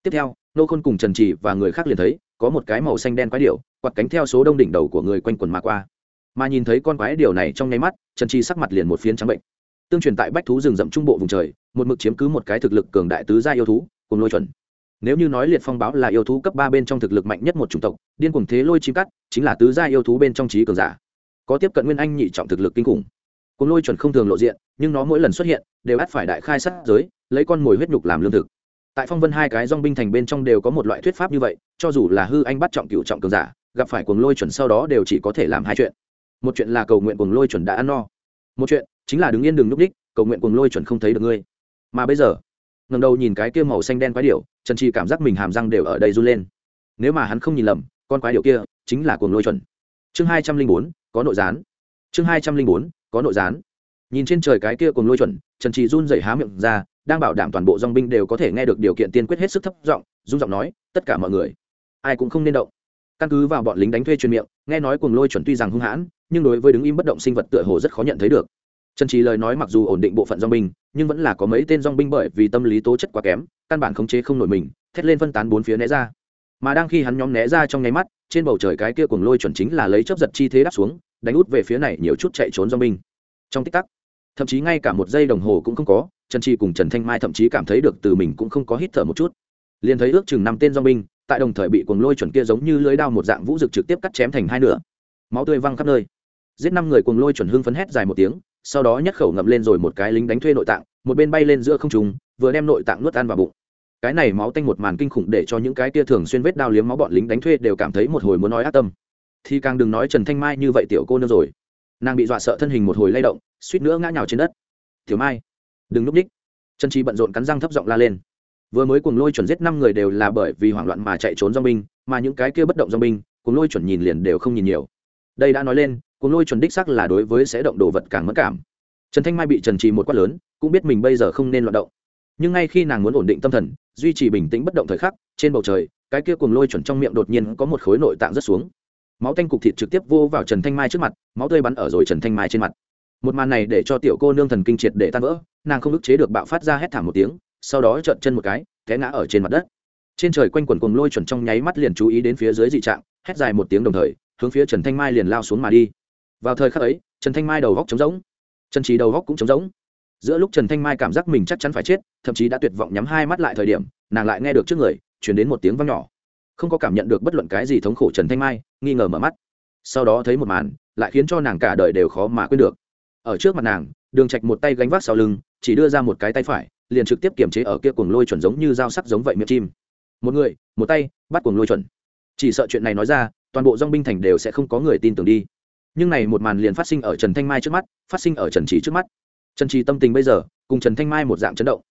Tiếp theo nô khôn cùng trần trì và người khác liền thấy, có một cái màu xanh đen quái điểu, quạt cánh theo số đông đỉnh đầu của người quanh quần mà qua. Mà nhìn thấy con quái điểu này trong nháy mắt, trần trì sắc mặt liền một phiến trắng bệnh. Tương truyền tại bách thú rừng rậm trung bộ vùng trời, một mực chiếm cứ một cái thực lực cường đại tứ gia yêu thú, cùng lôi chuẩn nếu như nói liệt phong báo là yêu thú cấp ba bên trong thực lực mạnh nhất một chủng tộc, điên cuồng thế lôi chim cắt, chính là tứ gia yêu thú bên trong trí cường giả. Có tiếp cận nguyên anh nhị trọng thực lực kinh khủng. Cùng lôi chuẩn không thường lộ diện, nhưng nó mỗi lần xuất hiện, đều ắt phải đại khai sát giới, lấy con mồi huyết nhục làm lương thực. Tại phong vân hai cái dong binh thành bên trong đều có một loại thuyết pháp như vậy, cho dù là hư anh bắt trọng cựu trọng cường giả, gặp phải cuồng lôi chuẩn sau đó đều chỉ có thể làm hai chuyện. Một chuyện là cầu nguyện cuồng lôi chuẩn đã ăn no. Một chuyện chính là đứng yên đừng núp đích, cầu nguyện cuồng lôi chuẩn không thấy được ngươi. Mà bây giờ ngầm đầu nhìn cái kia màu xanh đen quái điệu trần trì cảm giác mình hàm răng đều ở đây run lên. Nếu mà hắn không nhìn lầm, con quái điệu kia chính là cuồng lôi chuẩn. Chương hai trăm linh bốn, có nội gián. Chương hai trăm linh bốn, có nội gián. Nhìn trên trời cái kia cuồng lôi chuẩn, trần trì run dậy há miệng ra, đang bảo đảm toàn bộ dong binh đều có thể nghe được điều kiện tiên quyết hết sức thấp giọng, run giọng nói, tất cả mọi người, ai cũng không nên động. Căn cứ vào bọn lính đánh thuê truyền miệng, nghe nói cuồng lôi chuẩn tuy rằng hung hãn, nhưng đối với đứng im bất động sinh vật tựa hồ rất khó nhận thấy được trần trí lời nói mặc dù ổn định bộ phận dong binh, nhưng vẫn là có mấy tên dong binh bởi vì tâm lý tố chất quá kém, căn bản khống chế không nổi mình, thét lên phân tán bốn phía né ra. Mà đang khi hắn nhóm né ra trong nháy mắt, trên bầu trời cái kia cùng lôi chuẩn chính là lấy chớp giật chi thế đáp xuống, đánh út về phía này nhiều chút chạy trốn dong binh. Trong tích tắc, thậm chí ngay cả một giây đồng hồ cũng không có, trần chi cùng trần thanh mai thậm chí cảm thấy được từ mình cũng không có hít thở một chút. Liền thấy ước chừng năm tên dong binh, tại đồng thời bị cuồng lôi chuẩn kia giống như lưới đao một dạng vũ dực trực tiếp cắt chém thành hai nửa. Máu tươi văng khắp nơi. Giết năm người cuồng lôi chuẩn hưng phấn hét dài một tiếng sau đó nhấc khẩu ngậm lên rồi một cái lính đánh thuê nội tạng, một bên bay lên giữa không trùng vừa đem nội tạng nuốt ăn vào bụng. Cái này máu tanh một màn kinh khủng để cho những cái tia thường xuyên vết đao liếm máu bọn lính đánh thuê đều cảm thấy một hồi muốn nói ác tâm. Thì càng đừng nói trần thanh mai như vậy tiểu cô nương rồi. Nàng bị dọa sợ thân hình một hồi lay động, suýt nữa ngã nhào trên đất. Tiểu mai, đừng núp ních trần chi bận rộn cắn răng thấp giọng la lên. Vừa mới cuồng lôi chuẩn giết năm người đều là bởi vì hoảng loạn mà chạy trốn dong binh mà những cái kia bất động dong binh cuồng lôi chuẩn nhìn liền đều không nhìn nhiều. Đây đã nói lên cùng lôi chuẩn đích sắc là đối với sẽ động đồ vật càng mất cảm. Trần thanh mai bị trần trì một quát lớn, cũng biết mình bây giờ không nên loạn động. Nhưng ngay khi nàng muốn ổn định tâm thần, duy trì bình tĩnh bất động thời khắc, trên bầu trời, cái kia cùng lôi chuẩn trong miệng đột nhiên có một khối nội tạng rất xuống. Máu tanh cục thịt trực tiếp vô vào trần thanh mai trước mặt, máu tươi bắn ở rồi trần thanh mai trên mặt. Một màn này để cho tiểu cô nương thần kinh triệt để tan vỡ, nàng không ức chế được bạo phát ra hét thảm một tiếng, sau đó trợn chân một cái, té ngã ở trên mặt đất. Trên trời quanh quần cuồng lôi chuẩn trong nháy mắt liền chú ý đến phía dưới dị trạng, hét dài một tiếng đồng thời, hướng phía trần thanh mai liền lao xuống mà đi vào thời khắc ấy, trần thanh mai đầu góc trống rỗng. Trần trí đầu góc cũng trống rỗng. Giữa lúc trần thanh mai cảm giác mình chắc chắn phải chết, thậm chí đã tuyệt vọng nhắm hai mắt lại thời điểm, nàng lại nghe được trước người chuyển đến một tiếng văng nhỏ. Không có cảm nhận được bất luận cái gì thống khổ trần thanh mai, nghi ngờ mở mắt. Sau đó thấy một màn, lại khiến cho nàng cả đời đều khó mà quên được. Ở trước mặt nàng, đường trạch một tay gánh vác sau lưng, chỉ đưa ra một cái tay phải, liền trực tiếp kiểm chế ở kia cuồng lôi chuẩn giống như dao sắc giống vậy miệng chim. Một người, một tay, bắt cuồng lôi chuẩn. Chỉ sợ chuyện này nói ra, toàn bộ dong binh thành đều sẽ không có người tin tưởng đi nhưng này một màn liền phát sinh ở trần thanh mai trước mắt, phát sinh ở trần trí trước mắt. Trần trí tâm tình bây giờ cùng trần thanh mai một dạng chấn động.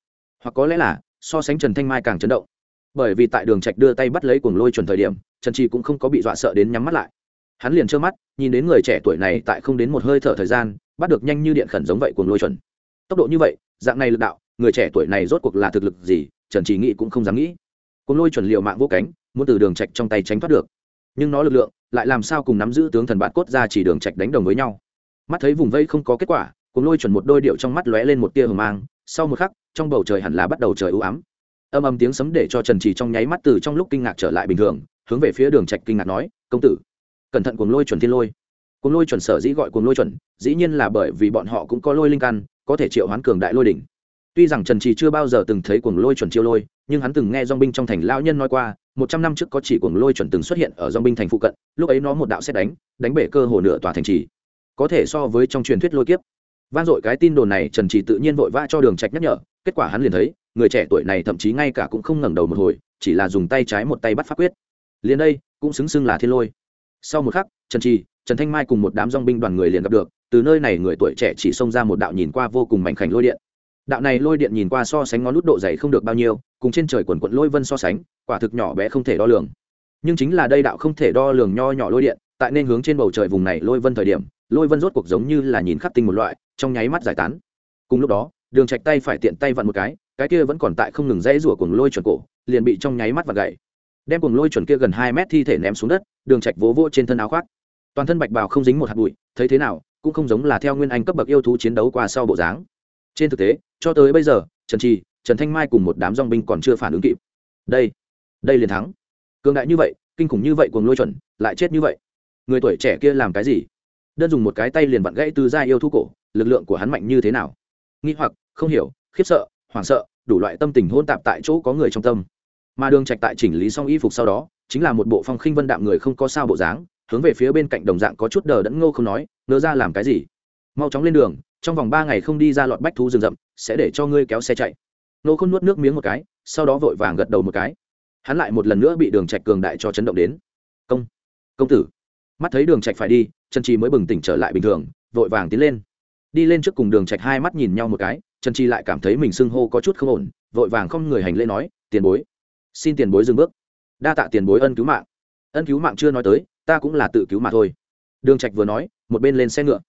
Hoặc có lẽ là, so sánh trần thanh mai càng chấn động. Bởi vì tại đường trạch đưa tay bắt lấy cuồng lôi chuẩn thời điểm, trần trí cũng không có bị dọa sợ đến nhắm mắt lại. Hắn liền trơ mắt, nhìn đến người trẻ tuổi này tại không đến một hơi thở thời gian, bắt được nhanh như điện khẩn giống vậy cuồng lôi chuẩn. Tốc độ như vậy, dạng này lực đạo, người trẻ tuổi này rốt cuộc là thực lực gì, trần trí nghĩ cũng không dám nghĩ. Cuồng lôi chuẩn liệu mạng vô cánh, muốn từ đường trạch trong tay tránh thoát được. Nhưng nó lực lượng lại làm sao cùng nắm giữ tướng thần bạt cốt ra chỉ đường trạch đánh đồng với nhau. Mắt thấy vùng vây không có kết quả, cuồng lôi chuẩn một đôi điệu trong mắt lóe lên một tia hờ mang, sau một khắc, trong bầu trời hẳn là bắt đầu trời u ám. Âm âm tiếng sấm để cho trần trì trong nháy mắt từ trong lúc kinh ngạc trở lại bình thường, hướng về phía đường trạch kinh ngạc nói, công tử, cẩn thận cuồng lôi chuẩn thiên lôi. Cuồng lôi chuẩn sở dĩ gọi cuồng lôi chuẩn, dĩ nhiên là bởi vì bọn họ cũng có lôi linh căn, có thể triệu hoán cường đại lôi đỉnh. Tuy rằng trần trì chưa bao giờ từng thấy cuồng lôi chuẩn chiêu lôi, nhưng hắn từng nghe dong binh trong thành lão nhân nói qua một trăm năm trước có chỉ cuồng lôi chuẩn từng xuất hiện ở dòng binh thành phụ cận, lúc ấy nó một đạo xét đánh đánh bể cơ hồ nửa tòa thành trì. Có thể so với trong truyền thuyết lôi kiếp. Van dội cái tin đồn này, trần trì tự nhiên vội vã cho đường trạch nhắc nhở, kết quả hắn liền thấy, người trẻ tuổi này thậm chí ngay cả cũng không ngẩng đầu một hồi, chỉ là dùng tay trái một tay bắt pháp quyết. Liền đây, cũng xứng xưng là thiên lôi. Sau một khắc, trần trì, trần thanh mai cùng một đám dong binh đoàn người liền gặp được, từ nơi này người tuổi trẻ chỉ xông ra một đạo nhìn qua vô cùng mảnh khảnh lôi điện đạo này lôi điện nhìn qua so sánh ngón lút độ dày không được bao nhiêu, cùng trên trời quần quận lôi vân so sánh, quả thực nhỏ bé không thể đo lường. Nhưng chính là đây đạo không thể đo lường nho nhỏ lôi điện, tại nên hướng trên bầu trời vùng này lôi vân thời điểm, lôi vân rốt cuộc giống như là nhìn khắc tinh một loại, trong nháy mắt giải tán. Cùng lúc đó, đường trạch tay phải tiện tay vặn một cái cái kia vẫn còn tại không ngừng dãy rủa cuồng lôi chuẩn cổ, liền bị trong nháy mắt vặn gãy. Đem cuồng lôi chuẩn kia gần hai mét thi thể ném xuống đất, đường trạch vỗ vỗ trên thân áo khoác. Toàn thân bạch bào không dính một hạt bụi, thấy thế nào, cũng không giống là theo nguyên anh cấp bậc yêu thú chiến đấu qua sau bộ dáng. Trên thực tế cho tới bây giờ, trần trì, trần thanh mai cùng một đám dong binh còn chưa phản ứng kịp. Đây đây liền thắng. Cường đại như vậy, kinh khủng như vậy cùng lôi chuẩn, lại chết như vậy. Người tuổi trẻ kia làm cái gì? Đơn dùng một cái tay liền vặn gãy từ da yêu thú cổ, lực lượng của hắn mạnh như thế nào? Nghi hoặc, không hiểu, khiếp sợ, hoảng sợ, đủ loại tâm tình hôn tạp tại chỗ có người trong tâm. Mà đường trạch tại chỉnh lý xong y phục sau đó, chính là một bộ phong khinh vân đạm người không có sao bộ dáng, hướng về phía bên cạnh đồng dạng có chút đờ đẫn ngô không nói, ngớ ra làm cái gì? Mau chóng lên đường trong vòng ba ngày không đi ra lọt bách thú rừng rậm, sẽ để cho ngươi kéo xe chạy. Nô khôn nuốt nước miếng một cái, sau đó vội vàng gật đầu một cái. Hắn lại một lần nữa bị đường trạch cường đại cho chấn động đến. Công công tử. Mắt thấy đường trạch phải đi, trần trì mới bừng tỉnh trở lại bình thường, vội vàng tiến lên. Đi lên trước cùng đường trạch hai mắt nhìn nhau một cái, trần trì lại cảm thấy mình sưng hô có chút không ổn, vội vàng không người hành lễ nói, tiền bối, xin tiền bối dừng bước. Đa tạ tiền bối ân cứu mạng. Ân cứu mạng chưa nói tới, ta cũng là tự cứu mà thôi. Đường trạch vừa nói, một bên lên xe ngựa.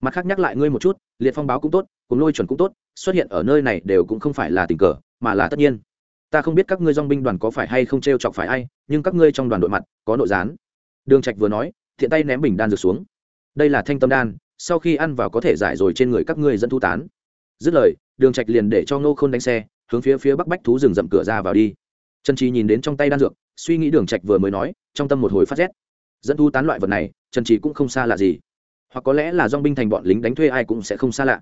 Mặt khác nhắc lại ngươi một chút liệt phong báo cũng tốt, cùng lôi chuẩn cũng tốt, xuất hiện ở nơi này đều cũng không phải là tình cờ, mà là tất nhiên. Ta không biết các ngươi dong binh đoàn có phải hay không t r e o chọc phải ai, nhưng các ngươi trong đoàn đội mặt có nội gián. Đường trạch vừa nói, thiện tay ném bình đan dược xuống. Đây là thanh tâm đan, sau khi ăn vào có thể giải rồi trên người các ngươi dẫn thu tán. Dứt lời, đường trạch liền để cho ngô khôn đánh xe, hướng phía phía bắc bách thú rừng rậm cửa ra vào đi. Trần trí nhìn đến trong tay đan dược, suy nghĩ đường trạch vừa mới nói, trong tâm một hồi phát rét. Dẫn thu tán loại vật này, trần trí cũng không xa lạ gì hoặc có lẽ là dong binh thành bọn lính đánh thuê ai cũng sẽ không xa lạ.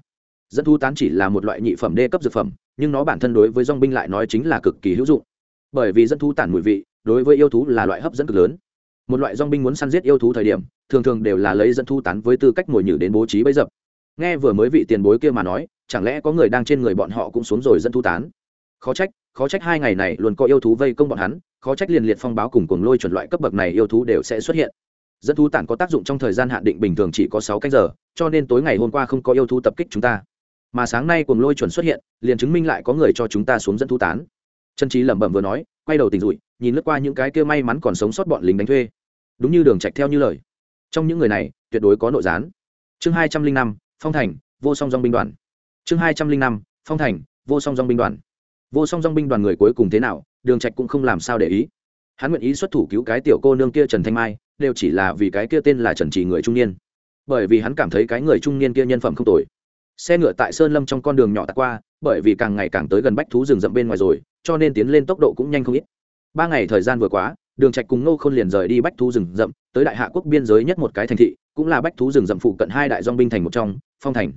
Dẫn thu tán chỉ là một loại nhị phẩm đê cấp dược phẩm, nhưng nó bản thân đối với dong binh lại nói chính là cực kỳ hữu dụng. Bởi vì dẫn thu tản mùi vị, đối với yêu thú là loại hấp dẫn cực lớn. Một loại dong binh muốn săn giết yêu thú thời điểm, thường thường đều là lấy dẫn thu tán với tư cách mồi nhử đến bố trí bấy dập. Nghe vừa mới vị tiền bối kia mà nói, chẳng lẽ có người đang trên người bọn họ cũng xuống rồi dẫn thu tán? Khó trách khó trách hai ngày này luôn có yêu thú vây công bọn hắn, khó trách liền liệt phong báo cùng cuồng lôi chuẩn loại cấp bậc này yêu thú đều sẽ xuất hiện dẫn thú tản có tác dụng trong thời gian hạn định bình thường chỉ có sáu canh giờ, cho nên tối ngày hôm qua không có yêu thú tập kích chúng ta. Mà sáng nay cùng lôi chuẩn xuất hiện, liền chứng minh lại có người cho chúng ta xuống dẫn thú tán. Trần trí lẩm bẩm vừa nói, quay đầu tỉnh rụi nhìn lướt qua những cái kia may mắn còn sống sót bọn lính đánh thuê. Đúng như đường trạch theo như lời. Trong những người này, tuyệt đối có nội gián. Chương hai trăm linh năm, phong thành, vô song dong binh đoàn. Chương hai trăm linh năm, phong thành, vô song dong binh đoàn. Vô song dong binh đoàn người cuối cùng thế nào, đường trạch cũng không làm sao để ý. Hắn nguyện ý xuất thủ cứu cái tiểu cô nương kia trần thanh mai đều chỉ là vì cái kia tên là trần trì người trung niên. Bởi vì hắn cảm thấy cái người trung niên kia nhân phẩm không tồi. Xe ngựa tại sơn lâm trong con đường nhỏ tạt qua, bởi vì càng ngày càng tới gần bách thú rừng rậm bên ngoài rồi, cho nên tiến lên tốc độ cũng nhanh không ít. Ba ngày thời gian vừa quá, đường trạch cùng nô khôn liền rời đi bách thú rừng rậm, tới đại hạ quốc biên giới nhất một cái thành thị, cũng là bách thú rừng rậm phụ cận hai đại dong binh thành một trong, phong thành.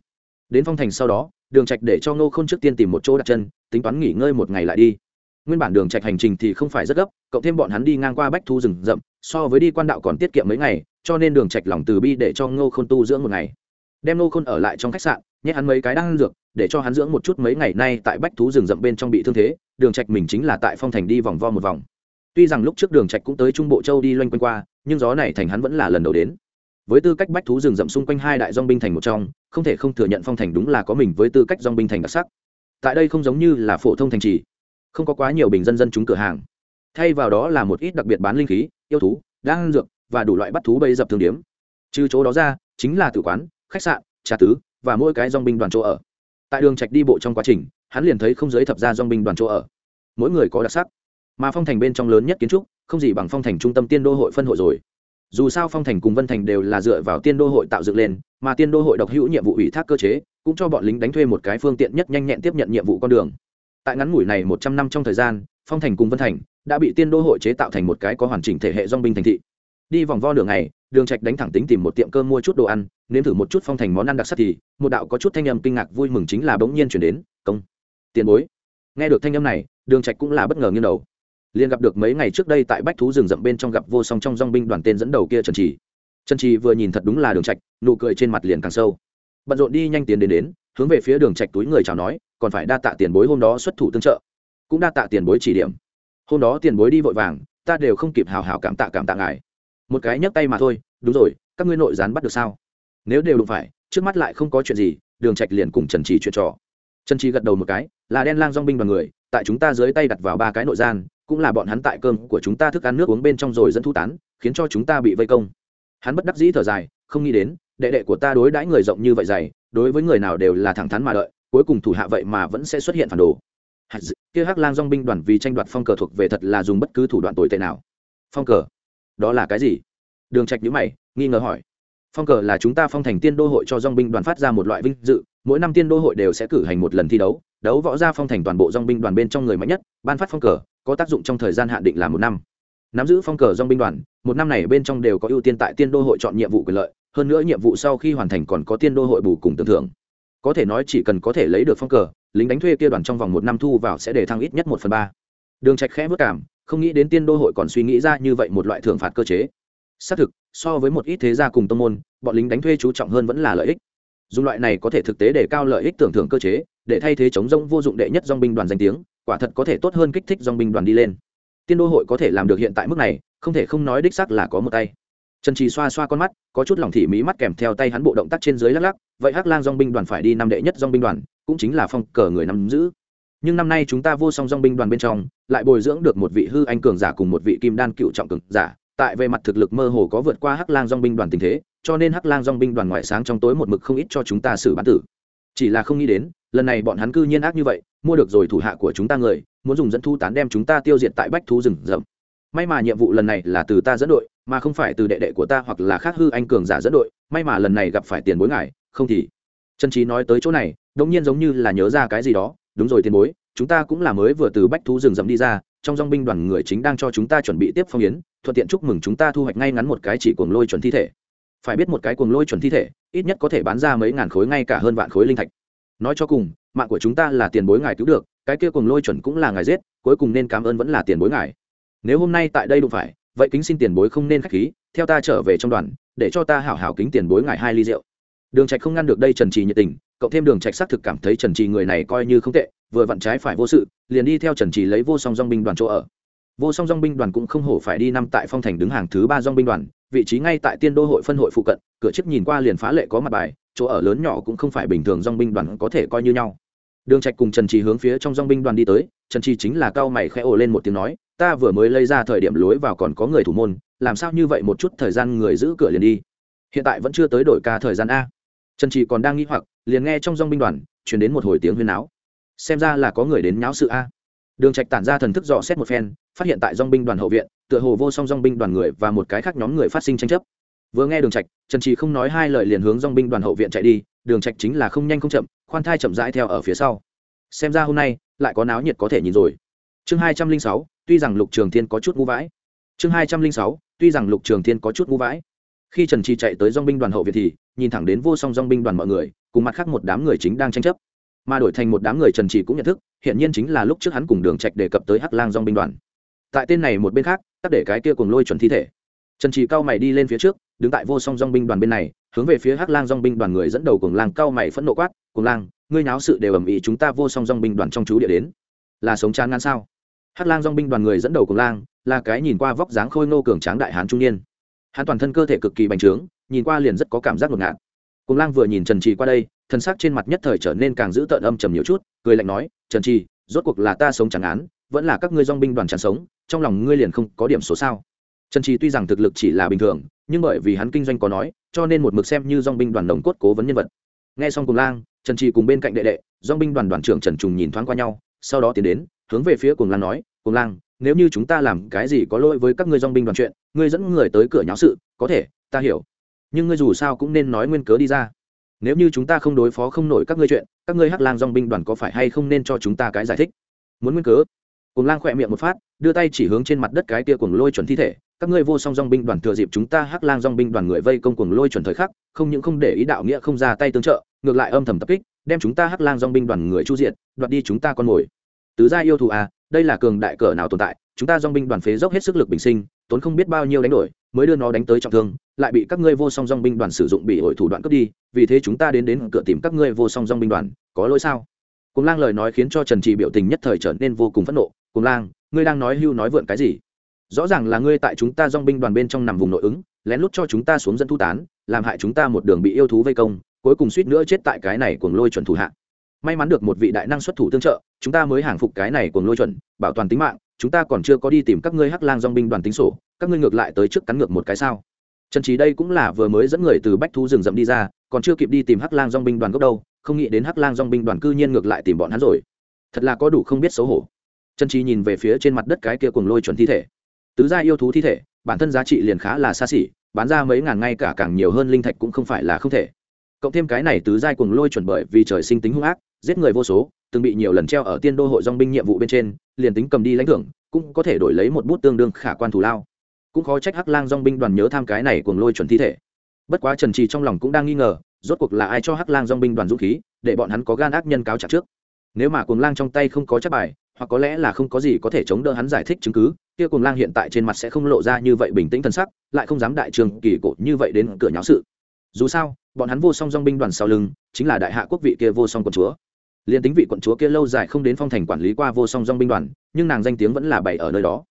Đến phong thành sau đó, đường trạch để cho nô khôn trước tiên tìm một chỗ đặt chân, tính toán nghỉ ngơi một ngày lại đi nguyên bản đường trạch hành trình thì không phải rất gấp, cộng thêm bọn hắn đi ngang qua bách thú rừng rậm, so với đi quan đạo còn tiết kiệm mấy ngày, cho nên đường trạch lòng từ bi để cho ngô khôn tu dưỡng một ngày. Đem ngô khôn ở lại trong khách sạn, nhét hắn mấy cái đang dược, để cho hắn dưỡng một chút mấy ngày nay tại bách thú rừng rậm bên trong bị thương thế, đường trạch mình chính là tại phong thành đi vòng vo một vòng. Tuy rằng lúc trước đường trạch cũng tới trung bộ châu đi loanh quanh qua, nhưng gió này thành hắn vẫn là lần đầu đến. Với tư cách bách thú rừng rậm xung quanh hai đại dòng binh thành một trong, không thể không thừa nhận phong thành đúng là có mình với tư cách dòng binh thành đặc sắc. Tại đây không giống như là phổ thông thành trì không có quá nhiều bình dân dân chúng cửa hàng. Thay vào đó là một ít đặc biệt bán linh khí, yêu thú, đan dược và đủ loại bắt thú bây dập thương điếm. Trừ chỗ đó ra, chính là tử quán, khách sạn, trà tứ và mỗi cái dong binh đoàn chỗ ở. Tại đường trạch đi bộ trong quá trình, hắn liền thấy không giới thập ra dong binh đoàn chỗ ở. Mỗi người có đặc sắc. Mà phong thành bên trong lớn nhất kiến trúc, không gì bằng phong thành trung tâm tiên đô hội phân hội rồi. Dù sao phong thành cùng vân thành đều là dựa vào tiên đô hội tạo dựng lên, mà tiên đô hội độc hữu nhiệm vụ ủy thác cơ chế, cũng cho bọn lính đánh thuê một cái phương tiện nhất nhanh nhẹn tiếp nhận nhiệm vụ con đường tại ngắn ngủi này một trăm năm trong thời gian, phong thành cùng vân thành đã bị tiên đô hội chế tạo thành một cái có hoàn chỉnh thể hệ dong binh thành thị. Đi vòng vo đường này đường trạch đánh thẳng tính tìm một tiệm cơm mua chút đồ ăn, nếm thử một chút phong thành món ăn đặc sắc thì, một đạo có chút thanh âm kinh ngạc vui mừng chính là bỗng nhiên chuyển đến, công, tiền bối. Nghe được thanh âm này, đường trạch cũng là bất ngờ nghiêng đầu. Liền gặp được mấy ngày trước đây tại bách thú rừng rậm bên trong gặp vô song trong dong binh đoàn tên dẫn đầu kia trần trì. Trần trì vừa nhìn thật đúng là đường trạch, nụ cười trên mặt liền càng sâu. Bận rộn đi nhanh tiến đến đến, hướng về phía đường trạch túi người chào nói còn phải đa tạ tiền bối hôm đó xuất thủ tương trợ, cũng đa tạ tiền bối chỉ điểm. Hôm đó tiền bối đi vội vàng, ta đều không kịp hào hào cảm tạ cảm tạ ngài. Một cái nhấc tay mà thôi, đúng rồi, các ngươi nội gián bắt được sao? Nếu đều đụng phải, trước mắt lại không có chuyện gì, đường trạch liền cùng trần trì chuyện trò. Trần trì gật đầu một cái, là đen lang dong binh đoàn người, tại chúng ta dưới tay đặt vào ba cái nội gian cũng là bọn hắn tại cơm của chúng ta thức ăn nước uống bên trong rồi dẫn thu tán, khiến cho chúng ta bị vây công. Hắn bất đắc dĩ thở dài, không nghĩ đến, đệ đệ của ta đối đãi người rộng như vậy dày, đối với người nào đều là thẳng thắn mà đợi cuối cùng thủ hạ vậy mà vẫn sẽ xuất hiện phản đồ. Kia hắc lang dong binh đoàn vì tranh đoạt phong cờ thuộc về thật là dùng bất cứ thủ đoạn tồi tệ nào. Phong cờ? Đó là cái gì? Đường trạch nhíu mày, nghi ngờ hỏi. Phong cờ là chúng ta phong thành tiên đô hội cho dong binh đoàn phát ra một loại vinh dự, mỗi năm tiên đô hội đều sẽ cử hành một lần thi đấu đấu võ ra phong thành toàn bộ dong binh đoàn bên trong người mạnh nhất, ban phát phong cờ, có tác dụng trong thời gian hạn định là một năm. Nắm giữ phong cờ dong binh đoàn, một năm này bên trong đều có ưu tiên tại tiên đô hội chọn nhiệm vụ quyền lợi, hơn nữa nhiệm vụ sau khi hoàn thành còn có tiên đô hội bù cùng tưởng thưởng có thể nói chỉ cần có thể lấy được phong cờ, lính đánh thuê kia đoàn trong vòng một năm thu vào sẽ để thăng ít nhất một phần ba. Đường trạch khẽ vất cảm, không nghĩ đến tiên đô hội còn suy nghĩ ra như vậy một loại thưởng phạt cơ chế. Xác thực, so với một ít thế gia cùng tông môn, bọn lính đánh thuê chú trọng hơn vẫn là lợi ích. Dùng loại này có thể thực tế để cao lợi ích tưởng thưởng cơ chế, để thay thế chống rông vô dụng đệ nhất dong binh đoàn danh tiếng, quả thật có thể tốt hơn kích thích dong binh đoàn đi lên. Tiên đô hội có thể làm được hiện tại mức này, không thể không nói đích xác là có một tay trần trì xoa xoa con mắt, có chút lòng thị mỹ mắt kèm theo tay hắn bộ động tác trên dưới lắc lắc, vậy hắc lang dong binh đoàn phải đi năm đệ nhất dong binh đoàn, cũng chính là phong cờ người nắm giữ. Nhưng năm nay chúng ta vô song dong binh đoàn bên trong, lại bồi dưỡng được một vị hư anh cường giả cùng một vị kim đan cựu trọng cường giả, tại về mặt thực lực mơ hồ có vượt qua hắc lang dong binh đoàn tình thế, cho nên hắc lang dong binh đoàn ngoại sáng trong tối một mực không ít cho chúng ta xử bán tử. Chỉ là không nghĩ đến, lần này bọn hắn cư nhiên ác như vậy, mua được rồi thủ hạ của chúng ta người, muốn dùng dẫn thu tán đem chúng ta tiêu diệt tại bách thú rừng rậm. May mà nhiệm vụ lần này là từ ta dẫn đội mà không phải từ đệ đệ của ta hoặc là khác hư anh cường giả dẫn đội, may mà lần này gặp phải tiền bối ngài, không thì. Trần trí nói tới chỗ này, đống nhiên giống như là nhớ ra cái gì đó, đúng rồi tiền bối, chúng ta cũng là mới vừa từ bách thú rừng rậm đi ra, trong dong binh đoàn người chính đang cho chúng ta chuẩn bị tiếp phong yến, thuận tiện chúc mừng chúng ta thu hoạch ngay ngắn một cái chỉ cuồng lôi chuẩn thi thể. Phải biết một cái cuồng lôi chuẩn thi thể, ít nhất có thể bán ra mấy ngàn khối ngay cả hơn vạn khối linh thạch. Nói cho cùng, mạng của chúng ta là tiền bối ngài cứu được, cái kia cuồng lôi chuẩn cũng là ngài giết, cuối cùng nên cảm ơn vẫn là tiền bối ngài. Nếu hôm nay tại đây đụng phải vậy kính xin tiền bối không nên khách khí, theo ta trở về trong đoàn, để cho ta hảo hảo kính tiền bối ngài hai ly rượu. Đường trạch không ngăn được đây trần trì nhiệt tình cộng thêm đường trạch xác thực cảm thấy trần trì người này coi như không tệ, vừa vặn trái phải vô sự, liền đi theo trần trì lấy vô song dong binh đoàn chỗ ở. Vô song dong binh đoàn cũng không hổ phải đi năm tại phong thành đứng hàng thứ ba dong binh đoàn, vị trí ngay tại tiên đô hội phân hội phụ cận, cửa chiếc nhìn qua liền phá lệ có mặt bài, chỗ ở lớn nhỏ cũng không phải bình thường dong binh đoàn có thể coi như nhau. Đường trạch cùng trần trì hướng phía trong dong binh đoàn đi tới, trần trì chính là cao mày khẽ ồ lên một tiếng nói ta vừa mới lấy ra thời điểm lối vào còn có người thủ môn, làm sao như vậy một chút thời gian người giữ cửa liền đi? Hiện tại vẫn chưa tới đổi ca thời gian a. Trần trì còn đang nghĩ hoặc, liền nghe trong dong binh đoàn truyền đến một hồi tiếng huyên náo. Xem ra là có người đến nháo sự a. Đường trạch tản ra thần thức dò xét một phen, phát hiện tại dong binh đoàn hậu viện, tựa hồ vô song dong binh đoàn người và một cái khác nhóm người phát sinh tranh chấp. Vừa nghe đường trạch, trần trì không nói hai lời liền hướng dong binh đoàn hậu viện chạy đi, đường trạch chính là không nhanh không chậm, khoan thai chậm rãi theo ở phía sau. Xem ra hôm nay, lại có náo nhiệt có thể nhìn rồi. Chương hai trăm linh sáu tuy rằng lục trường thiên có chút ngu vãi. Chương hai trăm linh sáu, tuy rằng lục trường thiên có chút ngu vãi. Khi trần trì chạy tới dong binh đoàn hậu viện thì, nhìn thẳng đến vô song dong binh đoàn mọi người, cùng mặt khác một đám người chính đang tranh chấp. Mà đổi thành một đám người trần trì cũng nhận thức hiện nhiên chính là lúc trước hắn cùng đường trạch đề cập tới hắc lang dong binh đoàn. Tại tên này một bên khác tắt để cái kia cùng lôi chuẩn thi thể. Trần trì cao mày đi lên phía trước, đứng tại vô song dong binh đoàn bên này, hướng về phía hắc lang dong binh đoàn người dẫn đầu cùng lang cao mày phẫn nộ quát cùng lang, ngươi náo sự đều ầm ĩ chúng ta vô song dong binh đoàn trong chú địa đến. Là sống chán ngăn sao? Hắc lang dong binh đoàn người dẫn đầu cùng lang là cái nhìn qua vóc dáng khôi ngô cường tráng đại hán trung niên. Hắn toàn thân cơ thể cực kỳ bành trướng, nhìn qua liền rất có cảm giác ngột ngạt. Cùng lang vừa nhìn trần trì qua đây thân xác trên mặt nhất thời trở nên càng giữ tợn âm trầm nhiều chút, cười lạnh nói, trần trì, rốt cuộc là ta sống chẳng án, vẫn là các ngươi dong binh đoàn chẳng sống, trong lòng ngươi liền không có điểm số sao? Trần trì tuy rằng thực lực chỉ là bình thường, nhưng bởi vì hắn kinh doanh có nói, cho nên một mực xem như dong binh đoàn đồng cốt cố vấn nhân vật. Nghe xong cùng lang, trần trì cùng bên cạnh đệ đệ dong binh đoàn đoàn trưởng trần trùng nhìn thoáng qua nhau, sau đó tiến đến hướng về phía cùng lang nói cùng lang, nếu như chúng ta làm cái gì có lỗi với các ngươi dong binh đoàn chuyện, ngươi dẫn người tới cửa nháo sự, có thể, ta hiểu. Nhưng ngươi dù sao cũng nên nói nguyên cớ đi ra. Nếu như chúng ta không đối phó không nổi các ngươi chuyện, các ngươi hắc lang dong binh đoàn có phải hay không nên cho chúng ta cái giải thích? Muốn nguyên cớ cùng lang khỏe miệng một phát, đưa tay chỉ hướng trên mặt đất cái kia cùng lôi chuẩn thi thể. Các ngươi vô song dong binh đoàn thừa dịp chúng ta hắc lang dong binh đoàn người vây công cùng lôi chuẩn thời khắc, không những không để ý đạo nghĩa không ra tay tương trợ, ngược lại âm thầm tập kích, đem chúng ta hắc lang dong binh đoàn người chu diện đoạt đi chúng ta con mồi tứ gia yêu thù à đây là cường đại cỡ nào tồn tại, chúng ta dong binh đoàn phế dốc hết sức lực bình sinh, tốn không biết bao nhiêu đánh đổi, mới đưa nó đánh tới trọng thương, lại bị các ngươi vô song dong binh đoàn sử dụng bị ổi thủ đoạn cướp đi, vì thế chúng ta đến đến cửa tìm các ngươi vô song dong binh đoàn, có lỗi sao? Cùng lang lời nói khiến cho trần trì biểu tình nhất thời trở nên vô cùng phẫn nộ. Cùng lang, ngươi đang nói hưu nói vượn cái gì? Rõ ràng là ngươi tại chúng ta dong binh đoàn bên trong nằm vùng nội ứng, lén lút cho chúng ta xuống dân thu tán, làm hại chúng ta một đường bị yêu thú vây công, cuối cùng suýt nữa chết tại cái này cuồng lôi chuẩn thủ hạ may mắn được một vị đại năng xuất thủ tương trợ, chúng ta mới hàng phục cái này cuồng lôi chuẩn, bảo toàn tính mạng, chúng ta còn chưa có đi tìm các ngươi hắc lang dong binh đoàn tính sổ, các ngươi ngược lại tới trước cắn ngược một cái sao? Trần trí đây cũng là vừa mới dẫn người từ bách thu rừng rậm đi ra, còn chưa kịp đi tìm hắc lang dong binh đoàn gốc đâu, không nghĩ đến hắc lang dong binh đoàn cư nhiên ngược lại tìm bọn hắn rồi. Thật là có đủ không biết xấu hổ. Trần trí nhìn về phía trên mặt đất cái kia cùng lôi chuẩn thi thể. Tứ gia yêu thú thi thể, bản thân giá trị liền khá là xa xỉ, bán ra mấy ngàn ngay cả càng nhiều hơn linh thạch cũng không phải là không thể. Cộng thêm cái này tứ giai cùng lôi chuẩn bởi vì trời sinh tính hung ác giết người vô số, từng bị nhiều lần treo ở tiên đô hội dong binh nhiệm vụ bên trên, liền tính cầm đi lãnh thưởng, cũng có thể đổi lấy một bút tương đương khả quan thù lao. Cũng khó trách hắc lang dong binh đoàn nhớ tham cái này cuồng lôi chuẩn thi thể. Bất quá trần trì trong lòng cũng đang nghi ngờ, rốt cuộc là ai cho hắc lang dong binh đoàn dũng khí, để bọn hắn có gan ác nhân cáo trả trước. Nếu mà cuồng lang trong tay không có chắc bài, hoặc có lẽ là không có gì có thể chống đỡ hắn giải thích chứng cứ, kia cuồng lang hiện tại trên mặt sẽ không lộ ra như vậy bình tĩnh thân sắc, lại không dám đại trường kỳ cổ như vậy đến cửa nháo sự. Dù sao, bọn hắn vô song dong binh đoàn sau lưng, chính là đại hạ quốc vị kia vô song quần chúa liền tính vị quận chúa kia lâu dài không đến phong thành quản lý qua vô song dong binh đoàn, nhưng nàng danh tiếng vẫn là bày ở nơi đó.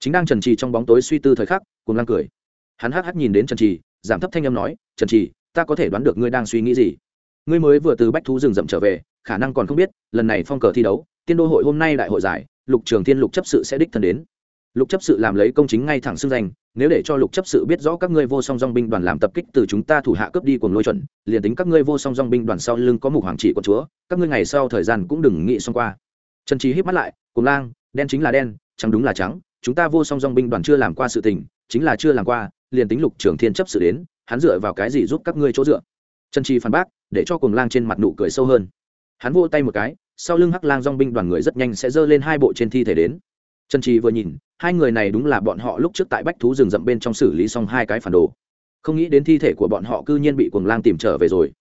Chính đang trần trì trong bóng tối suy tư thời khắc cùng lang cười. Hắn hắc hắc nhìn đến trần trì, giảm thấp thanh âm nói, trần trì, ta có thể đoán được ngươi đang suy nghĩ gì? Ngươi mới vừa từ bách thú rừng rậm trở về, khả năng còn không biết, lần này phong cờ thi đấu, tiên đô hội hôm nay đại hội giải, lục trường thiên lục chấp sự sẽ đích thân đến lục chấp sự làm lấy công chính ngay thẳng xưng danh, nếu để cho lục chấp sự biết rõ các ngươi vô song dong binh đoàn làm tập kích từ chúng ta thủ hạ cướp đi cùng lôi chuẩn, liền tính các ngươi vô song dong binh đoàn sau lưng có mục hoàng trị của chúa, các ngươi ngày sau thời gian cũng đừng nghĩ xong qua. Trần trí hít mắt lại, cùng lang, đen chính là đen, trắng đúng là trắng, chúng ta vô song dong binh đoàn chưa làm qua sự tình, chính là chưa làm qua, liền tính lục trưởng thiên chấp sự đến, hắn dựa vào cái gì giúp các ngươi chỗ dựa? Trần trí phản bác, để cho cùng lang trên mặt nụ cười sâu hơn. Hắn vô tay một cái, sau lưng hắc lang dong binh đoàn người rất nhanh sẽ giơ lên hai bộ trên thi thể đến trần trì vừa nhìn, hai người này đúng là bọn họ lúc trước tại bách thú rừng rậm bên trong xử lý xong hai cái phản đồ. Không nghĩ đến thi thể của bọn họ cư nhiên bị cuồng lang tìm trở về rồi.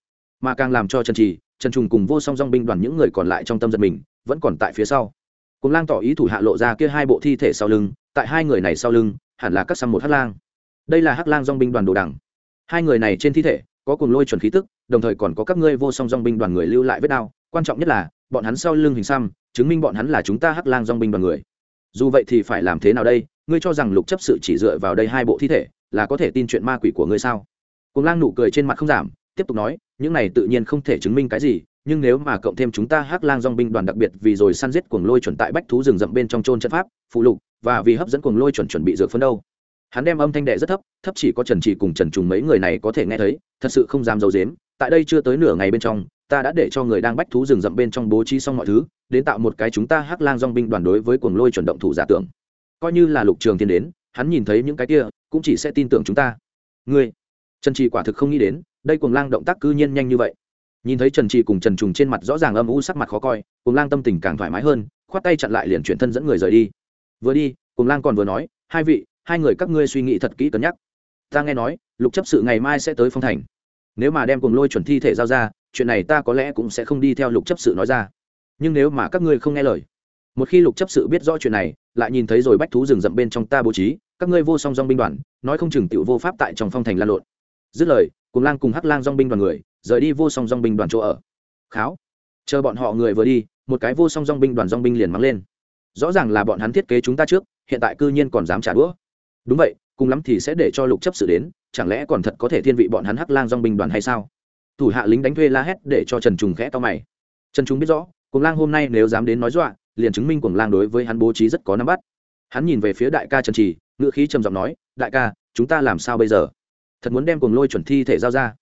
Mà càng làm cho trần trì, trần trùng cùng vô song dong binh đoàn những người còn lại trong tâm giật mình, vẫn còn tại phía sau. Cuồng lang tỏ ý thủ hạ lộ ra kia hai bộ thi thể sau lưng, tại hai người này sau lưng, hẳn là các xăm một hắc lang. Đây là hắc lang dong binh đoàn đồ đằng. Hai người này trên thi thể, có cùng lôi chuẩn khí tức, đồng thời còn có các ngươi vô song dong binh đoàn người lưu lại vết đao. Quan trọng nhất là, bọn hắn sau lưng hình xăm, chứng minh bọn hắn là chúng ta hắc lang dong binh đoàn người dù vậy thì phải làm thế nào đây? Ngươi cho rằng lục chấp sự chỉ dựa vào đây hai bộ thi thể là có thể tin chuyện ma quỷ của ngươi sao? Cùng lang nụ cười trên mặt không giảm, tiếp tục nói, những này tự nhiên không thể chứng minh cái gì, nhưng nếu mà cộng thêm chúng ta hắc lang dong binh đoàn đặc biệt vì rồi săn giết cuồng lôi chuẩn tại bách thú rừng rậm bên trong trôn trận pháp, phụ lục, và vì hấp dẫn cuồng lôi chuẩn chuẩn bị dược phân đâu. Hắn đem âm thanh đệ rất thấp thấp chỉ có trần trì cùng trần trùng mấy người này có thể nghe thấy, thật sự không dám d i ấ u dếm tại đây chưa tới nửa ngày bên trong, ta đã để cho người đang bách thú rừng rậm bên trong bố trí xong mọi thứ đến tạo một cái chúng ta hắc lang dong binh đoàn đối với cuồng lôi chuẩn động thủ giả tưởng. Coi như là lục trường thiên đến, hắn nhìn thấy những cái kia, cũng chỉ sẽ tin tưởng chúng ta. Ngươi, trần trì quả thực không nghĩ đến, đây cuồng lang động tác cư nhiên nhanh như vậy. Nhìn thấy trần trì cùng trần trùng trên mặt rõ ràng âm u sắc mặt khó coi, cuồng lang tâm tình càng thoải mái hơn, khoát tay chặn lại liền chuyển thân dẫn người rời đi. Vừa đi, cuồng lang còn vừa nói, hai vị, hai người các ngươi suy nghĩ thật kỹ cân nhắc. Ta nghe nói, lục chấp sự ngày mai sẽ tới phong thành. Nếu mà đem cuồng lôi chuẩn thi thể giao ra, chuyện này ta có lẽ cũng sẽ không đi theo lục chấp sự nói ra nhưng nếu mà các ngươi không nghe lời, một khi lục chấp sự biết rõ chuyện này, lại nhìn thấy rồi bách thú rừng rậm bên trong ta bố trí, các ngươi vô song dong binh đoàn, nói không chừng tựu vô pháp tại trong phong thành lan lộn. Dứt lời, cùng lang cùng hắc lang dong binh đoàn người, rời đi vô song dong binh đoàn chỗ ở. Kháo, chờ bọn họ người vừa đi, một cái vô song dong binh đoàn dong binh liền mắng lên. Rõ ràng là bọn hắn thiết kế chúng ta trước, hiện tại cư nhiên còn dám trả đũa. Đúng vậy, cùng lắm thì sẽ để cho lục chấp sự đến, chẳng lẽ còn thật có thể thiên vị bọn hắn hắc lang dong binh đoàn hay sao? Thủ hạ lính đánh thuê la hét để cho trần trùng khẽ to mày. Trần trùng biết rõ cùng lang hôm nay nếu dám đến nói dọa, liền chứng minh cuồng lang đối với hắn bố trí rất có nắm bắt. Hắn nhìn về phía đại ca trần trì ngựa khí trầm giọng nói, đại ca, chúng ta làm sao bây giờ? Thật muốn đem cuồng lôi chuẩn thi thể giao ra.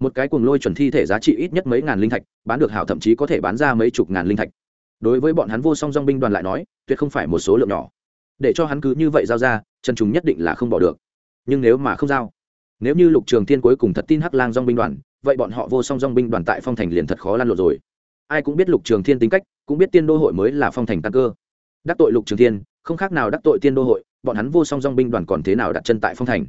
Một cái cuồng lôi chuẩn thi thể giá trị ít nhất mấy ngàn linh thạch, bán được hảo thậm chí có thể bán ra mấy chục ngàn linh thạch. Đối với bọn hắn vô song dong binh đoàn lại nói, tuyệt không phải một số lượng nhỏ. Để cho hắn cứ như vậy giao ra, trần trùng nhất định là không bỏ được. Nhưng nếu mà không giao, nếu như lục trường thiên cuối cùng thật tin hắc lang dong binh đoàn, vậy bọn họ vô song dong binh đoàn tại phong thành liền thật khó lan lộn rồi ai cũng biết lục trường thiên tính cách, cũng biết tiên đô hội mới là phong thành tăng cơ. Đắc tội lục trường thiên, không khác nào đắc tội tiên đô hội, bọn hắn vô song dong binh đoàn còn thế nào đặt chân tại phong thành?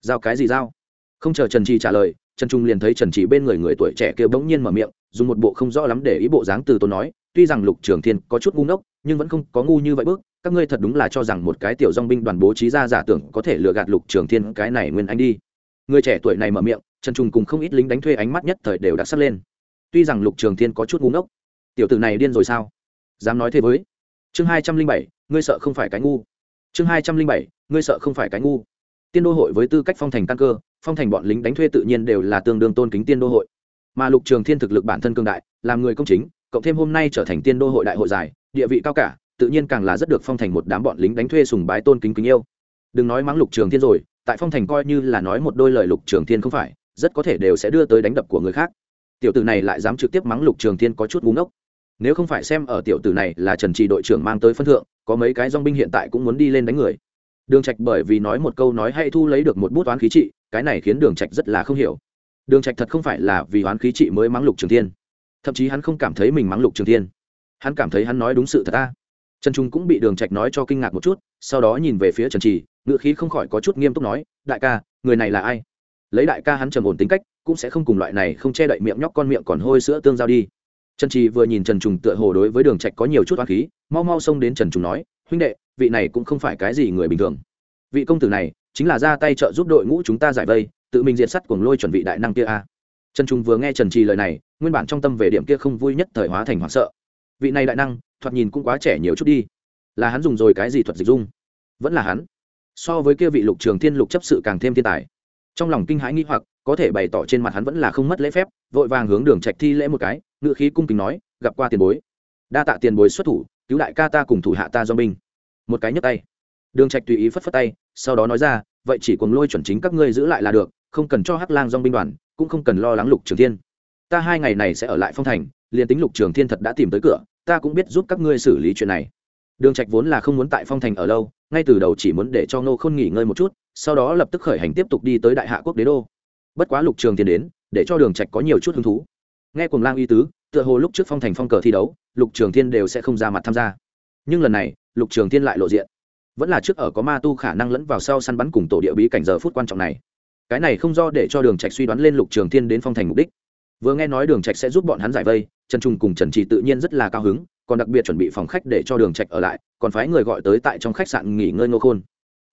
Giao cái gì giao? Không chờ trần trì trả lời, trần trung liền thấy trần trì bên người người tuổi trẻ kia bỗng nhiên mở miệng, dùng một bộ không rõ lắm để ý bộ dáng từ tôi nói, tuy rằng lục trường thiên có chút ngu ngốc, nhưng vẫn không có ngu như vậy bước, các ngươi thật đúng là cho rằng một cái tiểu dong binh đoàn bố trí ra giả tưởng có thể lừa gạt lục trường thiên cái này nguyên anh đi. Người trẻ tuổi này mở miệng, trần trung cùng không ít lính đánh thuê ánh mắt nhất thời đều đặc sắc lên tuy rằng lục trường thiên có chút ngu ngốc, tiểu tử này điên rồi sao? Dám nói thế với. Chương hai trăm linh bảy, ngươi sợ không phải cái ngu. Chương hai trăm linh bảy, ngươi sợ không phải cái ngu. Tiên đô hội với tư cách phong thành căn cơ, phong thành bọn lính đánh thuê tự nhiên đều là tương đương tôn kính tiên đô hội. Mà lục trường thiên thực lực bản thân cương đại, làm người công chính, cộng thêm hôm nay trở thành tiên đô hội đại hội dài địa vị cao cả, tự nhiên càng là rất được phong thành một đám bọn lính đánh thuê sùng bái tôn kính kính yêu. Đừng nói mắng lục trường thiên rồi, tại phong thành coi như là nói một đôi lời lục trường thiên không phải, rất có thể đều sẽ đưa tới đánh đập của người khác tiểu tử này lại dám trực tiếp mắng lục trường thiên có chút búng ốc nếu không phải xem ở tiểu tử này là trần trì đội trưởng mang tới phân thượng, có mấy cái dong binh hiện tại cũng muốn đi lên đánh người. Đường trạch bởi vì nói một câu nói hay thu lấy được một bút oán khí trị, cái này khiến đường trạch rất là không hiểu. Đường trạch thật không phải là vì oán khí trị mới mắng lục trường thiên. Thậm chí hắn không cảm thấy mình mắng lục trường thiên. Hắn cảm thấy hắn nói đúng sự thật ta. Trần trung cũng bị đường trạch nói cho kinh ngạc một chút, sau đó nhìn về phía trần trì ngựa khí không khỏi có chút nghiêm túc nói, đại ca, người này là ai? Lấy đại ca hắn trầm ổn tính cách, cũng sẽ không cùng loại này không che đậy miệng nhóc con miệng còn hôi sữa tương giao đi. Trần trì vừa nhìn trần trùng tựa hồ đối với đường trạch có nhiều chút oán khí, mau mau xông đến trần trùng nói, huynh đệ, vị này cũng không phải cái gì người bình thường. Vị công tử này, chính là ra tay trợ giúp đội ngũ chúng ta giải vây, tự mình diệt sắt cuồng lôi chuẩn vị đại năng kia a. Trần trùng vừa nghe trần trì lời này, nguyên bản trong tâm về điểm kia không vui nhất thời hóa thành hoảng sợ. Vị này đại năng, thoạt nhìn cũng quá trẻ nhiều chút đi. Là hắn dùng rồi cái gì thuật dịch dung? Vẫn là hắn. So với kia vị lục trường thiên lục chấp sự càng thêm thiên tài trong lòng kinh hãi nghĩ hoặc, có thể bày tỏ trên mặt hắn vẫn là không mất lễ phép, vội vàng hướng đường trạch thi lễ một cái ngự khí cung kính nói, gặp qua tiền bối. Đa tạ tiền bối xuất thủ, cứu đại ca ta cùng thủ hạ ta do binh. Một cái nhấc tay. Đường trạch tùy ý phất phất tay, sau đó nói ra, vậy chỉ cùng lôi chuẩn chính các ngươi giữ lại là được, không cần cho hắc lang do binh đoàn, cũng không cần lo lắng lục trường thiên. Ta hai ngày này sẽ ở lại phong thành, liền tính lục trường thiên thật đã tìm tới cửa, ta cũng biết giúp các ngươi xử lý chuyện này. Đường trạch vốn là không muốn tại phong thành ở lâu, ngay từ đầu chỉ muốn để cho nô khôn nghỉ ngơi một chút sau đó lập tức khởi hành tiếp tục đi tới đại hạ quốc đế đô. Bất quá lục trường thiên đến, để cho đường trạch có nhiều chút hứng thú. Nghe cùng lang y tứ, tựa hồ lúc trước phong thành phong cờ thi đấu, lục trường thiên đều sẽ không ra mặt tham gia. Nhưng lần này, lục trường thiên lại lộ diện. Vẫn là trước ở có ma tu khả năng lẫn vào sau săn bắn cùng tổ địa bí cảnh giờ phút quan trọng này. Cái này không do để cho đường trạch suy đoán lên lục trường thiên đến phong thành mục đích. Vừa nghe nói đường trạch sẽ giúp bọn hắn giải vây, trần trung cùng trần trì tự nhiên rất là cao hứng, còn đặc biệt chuẩn bị phòng khách để cho đường trạch ở lại, còn phái người gọi tới tại trong khách sạn nghỉ ngơi ngô khôn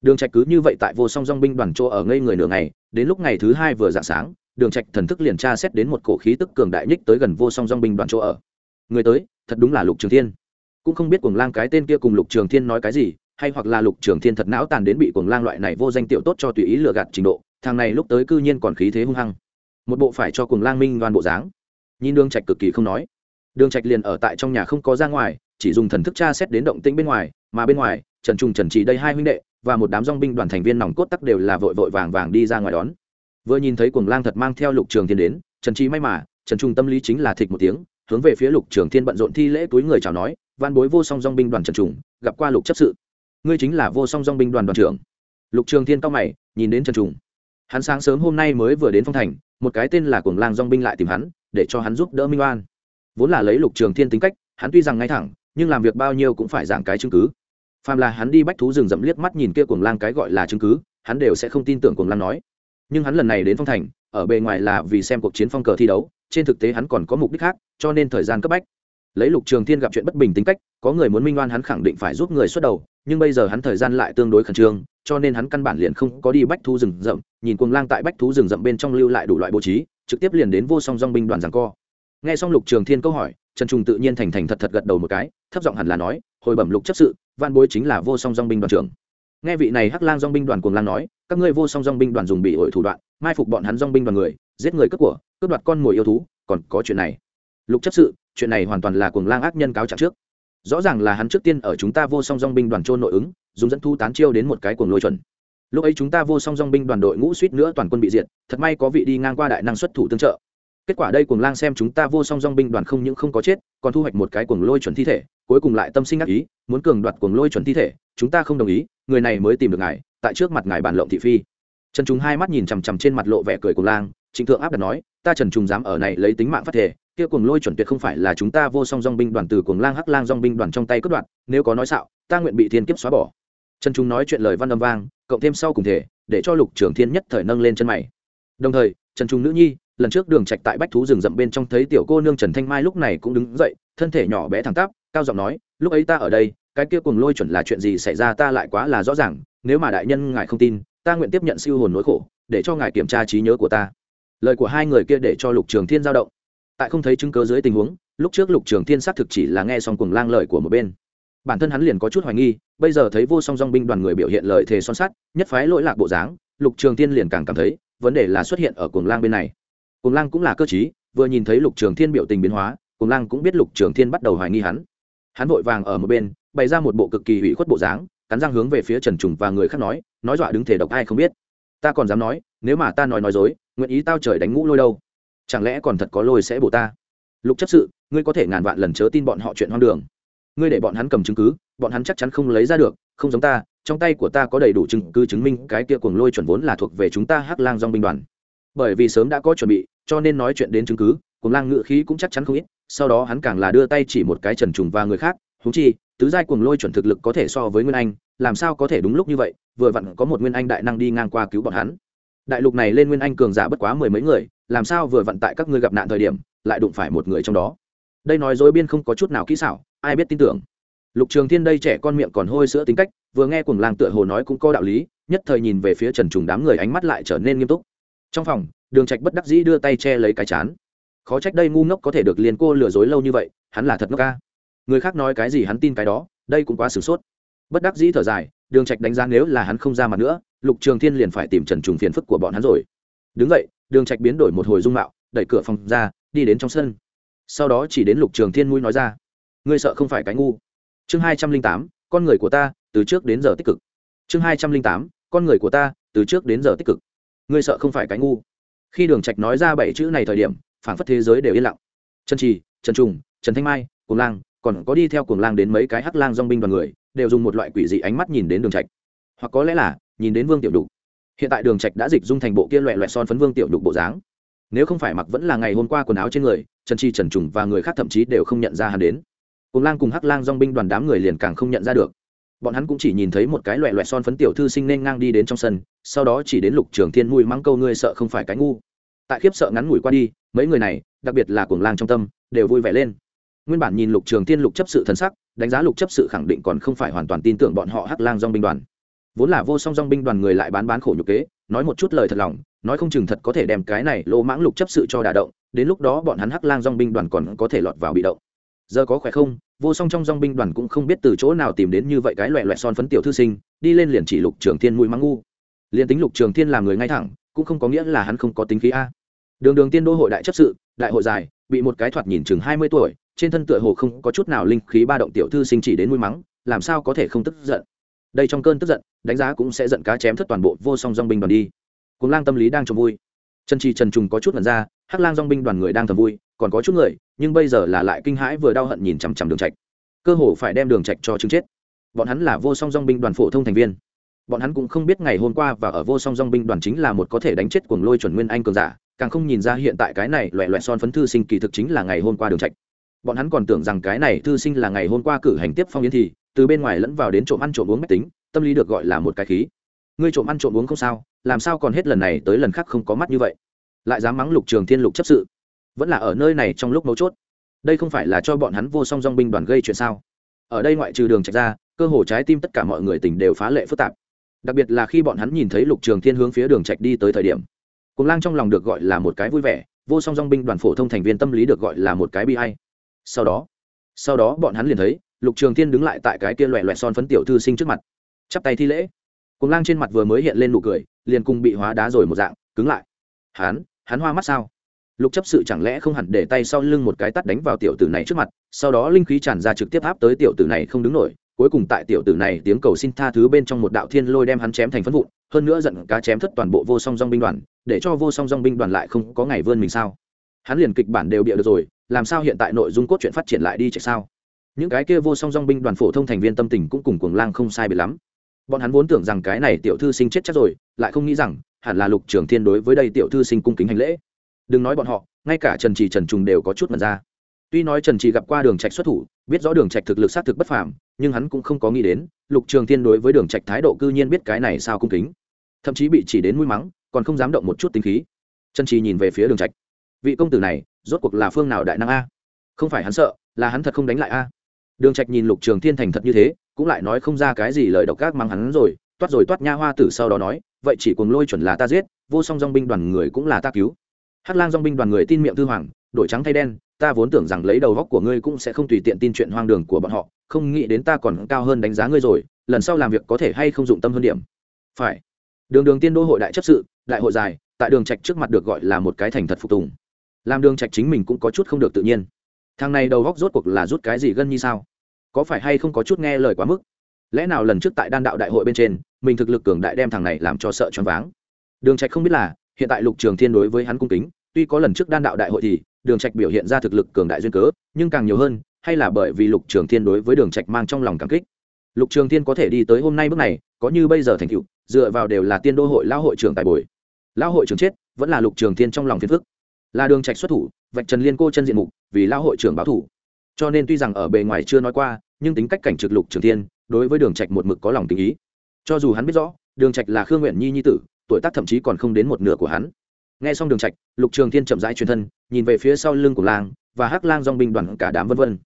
đường trạch cứ như vậy tại vô song dong binh đoàn chỗ ở ngây người nửa ngày, đến lúc ngày thứ hai vừa dạng sáng, đường trạch thần thức liền tra xét đến một cổ khí tức cường đại nhích tới gần vô song dong binh đoàn chỗ ở. Người tới, thật đúng là lục trường thiên. Cũng không biết cuồng lang cái tên kia cùng lục trường thiên nói cái gì, hay hoặc là lục trường thiên thật não tàn đến bị cuồng lang loại này vô danh tiểu tốt cho tùy ý lừa gạt trình độ, thằng này lúc tới cư nhiên còn khí thế hung hăng. Một bộ phải cho cuồng lang minh đoan bộ dáng. Nhìn đường trạch cực kỳ không nói. Đường trạch liền ở tại trong nhà không có ra ngoài, chỉ dùng thần thức tra xét đến động tĩnh bên ngoài, mà bên ngoài, trần trung trần chỉ đây hai huynh đệ và một đám dong binh đoàn thành viên nòng cốt tắc đều là vội vội vàng vàng đi ra ngoài đón. Vừa nhìn thấy cuồng lang thật mang theo lục trường thiên đến, trần trí may mà, trần trung tâm lý chính là thịch một tiếng, hướng về phía lục trường thiên bận rộn thi lễ túi người chào nói van bối vô song dong binh đoàn trần trùng gặp qua lục chấp sự. Ngươi chính là vô song dong binh đoàn đoàn trưởng. Lục trường thiên cao mày, nhìn đến trần trùng hắn sáng sớm hôm nay mới vừa đến phong thành, một cái tên là cuồng lang dong binh lại tìm hắn, để cho hắn giúp đỡ minh oan. Vốn là lấy lục trường thiên tính cách, hắn tuy rằng ngay thẳng, nhưng làm việc bao nhiêu cũng phải giảng cái chứng cứ phàm là hắn đi bách thú rừng rậm liếc mắt nhìn kia cuồng lang cái gọi là chứng cứ, hắn đều sẽ không tin tưởng cuồng lang nói. Nhưng hắn lần này đến phong thành, ở bề ngoài là vì xem cuộc chiến phong cờ thi đấu, trên thực tế hắn còn có mục đích khác, cho nên thời gian cấp bách. Lấy lục trường thiên gặp chuyện bất bình tính cách, có người muốn minh oan hắn khẳng định phải giúp người xuất đầu, nhưng bây giờ hắn thời gian lại tương đối khẩn trương, cho nên hắn căn bản liền không có đi bách thú rừng rậm, nhìn cuồng lang tại bách thú rừng rậm bên trong lưu lại đủ loại bố trí, trực tiếp liền đến vô song dong binh đoàn giảng co. Nghe xong lục trường thiên câu hỏi, trần trung tự nhiên thành thành thật thật gật đầu một cái, thấp giọng hẳn là nói, hồi bẩm lục chấp sự văn bối chính là vô song dong binh đoàn trưởng. Nghe vị này hắc lang dong binh đoàn cuồng lang nói, các ngươi vô song dong binh đoàn dùng bị ổi thủ đoạn, mai phục bọn hắn dong binh đoàn người, giết người cướp của, cướp đoạt con mồi yêu thú, còn có chuyện này. Lục chấp sự, chuyện này hoàn toàn là cuồng lang ác nhân cáo trạng trước. Rõ ràng là hắn trước tiên ở chúng ta vô song dong binh đoàn trôn nội ứng, dùng dẫn thu tán chiêu đến một cái cuồng lôi chuẩn. Lúc ấy chúng ta vô song dong binh đoàn đội ngũ suýt nữa toàn quân bị diệt, thật may có vị đi ngang qua đại năng xuất thủ tương trợ kết quả đây cuồng lang xem chúng ta vô song dong binh đoàn không những không có chết, còn thu hoạch một cái cuồng lôi chuẩn thi thể, cuối cùng lại tâm sinh ác ý, muốn cường đoạt cuồng lôi chuẩn thi thể, chúng ta không đồng ý, người này mới tìm được ngài, tại trước mặt ngài bàn lộng thị phi. Trần chúng hai mắt nhìn chằm chằm trên mặt lộ vẻ cười cuồng lang, trịnh thượng áp đặt nói, ta trần trùng dám ở này lấy tính mạng phát thể kia cuồng lôi chuẩn tuyệt không phải là chúng ta vô song dong binh đoàn từ cuồng lang hắc lang dong binh đoàn trong tay cướp đoạt, nếu có nói xạo, ta nguyện bị thiên kiếp xóa bỏ. Trần trung nói chuyện lời văn âm vang, cộng thêm sau cùng thể, để cho lục trường thiên nhất thời nâng lên chân mày. Đồng thời, trần trung nữ nhi lần trước đường trạch tại bách thú rừng rậm bên trong thấy tiểu cô nương trần thanh mai lúc này cũng đứng dậy, thân thể nhỏ bé thẳng tắp, cao giọng nói, lúc ấy ta ở đây, cái kia cùng lôi chuẩn là chuyện gì xảy ra ta lại quá là rõ ràng, nếu mà đại nhân ngài không tin, ta nguyện tiếp nhận siêu hồn nỗi khổ, để cho ngài kiểm tra trí nhớ của ta. Lời của hai người kia để cho lục trường thiên giao động. Tại không thấy chứng cứ dưới tình huống, lúc trước lục trường thiên xác thực chỉ là nghe xong cùng lang lời của một bên. Bản thân hắn liền có chút hoài nghi, bây giờ thấy vô song dong binh đoàn người biểu hiện lời thề son sắt, nhất phái lỗi lạc bộ dáng, lục trường thiên liền càng cảm thấy, vấn đề là xuất hiện ở cuồng lang bên này cùng lang cũng là cơ trí, vừa nhìn thấy lục trường thiên biểu tình biến hóa cùng lang cũng biết lục trường thiên bắt đầu hoài nghi hắn. Hắn vội vàng ở một bên bày ra một bộ cực kỳ hủy khuất bộ dáng cắn răng hướng về phía trần trùng và người khác nói nói dọa đứng thể độc ai không biết? Ta còn dám nói nếu mà ta nói nói dối nguyện ý tao trời đánh ngũ lôi đâu? Chẳng lẽ còn thật có lôi sẽ bổ ta? Lục chấp sự ngươi có thể ngàn vạn lần chớ tin bọn họ chuyện hoang đường. Ngươi để bọn hắn cầm chứng cứ bọn hắn chắc chắn không lấy ra được không giống ta trong tay của ta có đầy đủ chứng cứ chứng minh cái kia cuồng lôi chuẩn vốn là thuộc về chúng ta hắc lang dong binh đoàn bởi vì sớm đã có chuẩn bị, cho nên nói chuyện đến chứng cứ cuồng lang ngự khí cũng chắc chắn không ít, sau đó hắn càng là đưa tay chỉ một cái trần trùng và người khác húng chi, tứ giai cuồng lôi chuẩn thực lực có thể so với nguyên anh, làm sao có thể đúng lúc như vậy, vừa vặn có một nguyên anh đại năng đi ngang qua cứu bọn hắn. Đại lục này lên nguyên anh cường giả bất quá mười mấy người, làm sao vừa vặn tại các ngươi gặp nạn thời điểm, lại đụng phải một người trong đó? Đây nói dối biên không có chút nào kỹ xảo, ai biết tin tưởng. Lục trường thiên đây trẻ con miệng còn hôi sữa tính cách, vừa nghe cuồng lang tựa hồ nói cũng có đạo lý, nhất thời nhìn về phía trần trùng đám người ánh mắt lại trở nên nghiêm túc trong phòng, đường trạch bất đắc dĩ đưa tay che lấy cái chán. Khó trách đây ngu ngốc có thể được liền cô lừa dối lâu như vậy, hắn là thật ngốc ca người khác nói cái gì hắn tin cái đó, đây cũng quá sửng sốt. Bất đắc dĩ thở dài, đường trạch đánh giá nếu là hắn không ra mặt nữa, lục trường thiên liền phải tìm trần trùng phiền phức của bọn hắn rồi. Đứng vậy đường trạch biến đổi một hồi dung mạo, đẩy cửa phòng ra, đi đến trong sân. Sau đó chỉ đến lục trường thiên mũi nói ra, ngươi sợ không phải cái ngu. Chương hai trăm linh tám, con người của ta, từ trước đến giờ tích cực. Chương hai trăm linh tám, con người của ta, từ trước đến giờ tích cực ngươi sợ không phải cái ngu. Khi đường trạch nói ra bảy chữ này thời điểm, phảng phất thế giới đều yên lặng. Trần trì, trần trùng, trần thanh mai, cuồng lang, còn có đi theo cuồng lang đến mấy cái hắc lang dong binh đoàn người, đều dùng một loại quỷ dị ánh mắt nhìn đến đường trạch. Hoặc có lẽ là, nhìn đến vương tiểu đục. Hiện tại đường trạch đã dịch dung thành bộ kia loẹ loẹt son phấn vương tiểu đục bộ dáng. Nếu không phải mặc vẫn là ngày hôm qua quần áo trên người, trần chi trần trùng và người khác thậm chí đều không nhận ra hắn đến. Cùng lang cùng hắc lang dong binh đoàn đám người liền càng không nhận ra được. Bọn hắn cũng chỉ nhìn thấy một cái loẹ loẹt son phấn tiểu thư sinh nên ngang đi đến trong sân sau đó chỉ đến lục trường thiên mùi mắng câu ngươi sợ không phải cái ngu. Tại khiếp sợ ngắn ngủi qua đi, mấy người này, đặc biệt là cuồng lang trong tâm, đều vui vẻ lên. Nguyên bản nhìn lục trường thiên lục chấp sự thần sắc, đánh giá lục chấp sự khẳng định còn không phải hoàn toàn tin tưởng bọn họ hắc lang dong binh đoàn. Vốn là vô song dong binh đoàn người lại bán bán khổ nhục kế, nói một chút lời thật lòng, nói không chừng thật có thể đem cái này lô mãng lục chấp sự cho đả động, đến lúc đó bọn hắn hắc lang dong binh đoàn còn có thể lọt vào bị động. Giờ có khỏe không? Vô song trong dong binh đoàn cũng không biết từ chỗ nào tìm đến như vậy cái loẹ loẹ son phấn tiểu thư sinh, đi lên liền chỉ lục trường thiên mũi mắng ngu liền tính lục trường thiên làm người ngay thẳng, cũng không có nghĩa là hắn không có tính khí a. Đường đường tiên đô hội đại chấp sự, đại hội dài, bị một cái thoạt nhìn chừng hai mươi tuổi, trên thân tựa hồ không có chút nào linh khí ba động tiểu thư sinh chỉ đến mũi mắng, làm sao có thể không tức giận. Đây trong cơn tức giận, đánh giá cũng sẽ giận cá chém thất toàn bộ vô song dong binh đoàn đi. Cùng lang tâm lý đang trông vui. Trần trì trần trùng có chút mật ra, hắc lang dong binh đoàn người đang thầm vui, còn có chút người, nhưng bây giờ là lại kinh hãi vừa đau hận nhìn chằm chằm đường trạch. Cơ hồ phải đem đường trạch cho chứng chết. Bọn hắn là vô song dong binh đoàn phổ thông thành viên bọn hắn cũng không biết ngày hôm qua và ở vô song dong binh đoàn chính là một có thể đánh chết cuồng lôi chuẩn nguyên anh cường giả, càng không nhìn ra hiện tại cái này loẹ loẹ son phấn thư sinh kỳ thực chính là ngày hôm qua đường trạch. Bọn hắn còn tưởng rằng cái này thư sinh là ngày hôm qua cử hành tiếp phong yến thì, từ bên ngoài lẫn vào đến trộm ăn trộm uống mách tính, tâm lý được gọi là một cái khí. Ngươi trộm ăn trộm uống không sao, làm sao còn hết lần này tới lần khác không có mắt như vậy? Lại dám mắng lục trường thiên lục chấp sự. Vẫn là ở nơi này trong lúc mấu chốt. Đây không phải là cho bọn hắn vô song dong binh đoàn gây chuyện sao? Ở đây ngoại trừ đường trạch ra, cơ hồ trái tim tất cả mọi người tình đều phá lệ phức tạp đặc biệt là khi bọn hắn nhìn thấy lục trường thiên hướng phía đường trạch đi tới thời điểm. Cùng lang trong lòng được gọi là một cái vui vẻ, vô song dong binh đoàn phổ thông thành viên tâm lý được gọi là một cái bi hay sau đó sau đó bọn hắn liền thấy, lục trường thiên đứng lại tại cái kia loẹ loẹ son phấn tiểu thư sinh trước mặt. Chắp tay thi lễ. Cùng lang trên mặt vừa mới hiện lên nụ cười, liền cùng bị hóa đá rồi một dạng, cứng lại. Hắn hắn hoa mắt sao? Lục chấp sự chẳng lẽ không hẳn để tay sau lưng một cái tắt đánh vào tiểu tử này trước mặt, sau đó linh khí tràn ra trực tiếp áp tới tiểu tử này không đứng nổi cuối cùng tại tiểu tử này tiếng cầu xin tha thứ bên trong một đạo thiên lôi đem hắn chém thành phân vụn, hơn nữa giận cá chém thất toàn bộ vô song dong binh đoàn, để cho vô song dong binh đoàn lại không có ngày vươn mình sao? Hắn liền kịch bản đều bịa được rồi, làm sao hiện tại nội dung cốt truyện phát triển lại đi chạy sao? Những cái kia vô song dong binh đoàn phổ thông thành viên tâm tình cũng cùng cuồng lang không sai bị lắm. Bọn hắn vốn tưởng rằng cái này tiểu thư sinh chết chắc rồi, lại không nghĩ rằng, hẳn là lục trường thiên đối với đây tiểu thư sinh cung kính hành lễ. Đừng nói bọn họ, ngay cả trần trì trần trùng đều có chút mật ra. Tuy nói trần trì gặp qua đường trạch xuất thủ biết rõ đường trạch thực lực sát thực bất phàm, nhưng hắn cũng không có nghĩ đến, lục trường thiên đối với đường trạch thái độ cư nhiên biết cái này sao cung kính. Thậm chí bị chỉ đến mũi mắng, còn không dám động một chút tính khí. Trần trì nhìn về phía đường trạch. Vị công tử này, rốt cuộc là phương nào đại năng a? Không phải hắn sợ, là hắn thật không đánh lại a? Đường trạch nhìn lục trường thiên thành thật như thế, cũng lại nói không ra cái gì lời độc ác mang hắn rồi, toát rồi toát nha hoa tử sau đó nói, vậy chỉ cuồng lôi chuẩn là ta giết, vô song dong binh đoàn người cũng là ta cứu. Hắc lang dong binh đoàn người tin miệng tư hoàng, đổi trắng thay đen ta vốn tưởng rằng lấy đầu góc của ngươi cũng sẽ không tùy tiện tin chuyện hoang đường của bọn họ, không nghĩ đến ta còn cao hơn đánh giá ngươi rồi, lần sau làm việc có thể hay không dụng tâm hơn điểm. Phải. Đường đường tiên đô hội đại chấp sự, đại hội dài, tại đường trạch trước mặt được gọi là một cái thành thật phục tùng. Làm đường trạch chính mình cũng có chút không được tự nhiên. Thằng này đầu góc rốt cuộc là rút cái gì gân như sao? Có phải hay không có chút nghe lời quá mức? Lẽ nào lần trước tại đan đạo đại hội bên trên, mình thực lực cường đại đem thằng này làm cho sợ choáng váng? Đường trạch không biết là, hiện tại lục trường thiên đối với hắn cung kính, tuy có lần trước đan đạo đại hội thì đường trạch biểu hiện ra thực lực cường đại duyên cớ, nhưng càng nhiều hơn, hay là bởi vì lục trường thiên đối với đường trạch mang trong lòng cảm kích. Lục trường thiên có thể đi tới hôm nay bước này, có như bây giờ thành tựu, dựa vào đều là tiên đô hội lão hội trưởng tài bồi. Lão hội trưởng chết, vẫn là lục trường thiên trong lòng phiền phức. Là đường trạch xuất thủ, vạch trần liên cô chân diện mục, vì lão hội trưởng báo thủ. Cho nên tuy rằng ở bề ngoài chưa nói qua, nhưng tính cách cảnh trực lục trường thiên, đối với đường trạch một mực có lòng tình ý. Cho dù hắn biết rõ, đường trạch là khương nguyện nhi nhi tử, tuổi tác thậm chí còn không đến một nửa của hắn nghe xong đường trạch, lục trường thiên chậm rãi truyền thân, nhìn về phía sau lưng của lang và hắc lang dòng binh đoàn cả đám vân vân.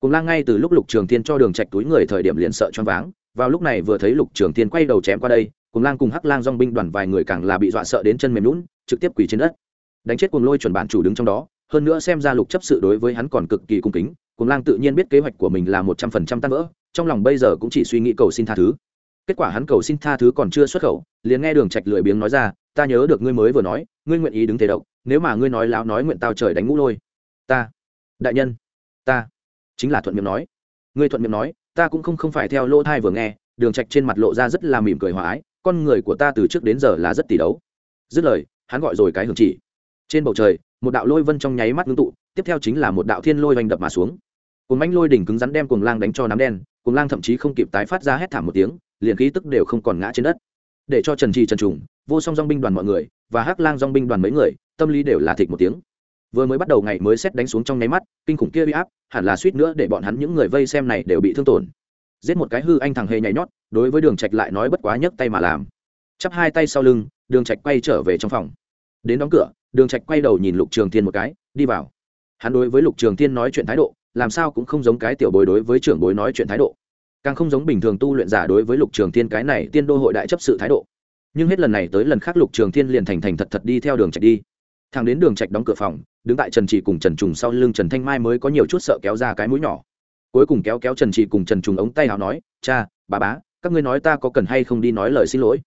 Cùng lang ngay từ lúc lục trường thiên cho đường trạch túi người thời điểm liền sợ choáng váng, vào lúc này vừa thấy lục trường thiên quay đầu chém qua đây, cùng lang cùng hắc lang dòng binh đoàn vài người càng là bị dọa sợ đến chân mềm lún trực tiếp quỳ trên đất. Đánh chết cuồng lôi chuẩn bản chủ đứng trong đó, hơn nữa xem ra lục chấp sự đối với hắn còn cực kỳ cung kính, cuồng lang tự nhiên biết kế hoạch của mình là một trăm phần trăm tan vỡ, trong lòng bây giờ cũng chỉ suy nghĩ cầu xin tha thứ kết quả hắn cầu xin tha thứ còn chưa xuất khẩu, liền nghe đường trạch lười biếng nói ra, ta nhớ được ngươi mới vừa nói, ngươi nguyện ý đứng thế độc, nếu mà ngươi nói láo nói nguyện tao trời đánh ngũ lôi. Ta, đại nhân, ta. Chính là thuận miệng nói. Ngươi thuận miệng nói, ta cũng không không phải theo lỗ thai vừa nghe, đường trạch trên mặt lộ ra rất là mỉm cười hòa ái, con người của ta từ trước đến giờ là rất tỷ đấu. Dứt lời, hắn gọi rồi cái hưởng chỉ. Trên bầu trời, một đạo lôi vân trong nháy mắt ngưng tụ, tiếp theo chính là một đạo thiên lôi vành đập mà xuống. Cuồng mãnh lôi đỉnh cứng rắn đem cuồng lang đánh cho nắm đen, cuồng lang thậm chí không kịp tái phát ra hét thảm một tiếng liền khí tức đều không còn ngã trên đất. Để cho trần trì trần trùng, vô song dong binh đoàn mọi người và hắc lang dong binh đoàn mấy người, tâm lý đều là thịt một tiếng. Vừa mới bắt đầu ngày mới xét đánh xuống trong nháy mắt, kinh khủng kia bị áp, hẳn là suýt nữa để bọn hắn những người vây xem này đều bị thương tổn. Giết một cái hư anh thằng hề nhảy nhót, đối với đường trạch lại nói bất quá nhấc tay mà làm. Chắp hai tay sau lưng, đường trạch quay trở về trong phòng. Đến đóng cửa, đường trạch quay đầu nhìn lục trường thiên một cái, đi vào. Hắn đối với lục trường thiên nói chuyện thái độ, làm sao cũng không giống cái tiểu bối đối với trưởng bối nói chuyện thái độ càng không giống bình thường tu luyện giả đối với lục trường thiên cái này tiên đô hội đại chấp sự thái độ. Nhưng hết lần này tới lần khác lục trường thiên liền thành thành thật thật đi theo đường trạch đi. Thằng đến đường trạch đóng cửa phòng, đứng tại trần trì cùng trần trùng sau lưng trần thanh mai mới có nhiều chút sợ kéo ra cái mũi nhỏ. Cuối cùng kéo kéo trần trì cùng trần trùng ống tay hào nói, cha, bà bá, các ngươi nói ta có cần hay không đi nói lời xin lỗi?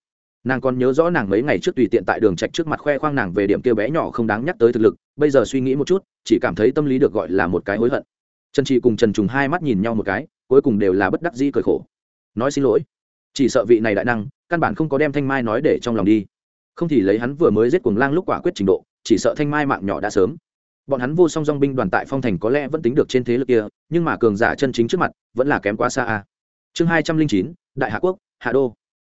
Nàng còn nhớ rõ nàng mấy ngày trước tùy tiện tại đường trạch trước mặt khoe khoang nàng về điểm kia bé nhỏ không đáng nhắc tới thực lực, bây giờ suy nghĩ một chút, chỉ cảm thấy tâm lý được gọi là một cái hối hận. Trần trì cùng trần trùng hai mắt nhìn nhau một cái cuối cùng đều là bất đắc dĩ cười khổ. Nói xin lỗi. Chỉ sợ vị này đại năng, căn bản không có đem thanh mai nói để trong lòng đi. Không thì lấy hắn vừa mới giết cuồng lang lúc quả quyết trình độ, chỉ sợ thanh mai mạng nhỏ đã sớm. Bọn hắn vô song dong binh đoàn tại phong thành có lẽ vẫn tính được trên thế lực kia, nhưng mà cường giả chân chính trước mặt, vẫn là kém quá xa a. Chương hai trăm linh chín, đại hạ quốc, hạ đô.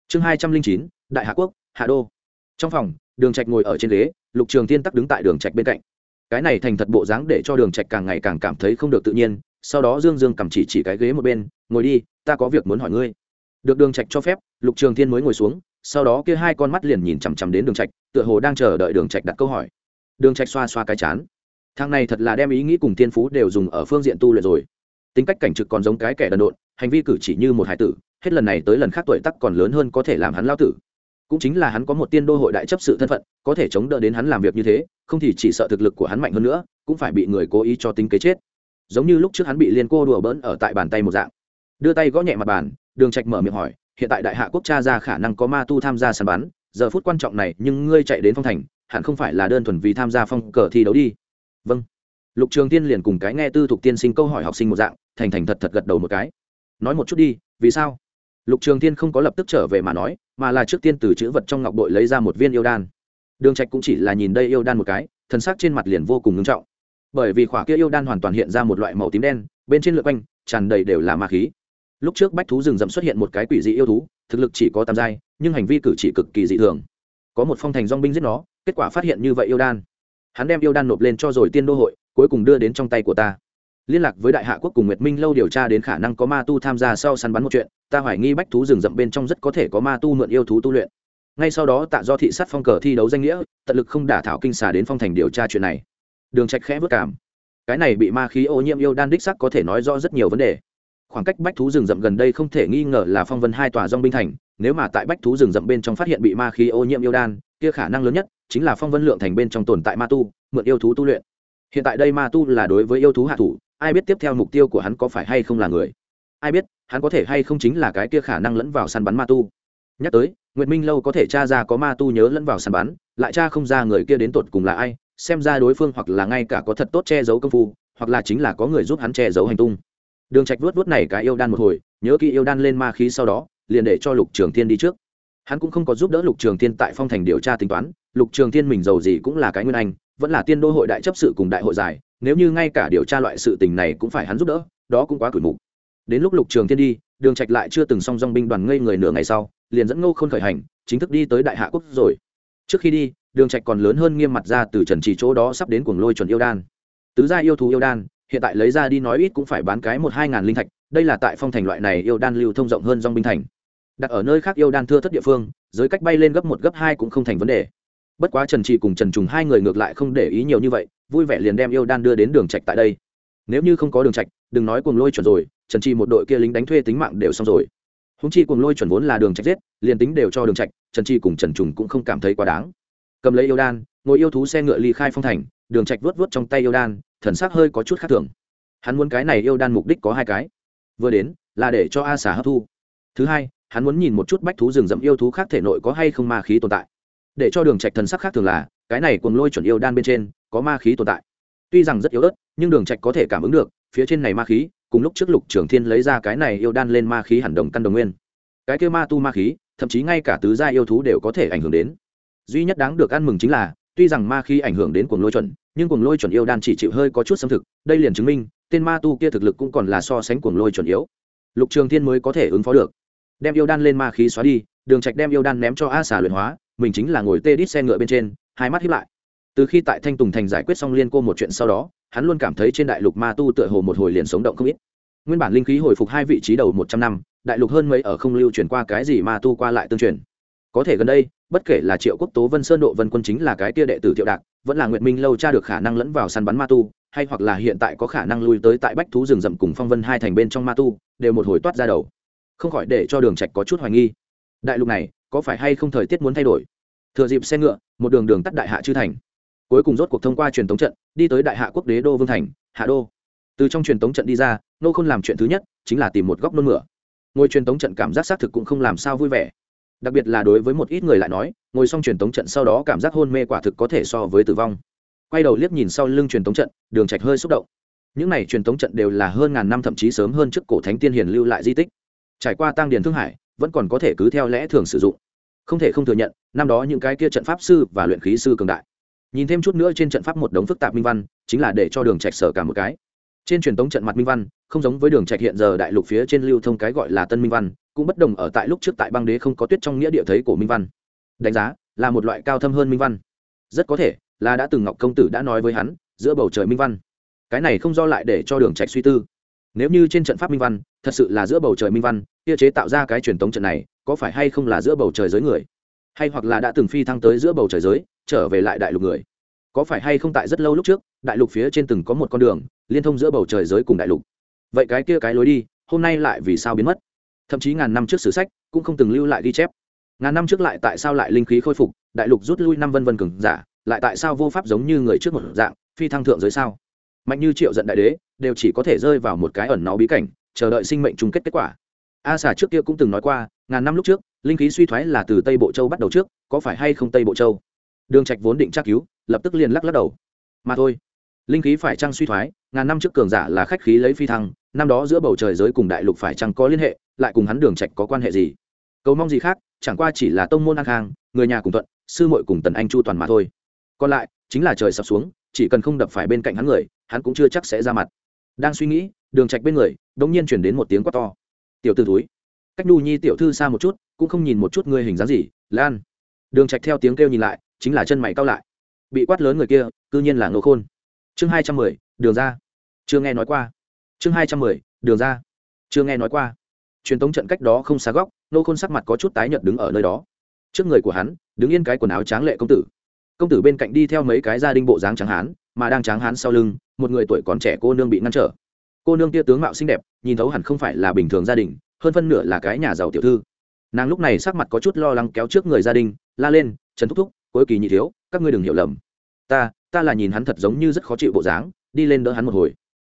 Chương hai trăm linh chín, đại hạ quốc, hạ đô. Trong phòng, đường trạch ngồi ở trên ghế, lục trường tiên tắc đứng tại đường trạch bên cạnh. Cái này thành thật bộ dáng để cho đường trạch càng ngày càng cảm thấy không được tự nhiên sau đó dương dương cầm chỉ chỉ cái ghế một bên, ngồi đi, ta có việc muốn hỏi ngươi. Được đường trạch cho phép, lục trường thiên mới ngồi xuống, sau đó kia hai con mắt liền nhìn chằm chằm đến đường trạch, tựa hồ đang chờ đợi đường trạch đặt câu hỏi. Đường trạch xoa xoa cái chán. Thằng này thật là đem ý nghĩ cùng thiên phú đều dùng ở phương diện tu luyện rồi. Tính cách cảnh trực còn giống cái kẻ đần độn, hành vi cử chỉ như một hải tử, hết lần này tới lần khác tuổi tác còn lớn hơn có thể làm hắn lao tử. Cũng chính là hắn có một tiên đô hội đại chấp sự thân phận, có thể chống đỡ đến hắn làm việc như thế, không thì chỉ sợ thực lực của hắn mạnh hơn nữa, cũng phải bị người cố ý cho tính kế chết giống như lúc trước hắn bị liên cô đùa bỡn ở tại bàn tay một dạng. Đưa tay gõ nhẹ mặt bàn, đường trạch mở miệng hỏi, hiện tại đại hạ quốc cha ra khả năng có ma tu tham gia săn bắn, giờ phút quan trọng này nhưng ngươi chạy đến phong thành, hẳn không phải là đơn thuần vì tham gia phong cờ thi đấu đi. Vâng. Lục trường tiên liền cùng cái nghe tư thục tiên sinh câu hỏi học sinh một dạng, thành thành thật thật gật đầu một cái. Nói một chút đi, vì sao? Lục trường tiên không có lập tức trở về mà nói, mà là trước tiên từ chữ vật trong ngọc bội lấy ra một viên yêu đan. Đường trạch cũng chỉ là nhìn đây yêu đan một cái, thần sắc trên mặt liền vô cùng ngưng trọng bởi vì khỏa kia yêu đan hoàn toàn hiện ra một loại màu tím đen, bên trên lượt quanh, tràn đầy đều là ma khí. Lúc trước bách thú rừng rậm xuất hiện một cái quỷ dị yêu thú, thực lực chỉ có tam giai, nhưng hành vi cử chỉ cực kỳ dị thường. Có một phong thành dong binh giết nó, kết quả phát hiện như vậy yêu đan. Hắn đem yêu đan nộp lên cho rồi tiên đô hội, cuối cùng đưa đến trong tay của ta. Liên lạc với đại hạ quốc cùng nguyệt minh lâu điều tra đến khả năng có ma tu tham gia sau săn bắn một chuyện, ta hoài nghi bách thú rừng rậm bên trong rất có thể có ma tu mượn yêu thú tu luyện. Ngay sau đó tạ do thị sát phong cờ thi đấu danh nghĩa, tận lực không đả thảo kinh xà đến phong thành điều tra chuyện này đường trạch khẽ vất cảm. Cái này bị ma khí ô nhiễm yêu đan đích sắc có thể nói rõ rất nhiều vấn đề. Khoảng cách bách thú rừng rậm gần đây không thể nghi ngờ là phong vân hai tòa dong binh thành, nếu mà tại bách thú rừng rậm bên trong phát hiện bị ma khí ô nhiễm yêu đan, kia khả năng lớn nhất chính là phong vân lượng thành bên trong tồn tại ma tu, mượn yêu thú tu luyện. Hiện tại đây ma tu là đối với yêu thú hạ thủ, ai biết tiếp theo mục tiêu của hắn có phải hay không là người. Ai biết, hắn có thể hay không chính là cái kia khả năng lẫn vào săn bắn ma tu. Nhắc tới, nguyệt minh lâu có thể tra ra có ma tu nhớ lẫn vào săn bắn, lại tra không ra người kia đến tột cùng là ai xem ra đối phương hoặc là ngay cả có thật tốt che giấu công phu, hoặc là chính là có người giúp hắn che giấu hành tung. Đường trạch vuốt vuốt này cái yêu đan một hồi, nhớ kỹ yêu đan lên ma khí sau đó, liền để cho lục trường thiên đi trước. Hắn cũng không có giúp đỡ lục trường thiên tại phong thành điều tra tính toán, lục trường thiên mình giàu gì cũng là cái nguyên anh, vẫn là tiên đô hội đại chấp sự cùng đại hội giải, nếu như ngay cả điều tra loại sự tình này cũng phải hắn giúp đỡ, đó cũng quá cửi mục. Đến lúc lục trường thiên đi, đường trạch lại chưa từng song dong binh đoàn ngây người nửa ngày sau, liền dẫn ngô khôn khởi hành, chính thức đi tới đại hạ quốc rồi. Trước khi đi đường trạch còn lớn hơn nghiêm mặt ra từ trần trì chỗ đó sắp đến cuồng lôi chuẩn yêu đan. Tứ gia yêu thú yêu đan, hiện tại lấy ra đi nói ít cũng phải bán cái một hai ngàn linh thạch, đây là tại phong thành loại này yêu đan lưu thông rộng hơn dong binh thành. Đặt ở nơi khác yêu đan thưa thất địa phương, giới cách bay lên gấp một gấp hai cũng không thành vấn đề. Bất quá trần trì cùng trần trùng hai người ngược lại không để ý nhiều như vậy, vui vẻ liền đem yêu đan đưa đến đường trạch tại đây. Nếu như không có đường trạch, đừng nói cuồng lôi chuẩn rồi, trần trì một đội kia lính đánh thuê tính mạng đều xong rồi. Húng chi cuồng lôi chuẩn vốn là đường trạch giết, liền tính đều cho đường trạch, trần trì cùng trần trùng cũng không cảm thấy quá đáng cầm lấy yêu đan, ngồi yêu thú xe ngựa ly khai phong thành, đường trạch vuốt vuốt trong tay yêu đan, thần sắc hơi có chút khác thường. Hắn muốn cái này yêu đan mục đích có hai cái. Vừa đến, là để cho a xà hấp thu. Thứ hai, hắn muốn nhìn một chút bách thú rừng rậm yêu thú khác thể nội có hay không ma khí tồn tại. Để cho đường trạch thần sắc khác thường là, cái này cuồng lôi chuẩn yêu đan bên trên có ma khí tồn tại. Tuy rằng rất yếu ớt, nhưng đường trạch có thể cảm ứng được, phía trên này ma khí, cùng lúc trước lục trường thiên lấy ra cái này yêu đan lên ma khí hẳn đồng căn đồng nguyên. Cái kia ma tu ma khí, thậm chí ngay cả tứ gia yêu thú đều có thể ảnh hưởng đến duy nhất đáng được ăn mừng chính là, tuy rằng ma khí ảnh hưởng đến cuồng lôi chuẩn, nhưng cuồng lôi chuẩn yêu đan chỉ chịu hơi có chút xâm thực, đây liền chứng minh, tên ma tu kia thực lực cũng còn là so sánh cuồng lôi chuẩn yếu. Lục trường thiên mới có thể ứng phó được. Đem yêu đan lên ma khí xóa đi, đường trạch đem yêu đan ném cho a xà luyện hóa, mình chính là ngồi tê đít xe ngựa bên trên, hai mắt hiếp lại. Từ khi tại thanh tùng thành giải quyết xong liên cô một chuyện sau đó, hắn luôn cảm thấy trên đại lục ma tu tựa hồ một hồi liền sống động không ít. Nguyên bản linh khí hồi phục hai vị trí đầu một trăm năm, đại lục hơn mấy ở không lưu truyền qua cái gì ma tu qua lại tương truyền có thể gần đây, bất kể là triệu quốc tố, vân sơn độ, vân quân chính là cái tia đệ tử thiệu đạc, vẫn là nguyệt minh lâu tra được khả năng lẫn vào săn bắn ma tu, hay hoặc là hiện tại có khả năng lui tới tại bách thú rừng rậm cùng phong vân hai thành bên trong ma tu, đều một hồi toát ra đầu. Không khỏi để cho đường trạch có chút hoài nghi. Đại lục này, có phải hay không thời tiết muốn thay đổi? Thừa dịp xe ngựa, một đường đường tắt đại hạ chư thành. Cuối cùng rốt cuộc thông qua truyền thống trận, đi tới đại hạ quốc đế đô vương thành, hạ đô. Từ trong truyền thống trận đi ra, nô khôn làm chuyện thứ nhất, chính là tìm một góc nôn mửa. Ngôi truyền thống trận cảm giác xác thực cũng không làm sao vui vẻ đặc biệt là đối với một ít người lại nói, ngồi xong truyền tống trận sau đó cảm giác hôn mê quả thực có thể so với tử vong. Quay đầu liếc nhìn sau lưng truyền tống trận, đường trạch hơi xúc động. Những này truyền tống trận đều là hơn ngàn năm thậm chí sớm hơn trước cổ thánh tiên hiền lưu lại di tích. Trải qua tăng điền thương hải, vẫn còn có thể cứ theo lẽ thường sử dụng. Không thể không thừa nhận, năm đó những cái kia trận pháp sư và luyện khí sư cường đại. Nhìn thêm chút nữa trên trận pháp một đống phức tạp minh văn, chính là để cho đường trạch sở cả một cái. Trên truyền tống trận mặt minh văn, không giống với đường trạch hiện giờ đại lục phía trên lưu thông cái gọi là tân minh văn cũng bất đồng ở tại lúc trước tại băng đế không có tuyết trong nghĩa địa thấy của minh văn. Đánh giá, là một loại cao thâm hơn minh văn. Rất có thể, là đã từng ngọc công tử đã nói với hắn, giữa bầu trời minh văn. Cái này không do lại để cho đường trạch suy tư. Nếu như trên trận pháp minh văn, thật sự là giữa bầu trời minh văn, kia chế tạo ra cái truyền thống trận này, có phải hay không là giữa bầu trời giới người? Hay hoặc là đã từng phi thăng tới giữa bầu trời giới, trở về lại đại lục người? Có phải hay không tại rất lâu lúc trước, đại lục phía trên từng có một con đường, liên thông giữa bầu trời giới cùng đại lục? Vậy cái kia cái lối đi, hôm nay lại vì sao biến mất? Thậm chí ngàn năm trước sử sách cũng không từng lưu lại ghi chép. Ngàn năm trước lại tại sao lại linh khí khôi phục, đại lục rút lui năm vân vân cường giả, lại tại sao vô pháp giống như người trước một dạng, phi thăng thượng giới sao? Mạnh như triệu giận đại đế, đều chỉ có thể rơi vào một cái ẩn náu bí cảnh, chờ đợi sinh mệnh chung kết kết quả. A xà trước kia cũng từng nói qua, ngàn năm lúc trước, linh khí suy thoái là từ tây bộ châu bắt đầu trước, có phải hay không tây bộ châu? Đường trạch vốn định tra cứu, lập tức liền lắc lắc đầu. Mà thôi, linh khí phải trang suy thoái, ngàn năm trước cường giả là khách khí lấy phi thăng năm đó giữa bầu trời giới cùng đại lục phải chăng có liên hệ, lại cùng hắn đường trạch có quan hệ gì? Cầu mong gì khác, chẳng qua chỉ là tông môn an khang, người nhà cùng thuận, sư muội cùng tần anh chu toàn mà thôi. Còn lại, chính là trời sập xuống, chỉ cần không đập phải bên cạnh hắn người, hắn cũng chưa chắc sẽ ra mặt. Đang suy nghĩ, đường trạch bên người đột nhiên truyền đến một tiếng quát to. Tiểu tử túi cách đu nhi tiểu thư xa một chút, cũng không nhìn một chút người hình dáng gì, lan. Đường trạch theo tiếng kêu nhìn lại, chính là chân mày cao lại. Bị quát lớn người kia, cư nhiên là ngô khôn. Chương hai trăm mười, đường ra. Chưa nghe nói qua chương hai trăm mười, đường ra. Chưa nghe nói qua. Truyền tống trận cách đó không xa góc, nô khôn sắc mặt có chút tái nhợt đứng ở nơi đó. Trước người của hắn, đứng yên cái quần áo tráng lệ công tử. Công tử bên cạnh đi theo mấy cái gia đình bộ dáng tráng hán, mà đang tráng hán sau lưng, một người tuổi còn trẻ cô nương bị ngăn trở. Cô nương kia tướng mạo xinh đẹp, nhìn thấu hẳn không phải là bình thường gia đình, hơn phân nửa là cái nhà giàu tiểu thư. Nàng lúc này sắc mặt có chút lo lắng kéo trước người gia đình, la lên, trần thúc thúc, cuối kỳ nhị thiếu, các ngươi đừng hiểu lầm. Ta ta là nhìn hắn thật giống như rất khó chịu bộ dáng, đi lên đỡ hắn một hồi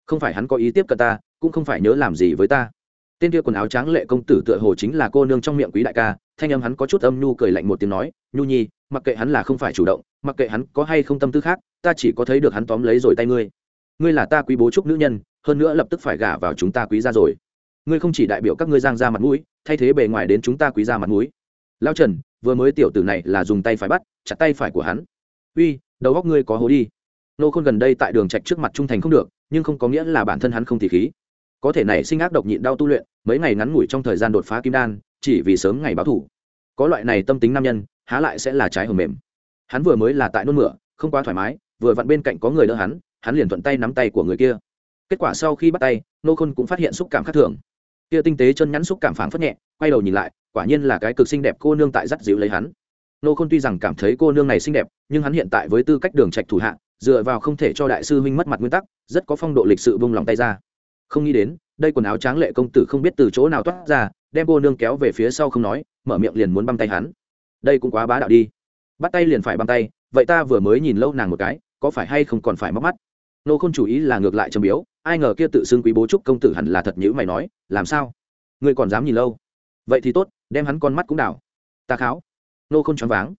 không phải hắn có ý tiếp cận ta, cũng không phải nhớ làm gì với ta. Tên kia quần áo trắng lệ công tử tựa hồ chính là cô nương trong miệng quý đại ca, thanh âm hắn có chút âm nhu cười lạnh một tiếng nói, nhu nhi, mặc kệ hắn là không phải chủ động, mặc kệ hắn có hay không tâm tư khác, ta chỉ có thấy được hắn tóm lấy rồi tay ngươi. Ngươi là ta quý bố trúc nữ nhân, hơn nữa lập tức phải gả vào chúng ta quý ra rồi. Ngươi không chỉ đại biểu các ngươi giang ra mặt mũi, thay thế bề ngoài đến chúng ta quý ra mặt mũi. Lao trần, vừa mới tiểu tử này là dùng tay phải bắt, chặt tay phải của hắn. Uy, đầu góc ngươi có hố đi. Nô khôn gần đây tại đường trạch trước mặt trung thành không được nhưng không có nghĩa là bản thân hắn không thì khí. Có thể này sinh ác độc nhịn đau tu luyện, mấy ngày ngắn ngủi trong thời gian đột phá kim đan, chỉ vì sớm ngày báo thủ. Có loại này tâm tính nam nhân, há lại sẽ là trái hầm mềm. Hắn vừa mới là tại nôn mửa, không quá thoải mái, vừa vặn bên cạnh có người đỡ hắn hắn liền thuận tay nắm tay của người kia. Kết quả sau khi bắt tay, nô khôn cũng phát hiện xúc cảm khác thường. Kia tinh tế chân nhắn xúc cảm phảng phất nhẹ, quay đầu nhìn lại, quả nhiên là cái cực xinh đẹp cô nương tại dắt dịu lấy hắn. Nô khôn tuy rằng cảm thấy cô nương này xinh đẹp, nhưng hắn hiện tại với tư cách đường trạch thủ hạ dựa vào không thể cho đại sư huynh mất mặt nguyên tắc, rất có phong độ lịch sự bông lòng tay ra. Không nghĩ đến, đây quần áo tráng lệ công tử không biết từ chỗ nào toát ra, đem cô nương kéo về phía sau không nói, mở miệng liền muốn băm tay hắn. Đây cũng quá bá đạo đi. Bắt tay liền phải băm tay, vậy ta vừa mới nhìn lâu nàng một cái, có phải hay không còn phải móc mắt? Nô không chủ ý là ngược lại trầm biếu, ai ngờ kia tự xưng quý bố trúc công tử hẳn là thật nhữ mày nói, làm sao? Ngươi còn dám nhìn lâu? Vậy thì tốt, đem hắn con mắt cũng đảo. Ta kháo. Nô không choáng váng.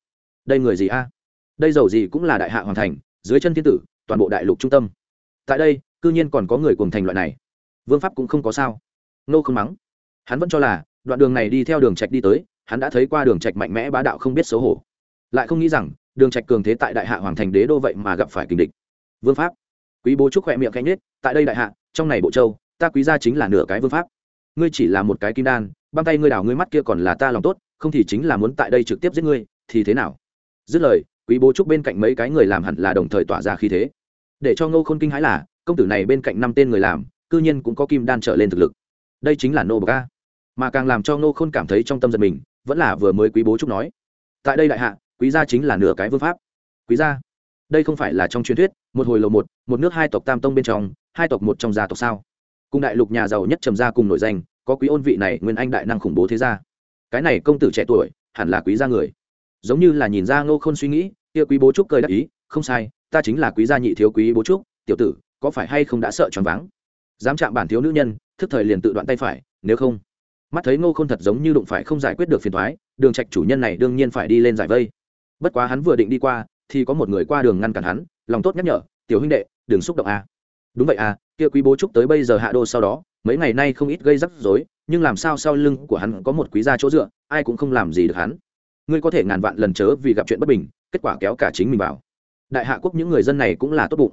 Đây người gì a? Đây giàu gì cũng là đại hạ hoàng thành dưới chân thiên tử, toàn bộ đại lục trung tâm. Tại đây, cư nhiên còn có người cùng thành loại này. Vương pháp cũng không có sao. Nô không mắng. Hắn vẫn cho là, đoạn đường này đi theo đường trạch đi tới, hắn đã thấy qua đường trạch mạnh mẽ bá đạo không biết xấu hổ. Lại không nghĩ rằng, đường trạch cường thế tại đại hạ hoàng thành đế đô vậy mà gặp phải kình địch. Vương pháp. Quý bố trúc khỏe miệng khanh nhất tại đây đại hạ, trong này bộ châu, ta quý gia chính là nửa cái vương pháp. Ngươi chỉ là một cái kim đan băng tay ngươi đào ngươi mắt kia còn là ta lòng tốt, không thì chính là muốn tại đây trực tiếp giết ngươi, thì thế nào? Dứt lời quý bố trúc bên cạnh mấy cái người làm hẳn là đồng thời tỏa ra khí thế. Để cho ngô khôn kinh hãi là, công tử này bên cạnh năm tên người làm, cư nhiên cũng có kim đan trở lên thực lực. Đây chính là nô bờ ca mà càng làm cho ngô khôn cảm thấy trong tâm giật mình, vẫn là vừa mới quý bố trúc nói. Tại đây đại hạ, quý gia chính là nửa cái vương pháp. Quý gia, đây không phải là trong truyền thuyết, một hồi lầu một một nước hai tộc tam tông bên trong, hai tộc một trong gia tộc sao? Cùng đại lục nhà giàu nhất trầm gia cùng nổi danh, có quý ôn vị này nguyên anh đại năng khủng bố thế gia. Cái này công tử trẻ tuổi, hẳn là quý gia người. Giống như là nhìn ra ngô khôn suy nghĩ kia quý bố trúc cười đáp ý, không sai, ta chính là quý gia nhị thiếu quý bố trúc, tiểu tử, có phải hay không đã sợ choáng váng? Dám chạm bản thiếu nữ nhân, thức thời liền tự đoạn tay phải, nếu không, mắt thấy ngô khôn thật giống như đụng phải không giải quyết được phiền thoái đường trạch chủ nhân này đương nhiên phải đi lên giải vây. Bất quá hắn vừa định đi qua, thì có một người qua đường ngăn cản hắn, lòng tốt nhắc nhở, tiểu huynh đệ, đừng xúc động a à. đúng vậy à kia quý bố trúc tới bây giờ hạ đô sau đó, mấy ngày nay không ít gây rắc rối, nhưng làm sao sau lưng của hắn có một quý gia chỗ dựa, ai cũng không làm gì được hắn. Ngươi có thể ngàn vạn lần chớ vì gặp chuyện bất bình kết quả kéo cả chính mình vào. Đại hạ quốc những người dân này cũng là tốt bụng.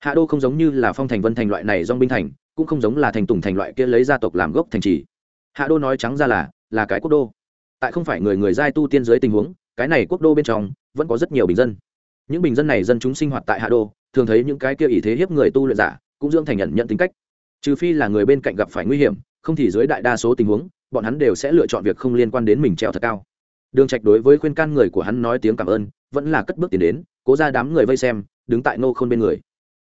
Hạ đô không giống như là phong thành vân thành loại này dong binh thành, cũng không giống là thành tùng thành loại kia lấy gia tộc làm gốc thành trì. Hạ đô nói trắng ra là là cái quốc đô. Tại không phải người người giai tu tiên giới tình huống, cái này quốc đô bên trong vẫn có rất nhiều bình dân. Những bình dân này dân chúng sinh hoạt tại hạ đô, thường thấy những cái kia ý thế hiếp người tu luyện giả, cũng dưỡng thành nhận nhận tính cách. Trừ phi là người bên cạnh gặp phải nguy hiểm, không thì dưới đại đa số tình huống, bọn hắn đều sẽ lựa chọn việc không liên quan đến mình treo thật cao đường trạch đối với khuyên can người của hắn nói tiếng cảm ơn, vẫn là cất bước tiến đến, cố ra đám người vây xem, đứng tại nô khôn bên người.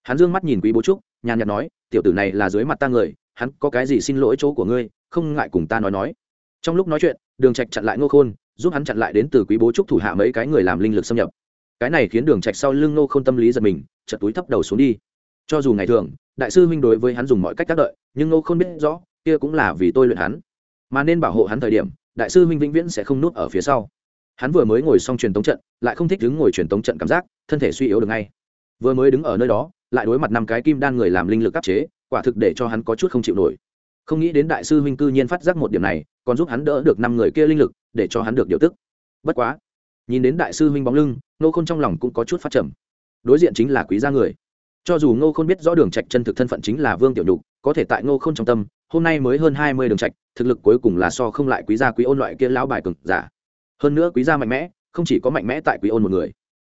Hắn dương mắt nhìn quý bố trúc, nhàn nhạt nói, tiểu tử này là dưới mặt ta người, hắn có cái gì xin lỗi chỗ của ngươi, không ngại cùng ta nói nói. Trong lúc nói chuyện, đường trạch chặn lại nô khôn, giúp hắn chặn lại đến từ quý bố trúc thủ hạ mấy cái người làm linh lực xâm nhập. Cái này khiến đường trạch sau lưng nô khôn tâm lý giật mình, chợt túi thấp đầu xuống đi. Cho dù ngày thường, đại sư huynh đối với hắn dùng mọi cách tác đợi, nhưng nô khôn biết rõ, kia cũng là vì tôi luyện hắn. Mà nên bảo hộ hắn thời điểm đại sư huynh vĩnh viễn sẽ không nuốt ở phía sau. Hắn vừa mới ngồi xong truyền tống trận, lại không thích đứng ngồi truyền tống trận cảm giác, thân thể suy yếu được ngay. Vừa mới đứng ở nơi đó, lại đối mặt năm cái kim đan người làm linh lực áp chế, quả thực để cho hắn có chút không chịu nổi. Không nghĩ đến đại sư huynh cư nhiên phát giác một điểm này, còn giúp hắn đỡ được năm người kia linh lực, để cho hắn được điều tức. Bất quá, nhìn đến đại sư huynh bóng lưng nô khôn trong lòng cũng có chút phát trầm. Đối diện chính là quý gia người. Cho dù ngô khôn biết rõ đường trạch chân thực thân phận chính là vương tiểu nhục, có thể tại ngô khôn trong tâm hôm nay mới hơn hai mươi đường trạch, thực lực cuối cùng là so không lại quý gia quý ôn loại kia lão bài cực giả. Hơn nữa quý gia mạnh mẽ, không chỉ có mạnh mẽ tại quý ôn một người,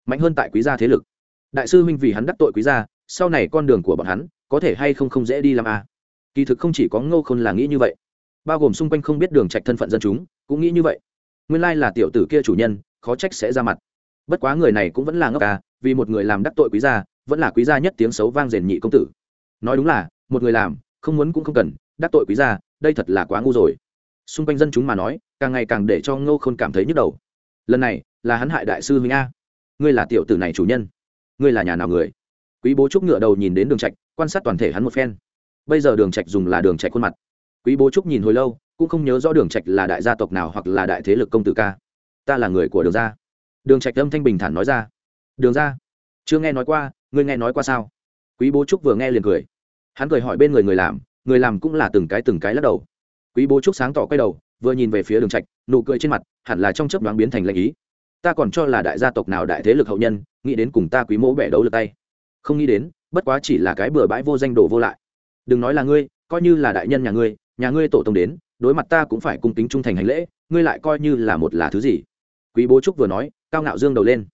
mạnh hơn tại quý gia thế lực. Đại sư huynh vì hắn đắc tội quý gia, sau này con đường của bọn hắn có thể hay không không dễ đi làm à. kỳ thực không chỉ có ngô khôn là nghĩ như vậy, bao gồm xung quanh không biết đường trạch thân phận dân chúng cũng nghĩ như vậy. Nguyên lai là tiểu tử kia chủ nhân, khó trách sẽ ra mặt. Bất quá người này cũng vẫn là ngốc à vì một người làm đắc tội quý gia, vẫn là quý gia nhất tiếng xấu vang rền nhị công tử. Nói đúng là, một người làm, không muốn cũng không cần đắc tội quý gia, đây thật là quá ngu rồi. Xung quanh dân chúng mà nói, càng ngày càng để cho ngô khôn cảm thấy nhức đầu. Lần này, là hắn hại đại sư huynh a. Ngươi là tiểu tử này chủ nhân. Ngươi là nhà nào người? Quý bố trúc ngựa đầu nhìn đến đường trạch, quan sát toàn thể hắn một phen. Bây giờ đường trạch dùng là đường trạch khuôn mặt. Quý bố trúc nhìn hồi lâu, cũng không nhớ rõ đường trạch là đại gia tộc nào hoặc là đại thế lực công tử ca. Ta là người của đường gia. Đường trạch âm thanh bình thản nói ra. Đường gia? Chưa nghe nói qua, ngươi nghe nói qua sao? Quý bố trúc vừa nghe liền cười. Hắn cười hỏi bên người người làm người làm cũng là từng cái từng cái lắc đầu. Quý bố trúc sáng tỏ quay đầu, vừa nhìn về phía đường trạch, nụ cười trên mặt, hẳn là trong chớp nhoáng biến thành lệnh ý. Ta còn cho là đại gia tộc nào đại thế lực hậu nhân, nghĩ đến cùng ta quý mỗ bẻ đấu lượt tay. Không nghĩ đến, bất quá chỉ là cái bừa bãi vô danh đổ vô lại. Đừng nói là ngươi, coi như là đại nhân nhà ngươi nhà ngươi tổ tông đến, đối mặt ta cũng phải cung kính trung thành hành lễ, ngươi lại coi như là một là thứ gì? Quý bố trúc vừa nói, cao ngạo dương đầu lên.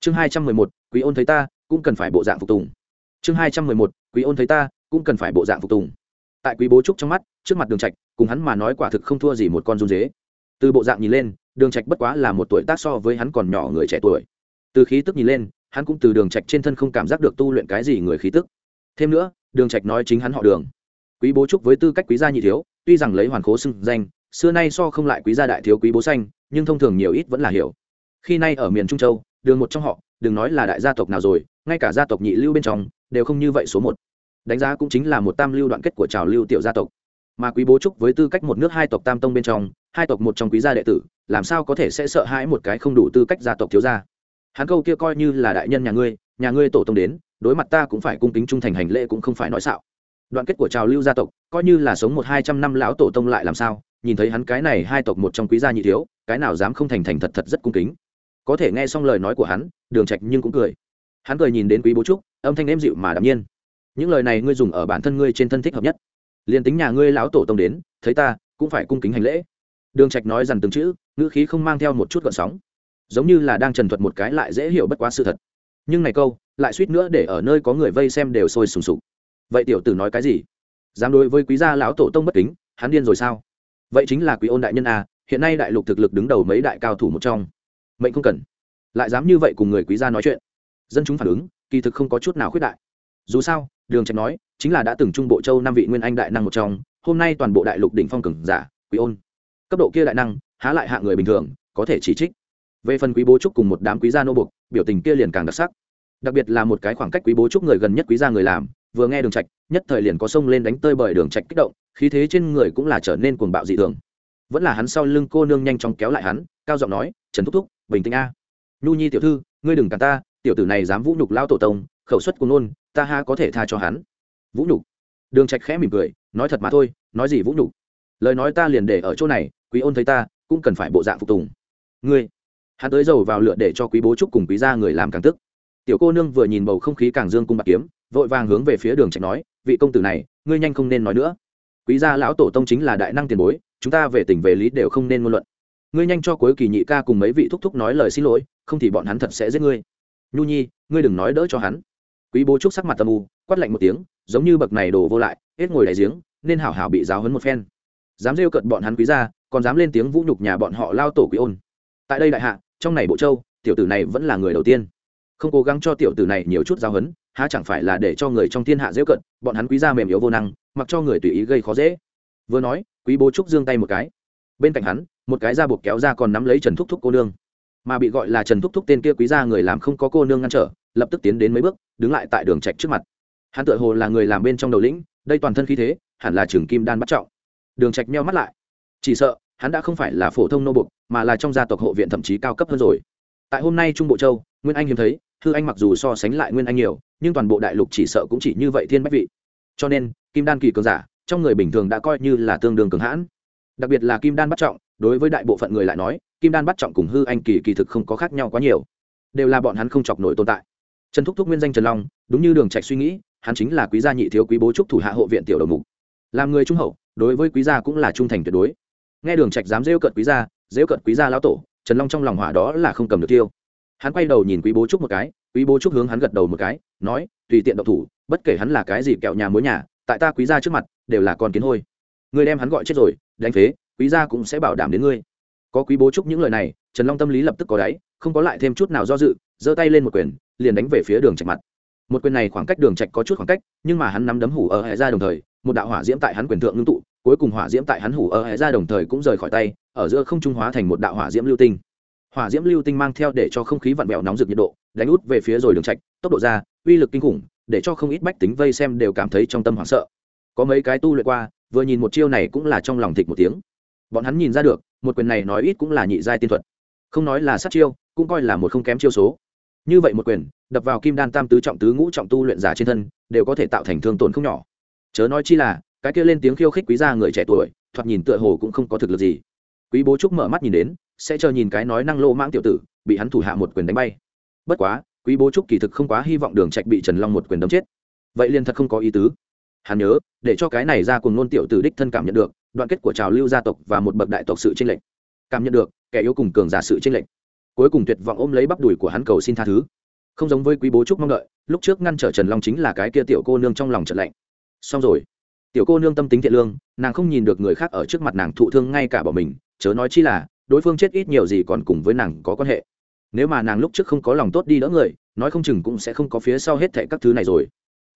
Chương hai trăm mười một, quý ôn thấy ta, cũng cần phải bộ dạng phục tùng. Chương hai trăm mười một, quý ôn thấy ta, cũng cần phải bộ dạng phục tùng tại quý bố trúc trong mắt, trước mặt đường trạch, cùng hắn mà nói quả thực không thua gì một con run dế. Từ bộ dạng nhìn lên, đường trạch bất quá là một tuổi tác so với hắn còn nhỏ người trẻ tuổi. Từ khí tức nhìn lên, hắn cũng từ đường trạch trên thân không cảm giác được tu luyện cái gì người khí tức. Thêm nữa, đường trạch nói chính hắn họ đường. Quý bố trúc với tư cách quý gia nhị thiếu, tuy rằng lấy hoàn khố xưng danh, xưa nay so không lại quý gia đại thiếu quý bố xanh, nhưng thông thường nhiều ít vẫn là hiểu. Khi nay ở miền trung châu, đường một trong họ, đừng nói là đại gia tộc nào rồi, ngay cả gia tộc nhị lưu bên trong, đều không như vậy số một đánh giá cũng chính là một tam lưu đoạn kết của trào lưu tiểu gia tộc. Mà quý bố trúc với tư cách một nước hai tộc tam tông bên trong, hai tộc một trong quý gia đệ tử, làm sao có thể sẽ sợ hãi một cái không đủ tư cách gia tộc thiếu gia? Hắn câu kia coi như là đại nhân nhà ngươi nhà ngươi tổ tông đến, đối mặt ta cũng phải cung kính trung thành hành lễ cũng không phải nói xạo. Đoạn kết của trào lưu gia tộc, coi như là sống một hai trăm năm lão tổ tông lại làm sao? Nhìn thấy hắn cái này hai tộc một trong quý gia nhị thiếu, cái nào dám không thành thành thật thật rất cung kính. Có thể nghe xong lời nói của hắn, đường trạch nhưng cũng cười. Hắn cười nhìn đến quý bố trúc, âm thanh êm dịu mà đạm nhiên những lời này ngươi dùng ở bản thân ngươi trên thân thích hợp nhất. Liền tính nhà ngươi lão tổ tông đến, thấy ta, cũng phải cung kính hành lễ. Đường trạch nói rằng từng chữ, ngữ khí không mang theo một chút gợn sóng. Giống như là đang trần thuật một cái lại dễ hiểu bất quá sự thật. Nhưng này câu, lại suýt nữa để ở nơi có người vây xem đều sôi sùng sục. Vậy tiểu tử nói cái gì? Dám đối với quý gia lão tổ tông bất kính, hắn điên rồi sao? Vậy chính là quý ôn đại nhân a hiện nay đại lục thực lực đứng đầu mấy đại cao thủ một trong. Mệnh không cần. Lại dám như vậy cùng người quý gia nói chuyện. Dân chúng phản ứng, kỳ thực không có chút nào khuyết đại. Dù sao đường trạch nói, chính là đã từng trung bộ châu năm vị nguyên anh đại năng một trong, hôm nay toàn bộ đại lục đỉnh phong cường giả, quý ôn. Cấp độ kia đại năng, há lại hạ người bình thường, có thể chỉ trích. Về phần quý bố trúc cùng một đám quý gia nô bục biểu tình kia liền càng đặc sắc. Đặc biệt là một cái khoảng cách quý bố trúc người gần nhất quý gia người làm, vừa nghe đường trạch, nhất thời liền có sông lên đánh tơi bởi đường trạch kích động, khí thế trên người cũng là trở nên cuồng bạo dị thường. Vẫn là hắn sau lưng cô nương nhanh chóng kéo lại hắn, cao giọng nói, trần thúc thúc, bình tĩnh a. Nhu nhi tiểu thư, ngươi đừng cản ta, tiểu tử này dám vũ nhục lao tổ tông, khẩu suất của nôn ta ha có thể tha cho hắn. Vũ nhục. Đường trạch khẽ mỉm cười, nói thật mà thôi, nói gì vũ nhục? Lời nói ta liền để ở chỗ này, quý ôn thấy ta, cũng cần phải bộ dạng phục tùng. Ngươi. Hắn tới dầu vào lửa để cho quý bố trúc cùng quý gia người làm càng tức. Tiểu cô nương vừa nhìn bầu không khí càng dương cung bạc kiếm, vội vàng hướng về phía đường trạch nói, vị công tử này, ngươi nhanh không nên nói nữa. Quý gia lão tổ tông chính là đại năng tiền bối, chúng ta về tỉnh về lý đều không nên ngôn luận. Ngươi nhanh cho cuối kỳ nhị ca cùng mấy vị thúc thúc nói lời xin lỗi, không thì bọn hắn thật sẽ giết ngươi. Nhu nhi, ngươi đừng nói đỡ cho hắn quý bố trúc sắc mặt tâm u, quát lạnh một tiếng, giống như bậc này đổ vô lại, hết ngồi đại giếng, nên hảo hảo bị giáo hấn một phen. Dám rêu cận bọn hắn quý gia, còn dám lên tiếng vũ nhục nhà bọn họ lao tổ quý ôn. Tại đây đại hạ, trong này bộ châu, tiểu tử này vẫn là người đầu tiên. Không cố gắng cho tiểu tử này nhiều chút giáo hấn há chẳng phải là để cho người trong thiên hạ dễ cận bọn hắn quý gia mềm yếu vô năng, mặc cho người tùy ý gây khó dễ. Vừa nói, quý bố trúc giương tay một cái. Bên cạnh hắn, một cái da buộc kéo ra còn nắm lấy trần thúc thúc cô nương mà bị gọi là trần thúc thúc tên kia quý gia người làm không có cô nương ngăn trở, lập tức tiến đến mấy bước, đứng lại tại đường trạch trước mặt. Hắn tựa hồ là người làm bên trong đầu lĩnh, đây toàn thân khí thế, hẳn là trường kim đan bắt trọng. Đường trạch meo mắt lại. Chỉ sợ, hắn đã không phải là phổ thông nô buộc mà là trong gia tộc hộ viện thậm chí cao cấp hơn rồi. Tại hôm nay trung bộ châu, nguyên anh hiếm thấy, hư anh mặc dù so sánh lại nguyên anh nhiều, nhưng toàn bộ đại lục chỉ sợ cũng chỉ như vậy thiên bách vị. Cho nên, kim đan kỳ cường giả, trong người bình thường đã coi như là tương đương cường hãn. Đặc biệt là kim đan bắt trọng đối với đại bộ phận người lại nói, kim đan bắt trọng cùng hư anh kỳ kỳ thực không có khác nhau quá nhiều. Đều là bọn hắn không chọc nổi tồn tại. Trần thúc thúc nguyên danh trần long, đúng như đường trạch suy nghĩ, hắn chính là quý gia nhị thiếu quý bố trúc thủ hạ hộ viện tiểu đầu mục. Làm người trung hậu, đối với quý gia cũng là trung thành tuyệt đối. Nghe đường trạch dám rêu cận quý gia rêu cận quý gia lão tổ, trần long trong lòng hỏa đó là không cầm được tiêu. Hắn quay đầu nhìn quý bố trúc một cái, quý bố trúc hướng hắn gật đầu một cái, nói, tùy tiện động thủ, bất kể hắn là cái gì kẹo nhà mối nhà, tại ta quý gia trước mặt, đều là con kiến hôi. Người đem hắn gọi chết rồi, đánh phế quý gia cũng sẽ bảo đảm đến ngươi. Có quý bố trúc những lời này, trần long tâm lý lập tức có đáy, không có lại thêm chút nào do dự, giơ tay lên một quyền, liền đánh về phía đường trạch mặt. Một quyền này khoảng cách đường trạch có chút khoảng cách, nhưng mà hắn nắm đấm hủ ở hệ ra đồng thời, một đạo hỏa diễm tại hắn quyền thượng ngưng tụ, cuối cùng hỏa diễm tại hắn hủ ở hệ ra đồng thời cũng rời khỏi tay, ở giữa không trung hóa thành một đạo hỏa diễm lưu tinh. Hỏa diễm lưu tinh mang theo để cho không khí vặn vẹo nóng rực nhiệt độ, đánh út về phía rồi đường trạch, tốc độ ra, uy lực kinh khủng, để cho không ít bách tính vây xem đều cảm thấy trong tâm hoảng sợ. Có mấy cái tu luyện qua, vừa nhìn một chiêu này cũng là trong lòng thịt một tiếng bọn hắn nhìn ra được, một quyền này nói ít cũng là nhị giai tiên thuật. Không nói là sát chiêu, cũng coi là một không kém chiêu số. Như vậy một quyền, đập vào kim đan tam tứ trọng tứ ngũ trọng tu luyện giả trên thân, đều có thể tạo thành thương tổn không nhỏ. Chớ nói chi là, cái kia lên tiếng khiêu khích quý gia người trẻ tuổi, thoạt nhìn tựa hồ cũng không có thực lực gì. Quý bố trúc mở mắt nhìn đến, sẽ chờ nhìn cái nói năng lô mãng tiểu tử, bị hắn thủ hạ một quyền đánh bay. Bất quá, quý bố trúc kỳ thực không quá hy vọng đường trạch bị trần long một quyền đấm chết. Vậy liền thật không có ý tứ. Hắn nhớ, để cho cái này ra cùng nôn tiểu tử đích thân cảm nhận được đoạn kết của trào lưu gia tộc và một bậc đại tộc sự tranh lệch. Cảm nhận được, kẻ yếu cùng cường giả sự tranh lệch. Cuối cùng tuyệt vọng ôm lấy bắp đùi của hắn cầu xin tha thứ. Không giống với quý bố trúc mong đợi, lúc trước ngăn trở trần long chính là cái kia tiểu cô nương trong lòng trận lạnh. Xong rồi. Tiểu cô nương tâm tính thiện lương, nàng không nhìn được người khác ở trước mặt nàng thụ thương ngay cả bỏ mình, chớ nói chi là, đối phương chết ít nhiều gì còn cùng với nàng có quan hệ. Nếu mà nàng lúc trước không có lòng tốt đi đỡ người, nói không chừng cũng sẽ không có phía sau hết thệ các thứ này rồi.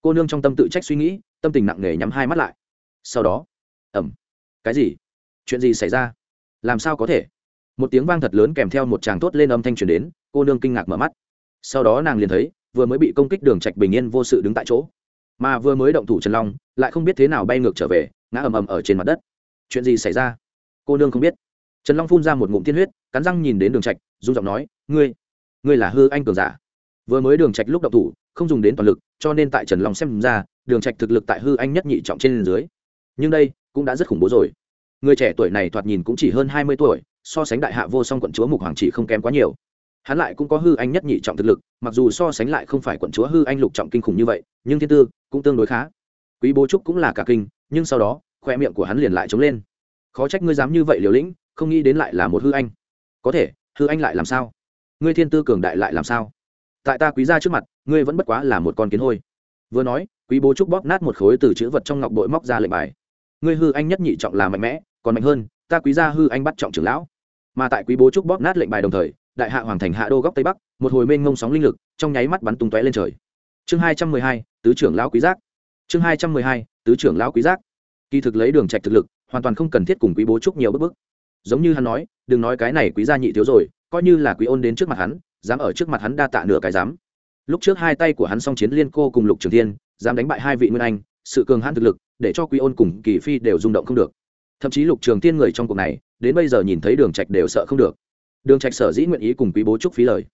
Cô nương trong tâm tự trách suy nghĩ, tâm tình nặng nề nhắm hai mắt lại. Sau đó ẩm cái gì? Chuyện gì xảy ra? Làm sao có thể? Một tiếng vang thật lớn kèm theo một tràng tốt lên âm thanh truyền đến, cô nương kinh ngạc mở mắt. Sau đó nàng liền thấy, vừa mới bị công kích đường trạch bình yên vô sự đứng tại chỗ. Mà vừa mới động thủ trần long, lại không biết thế nào bay ngược trở về, ngã ầm ầm ở trên mặt đất. Chuyện gì xảy ra? Cô nương không biết. Trần long phun ra một ngụm tiên huyết, cắn răng nhìn đến đường trạch, run giọng nói, ngươi ngươi là hư anh cường giả. Vừa mới đường trạch lúc động thủ, không dùng đến toàn lực, cho nên tại trần long xem ra, đường trạch thực lực tại hư anh nhất nhị trọng trên dưới. Nhưng đây cũng đã rất khủng bố rồi. Người trẻ tuổi này thoạt nhìn cũng chỉ hơn hai mươi tuổi, so sánh đại hạ vô song quận chúa mục hoàng chỉ không kém quá nhiều. Hắn lại cũng có hư anh nhất nhị trọng thực lực, mặc dù so sánh lại không phải quận chúa hư anh lục trọng kinh khủng như vậy, nhưng thiên tư cũng tương đối khá. Quý bố trúc cũng là cả kinh, nhưng sau đó, khoe miệng của hắn liền lại trống lên. Khó trách ngươi dám như vậy liều lĩnh, không nghĩ đến lại là một hư anh. Có thể, hư anh lại làm sao? Ngươi thiên tư cường đại lại làm sao? Tại ta quý gia trước mặt, ngươi vẫn bất quá là một con kiến hôi. Vừa nói, quý bố trúc bóp nát một khối từ chữ vật trong ngọc bội móc ra lệnh bài ngươi hư anh nhất nhị trọng là mạnh mẽ, còn mạnh hơn, ta quý gia hư anh bắt trọng trưởng lão. Mà tại quý bố trúc bóp nát lệnh bài đồng thời, đại hạ hoàng thành hạ đô góc tây bắc, một hồi mênh ngông sóng linh lực trong nháy mắt bắn tung tóe lên trời. Chương hai trăm mười hai, tứ trưởng lão quý giác. Chương hai trăm mười hai, tứ trưởng lão quý giác. Kỳ thực lấy đường trạch thực lực, hoàn toàn không cần thiết cùng quý bố trúc nhiều bức bức. Giống như hắn nói, đừng nói cái này quý gia nhị thiếu rồi, coi như là quý ôn đến trước mặt hắn, dám ở trước mặt hắn đa tạ nửa cái dám. Lúc trước hai tay của hắn song chiến liên cô cùng lục trường thiên, dám đánh bại hai vị nguyên anh, sự cường hãn thực lực để cho quý ôn cùng kỳ phi đều rung động không được. Thậm chí lục trường thiên người trong cuộc này, đến bây giờ nhìn thấy đường trạch đều sợ không được. Đường trạch sở dĩ nguyện ý cùng quý bố trúc phí lời.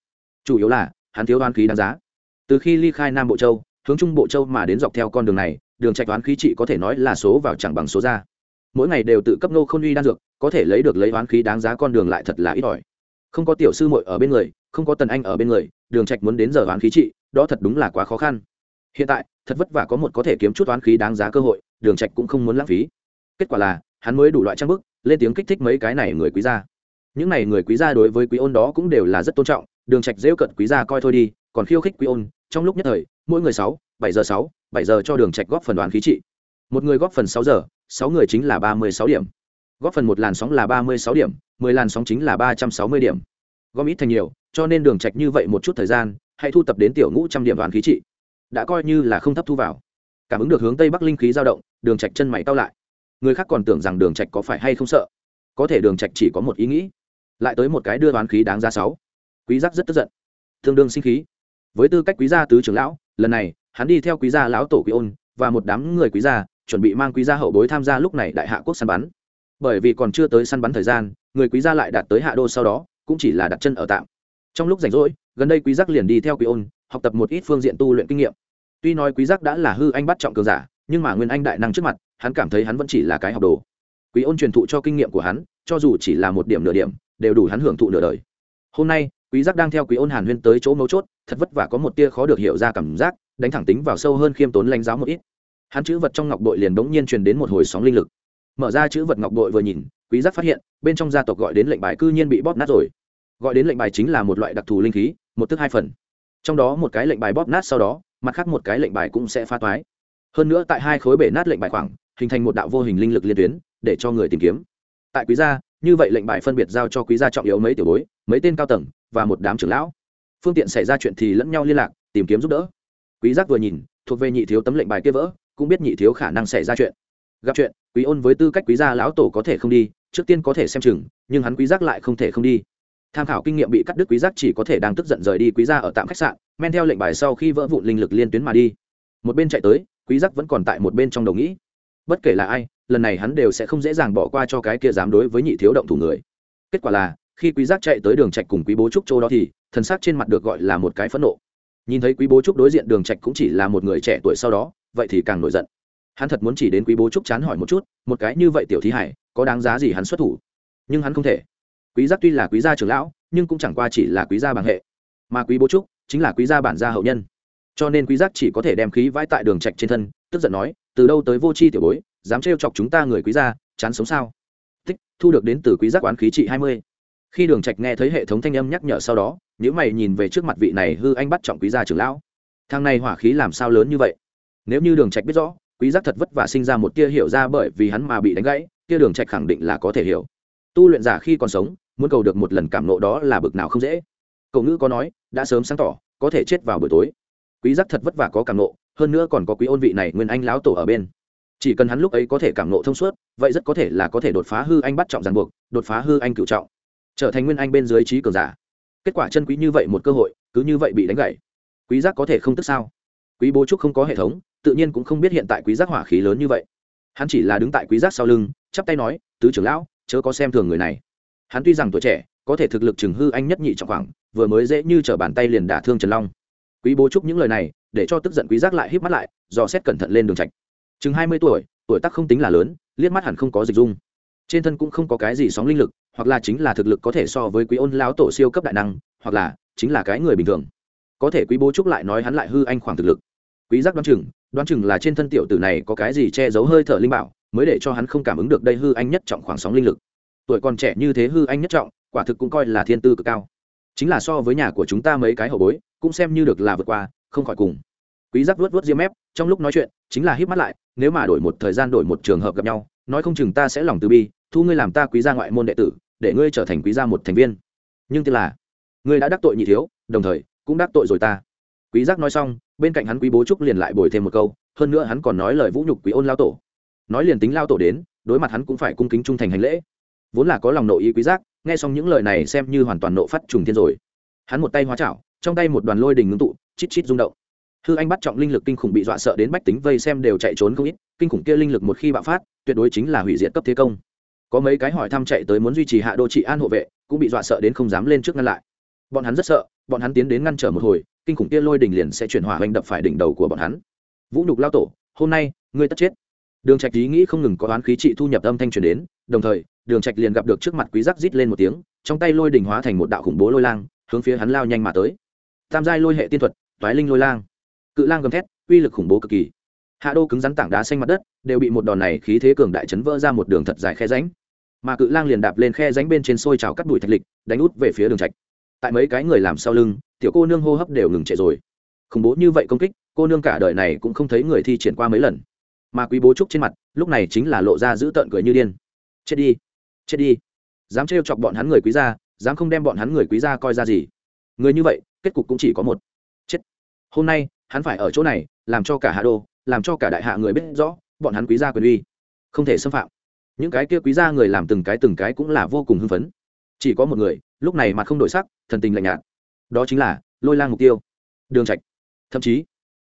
Chủ yếu là, hắn thiếu đoán khí đáng giá. Từ khi ly khai nam bộ châu, hướng trung bộ châu mà đến dọc theo con đường này, đường trạch đoán khí trị có thể nói là số vào chẳng bằng số ra. Mỗi ngày đều tự cấp nô không uy đan dược, có thể lấy được lấy đoán khí đáng giá con đường lại thật là ít ỏi. Không có tiểu sư muội ở bên người, không có tần anh ở bên người, đường trạch muốn đến giờ đoán khí trị, đó thật đúng là quá khó khăn. Hiện tại, thật vất vả có một có thể kiếm chút đoán khí đáng giá cơ hội đường trạch cũng không muốn lãng phí. Kết quả là, hắn mới đủ loại trang bức, lên tiếng kích thích mấy cái này người quý gia. Những này người quý gia đối với quý ôn đó cũng đều là rất tôn trọng, đường trạch dễ cận quý gia coi thôi đi, còn khiêu khích quý ôn, trong lúc nhất thời, mỗi người sáu, bảy giờ sáu, bảy giờ cho đường trạch góp phần đoán khí trị. Một người góp phần sáu giờ, sáu người chính là ba mươi sáu điểm. Góp phần một làn sóng là ba mươi sáu điểm, mười làn sóng chính là ba trăm sáu mươi điểm. Góp ít thành nhiều, cho nên đường trạch như vậy một chút thời gian, hãy thu tập đến tiểu ngũ trăm điểm đoán khí trị. Đã coi như là không thấp thu vào cảm ứng được hướng tây bắc linh khí dao động, đường trạch chân mày cao lại. Người khác còn tưởng rằng đường trạch có phải hay không sợ. Có thể đường trạch chỉ có một ý nghĩ, lại tới một cái đưa đoán khí đáng giá sáu. Quý giác rất tức giận. Tương đương sinh khí. Với tư cách quý gia tứ trưởng lão, lần này, hắn đi theo quý gia lão tổ quý ôn và một đám người quý gia, chuẩn bị mang quý gia hậu bối tham gia lúc này đại hạ quốc săn bắn. Bởi vì còn chưa tới săn bắn thời gian, người quý gia lại đạt tới hạ đô sau đó, cũng chỉ là đặt chân ở tạm. Trong lúc rảnh rỗi, gần đây quý giác liền đi theo quý ôn, học tập một ít phương diện tu luyện kinh nghiệm tuy nói quý giác đã là hư anh bắt trọng cường giả, nhưng mà nguyên anh đại năng trước mặt, hắn cảm thấy hắn vẫn chỉ là cái học đồ. Quý ôn truyền thụ cho kinh nghiệm của hắn, cho dù chỉ là một điểm nửa điểm, đều đủ hắn hưởng thụ nửa đời. Hôm nay, quý giác đang theo quý ôn hàn huyên tới chỗ mấu chốt, thật vất vả có một tia khó được hiểu ra cảm giác, đánh thẳng tính vào sâu hơn khiêm tốn lãnh giáo một ít. Hắn chữ vật trong ngọc bội liền đống nhiên truyền đến một hồi sóng linh lực. Mở ra chữ vật ngọc bội vừa nhìn, quý giác phát hiện, bên trong gia tộc gọi đến lệnh bài cư nhiên bị bóp nát rồi. Gọi đến lệnh bài chính là một loại đặc thù linh khí, một tức hai phần. Trong đó một cái lệnh bài bóp nát sau đó mặt khác một cái lệnh bài cũng sẽ phá toái. Hơn nữa tại hai khối bể nát lệnh bài khoảng, hình thành một đạo vô hình linh lực liên tuyến, để cho người tìm kiếm. Tại quý gia, như vậy lệnh bài phân biệt giao cho quý gia trọng yếu mấy tiểu bối, mấy tên cao tầng và một đám trưởng lão. Phương tiện xảy ra chuyện thì lẫn nhau liên lạc, tìm kiếm giúp đỡ. Quý giác vừa nhìn, thuộc về nhị thiếu tấm lệnh bài kia vỡ, cũng biết nhị thiếu khả năng xảy ra chuyện. Gặp chuyện, quý ôn với tư cách quý gia lão tổ có thể không đi, trước tiên có thể xem chừng, nhưng hắn quý giác lại không thể không đi tham khảo kinh nghiệm bị cắt đứt quý giác chỉ có thể đang tức giận rời đi quý gia ở tạm khách sạn, men theo lệnh bài sau khi vỡ vụn linh lực liên tuyến mà đi. Một bên chạy tới, quý giác vẫn còn tại một bên trong đầu nghĩ. Bất kể là ai, lần này hắn đều sẽ không dễ dàng bỏ qua cho cái kia dám đối với nhị thiếu động thủ người. Kết quả là, khi quý giác chạy tới đường trạch cùng quý bố trúc châu đó thì, thần sắc trên mặt được gọi là một cái phẫn nộ. Nhìn thấy quý bố trúc đối diện đường trạch cũng chỉ là một người trẻ tuổi sau đó, vậy thì càng nổi giận. Hắn thật muốn chỉ đến quý bố trúc chán hỏi một chút, một cái như vậy tiểu thí hải, có đáng giá gì hắn xuất thủ? Nhưng hắn không thể quý giác tuy là quý gia trưởng lão, nhưng cũng chẳng qua chỉ là quý gia bằng hệ. Mà quý bố trúc chính là quý gia bản gia hậu nhân. Cho nên quý giác chỉ có thể đem khí vãi tại đường trạch trên thân, tức giận nói, từ đâu tới vô chi tiểu bối, dám trêu chọc chúng ta người quý gia, chán sống sao? Tích, thu được đến từ quý giác quán khí trị 20. khi đường trạch nghe thấy hệ thống thanh âm nhắc nhở sau đó nếu mày nhìn về trước mặt vị này hư anh bắt trọng quý gia trưởng lão. Thằng này hỏa khí làm sao lớn như vậy? Nếu như đường trạch biết rõ, quý giác thật vất vả sinh ra một tia hiểu ra bởi vì hắn mà bị đánh gãy, tia đường trạch khẳng định là có thể hiểu. Tu luyện giả khi còn sống muốn cầu được một lần cảm nộ đó là bực nào không dễ. Cậu ngữ có nói, đã sớm sáng tỏ, có thể chết vào buổi tối. Quý giác thật vất vả có cảm nộ, hơn nữa còn có quý ôn vị này nguyên anh lão tổ ở bên. Chỉ cần hắn lúc ấy có thể cảm nộ thông suốt, vậy rất có thể là có thể đột phá hư anh bắt trọng ràng buộc, đột phá hư anh cửu trọng, trở thành nguyên anh bên dưới trí cường giả. Kết quả chân quý như vậy một cơ hội, cứ như vậy bị đánh gãy. Quý giác có thể không tức sao? Quý bố trúc không có hệ thống, tự nhiên cũng không biết hiện tại quý giác hỏa khí lớn như vậy. Hắn chỉ là đứng tại quý giác sau lưng, chắp tay nói, tứ trưởng lão, chớ có xem thường người này hắn tuy rằng tuổi trẻ, có thể thực lực chừng hư anh nhất nhị trọng khoảng, vừa mới dễ như trở bàn tay liền đả thương trần long. Quý bố chúc những lời này, để cho tức giận quý giác lại híp mắt lại, dò xét cẩn thận lên đường trạch. Chừng hai mươi tuổi tuổi tác không tính là lớn, liếc mắt hẳn không có dịch dung. Trên thân cũng không có cái gì sóng linh lực, hoặc là chính là thực lực có thể so với quý ôn lão tổ siêu cấp đại năng, hoặc là chính là cái người bình thường. Có thể quý bố trúc lại nói hắn lại hư anh khoảng thực lực. Quý giác đoán chừng đoán chừng là trên thân tiểu tử này có cái gì che giấu hơi thở linh bảo, mới để cho hắn không cảm ứng được đây hư anh nhất trọng khoảng sóng linh lực tuổi còn trẻ như thế hư anh nhất trọng, quả thực cũng coi là thiên tư cực cao. Chính là so với nhà của chúng ta mấy cái hậu bối, cũng xem như được là vượt qua, không khỏi cùng. Quý giác vuốt vuốt diêm mép, trong lúc nói chuyện, chính là híp mắt lại, nếu mà đổi một thời gian đổi một trường hợp gặp nhau, nói không chừng ta sẽ lòng từ bi, thu ngươi làm ta quý gia ngoại môn đệ tử, để ngươi trở thành quý gia một thành viên. Nhưng tức là, ngươi đã đắc tội nhị thiếu, đồng thời, cũng đắc tội rồi ta. Quý giác nói xong, bên cạnh hắn quý bố trúc liền lại bồi thêm một câu, hơn nữa hắn còn nói lời vũ nhục quý ôn lao tổ. Nói liền tính lao tổ đến, đối mặt hắn cũng phải cung kính trung thành hành lễ vốn là có lòng nội ý quý giác, nghe xong những lời này xem như hoàn toàn nộ phát trùng thiên rồi. Hắn một tay hóa chảo, trong tay một đoàn lôi đình ngưng tụ, chít chít rung động. Hư anh bắt trọng linh lực kinh khủng bị dọa sợ đến bách tính vây xem đều chạy trốn không ít, kinh khủng kia linh lực một khi bạo phát, tuyệt đối chính là hủy diệt cấp thế công. Có mấy cái hỏi thăm chạy tới muốn duy trì hạ đô trị an hộ vệ, cũng bị dọa sợ đến không dám lên trước ngăn lại. Bọn hắn rất sợ, bọn hắn tiến đến ngăn trở một hồi, kinh khủng kia lôi đỉnh liền sẽ chuyển hỏa hoành đập phải đỉnh đầu của bọn hắn. Vũ nhục lao tổ, hôm nay, ngươi tất chết. Đường trạch ý nghĩ không ngừng có oán khí trị thu nhập âm thanh truyền đến, đồng thời đường trạch liền gặp được trước mặt quý giác rít lên một tiếng, trong tay lôi đỉnh hóa thành một đạo khủng bố lôi lang, hướng phía hắn lao nhanh mà tới. Tam giai lôi hệ tiên thuật, toái linh lôi lang. Cự lang gầm thét, uy lực khủng bố cực kỳ. Hạ đô cứng rắn tảng đá xanh mặt đất, đều bị một đòn này khí thế cường đại chấn vỡ ra một đường thật dài khe rãnh. Mà cự lang liền đạp lên khe rãnh bên trên sôi trào cắt bụi thạch lịch, đánh út về phía đường trạch. Tại mấy cái người làm sau lưng, tiểu cô nương hô hấp đều ngừng trệ rồi. Khủng bố như vậy công kích, cô nương cả đời này cũng không thấy người thi triển qua mấy lần. Mà quý bố trúc trên mặt, lúc này chính là lộ ra giữ tợn cười như điên. Chết đi chết đi. Dám trêu chọc bọn hắn người quý gia, dám không đem bọn hắn người quý gia coi ra gì. Người như vậy, kết cục cũng chỉ có một. Chết. Hôm nay, hắn phải ở chỗ này, làm cho cả hạ đô, làm cho cả đại hạ người biết rõ, bọn hắn quý gia quyền uy. Không thể xâm phạm. Những cái kia quý gia người làm từng cái từng cái cũng là vô cùng hưng phấn. Chỉ có một người, lúc này mặt không đổi sắc, thần tình lạnh nhạt. Đó chính là lôi lang mục tiêu. Đường trạch. Thậm chí,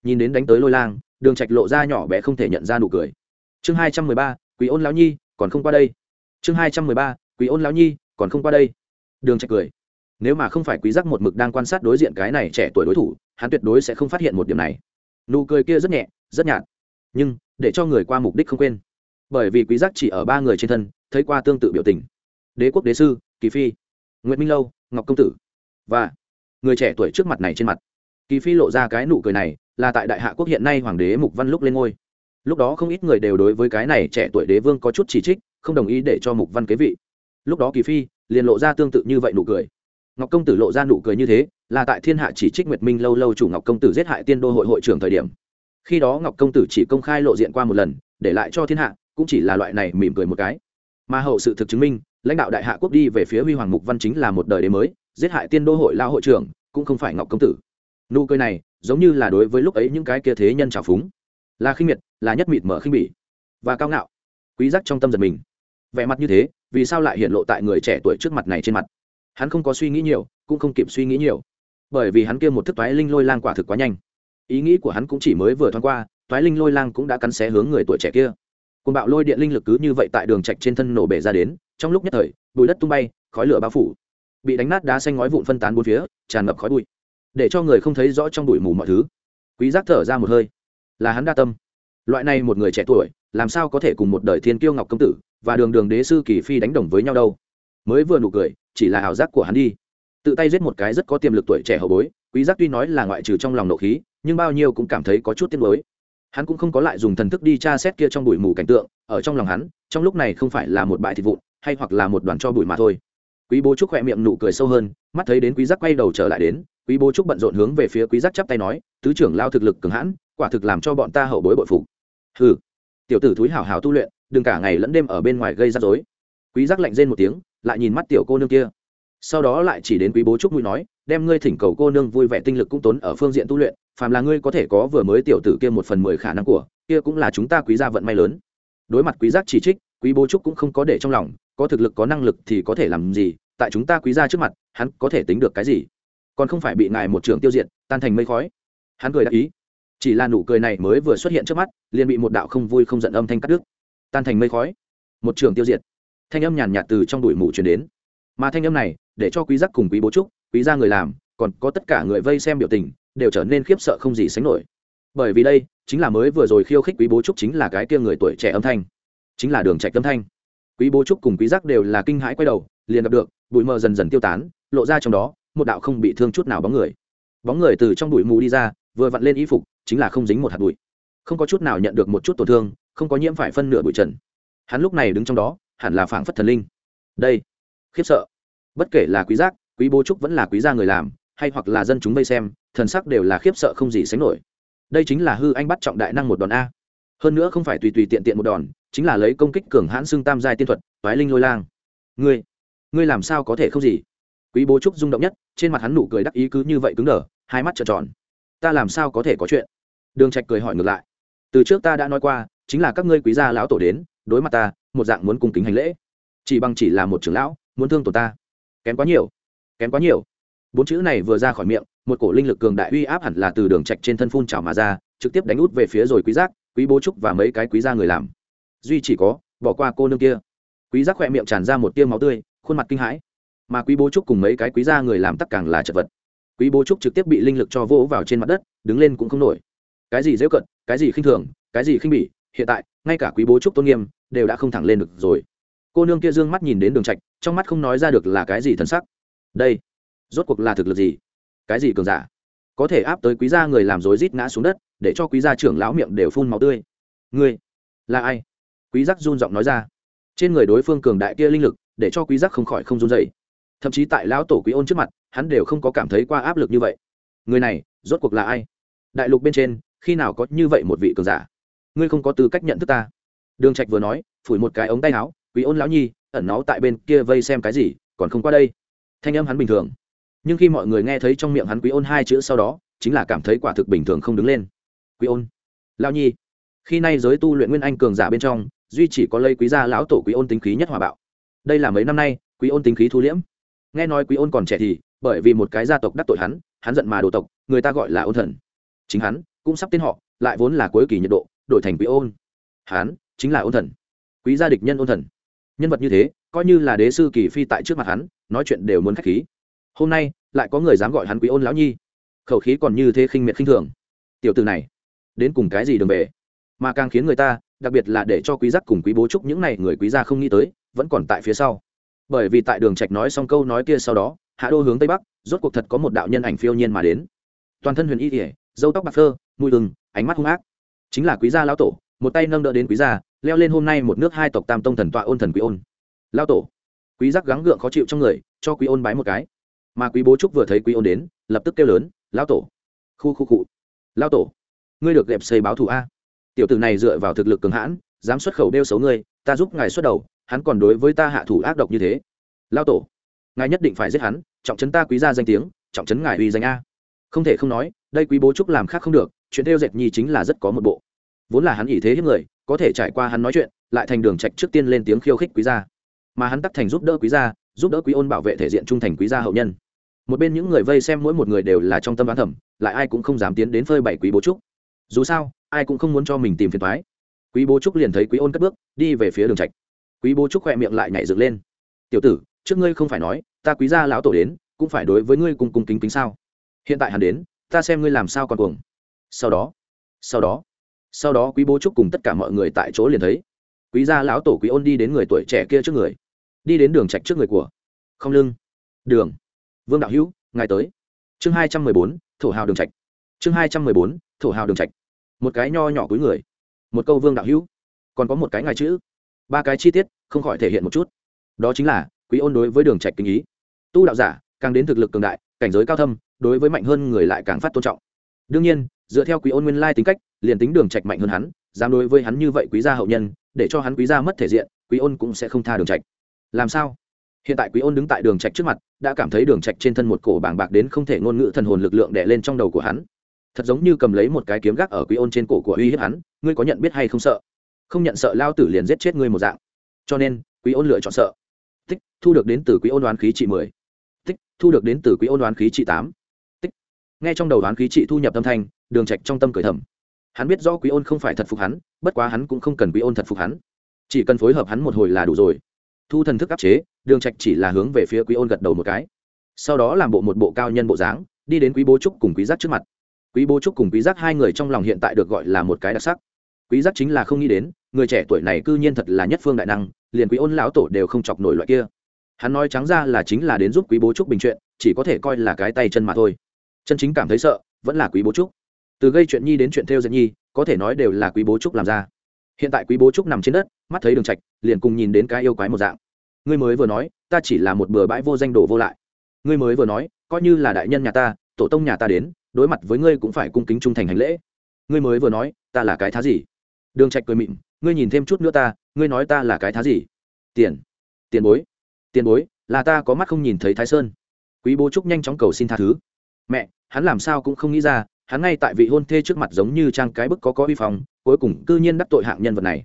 nhìn đến đánh tới lôi lang, đường trạch lộ ra nhỏ bé không thể nhận ra nụ cười. Chương hai trăm mười ba quý ôn lão nhi, còn không qua đây chương hai trăm mười ba quý ôn lão nhi, còn không qua đây. Đường trạch cười. Nếu mà không phải quý giác một mực đang quan sát đối diện cái này trẻ tuổi đối thủ, hắn tuyệt đối sẽ không phát hiện một điểm này. Nụ cười kia rất nhẹ, rất nhạt. Nhưng, để cho người qua mục đích không quên. Bởi vì quý giác chỉ ở ba người trên thân, thấy qua tương tự biểu tình. Đế quốc đế sư, kỳ phi nguyễn minh lâu, ngọc công tử và người trẻ tuổi trước mặt này trên mặt. Kỳ phi lộ ra cái nụ cười này, là tại đại hạ quốc hiện nay hoàng đế mục văn lúc lên ngôi lúc đó không ít người đều đối với cái này trẻ tuổi đế vương có chút chỉ trích, không đồng ý để cho mục văn kế vị. Lúc đó kỳ phi liền lộ ra tương tự như vậy nụ cười. Ngọc công tử lộ ra nụ cười như thế, là tại thiên hạ chỉ trích nguyệt minh lâu lâu chủ ngọc công tử giết hại tiên đô hội hội trưởng thời điểm. Khi đó ngọc công tử chỉ công khai lộ diện qua một lần, để lại cho thiên hạ, cũng chỉ là loại này mỉm cười một cái. Mà hậu sự thực chứng minh, lãnh đạo đại hạ quốc đi về phía huy hoàng mục văn chính là một đời đế mới, giết hại tiên đô hội lao hội trưởng, cũng không phải ngọc công tử. Nụ cười này, giống như là đối với lúc ấy những cái kia thế nhân trào phúng. Là khinh miệt là nhất mịt mở khinh bỉ và cao ngạo. Quý giác trong tâm giật mình. Vẻ mặt như thế, vì sao lại hiện lộ tại người trẻ tuổi trước mặt này trên mặt? Hắn không có suy nghĩ nhiều, cũng không kịp suy nghĩ nhiều. Bởi vì hắn kia một thức toái linh lôi lang quả thực quá nhanh. Ý nghĩ của hắn cũng chỉ mới vừa thoáng qua, toái linh lôi lang cũng đã cắn xé hướng người tuổi trẻ kia. Côn bạo lôi điện linh lực cứ như vậy tại đường trạch trên thân nổ bể ra đến, trong lúc nhất thời bụi đất tung bay, khói lửa bao phủ. Bị đánh nát đá xanh ngói vụn phân tán bốn phía, tràn ngập khói bụi. Để cho người không thấy rõ trong bụi mù mọi thứ. Quý giác thở ra một hơi. Là hắn đa tâm loại này một người trẻ tuổi, làm sao có thể cùng một đời thiên kiêu ngọc công tử và đường đường đế sư kỳ phi đánh đồng với nhau đâu? Mới vừa nụ cười, chỉ là ảo giác của hắn đi. Tự tay giết một cái rất có tiềm lực tuổi trẻ hậu bối, quý giác tuy nói là ngoại trừ trong lòng nộ khí, nhưng bao nhiêu cũng cảm thấy có chút tiếc nuối. Hắn cũng không có lại dùng thần thức đi tra xét kia trong bụi mù cảnh tượng, ở trong lòng hắn, trong lúc này không phải là một bãi thịt vụn, hay hoặc là một đoàn cho bụi mà thôi. Quý bố trúc khỏe miệng nụ cười sâu hơn, mắt thấy đến quý giác quay đầu trở lại đến, quý bố trúc bận rộn hướng về phía quý giác chắp tay nói, tứ trưởng lao thực lực cường hãn, quả thực làm cho bọn ta hậu bối bội phục hừ. Tiểu tử thúi hảo hảo tu luyện, đừng cả ngày lẫn đêm ở bên ngoài gây rắc rối. Quý giác lạnh rên một tiếng, lại nhìn mắt tiểu cô nương kia. Sau đó lại chỉ đến quý bố trúc mũi nói, đem ngươi thỉnh cầu cô nương vui vẻ tinh lực cũng tốn ở phương diện tu luyện, phàm là ngươi có thể có vừa mới tiểu tử kia một phần mười khả năng của, kia cũng là chúng ta quý gia vận may lớn. Đối mặt quý giác chỉ trích, quý bố trúc cũng không có để trong lòng, có thực lực có năng lực thì có thể làm gì, tại chúng ta quý gia trước mặt, hắn có thể tính được cái gì? Còn không phải bị ngài một trường tiêu diệt, tan thành mây khói. Hắn cười đáp ý chỉ là nụ cười này mới vừa xuất hiện trước mắt, liền bị một đạo không vui không giận âm thanh cắt đứt. Tan thành mây khói. Một trường tiêu diệt. Thanh âm nhàn nhạt từ trong đùi mù truyền đến. Mà thanh âm này, để cho quý giác cùng quý bố trúc, quý gia người làm, còn có tất cả người vây xem biểu tình, đều trở nên khiếp sợ không gì sánh nổi. Bởi vì đây, chính là mới vừa rồi khiêu khích quý bố trúc chính là cái kia người tuổi trẻ âm thanh. Chính là đường trạch âm thanh. Quý bố trúc cùng quý giác đều là kinh hãi quay đầu, liền gặp được, bụi mờ dần dần tiêu tán, lộ ra trong đó, một đạo không bị thương chút nào bóng người. Bóng người từ trong bụi mù đi ra, vừa vặn lên y phục chính là không dính một hạt bụi. Không có chút nào nhận được một chút tổn thương, không có nhiễm phải phân nửa bụi trần. Hắn lúc này đứng trong đó, hẳn là phảng phất thần linh. Đây, khiếp sợ. Bất kể là quý giác, quý bố trúc vẫn là quý gia người làm, hay hoặc là dân chúng vây xem, thần sắc đều là khiếp sợ không gì sánh nổi. Đây chính là hư anh bắt trọng đại năng một đòn a. Hơn nữa không phải tùy tùy tiện tiện một đòn, chính là lấy công kích cường hãn xương tam giai tiên thuật, toái linh lôi lang. Ngươi ngươi làm sao có thể không gì? Quý bố trúc rung động nhất, trên mặt hắn nụ cười đắc ý cứ như vậy cứng đờ, hai mắt trợn tròn. Ta làm sao có thể có chuyện? Đường trạch cười hỏi ngược lại. Từ trước ta đã nói qua, chính là các ngươi quý gia lão tổ đến, đối mặt ta, một dạng muốn cung kính hành lễ. Chỉ bằng chỉ là một trưởng lão, muốn thương tổ ta. Kém quá nhiều. Kém quá nhiều. Bốn chữ này vừa ra khỏi miệng, một cổ linh lực cường đại uy áp hẳn là từ đường trạch trên thân phun trào mà ra, trực tiếp đánh út về phía rồi quý giác, quý bố trúc và mấy cái quý gia người làm. Duy chỉ có, bỏ qua cô nương kia. Quý giác khỏe miệng tràn ra một tia máu tươi, khuôn mặt kinh hãi. Mà quý bố trúc cùng mấy cái quý gia người làm tất càng là chật vật. Quý bố trúc trực tiếp bị linh lực cho vỗ vào trên mặt đất, đứng lên cũng không nổi cái gì dễ cận, cái gì khinh thường, cái gì khinh bỉ, hiện tại, ngay cả quý bố trúc tôn nghiêm đều đã không thẳng lên được rồi. Cô nương kia dương mắt nhìn đến đường trạch, trong mắt không nói ra được là cái gì thần sắc. Đây, rốt cuộc là thực lực gì? Cái gì cường giả? Có thể áp tới quý gia người làm rối rít ngã xuống đất, để cho quý gia trưởng lão miệng đều phun máu tươi. Ngươi, là ai? Quý giác run giọng nói ra. Trên người đối phương cường đại kia linh lực, để cho quý giác không khỏi không run rẩy. Thậm chí tại lão tổ quý ôn trước mặt, hắn đều không có cảm thấy qua áp lực như vậy. Người này, rốt cuộc là ai? Đại lục bên trên khi nào có như vậy một vị cường giả? Ngươi không có tư cách nhận thức ta. Đường trạch vừa nói, phủi một cái ống tay áo, quý ôn lão nhi, ẩn náu tại bên kia vây xem cái gì, còn không qua đây. Thanh âm hắn bình thường. Nhưng khi mọi người nghe thấy trong miệng hắn quý ôn hai chữ sau đó, chính là cảm thấy quả thực bình thường không đứng lên. Quý ôn, lão nhi, khi nay giới tu luyện nguyên anh cường giả bên trong, duy chỉ có lây quý gia lão tổ quý ôn tính khí nhất hòa bạo. Đây là mấy năm nay, quý ôn tính khí thu liễm. Nghe nói quý ôn còn trẻ thì, bởi vì một cái gia tộc đắc tội hắn hắn giận mà đồ tộc, người ta gọi là ôn thần. Chính hắn cũng sắp tên họ, lại vốn là cuối kỳ nhiệt độ, đổi thành quý ôn. Hắn chính là ôn thần. Quý gia địch nhân ôn thần. Nhân vật như thế, coi như là đế sư kỳ phi tại trước mặt hắn, nói chuyện đều muốn k h á c h khí. Hôm nay, lại có người dám gọi hắn quý ôn lão nhi. Khẩu khí còn như thế khinh miệt khinh thường. Tiểu từ này, đến cùng cái gì đường về? Mà càng khiến người ta, đặc biệt là để cho quý giác cùng quý bố trúc những n à y người quý gia không nghĩ tới, vẫn còn tại phía sau. Bởi vì tại đường trạch nói xong câu nói kia sau đó, hạ đô hướng tây bắc, rốt cuộc thật có một đạo nhân ảnh phiêu nhiên mà đến. Toàn thân huyền y thể dâu tóc bạc phơ mùi gừng ánh mắt hung ác. Chính là quý gia lão tổ, một tay nâng đỡ đến quý gia, leo lên hôm nay một nước hai tộc tam tông thần tọa ôn thần quý ôn. Lão tổ, quý giác gắng gượng khó chịu trong người, cho quý ôn bái một cái. Mà quý bố trúc vừa thấy quý ôn đến, lập tức kêu lớn, lão tổ. Khu khu cụ lão tổ, ngươi được đẹp xây báo thù a. Tiểu tử này dựa vào thực lực cường hãn, dám xuất khẩu đeo xấu ngươi, ta giúp ngài xuất đầu, hắn còn đối với ta hạ thủ ác độc như thế. Lão tổ, ngài nhất định phải giết hắn, trọng trấn ta quý gia danh tiếng, trọng trấn ngài uy danh a không thể không nói, đây quý bố trúc làm khác không được, chuyện theo dệt nhi chính là rất có một bộ. Vốn là hắn ý thế hiếp người, có thể trải qua hắn nói chuyện, lại thành đường trạch trước tiên lên tiếng khiêu khích quý gia. Mà hắn tắc thành giúp đỡ quý gia, giúp đỡ quý ôn bảo vệ thể diện trung thành quý gia hậu nhân. Một bên những người vây xem mỗi một người đều là trong tâm đoán thẩm lại ai cũng không dám tiến đến phơi bảy quý bố trúc. Dù sao, ai cũng không muốn cho mình tìm phiền toái. Quý bố trúc liền thấy quý ôn cất bước, đi về phía đường trạch. Quý bố trúc khoe miệng lại nhảy dựng lên. Tiểu tử, trước ngươi không phải nói, ta quý gia lão tổ đến, cũng phải đối với ngươi cùng cung kính kính sao? Hiện tại hắn đến, ta xem ngươi làm sao còn cuồng. Sau đó sau đó sau đó quý bố trúc cùng tất cả mọi người tại chỗ liền thấy. Quý gia lão tổ quý ôn đi đến người tuổi trẻ kia trước người, đi đến đường trạch trước người của không lưng. Đường. Vương đạo hữu, ngài tới. Chương hai trăm mười bốn, thổ hào đường trạch. Chương hai trăm mười bốn, thổ hào đường trạch. Một cái nho nhỏ cuối người. Một câu vương đạo hữu. Còn có một cái ngài chữ. Ba cái chi tiết, không khỏi thể hiện một chút. Đó chính là, quý ôn đối với đường trạch kinh ý. Tu đạo giả, càng đến thực lực cường đại cảnh giới cao thâm, đối với mạnh hơn người lại càng phát tôn trọng. Đương nhiên, dựa theo quý ôn nguyên lai tính cách, liền tính đường trạch mạnh hơn hắn, dám đối với hắn như vậy quý gia hậu nhân, để cho hắn quý gia mất thể diện, quý ôn cũng sẽ không tha đường trạch. Làm sao? Hiện tại quý ôn đứng tại đường trạch trước mặt, đã cảm thấy đường trạch trên thân một cổ bảng bạc đến không thể ngôn ngữ thần hồn lực lượng đè lên trong đầu của hắn. Thật giống như cầm lấy một cái kiếm gác ở quý ôn trên cổ của uy hiếp hắn, ngươi có nhận biết hay không sợ? Không nhận sợ lao tử liền giết chết ngươi một dạng. Cho nên, quý ôn lựa chọn sợ. Tích thu được đến từ quý ôn đoán khí trị mười tích, thu được đến từ quý ôn đoán khí trị tám. Tích. Nghe trong đầu đoán khí trị thu nhập tâm thanh, đường trạch trong tâm cười thầm. Hắn biết rõ quý ôn không phải thật phục hắn, bất quá hắn cũng không cần quý ôn thật phục hắn. Chỉ cần phối hợp hắn một hồi là đủ rồi. Thu thần thức áp chế, đường trạch chỉ là hướng về phía quý ôn gật đầu một cái. Sau đó làm bộ một bộ cao nhân bộ dáng, đi đến quý bố trúc cùng quý giác trước mặt. Quý bố trúc cùng quý giác hai người trong lòng hiện tại được gọi là một cái đặc sắc. Quý giác chính là không nghĩ đến, người trẻ tuổi này cư nhiên thật là nhất phương đại năng, liền quý ôn lão tổ đều không chọc nổi loại kia hắn nói trắng ra là chính là đến giúp quý bố trúc bình chuyện, chỉ có thể coi là cái tay chân mà thôi. Chân chính cảm thấy sợ, vẫn là quý bố trúc. Từ gây chuyện nhi đến chuyện theo dệt nhi, có thể nói đều là quý bố trúc làm ra. Hiện tại quý bố trúc nằm trên đất, mắt thấy đường trạch, liền cùng nhìn đến cái yêu quái một dạng. Ngươi mới vừa nói, ta chỉ là một bừa bãi vô danh đổ vô lại. Ngươi mới vừa nói, coi như là đại nhân nhà ta, tổ tông nhà ta đến, đối mặt với ngươi cũng phải cung kính trung thành hành lễ. Ngươi mới vừa nói, ta là cái thá gì? Đường trạch cười mịn ngươi nhìn thêm chút nữa ta, ngươi nói ta là cái thá gì? Tiền. Tiền bối tiền bối, là ta có mắt không nhìn thấy thái sơn. Quý bố trúc nhanh chóng cầu xin tha thứ. Mẹ, hắn làm sao cũng không nghĩ ra, hắn ngay tại vị hôn thê trước mặt giống như trang cái bức có có uy phong, cuối cùng cư nhiên đắc tội hạng nhân vật này.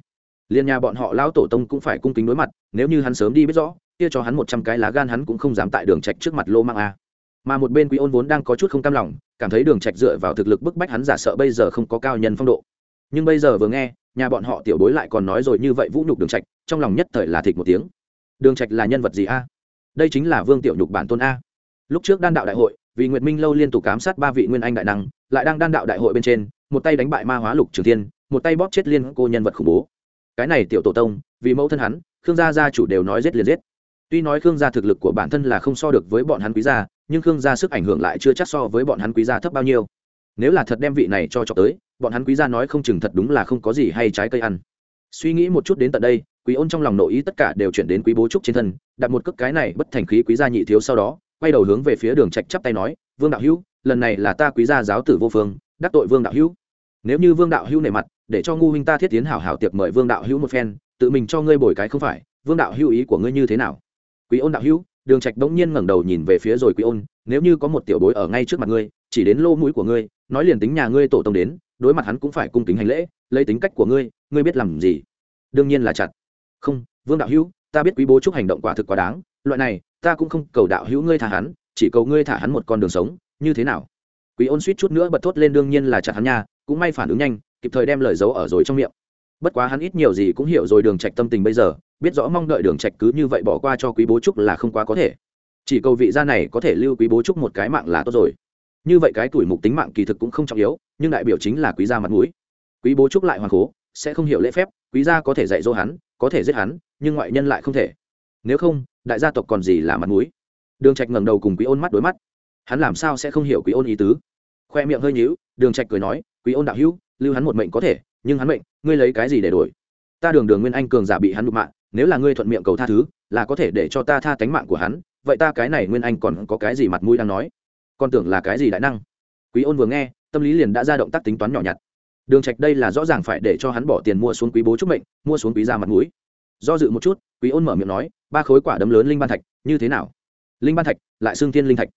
Liên nhà bọn họ lão tổ tông cũng phải cung kính đối mặt, nếu như hắn sớm đi biết rõ, kia cho hắn một trăm cái lá gan hắn cũng không dám tại đường trạch trước mặt lô mang a. Mà một bên quý ôn vốn đang có chút không cam lòng, cảm thấy đường trạch dựa vào thực lực bức bách hắn giả sợ bây giờ không có cao nhân phong độ. Nhưng bây giờ vừa nghe, nhà bọn họ tiểu bối lại còn nói rồi như vậy vũ nhục đường trạch, trong lòng nhất thời là thịt một tiếng đường trạch là nhân vật gì a? Đây chính là vương tiểu nhục bản tôn a. Lúc trước đan đạo đại hội, vì nguyệt minh lâu liên tục cám sát ba vị nguyên anh đại năng, lại đang đan đạo đại hội bên trên, một tay đánh bại ma hóa lục trường thiên, một tay bóp chết liên cô nhân vật khủng bố. Cái này tiểu tổ tông, vì mẫu thân hắn, khương gia gia chủ đều nói giết liền giết. Tuy nói khương gia thực lực của bản thân là không so được với bọn hắn quý gia, nhưng khương gia sức ảnh hưởng lại chưa chắc so với bọn hắn quý gia thấp bao nhiêu. Nếu là thật đem vị này cho cho tới, bọn hắn quý gia nói không chừng thật đúng là không có gì hay trái cây ăn. Suy nghĩ một chút đến tận đây quý ôn trong lòng nội ý tất cả đều chuyển đến quý bố trúc trên thân, đặt một cước cái này bất thành khí quý gia nhị thiếu sau đó, quay đầu hướng về phía đường trạch chắp tay nói, vương đạo hữu, lần này là ta quý gia giáo tử vô phương, đắc tội vương đạo hữu. Nếu như vương đạo hữu nể mặt, để cho ngu huynh ta thiết tiến hảo hảo tiệc mời vương đạo hữu một phen, tự mình cho ngươi bồi cái không phải, vương đạo hữu ý của ngươi như thế nào? Quý ôn đạo hữu, đường trạch đống nhiên ngẩng đầu nhìn về phía rồi quý ôn, nếu như có một tiểu bối ở ngay trước mặt ngươi, chỉ đến lô mũi của ngươi, nói liền tính nhà ngươi tổ tông đến, đối mặt hắn cũng phải cung kính hành lễ, lấy tính cách của ngươi ngươi biết làm gì? Đương nhiên là chặt không, vương đạo hữu, ta biết quý bố chúc hành động quả thực quá đáng, loại này, ta cũng không cầu đạo hữu ngươi thả hắn, chỉ cầu ngươi thả hắn một con đường sống, như thế nào? Quý ôn suýt chút nữa bật thốt lên đương nhiên là chặt hắn nha, cũng may phản ứng nhanh, kịp thời đem lời giấu ở rồi trong miệng. Bất quá hắn ít nhiều gì cũng hiểu rồi đường trạch tâm tình bây giờ, biết rõ mong đợi đường trạch cứ như vậy bỏ qua cho quý bố trúc là không quá có thể. Chỉ cầu vị gia này có thể lưu quý bố trúc một cái mạng là tốt rồi. Như vậy cái tuổi mục tính mạng kỳ thực cũng không trọng yếu, nhưng đại biểu chính là quý gia mặt mũi. Quý bố trúc lại hoàn cố sẽ không hiểu lễ phép, quý gia có thể dạy dỗ hắn có thể giết hắn, nhưng ngoại nhân lại không thể. Nếu không, đại gia tộc còn gì là mặt mũi? Đường trạch ngẩng đầu cùng quý ôn mắt đối mắt. Hắn làm sao sẽ không hiểu quý ôn ý tứ? Khoe miệng hơi nhíu, đường trạch cười nói, quý ôn đạo hữu, lưu hắn một mệnh có thể, nhưng hắn mệnh, ngươi lấy cái gì để đổi? Ta đường đường nguyên anh cường giả bị hắn đục mạng, nếu là ngươi thuận miệng cầu tha thứ, là có thể để cho ta tha tánh mạng của hắn, vậy ta cái này nguyên anh còn có cái gì mặt mũi đang nói? Con tưởng là cái gì đại năng? Quý ôn vừa nghe, tâm lý liền đã ra động tác tính toán nhỏ nhặt đường trạch đây là rõ ràng phải để cho hắn bỏ tiền mua xuống quý bố trúc mệnh, mua xuống quý gia mặt mũi. Do dự một chút, quý ôn mở miệng nói, ba khối quả đấm lớn linh ban thạch, như thế nào? Linh ban thạch, lại xương thiên linh thạch.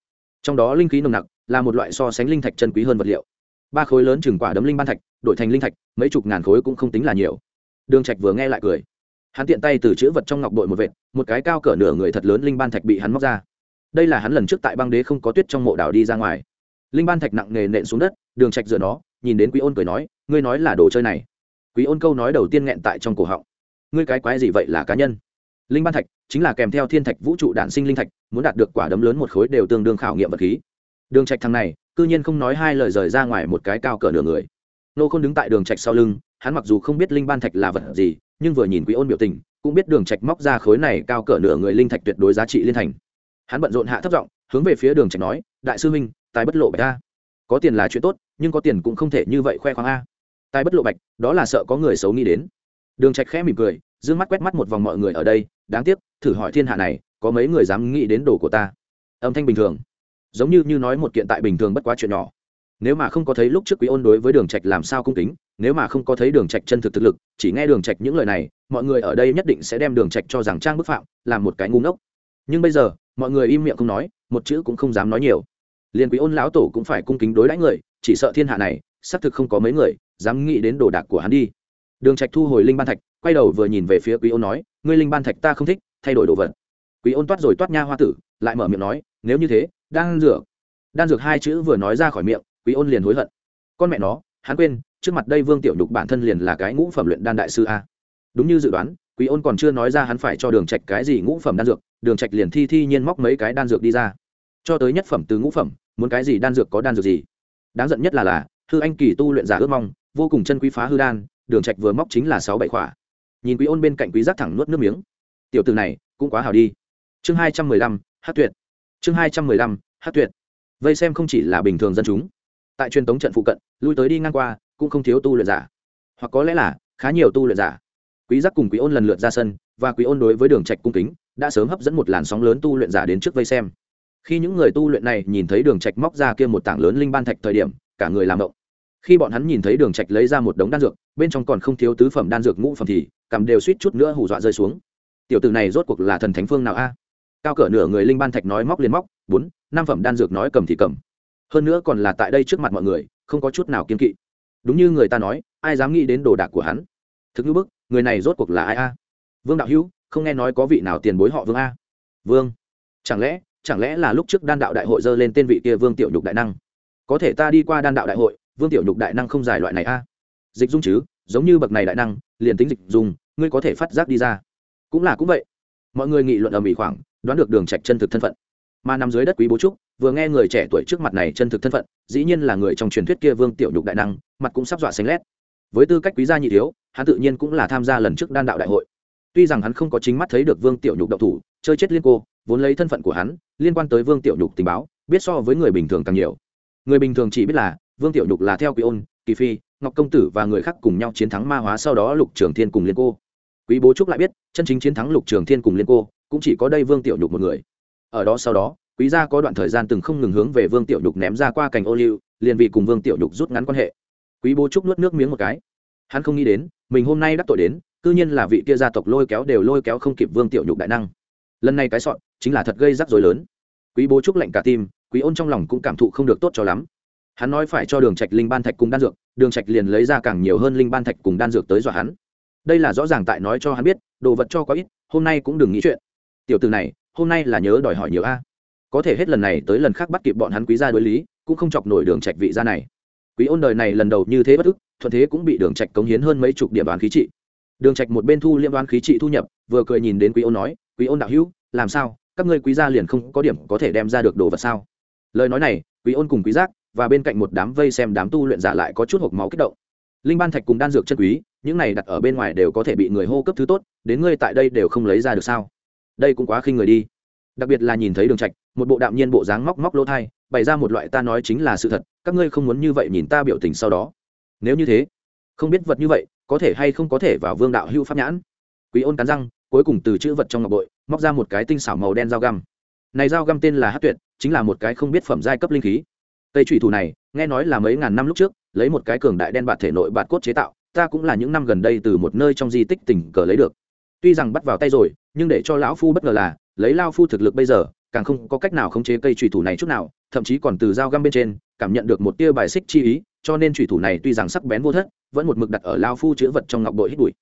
Trong đó linh khí nồng nặc, là một loại so sánh linh thạch chân quý hơn vật liệu. Ba khối lớn chừng quả đấm linh ban thạch, đổi thành linh thạch, mấy chục ngàn khối cũng không tính là nhiều. Đường trạch vừa nghe lại cười. Hắn tiện tay từ chữ vật trong ngọc bội một vệt, một cái cao cỡ nửa người thật lớn linh ban thạch bị hắn móc ra. Đây là hắn lần trước tại băng đế không có tuyết trong mộ đảo đi ra ngoài. Linh ban thạch nặng nề nện xuống đất, đường trạch dựa nó, nhìn đến quý ôn cười nói ngươi nói là đồ chơi này. Quý ôn câu nói đầu tiên nghẹn tại trong cổ họng. Ngươi cái quái gì vậy là cá nhân? Linh ban thạch chính là kèm theo thiên thạch vũ trụ đạn sinh linh thạch, muốn đạt được quả đấm lớn một khối đều tương đương khảo nghiệm vật khí. Đường trạch thằng này, cư nhiên không nói hai lời rời ra ngoài một cái cao cỡ nửa người. Nô không đứng tại đường trạch sau lưng, hắn mặc dù không biết linh ban thạch là vật gì, nhưng vừa nhìn quý ôn biểu tình, cũng biết đường trạch móc ra khối này cao cỡ nửa người linh thạch tuyệt đối giá trị liên thành. Hắn bận rộn hạ thấp giọng, hướng về phía đường trạch nói, đại sư minh, tài bất lộ bạch a. Có tiền là chuyện tốt, nhưng có tiền cũng không thể như vậy khoe khoang a tai bất lộ bạch, đó là sợ có người xấu nghĩ đến. Đường trạch khẽ mỉm cười, dương mắt quét mắt một vòng mọi người ở đây, đáng tiếc, thử hỏi thiên hạ này, có mấy người dám nghĩ đến đồ của ta? Âm thanh bình thường. Giống như như nói một kiện tại bình thường bất quá chuyện nhỏ. Nếu mà không có thấy lúc trước quý ôn đối với đường trạch làm sao cung kính, nếu mà không có thấy đường trạch chân thực thực lực, chỉ nghe đường trạch những lời này, mọi người ở đây nhất định sẽ đem đường trạch cho rằng trang bức phạm, làm một cái ngu ngốc. Nhưng bây giờ, mọi người im miệng không nói, một chữ cũng không dám nói nhiều. Liền quý ôn lão tổ cũng phải cung kính đối đãi người, chỉ sợ thiên hạ này, xác thực không có mấy người dám nghĩ đến đồ đạc của hắn đi. Đường trạch thu hồi linh ban thạch, quay đầu vừa nhìn về phía quý ôn nói, ngươi linh ban thạch ta không thích, thay đổi đồ vật. Quý ôn toát rồi toát nha hoa tử, lại mở miệng nói, nếu như thế, đan dược. Đan dược hai chữ vừa nói ra khỏi miệng, quý ôn liền hối hận. Con mẹ nó, hắn quên, trước mặt đây vương tiểu nhục bản thân liền là cái ngũ phẩm luyện đan đại sư a. Đúng như dự đoán, quý ôn còn chưa nói ra hắn phải cho đường trạch cái gì ngũ phẩm đan dược, đường trạch liền thi thi nhiên móc mấy cái đan dược đi ra. Cho tới nhất phẩm từ ngũ phẩm, muốn cái gì đan dược có đan dược gì? Đáng giận nhất là là, hư anh kỳ tu luyện giả ước mong vô cùng chân quý phá hư đan, đường trạch vừa móc chính là sáu bảy khỏa. Nhìn quý ôn bên cạnh quý giác thẳng nuốt nước miếng. Tiểu tử này, cũng quá hào đi. Chương hai trăm mười lăm hát tuyệt. Chương hai trăm mười lăm hát tuyệt. Vây xem không chỉ là bình thường dân chúng. Tại truyền tống trận phụ cận, lui tới đi ngang qua, cũng không thiếu tu luyện giả. Hoặc có lẽ là, khá nhiều tu luyện giả. Quý giác cùng quý ôn lần lượt ra sân, và quý ôn đối với đường trạch cung kính, đã sớm hấp dẫn một làn sóng lớn tu luyện giả đến trước vây xem. Khi những người tu luyện này nhìn thấy đường trạch móc ra kia một tảng lớn linh ban thạch thời điểm, cả người làm động khi bọn hắn nhìn thấy đường trạch lấy ra một đống đan dược, bên trong còn không thiếu tứ phẩm đan dược ngũ phẩm thì, cầm đều suýt chút nữa hù dọa rơi xuống. Tiểu tử này rốt cuộc là thần thánh phương nào a? Cao cỡ nửa người linh ban thạch nói móc liền móc, bốn, năm phẩm đan dược nói cầm thì cầm. Hơn nữa còn là tại đây trước mặt mọi người, không có chút nào kiên kỵ. Đúng như người ta nói, ai dám nghĩ đến đồ đạc của hắn? Thực như bức, người này rốt cuộc là ai a? Vương đạo hữu, không nghe nói có vị nào tiền bối họ vương a? Vương, chẳng lẽ chẳng lẽ là lúc trước đan đạo đại hội dơ lên tên vị kia vương tiểu nhục đại năng? Có thể ta đi qua đan đạo đại hội vương tiểu nhục đại năng không giải loại này a. Dịch dung chứ giống như bậc này đại năng liền tính dịch dung, ngươi có thể phát giác đi ra. Cũng là cũng vậy. Mọi người nghị luận ở mỹ khoảng đoán được đường trạch chân thực thân phận. Mà nằm dưới đất quý bố trúc vừa nghe người trẻ tuổi trước mặt này chân thực thân phận dĩ nhiên là người trong truyền thuyết kia vương tiểu nhục đại năng mặt cũng sắp dọa xanh lét. Với tư cách quý gia nhị thiếu hắn tự nhiên cũng là tham gia lần trước đan đạo đại hội. Tuy rằng hắn không có chính mắt thấy được vương tiểu nhục độc thủ chơi chết liên cô vốn lấy thân phận của hắn liên quan tới vương tiểu nhục tình báo biết so với người bình thường càng nhiều. Người bình thường chỉ biết là vương tiểu nhục là theo quý ôn, kỳ phi, ngọc công tử và người khác cùng nhau chiến thắng ma hóa sau đó lục trường thiên cùng liên cô. Quý bố trúc lại biết, chân chính chiến thắng lục trường thiên cùng liên cô cũng chỉ có đây vương tiểu nhục một người. Ở đó sau đó, quý gia có đoạn thời gian từng không ngừng hướng về vương tiểu nhục ném ra qua cành ô liu, liền vì cùng vương tiểu nhục rút ngắn quan hệ. Quý bố trúc nuốt nước miếng một cái. Hắn không nghĩ đến, mình hôm nay đắc tội đến, cư nhiên là vị kia gia tộc lôi kéo đều lôi kéo không kịp vương tiểu nhục đại năng. Lần này cái sọn, chính là thật gây rắc rối lớn. Quý bố trúc lạnh cả tim, quý ôn trong lòng cũng cảm thụ không được tốt cho lắm hắn nói phải cho đường trạch linh ban thạch cùng đan dược, đường trạch liền lấy ra càng nhiều hơn linh ban thạch cùng đan dược tới dọa hắn. Đây là rõ ràng tại nói cho hắn biết, đồ vật cho quá ít, hôm nay cũng đừng nghĩ chuyện. Tiểu tử này, hôm nay là nhớ đòi hỏi nhiều a. Có thể hết lần này tới lần khác bắt kịp bọn hắn quý gia đối lý, cũng không chọc nổi đường trạch vị gia này. Quý ôn đời này lần đầu như thế bất ức, thuận thế cũng bị đường trạch cống hiến hơn mấy chục điểm đoán khí trị. Đường trạch một bên thu liêm đoán khí trị thu nhập, vừa cười nhìn đến quý ôn nói, quý ôn đạo hữu, làm sao? Các ngươi quý gia liền không có điểm có thể đem ra được đồ vật sao? Lời nói này, quý ôn cùng quý giác và bên cạnh một đám vây xem đám tu luyện giả lại có chút hộp máu kích động. Linh ban thạch cùng đan dược chân quý, những này đặt ở bên ngoài đều có thể bị người hô cấp thứ tốt, đến ngươi tại đây đều không lấy ra được sao? Đây cũng quá khinh người đi. Đặc biệt là nhìn thấy đường trạch, một bộ đạm nhiên bộ dáng móc móc lỗ thai, bày ra một loại ta nói chính là sự thật, các ngươi không muốn như vậy nhìn ta biểu tình sau đó. Nếu như thế, không biết vật như vậy, có thể hay không có thể vào vương đạo hưu pháp nhãn? Quý ôn cắn răng, cuối cùng từ chữ vật trong ngọc bội, móc ra một cái tinh xảo màu đen dao găm. Này dao găm tên là hát tuyệt, chính là một cái không biết phẩm giai cấp linh khí cây trùy thủ này, nghe nói là mấy ngàn năm lúc trước, lấy một cái cường đại đen bạt thể nội bạt cốt chế tạo, ta cũng là những năm gần đây từ một nơi trong di tích tình cờ lấy được. Tuy rằng bắt vào tay rồi, nhưng để cho lão phu bất ngờ là, lấy lao phu thực lực bây giờ, càng không có cách nào khống chế cây trùy thủ này chút nào, thậm chí còn từ dao găm bên trên, cảm nhận được một tia bài xích chi ý, cho nên trùy thủ này tuy rằng sắc bén vô thất, vẫn một mực đặt ở lao phu chữ vật trong ngọc bội hít bụi.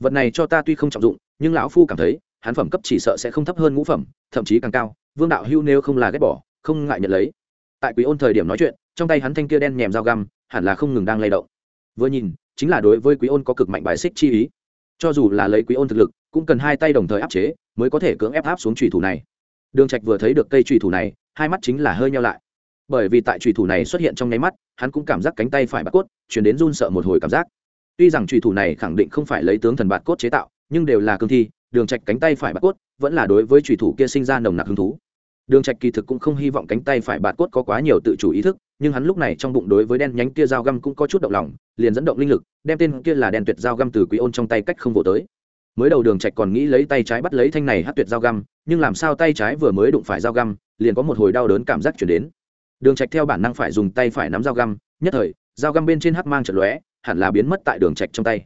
Vật này cho ta tuy không trọng dụng, nhưng lão phu cảm thấy hán phẩm cấp chỉ sợ sẽ không thấp hơn ngũ phẩm, thậm chí càng cao, vương đạo hưu nếu không là ghét bỏ, không ngại nhận lấy tại quý ôn thời điểm nói chuyện, trong tay hắn thanh kia đen nhèm dao găm, hẳn là không ngừng đang lay động. Vừa nhìn, chính là đối với quý ôn có cực mạnh bài xích chi ý. Cho dù là lấy quý ôn thực lực, cũng cần hai tay đồng thời áp chế, mới có thể cưỡng ép áp xuống trùy thủ này. Đường trạch vừa thấy được cây trùy thủ này, hai mắt chính là hơi nheo lại. Bởi vì tại trùy thủ này xuất hiện trong nháy mắt, hắn cũng cảm giác cánh tay phải bạt cốt, chuyển đến run sợ một hồi cảm giác. Tuy rằng trùy thủ này khẳng định không phải lấy tướng thần bạt cốt chế tạo, nhưng đều là cương thi, đường trạch cánh tay phải bạt cốt, vẫn là đối với trùy thủ kia sinh ra nồng nặc hứng thú đường trạch kỳ thực cũng không hy vọng cánh tay phải bạt cốt có quá nhiều tự chủ ý thức, nhưng hắn lúc này trong bụng đối với đen nhánh kia dao găm cũng có chút động lòng, liền dẫn động linh lực, đem tên kia là đen tuyệt dao găm từ quý ôn trong tay cách không vỗ tới. Mới đầu đường trạch còn nghĩ lấy tay trái bắt lấy thanh này hát tuyệt dao găm, nhưng làm sao tay trái vừa mới đụng phải dao găm, liền có một hồi đau đớn cảm giác chuyển đến. Đường trạch theo bản năng phải dùng tay phải nắm dao găm, nhất thời, dao găm bên trên hắc mang chợt lóe, hẳn là biến mất tại đường trạch trong tay.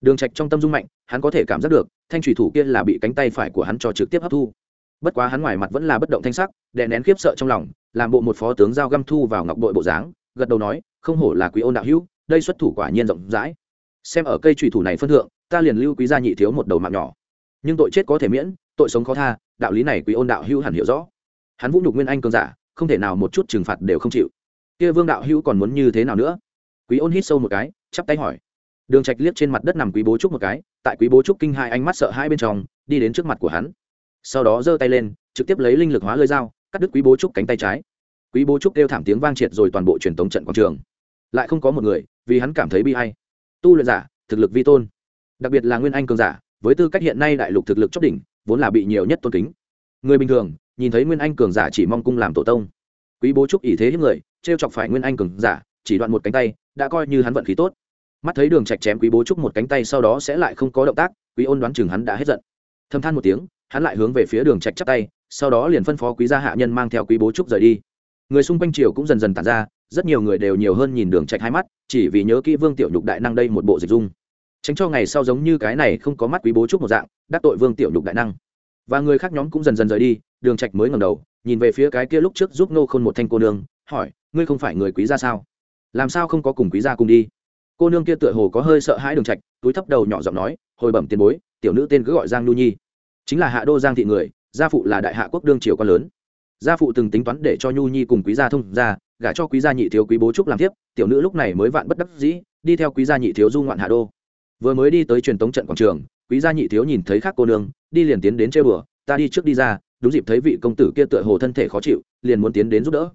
Đường trạch trong tâm dung mạnh, hắn có thể cảm giác được, thanh thủy thủ kia là bị cánh tay phải của hắn cho trực tiếp hấp thu bất quá hắn ngoài mặt vẫn là bất động thanh sắc, đè nén khiếp sợ trong lòng, làm bộ một phó tướng giao găm thu vào ngọc bội bộ dáng, gật đầu nói, không hổ là quý ôn đạo hữu, đây xuất thủ quả nhiên rộng rãi. Xem ở cây trùy thủ này phân thượng, ta liền lưu quý gia nhị thiếu một đầu mạng nhỏ. Nhưng tội chết có thể miễn, tội sống khó tha, đạo lý này quý ôn đạo hữu hẳn hiểu rõ. Hắn vũ nhục nguyên anh cường giả, không thể nào một chút trừng phạt đều không chịu. Kia vương đạo hữu còn muốn như thế nào nữa? Quý ôn hít sâu một cái, chắp tay hỏi. Đường trạch liếc trên mặt đất nằm quý bố trúc một cái, tại quý bố trúc kinh hai ánh mắt sợ hai bên trong, đi đến trước mặt của hắn sau đó giơ tay lên, trực tiếp lấy linh lực hóa lơi dao, cắt đứt quý bố trúc cánh tay trái. Quý bố trúc kêu thảm tiếng vang triệt rồi toàn bộ truyền tống trận quảng trường. Lại không có một người, vì hắn cảm thấy bi hay tu luyện giả, thực lực vi tôn. Đặc biệt là nguyên anh cường giả, với tư cách hiện nay đại lục thực lực chót đỉnh, vốn là bị nhiều nhất tôn kính. Người bình thường, nhìn thấy nguyên anh cường giả chỉ mong cung làm tổ tông. Quý bố trúc ý thế hiếp người t chọc phải nguyên anh cường giả, chỉ đoạn một cánh tay, đã coi như hắn vận khí tốt. Mắt thấy đường chạch chém quý bố trúc một cánh tay sau đó sẽ lại không có động tác, quý ôn đoán chừng hắn đã hết giận. Thâm than một tiếng hắn lại hướng về phía đường trạch chắp tay, sau đó liền phân phó quý gia hạ nhân mang theo quý bố trúc rời đi. Người xung quanh triều cũng dần dần tản ra, rất nhiều người đều nhiều hơn nhìn đường trạch hai mắt, chỉ vì nhớ kỹ vương tiểu nhục đại năng đây một bộ dịch dung. Tránh cho ngày sau giống như cái này không có mắt quý bố trúc một dạng, đắc tội vương tiểu nhục đại năng. Và người khác nhóm cũng dần dần rời đi, đường trạch mới ngẩng đầu, nhìn về phía cái kia lúc trước giúp nô khôn một thanh cô nương, hỏi, ngươi không phải người quý gia sao? Làm sao không có cùng quý gia cùng đi? Cô nương kia tựa hồ có hơi sợ hãi đường trạch, túi thấp đầu nhỏ giọng nói, hồi bẩm tiền bối, tiểu nữ tên cứ gọi giang nhu nhi chính là hạ đô giang thị người, gia phụ là đại hạ quốc đương triều quan lớn. Gia phụ từng tính toán để cho nhu nhi cùng quý gia thông gia, gả cho quý gia nhị thiếu quý bố trúc làm tiếp tiểu nữ lúc này mới vạn bất đắc dĩ, đi theo quý gia nhị thiếu du ngoạn hạ đô. Vừa mới đi tới truyền tống trận quảng trường, quý gia nhị thiếu nhìn thấy khác cô nương, đi liền tiến đến chơi bừa ta đi trước đi ra, đúng dịp thấy vị công tử kia tựa hồ thân thể khó chịu, liền muốn tiến đến giúp đỡ.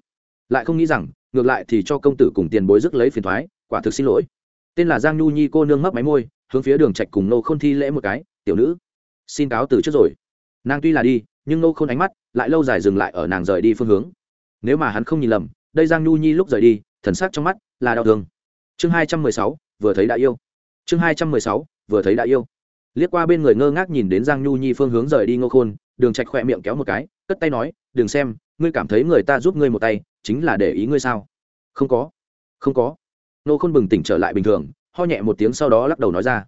Lại không nghĩ rằng, ngược lại thì cho công tử cùng tiền bối rước lấy phiền thoái, quả thực xin lỗi. Tên là giang nhu nhi cô nương mấp máy môi, hướng phía đường trạch cùng nô không thi lễ một cái, tiểu nữ xin cáo từ trước rồi. Nàng tuy là đi, nhưng nô không ánh mắt lại lâu dài dừng lại ở nàng rời đi phương hướng. Nếu mà hắn không nhìn lầm, đây giang nhu nhi lúc rời đi, thần sắc trong mắt là đau thương. Chương hai trăm mười sáu, vừa thấy đã yêu. Chương hai trăm mười sáu, vừa thấy đã yêu. Liếc qua bên người ngơ ngác nhìn đến giang nhu nhi phương hướng rời đi ngô khôn, đường trạch khỏe miệng kéo một cái, cất tay nói, đừng xem, ngươi cảm thấy người ta giúp ngươi một tay, chính là để ý ngươi sao? Không có không có. Nô khôn bừng tỉnh trở lại bình thường, ho nhẹ một tiếng sau đó lắc đầu nói ra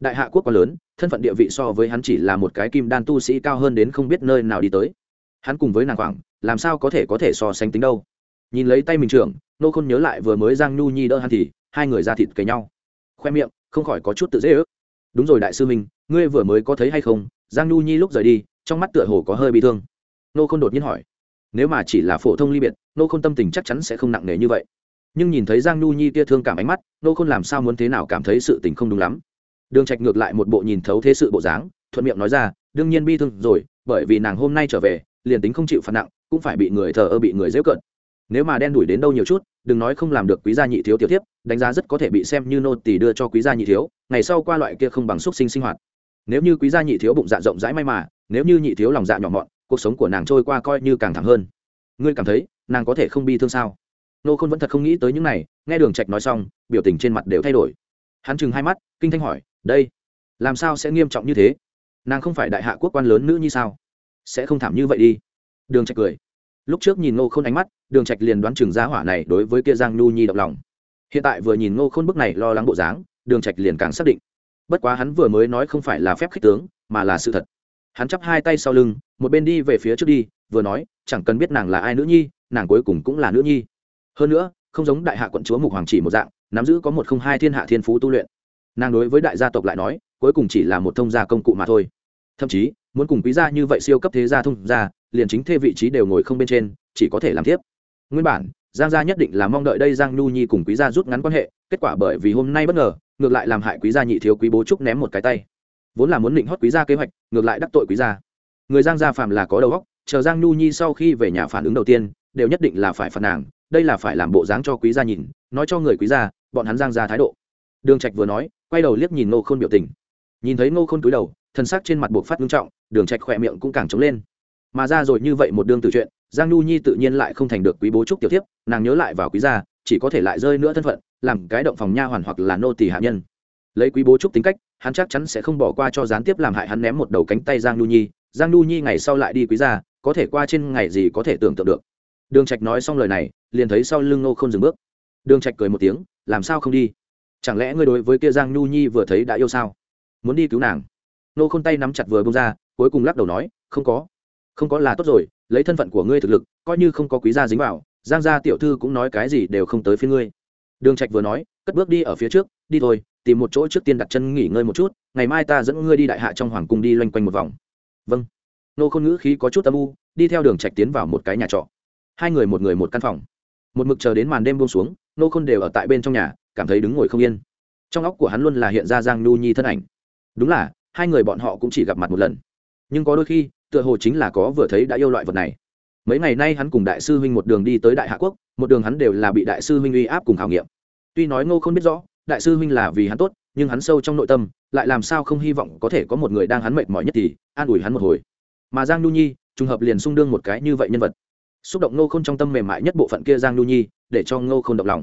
đại hạ quốc quá lớn, thân phận địa vị so với hắn chỉ là một cái kim đan tu sĩ cao hơn đến không biết nơi nào đi tới. Hắn cùng với nàng khoảng, làm sao có thể có thể so sánh tính đâu? Nhìn lấy tay mình trưởng, nô khôn nhớ lại vừa mới giang nhu nhi đỡ hắn thì, hai người ra thịt cầy nhau. Khoe miệng, không khỏi có chút tự dễ ước. Đúng rồi đại sư minh ngươi vừa mới có thấy hay không? Giang nhu nhi lúc rời đi, trong mắt tựa hồ có hơi bị thương. Nô khôn đột nhiên hỏi. Nếu mà chỉ là phổ thông ly biệt, nô khôn tâm tình chắc chắn sẽ không nặng nề như vậy. Nhưng nhìn thấy giang nhu nhi kia thương cảm ánh mắt, nô khôn làm sao muốn thế nào cảm thấy sự tình không đúng lắm? Đường trạch ngược lại một bộ nhìn thấu thế sự bộ dáng, thuận miệng nói ra, đương nhiên bi thương rồi, bởi vì nàng hôm nay trở về, liền tính không chịu phạt nặng, cũng phải bị người thờ ơ bị người dễ cận. Nếu mà đen đuổi đến đâu nhiều chút, đừng nói không làm được quý gia nhị thiếu tiểu tiếp đánh giá rất có thể bị xem như nô tỳ đưa cho quý gia nhị thiếu, ngày sau qua loại kia không bằng xúc sinh sinh hoạt. Nếu như quý gia nhị thiếu bụng dạ rộng rãi may mà, nếu như nhị thiếu lòng dạ nhỏ mọn, cuộc sống của nàng trôi qua coi như càng thẳng hơn. Ngươi cảm thấy, nàng có thể không bi thương sao? Nô khôn vẫn thật không nghĩ tới những này, nghe đường trạch nói xong, biểu tình trên mặt đều thay đổi. Hắn chừng hai mắt, kinh thanh hỏi đây, làm sao sẽ nghiêm trọng như thế? Nàng không phải đại hạ quốc quan lớn nữ như sao? Sẽ không thảm như vậy đi. Đường trạch cười. Lúc trước nhìn ngô khôn ánh mắt, đường trạch liền đoán chừng giá hỏa này đối với kia giang nhu nhi động lòng. Hiện tại vừa nhìn ngô khôn bức này lo lắng bộ dáng, đường trạch liền càng xác định. Bất quá hắn vừa mới nói không phải là phép khích tướng, mà là sự thật. Hắn chắp hai tay sau lưng, một bên đi về phía trước đi, vừa nói, chẳng cần biết nàng là ai nữ nhi, nàng cuối cùng cũng là nữ nhi. Hơn nữa, không giống đại hạ quận chúa mục hoàng chỉ một dạng, nắm giữ có một không hai thiên hạ thiên phú tu luyện nàng đối với đại gia tộc lại nói, cuối cùng chỉ là một thông gia công cụ mà thôi. Thậm chí, muốn cùng quý gia như vậy siêu cấp thế gia thông gia, liền chính thê vị trí đều ngồi không bên trên, chỉ có thể làm tiếp. Nguyên bản, giang gia nhất định là mong đợi đây giang nhu nhi cùng quý gia rút ngắn quan hệ, kết quả bởi vì hôm nay bất ngờ, ngược lại làm hại quý gia nhị thiếu quý bố trúc ném một cái tay. Vốn là muốn định hót quý gia kế hoạch, ngược lại đắc tội quý gia. Người giang gia phàm là có đầu óc, chờ giang nhu nhi sau khi về nhà phản ứng đầu tiên, đều nhất định là phải phản nàng, đây là phải làm bộ dáng cho quý gia nhìn, nói cho người quý gia, bọn hắn giang gia thái độ đường trạch vừa nói quay đầu liếc nhìn nô khôn biểu tình. Nhìn thấy nô khôn cúi đầu thân sắc trên mặt buộc phát nghiêm trọng đường trạch khỏe miệng cũng càng trống lên. Mà ra rồi như vậy một đương từ chuyện giang nhu nhi tự nhiên lại không thành được quý bố trúc tiểu thiếp, nàng nhớ lại vào quý gia chỉ có thể lại rơi nữa thân phận làm cái động phòng nha hoàn hoặc là nô tỳ hạ nhân. Lấy quý bố trúc tính cách hắn chắc chắn sẽ không bỏ qua cho gián tiếp làm hại hắn ném một đầu cánh tay giang nhu nhi giang nhu nhi ngày sau lại đi quý gia có thể qua trên ngày gì có thể tưởng tượng được. Đường trạch nói xong lời này liền thấy sau lưng nô không dừng bước. Đường trạch cười một tiếng làm sao không đi? Chẳng lẽ ngươi đối với kia giang nhu nhi vừa thấy đã yêu sao? Muốn đi cứu nàng. Nô khôn tay nắm chặt vừa bông ra, cuối cùng lắc đầu nói, không có. Không có là tốt rồi, lấy thân phận của ngươi thực lực, coi như không có quý gia dính vào, giang gia tiểu thư cũng nói cái gì đều không tới phía ngươi. Đường trạch vừa nói, cất bước đi ở phía trước, đi thôi, tìm một chỗ trước tiên đặt chân nghỉ ngơi một chút, ngày mai ta dẫn ngươi đi đại hạ trong hoàng cung đi loanh quanh một vòng. Vâng. Nô khôn ngữ khí có chút âm u, đi theo đường trạch tiến vào một cái nhà trọ. Hai người một người một căn phòng. Một mực chờ đến màn đêm buông xuống, nô khôn đều ở tại bên trong nhà cảm thấy đứng ngồi không yên. Trong óc của hắn luôn là hiện ra giang nhu nhi thân ảnh. Đúng là, hai người bọn họ cũng chỉ gặp mặt một lần. Nhưng có đôi khi, tựa hồ chính là có vừa thấy đã yêu loại vật này. Mấy ngày nay hắn cùng đại sư huynh một đường đi tới đại hạ quốc, một đường hắn đều là bị đại sư huynh uy áp cùng khảo nghiệm. Tuy nói ngô không biết rõ, đại sư huynh là vì hắn tốt, nhưng hắn sâu trong nội tâm, lại làm sao không hy vọng có thể có một người đang hắn mệt mỏi nhất thì an ủi hắn một hồi. Mà giang nhu nhi, trùng hợp liền xung đương một cái như vậy nhân vật. Xúc động ngô k h ô n trong tâm mềm mại nhất bộ phận kia giang nhu nhi, để cho ngô k h ô n động lòng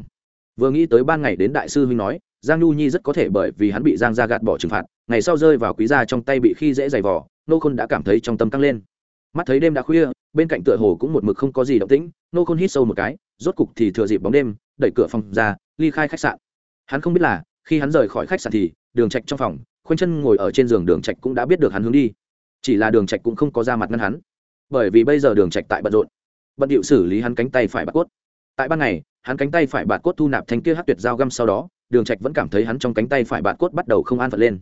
vừa nghĩ tới ban ngày đến đại sư huynh nói, giang nhu nhi rất có thể bởi vì hắn bị giang ra gạt bỏ trừng phạt, ngày sau rơi vào quý gia trong tay bị khi dễ dày vỏ nô khôn đã cảm thấy trong tâm căng lên. Mắt thấy đêm đã khuya, bên cạnh tựa hồ cũng một mực không có gì động tĩnh, nô khôn hít sâu một cái, rốt cục thì thừa dịp bóng đêm, đẩy cửa phòng ra, ly khai khách sạn. Hắn không biết là, khi hắn rời khỏi khách sạn thì, đường trạch trong phòng, khoanh chân ngồi ở trên giường đường trạch cũng đã biết được hắn hướng đi. Chỉ là đường trạch cũng không có ra mặt ngăn hắn. Bởi vì bây giờ đường trạch tại bận rộn. Bận điệu xử lý hắn cánh tay phải bắt cốt tại ban ngày, hắn cánh tay phải bạt cốt thu nạp thanh kia hát tuyệt dao găm sau đó, đường trạch vẫn cảm thấy hắn trong cánh tay phải bạt cốt bắt đầu không an phận lên.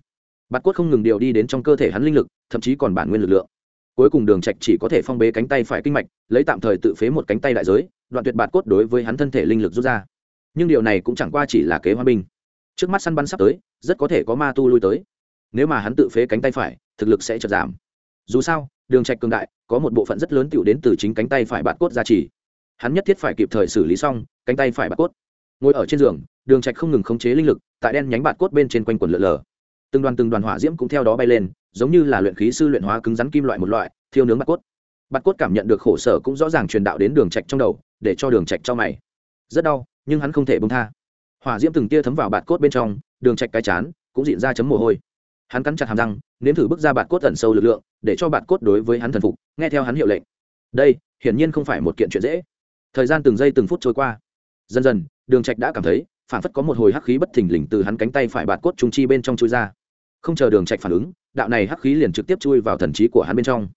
Bạt cốt không ngừng điều đi đến trong cơ thể hắn linh lực, thậm chí còn bản nguyên lực lượng. Cuối cùng đường trạch chỉ có thể phong bế cánh tay phải kinh mạch, lấy tạm thời tự phế một cánh tay đại giới, đoạn tuyệt bạt cốt đối với hắn thân thể linh lực rút ra. Nhưng điều này cũng chẳng qua chỉ là kế hoa binh. Trước mắt săn bắn sắp tới, rất có thể có ma tu lui tới. Nếu mà hắn tự phế cánh tay phải, thực lực sẽ chợt giảm. Dù sao, đường trạch cường đại, có một bộ phận rất lớn tiểu đến từ chính cánh tay phải bạt cốt gia trì hắn nhất thiết phải kịp thời xử lý xong, cánh tay phải bạt cốt. Ngồi ở trên giường, đường trạch không ngừng khống chế linh lực, tại đen nhánh bạt cốt bên trên quanh quần lượn lờ. Từng đoàn từng đoàn hỏa diễm cũng theo đó bay lên, giống như là luyện khí sư luyện hóa cứng rắn kim loại một loại, thiêu nướng bạt cốt. Bạt cốt cảm nhận được khổ sở cũng rõ ràng truyền đạo đến đường trạch trong đầu, để cho đường trạch cho mày. Rất đau, nhưng hắn không thể buông tha. Hỏa diễm từng tia thấm vào bạt cốt bên trong, đường trạch cái chán, cũng diện ra chấm mồ hôi. Hắn cắn chặt hàm răng, nếm thử bước ra bạt cốt ẩn sâu lực lượng, để cho bạt cốt đối với hắn thần phục, nghe theo hắn hiệu lệnh. Đây, hiển nhiên không phải một kiện chuyện dễ thời gian từng giây từng phút trôi qua. Dần dần, đường trạch đã cảm thấy phản phất có một hồi hắc khí bất thình lình từ hắn cánh tay phải bạt cốt trung chi bên trong chui ra. Không chờ đường trạch phản ứng, đạo này hắc khí liền trực tiếp chui vào thần trí của hắn bên trong.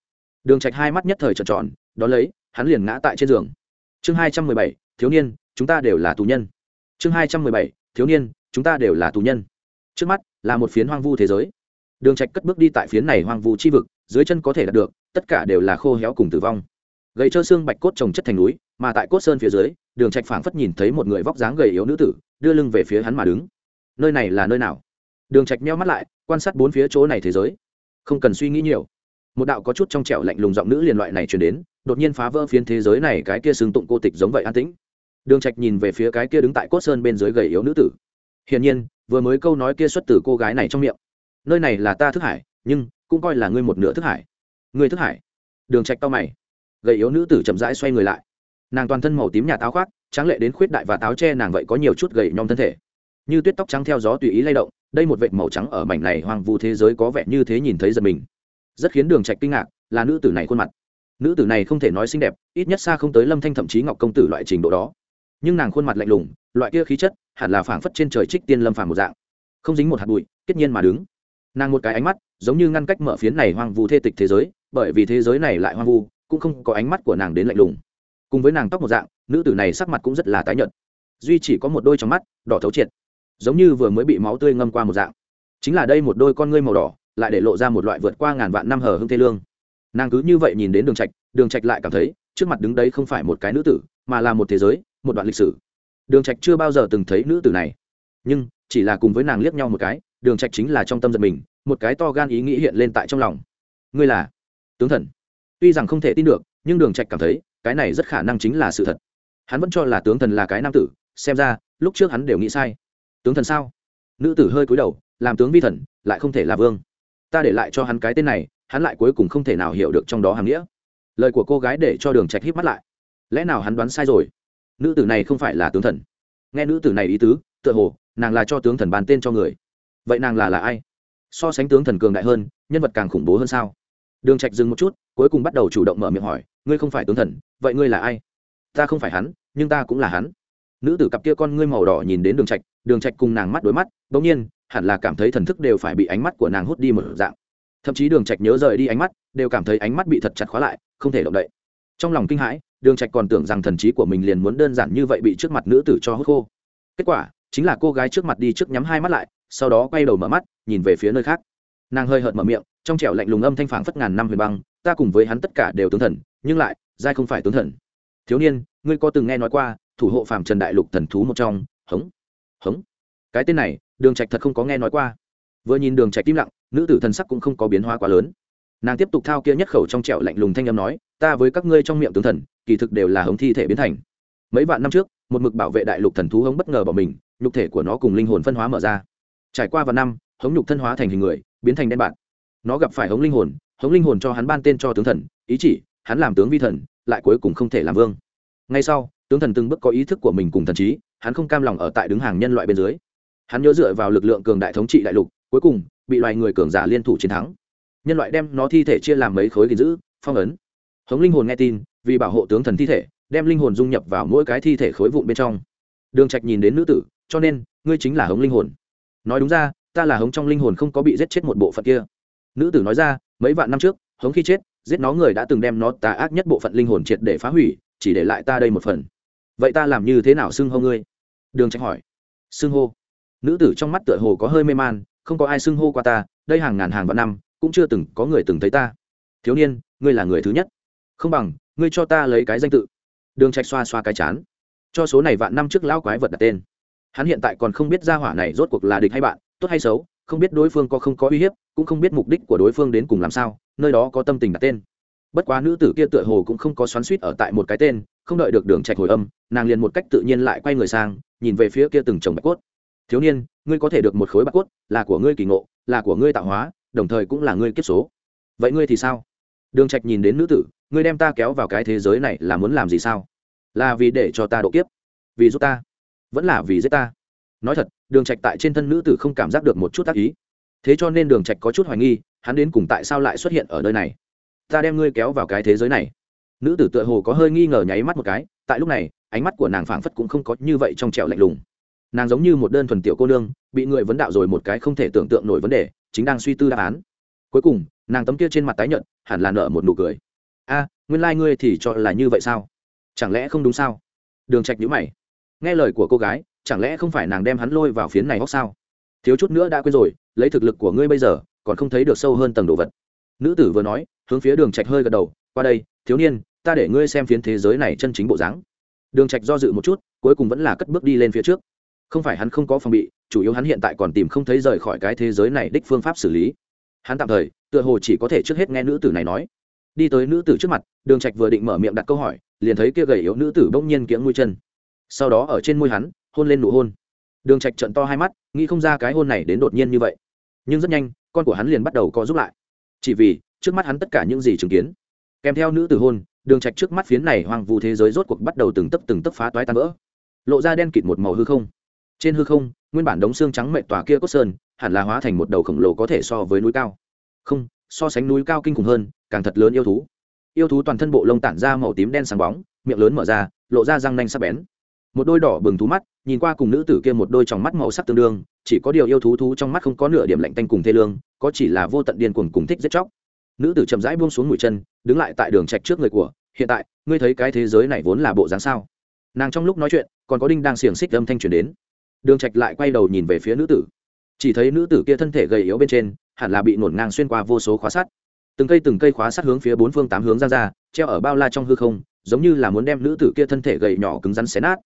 Đường trạch hai mắt nhất thời trợn tròn đó lấy, hắn liền ngã tại trên giường. Chương hai trăm mười bảy, thiếu niên, chúng ta đều là tù nhân. Chương hai trăm mười bảy, thiếu niên, chúng ta đều là tù nhân. Trước mắt, là một phiến hoang vu thế giới. Đường trạch cất bước đi tại phiến này hoang vu chi vực, dưới chân có thể đạt được, tất cả đều là khô héo cùng tử vong gầy trơ xương bạch cốt trồng chất thành núi, mà tại cốt sơn phía dưới, đường trạch phảng phất nhìn thấy một người vóc dáng gầy yếu nữ tử, đưa lưng về phía hắn mà đứng. Nơi này là nơi nào? Đường trạch meo mắt lại, quan sát bốn phía chỗ này thế giới. Không cần suy nghĩ nhiều. Một đạo có chút trong trẻo lạnh lùng giọng nữ liền loại này truyền đến, đột nhiên phá vỡ phiến thế giới này, cái kia xương tụng cô tịch giống vậy an tĩnh. Đường trạch nhìn về phía cái kia đứng tại cốt sơn bên dưới gầy yếu nữ tử. Hiển nhiên, vừa mới câu nói kia xuất từ cô gái này trong miệng. Nơi này là ta thức hải, nhưng cũng coi là ngươi một nửa thức hải. Ngươi thức hải? Đường trạch tao mày gầy yếu nữ tử chậm rãi xoay người lại. Nàng toàn thân màu tím nhà táo khoác trắng lệ đến khuyết đại và táo tre nàng vậy có nhiều chút gầy nhom thân thể. Như tuyết tóc trắng theo gió tùy ý lay động, đây một vệt màu trắng ở mảnh này hoang vu thế giới có vẻ như thế nhìn thấy giật mình. Rất khiến đường trạch kinh ngạc, là nữ tử này khuôn mặt. Nữ tử này không thể nói xinh đẹp, ít nhất xa không tới lâm thanh thậm chí ngọc công tử loại trình độ đó. Nhưng nàng khuôn mặt lạnh lùng, loại kia khí chất, hẳn là phảng phất trên trời trích tiên lâm phàm một dạng. Không dính một hạt bụi, kết nhiên mà đứng. Nàng một cái ánh mắt, giống như ngăn cách mở phiến này hoang vu thê tịch thế giới, bởi vì thế giới này lại hoang vu cũng không có ánh mắt của nàng đến lạnh lùng. Cùng với nàng tóc một dạng, nữ tử này sắc mặt cũng rất là tái nhợt. Duy chỉ có một đôi trong mắt, đỏ thấu triệt. Giống như vừa mới bị máu tươi ngâm qua một dạng. Chính là đây một đôi con ngươi màu đỏ, lại để lộ ra một loại vượt qua ngàn vạn năm hờ hưng thê lương. Nàng cứ như vậy nhìn đến đường trạch đường trạch lại cảm thấy, trước mặt đứng đấy không phải một cái nữ tử, mà là một thế giới, một đoạn lịch sử. Đường trạch chưa bao giờ từng thấy nữ tử này. Nhưng, chỉ là cùng với nàng liếc nhau một cái, đường trạch chính là trong tâm giật mình, một cái to gan ý nghĩ hiện lên tại trong lòng. Ngươi là? Tướng thần tuy rằng không thể tin được, nhưng đường trạch cảm thấy, cái này rất khả năng chính là sự thật. Hắn vẫn cho là tướng thần là cái nam tử, xem ra, lúc trước hắn đều nghĩ sai. Tướng thần sao? Nữ tử hơi cúi đầu, làm tướng vi thần, lại không thể là vương. Ta để lại cho hắn cái tên này, hắn lại cuối cùng không thể nào hiểu được trong đó hàm nghĩa. Lời của cô gái để cho đường trạch híp mắt lại. Lẽ nào hắn đoán sai rồi? Nữ tử này không phải là tướng thần. Nghe nữ tử này ý tứ, tựa hồ, nàng là cho tướng thần bàn tên cho người. Vậy nàng là là ai? So sánh tướng thần cường đại hơn, nhân vật càng khủng bố hơn sao? Đường trạch dừng một chút, cuối cùng bắt đầu chủ động mở miệng hỏi, ngươi không phải tướng thần, vậy ngươi là ai? Ta không phải hắn, nhưng ta cũng là hắn. Nữ tử cặp kia con ngươi màu đỏ nhìn đến đường trạch đường trạch cùng nàng mắt đối mắt bỗng nhiên, hẳn là cảm thấy thần thức đều phải bị ánh mắt của nàng hút đi một dạng. Thậm chí đường trạch nhớ rời đi ánh mắt, đều cảm thấy ánh mắt bị thật chặt khóa lại, không thể động đậy. Trong lòng kinh hãi, đường trạch còn tưởng rằng thần trí của mình liền muốn đơn giản như vậy bị trước mặt nữ tử cho hút khô. Kết quả, chính là cô gái trước mặt đi trước nhắm hai mắt lại, sau đó quay đầu mở mắt, nhìn về phía nơi khác nàng hơi hợt mở miệng, trong trẻo lạnh lùng âm thanh phảng phất ngàn năm huyền băng, ta cùng với hắn tất cả đều tướng thần, nhưng lại, giai không phải tướng thần. Thiếu niên, ngươi có từng nghe nói qua, thủ hộ phàm trần đại lục thần thú một trong, hống hống. Cái tên này, đường trạch thật không có nghe nói qua. Vừa nhìn đường trạch im lặng, nữ tử thần sắc cũng không có biến hóa quá lớn. Nàng tiếp tục thao kia nhất khẩu trong trẻo lạnh lùng thanh âm nói, ta với các ngươi trong miệng tướng thần, kỳ thực đều là hống thi thể biến thành. Mấy vạn năm trước, một mực bảo vệ đại lục thần thú hống bất ngờ bỏ mình, nhục thể của nó cùng linh hồn phân hóa mở ra. Trải qua vài năm, hống nhục thân hóa thành hình người biến thành đen bạc nó gặp phải hống linh hồn, hống linh hồn cho hắn ban tên cho tướng thần, ý chỉ, hắn làm tướng vi thần, lại cuối cùng không thể làm vương. Ngay sau, tướng thần từng bước có ý thức của mình cùng thần trí, hắn không cam lòng ở tại đứng hàng nhân loại bên dưới. Hắn nhớ dựa vào lực lượng cường đại thống trị đại lục, cuối cùng, bị loài người cường giả liên thủ chiến thắng. Nhân loại đem nó thi thể chia làm mấy khối gìn giữ, phong ấn. Hống linh hồn nghe tin, vì bảo hộ tướng thần thi thể, đem linh hồn dung nhập vào mỗi cái thi thể khối vụn bên trong. Đường trạch nhìn đến nữ tử, cho nên, ngươi chính là hống linh hồn. Nói đúng ra ta là hống trong linh hồn không có bị giết chết một bộ phận kia. Nữ tử nói ra, mấy vạn năm trước, hống khi chết, giết nó người đã từng đem nó tà ác nhất bộ phận linh hồn triệt để phá hủy, chỉ để lại ta đây một phần. Vậy ta làm như thế nào xưng hô ngươi? Đường trạch hỏi. Xưng hô. Nữ tử trong mắt tựa hồ có hơi mê man, không có ai xưng hô qua ta, đây hàng ngàn hàng vạn năm, cũng chưa từng có người từng thấy ta. Thiếu niên, ngươi là người thứ nhất. Không bằng, ngươi cho ta lấy cái danh tự. Đường trạch xoa xoa cái chán. Cho số này vạn năm trước lão quái vật đặt tên. Hắn hiện tại còn không biết gia hỏa này rốt cuộc là địch hay bạn tốt hay xấu, không biết đối phương có không có uy hiếp, cũng không biết mục đích của đối phương đến cùng làm sao, nơi đó có tâm tình đặt tên. Bất quá nữ tử kia tựa hồ cũng không có xoắn suýt ở tại một cái tên, không đợi được đường trạch hồi âm, nàng liền một cách tự nhiên lại quay người sang, nhìn về phía kia từng chồng bạch cốt. Thiếu niên, ngươi có thể được một khối bạch cốt, là của ngươi kỳ ngộ, là của ngươi tạo hóa, đồng thời cũng là ngươi kiếp số. Vậy ngươi thì sao? Đường trạch nhìn đến nữ tử, ngươi đem ta kéo vào cái thế giới này là muốn làm gì sao? Là vì để cho ta độ kiếp. Vì giúp ta. Vẫn là vì giết ta. Nói thật đường trạch tại trên thân nữ tử không cảm giác được một chút tác ý. Thế cho nên đường trạch có chút hoài nghi, hắn đến cùng tại sao lại xuất hiện ở nơi này? Ta đem ngươi kéo vào cái thế giới này. Nữ tử tựa hồ có hơi nghi ngờ nháy mắt một cái, tại lúc này, ánh mắt của nàng phảng phất cũng không có như vậy trong trẻo lạnh lùng. Nàng giống như một đơn thuần tiểu cô nương, bị người vấn đạo rồi một cái không thể tưởng tượng nổi vấn đề, chính đang suy tư đáp án. Cuối cùng, nàng tấm kia trên mặt tái nhợt, hẳn là nở một nụ cười. A, nguyên lai ngươi thì cho là như vậy sao? Chẳng lẽ không đúng sao? Đường trạch nhíu mày. Nghe lời của cô gái chẳng lẽ không phải nàng đem hắn lôi vào phiến này hóc sao? Thiếu chút nữa đã quên rồi, lấy thực lực của ngươi bây giờ, còn không thấy được sâu hơn tầng đồ vật. Nữ tử vừa nói, hướng phía đường trạch hơi gật đầu, qua đây, thiếu niên, ta để ngươi xem phiến thế giới này chân chính bộ dáng. Đường trạch do dự một chút, cuối cùng vẫn là cất bước đi lên phía trước. Không phải hắn không có phòng bị, chủ yếu hắn hiện tại còn tìm không thấy rời khỏi cái thế giới này đích phương pháp xử lý. Hắn tạm thời, tựa hồ chỉ có thể trước hết nghe nữ tử này nói. Đi tới nữ tử trước mặt, đường trạch vừa định mở miệng đặt câu hỏi, liền thấy kia gầy yếu nữ tử bỗng nhiên kiễng mũi chân. Sau đó ở trên môi hắn hôn lên nụ hôn. Đường trạch trận to hai mắt, nghĩ không ra cái hôn này đến đột nhiên như vậy. Nhưng rất nhanh, con của hắn liền bắt đầu co giúp lại. Chỉ vì, trước mắt hắn tất cả những gì chứng kiến. Kèm theo nữ tử hôn, đường trạch trước mắt phiến này hoang vu thế giới rốt cuộc bắt đầu từng tấc từng tấc phá toái tan vỡ. Lộ ra đen kịt một màu hư không. Trên hư không, nguyên bản đống xương trắng mệt tỏa kia cốt sơn, hẳn là hóa thành một đầu khổng lồ có thể so với núi cao. Không, so sánh núi cao kinh khủng hơn, càng thật lớn yêu thú. Yêu thú toàn thân bộ lông tản ra màu tím đen sáng bóng, miệng lớn mở ra, lộ ra răng nanh sắc bén. Một đôi đỏ bừng thú mắt nhìn qua cùng nữ tử kia một đôi trong mắt màu sắc tương đương, chỉ có điều yêu thú thú trong mắt không có nửa điểm lạnh tanh cùng thê lương, có chỉ là vô tận điên cuồng cùng thích giết chóc. Nữ tử chậm rãi buông xuống mũi chân, đứng lại tại đường trạch trước người của, hiện tại, ngươi thấy cái thế giới này vốn là bộ dáng sao? Nàng trong lúc nói chuyện, còn có đinh đang xiềng xích âm thanh truyền đến. Đường trạch lại quay đầu nhìn về phía nữ tử. Chỉ thấy nữ tử kia thân thể gầy yếu bên trên, hẳn là bị nổn ngang xuyên qua vô số khóa sắt. Từng cây từng cây khóa sắt hướng phía bốn phương tám hướng ra ra, treo ở bao la trong hư không, giống như là muốn đem nữ tử kia thân thể gầy nhỏ cứng rắn xé nát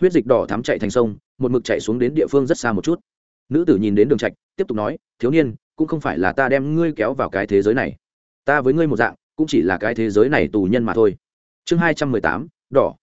huyết dịch đỏ thắm chạy thành sông, một mực chạy xuống đến địa phương rất xa một chút. Nữ tử nhìn đến đường trạch, tiếp tục nói, thiếu niên, cũng không phải là ta đem ngươi kéo vào cái thế giới này. Ta với ngươi một dạng, cũng chỉ là cái thế giới này tù nhân mà thôi. Chương hai trăm mười tám, đỏ.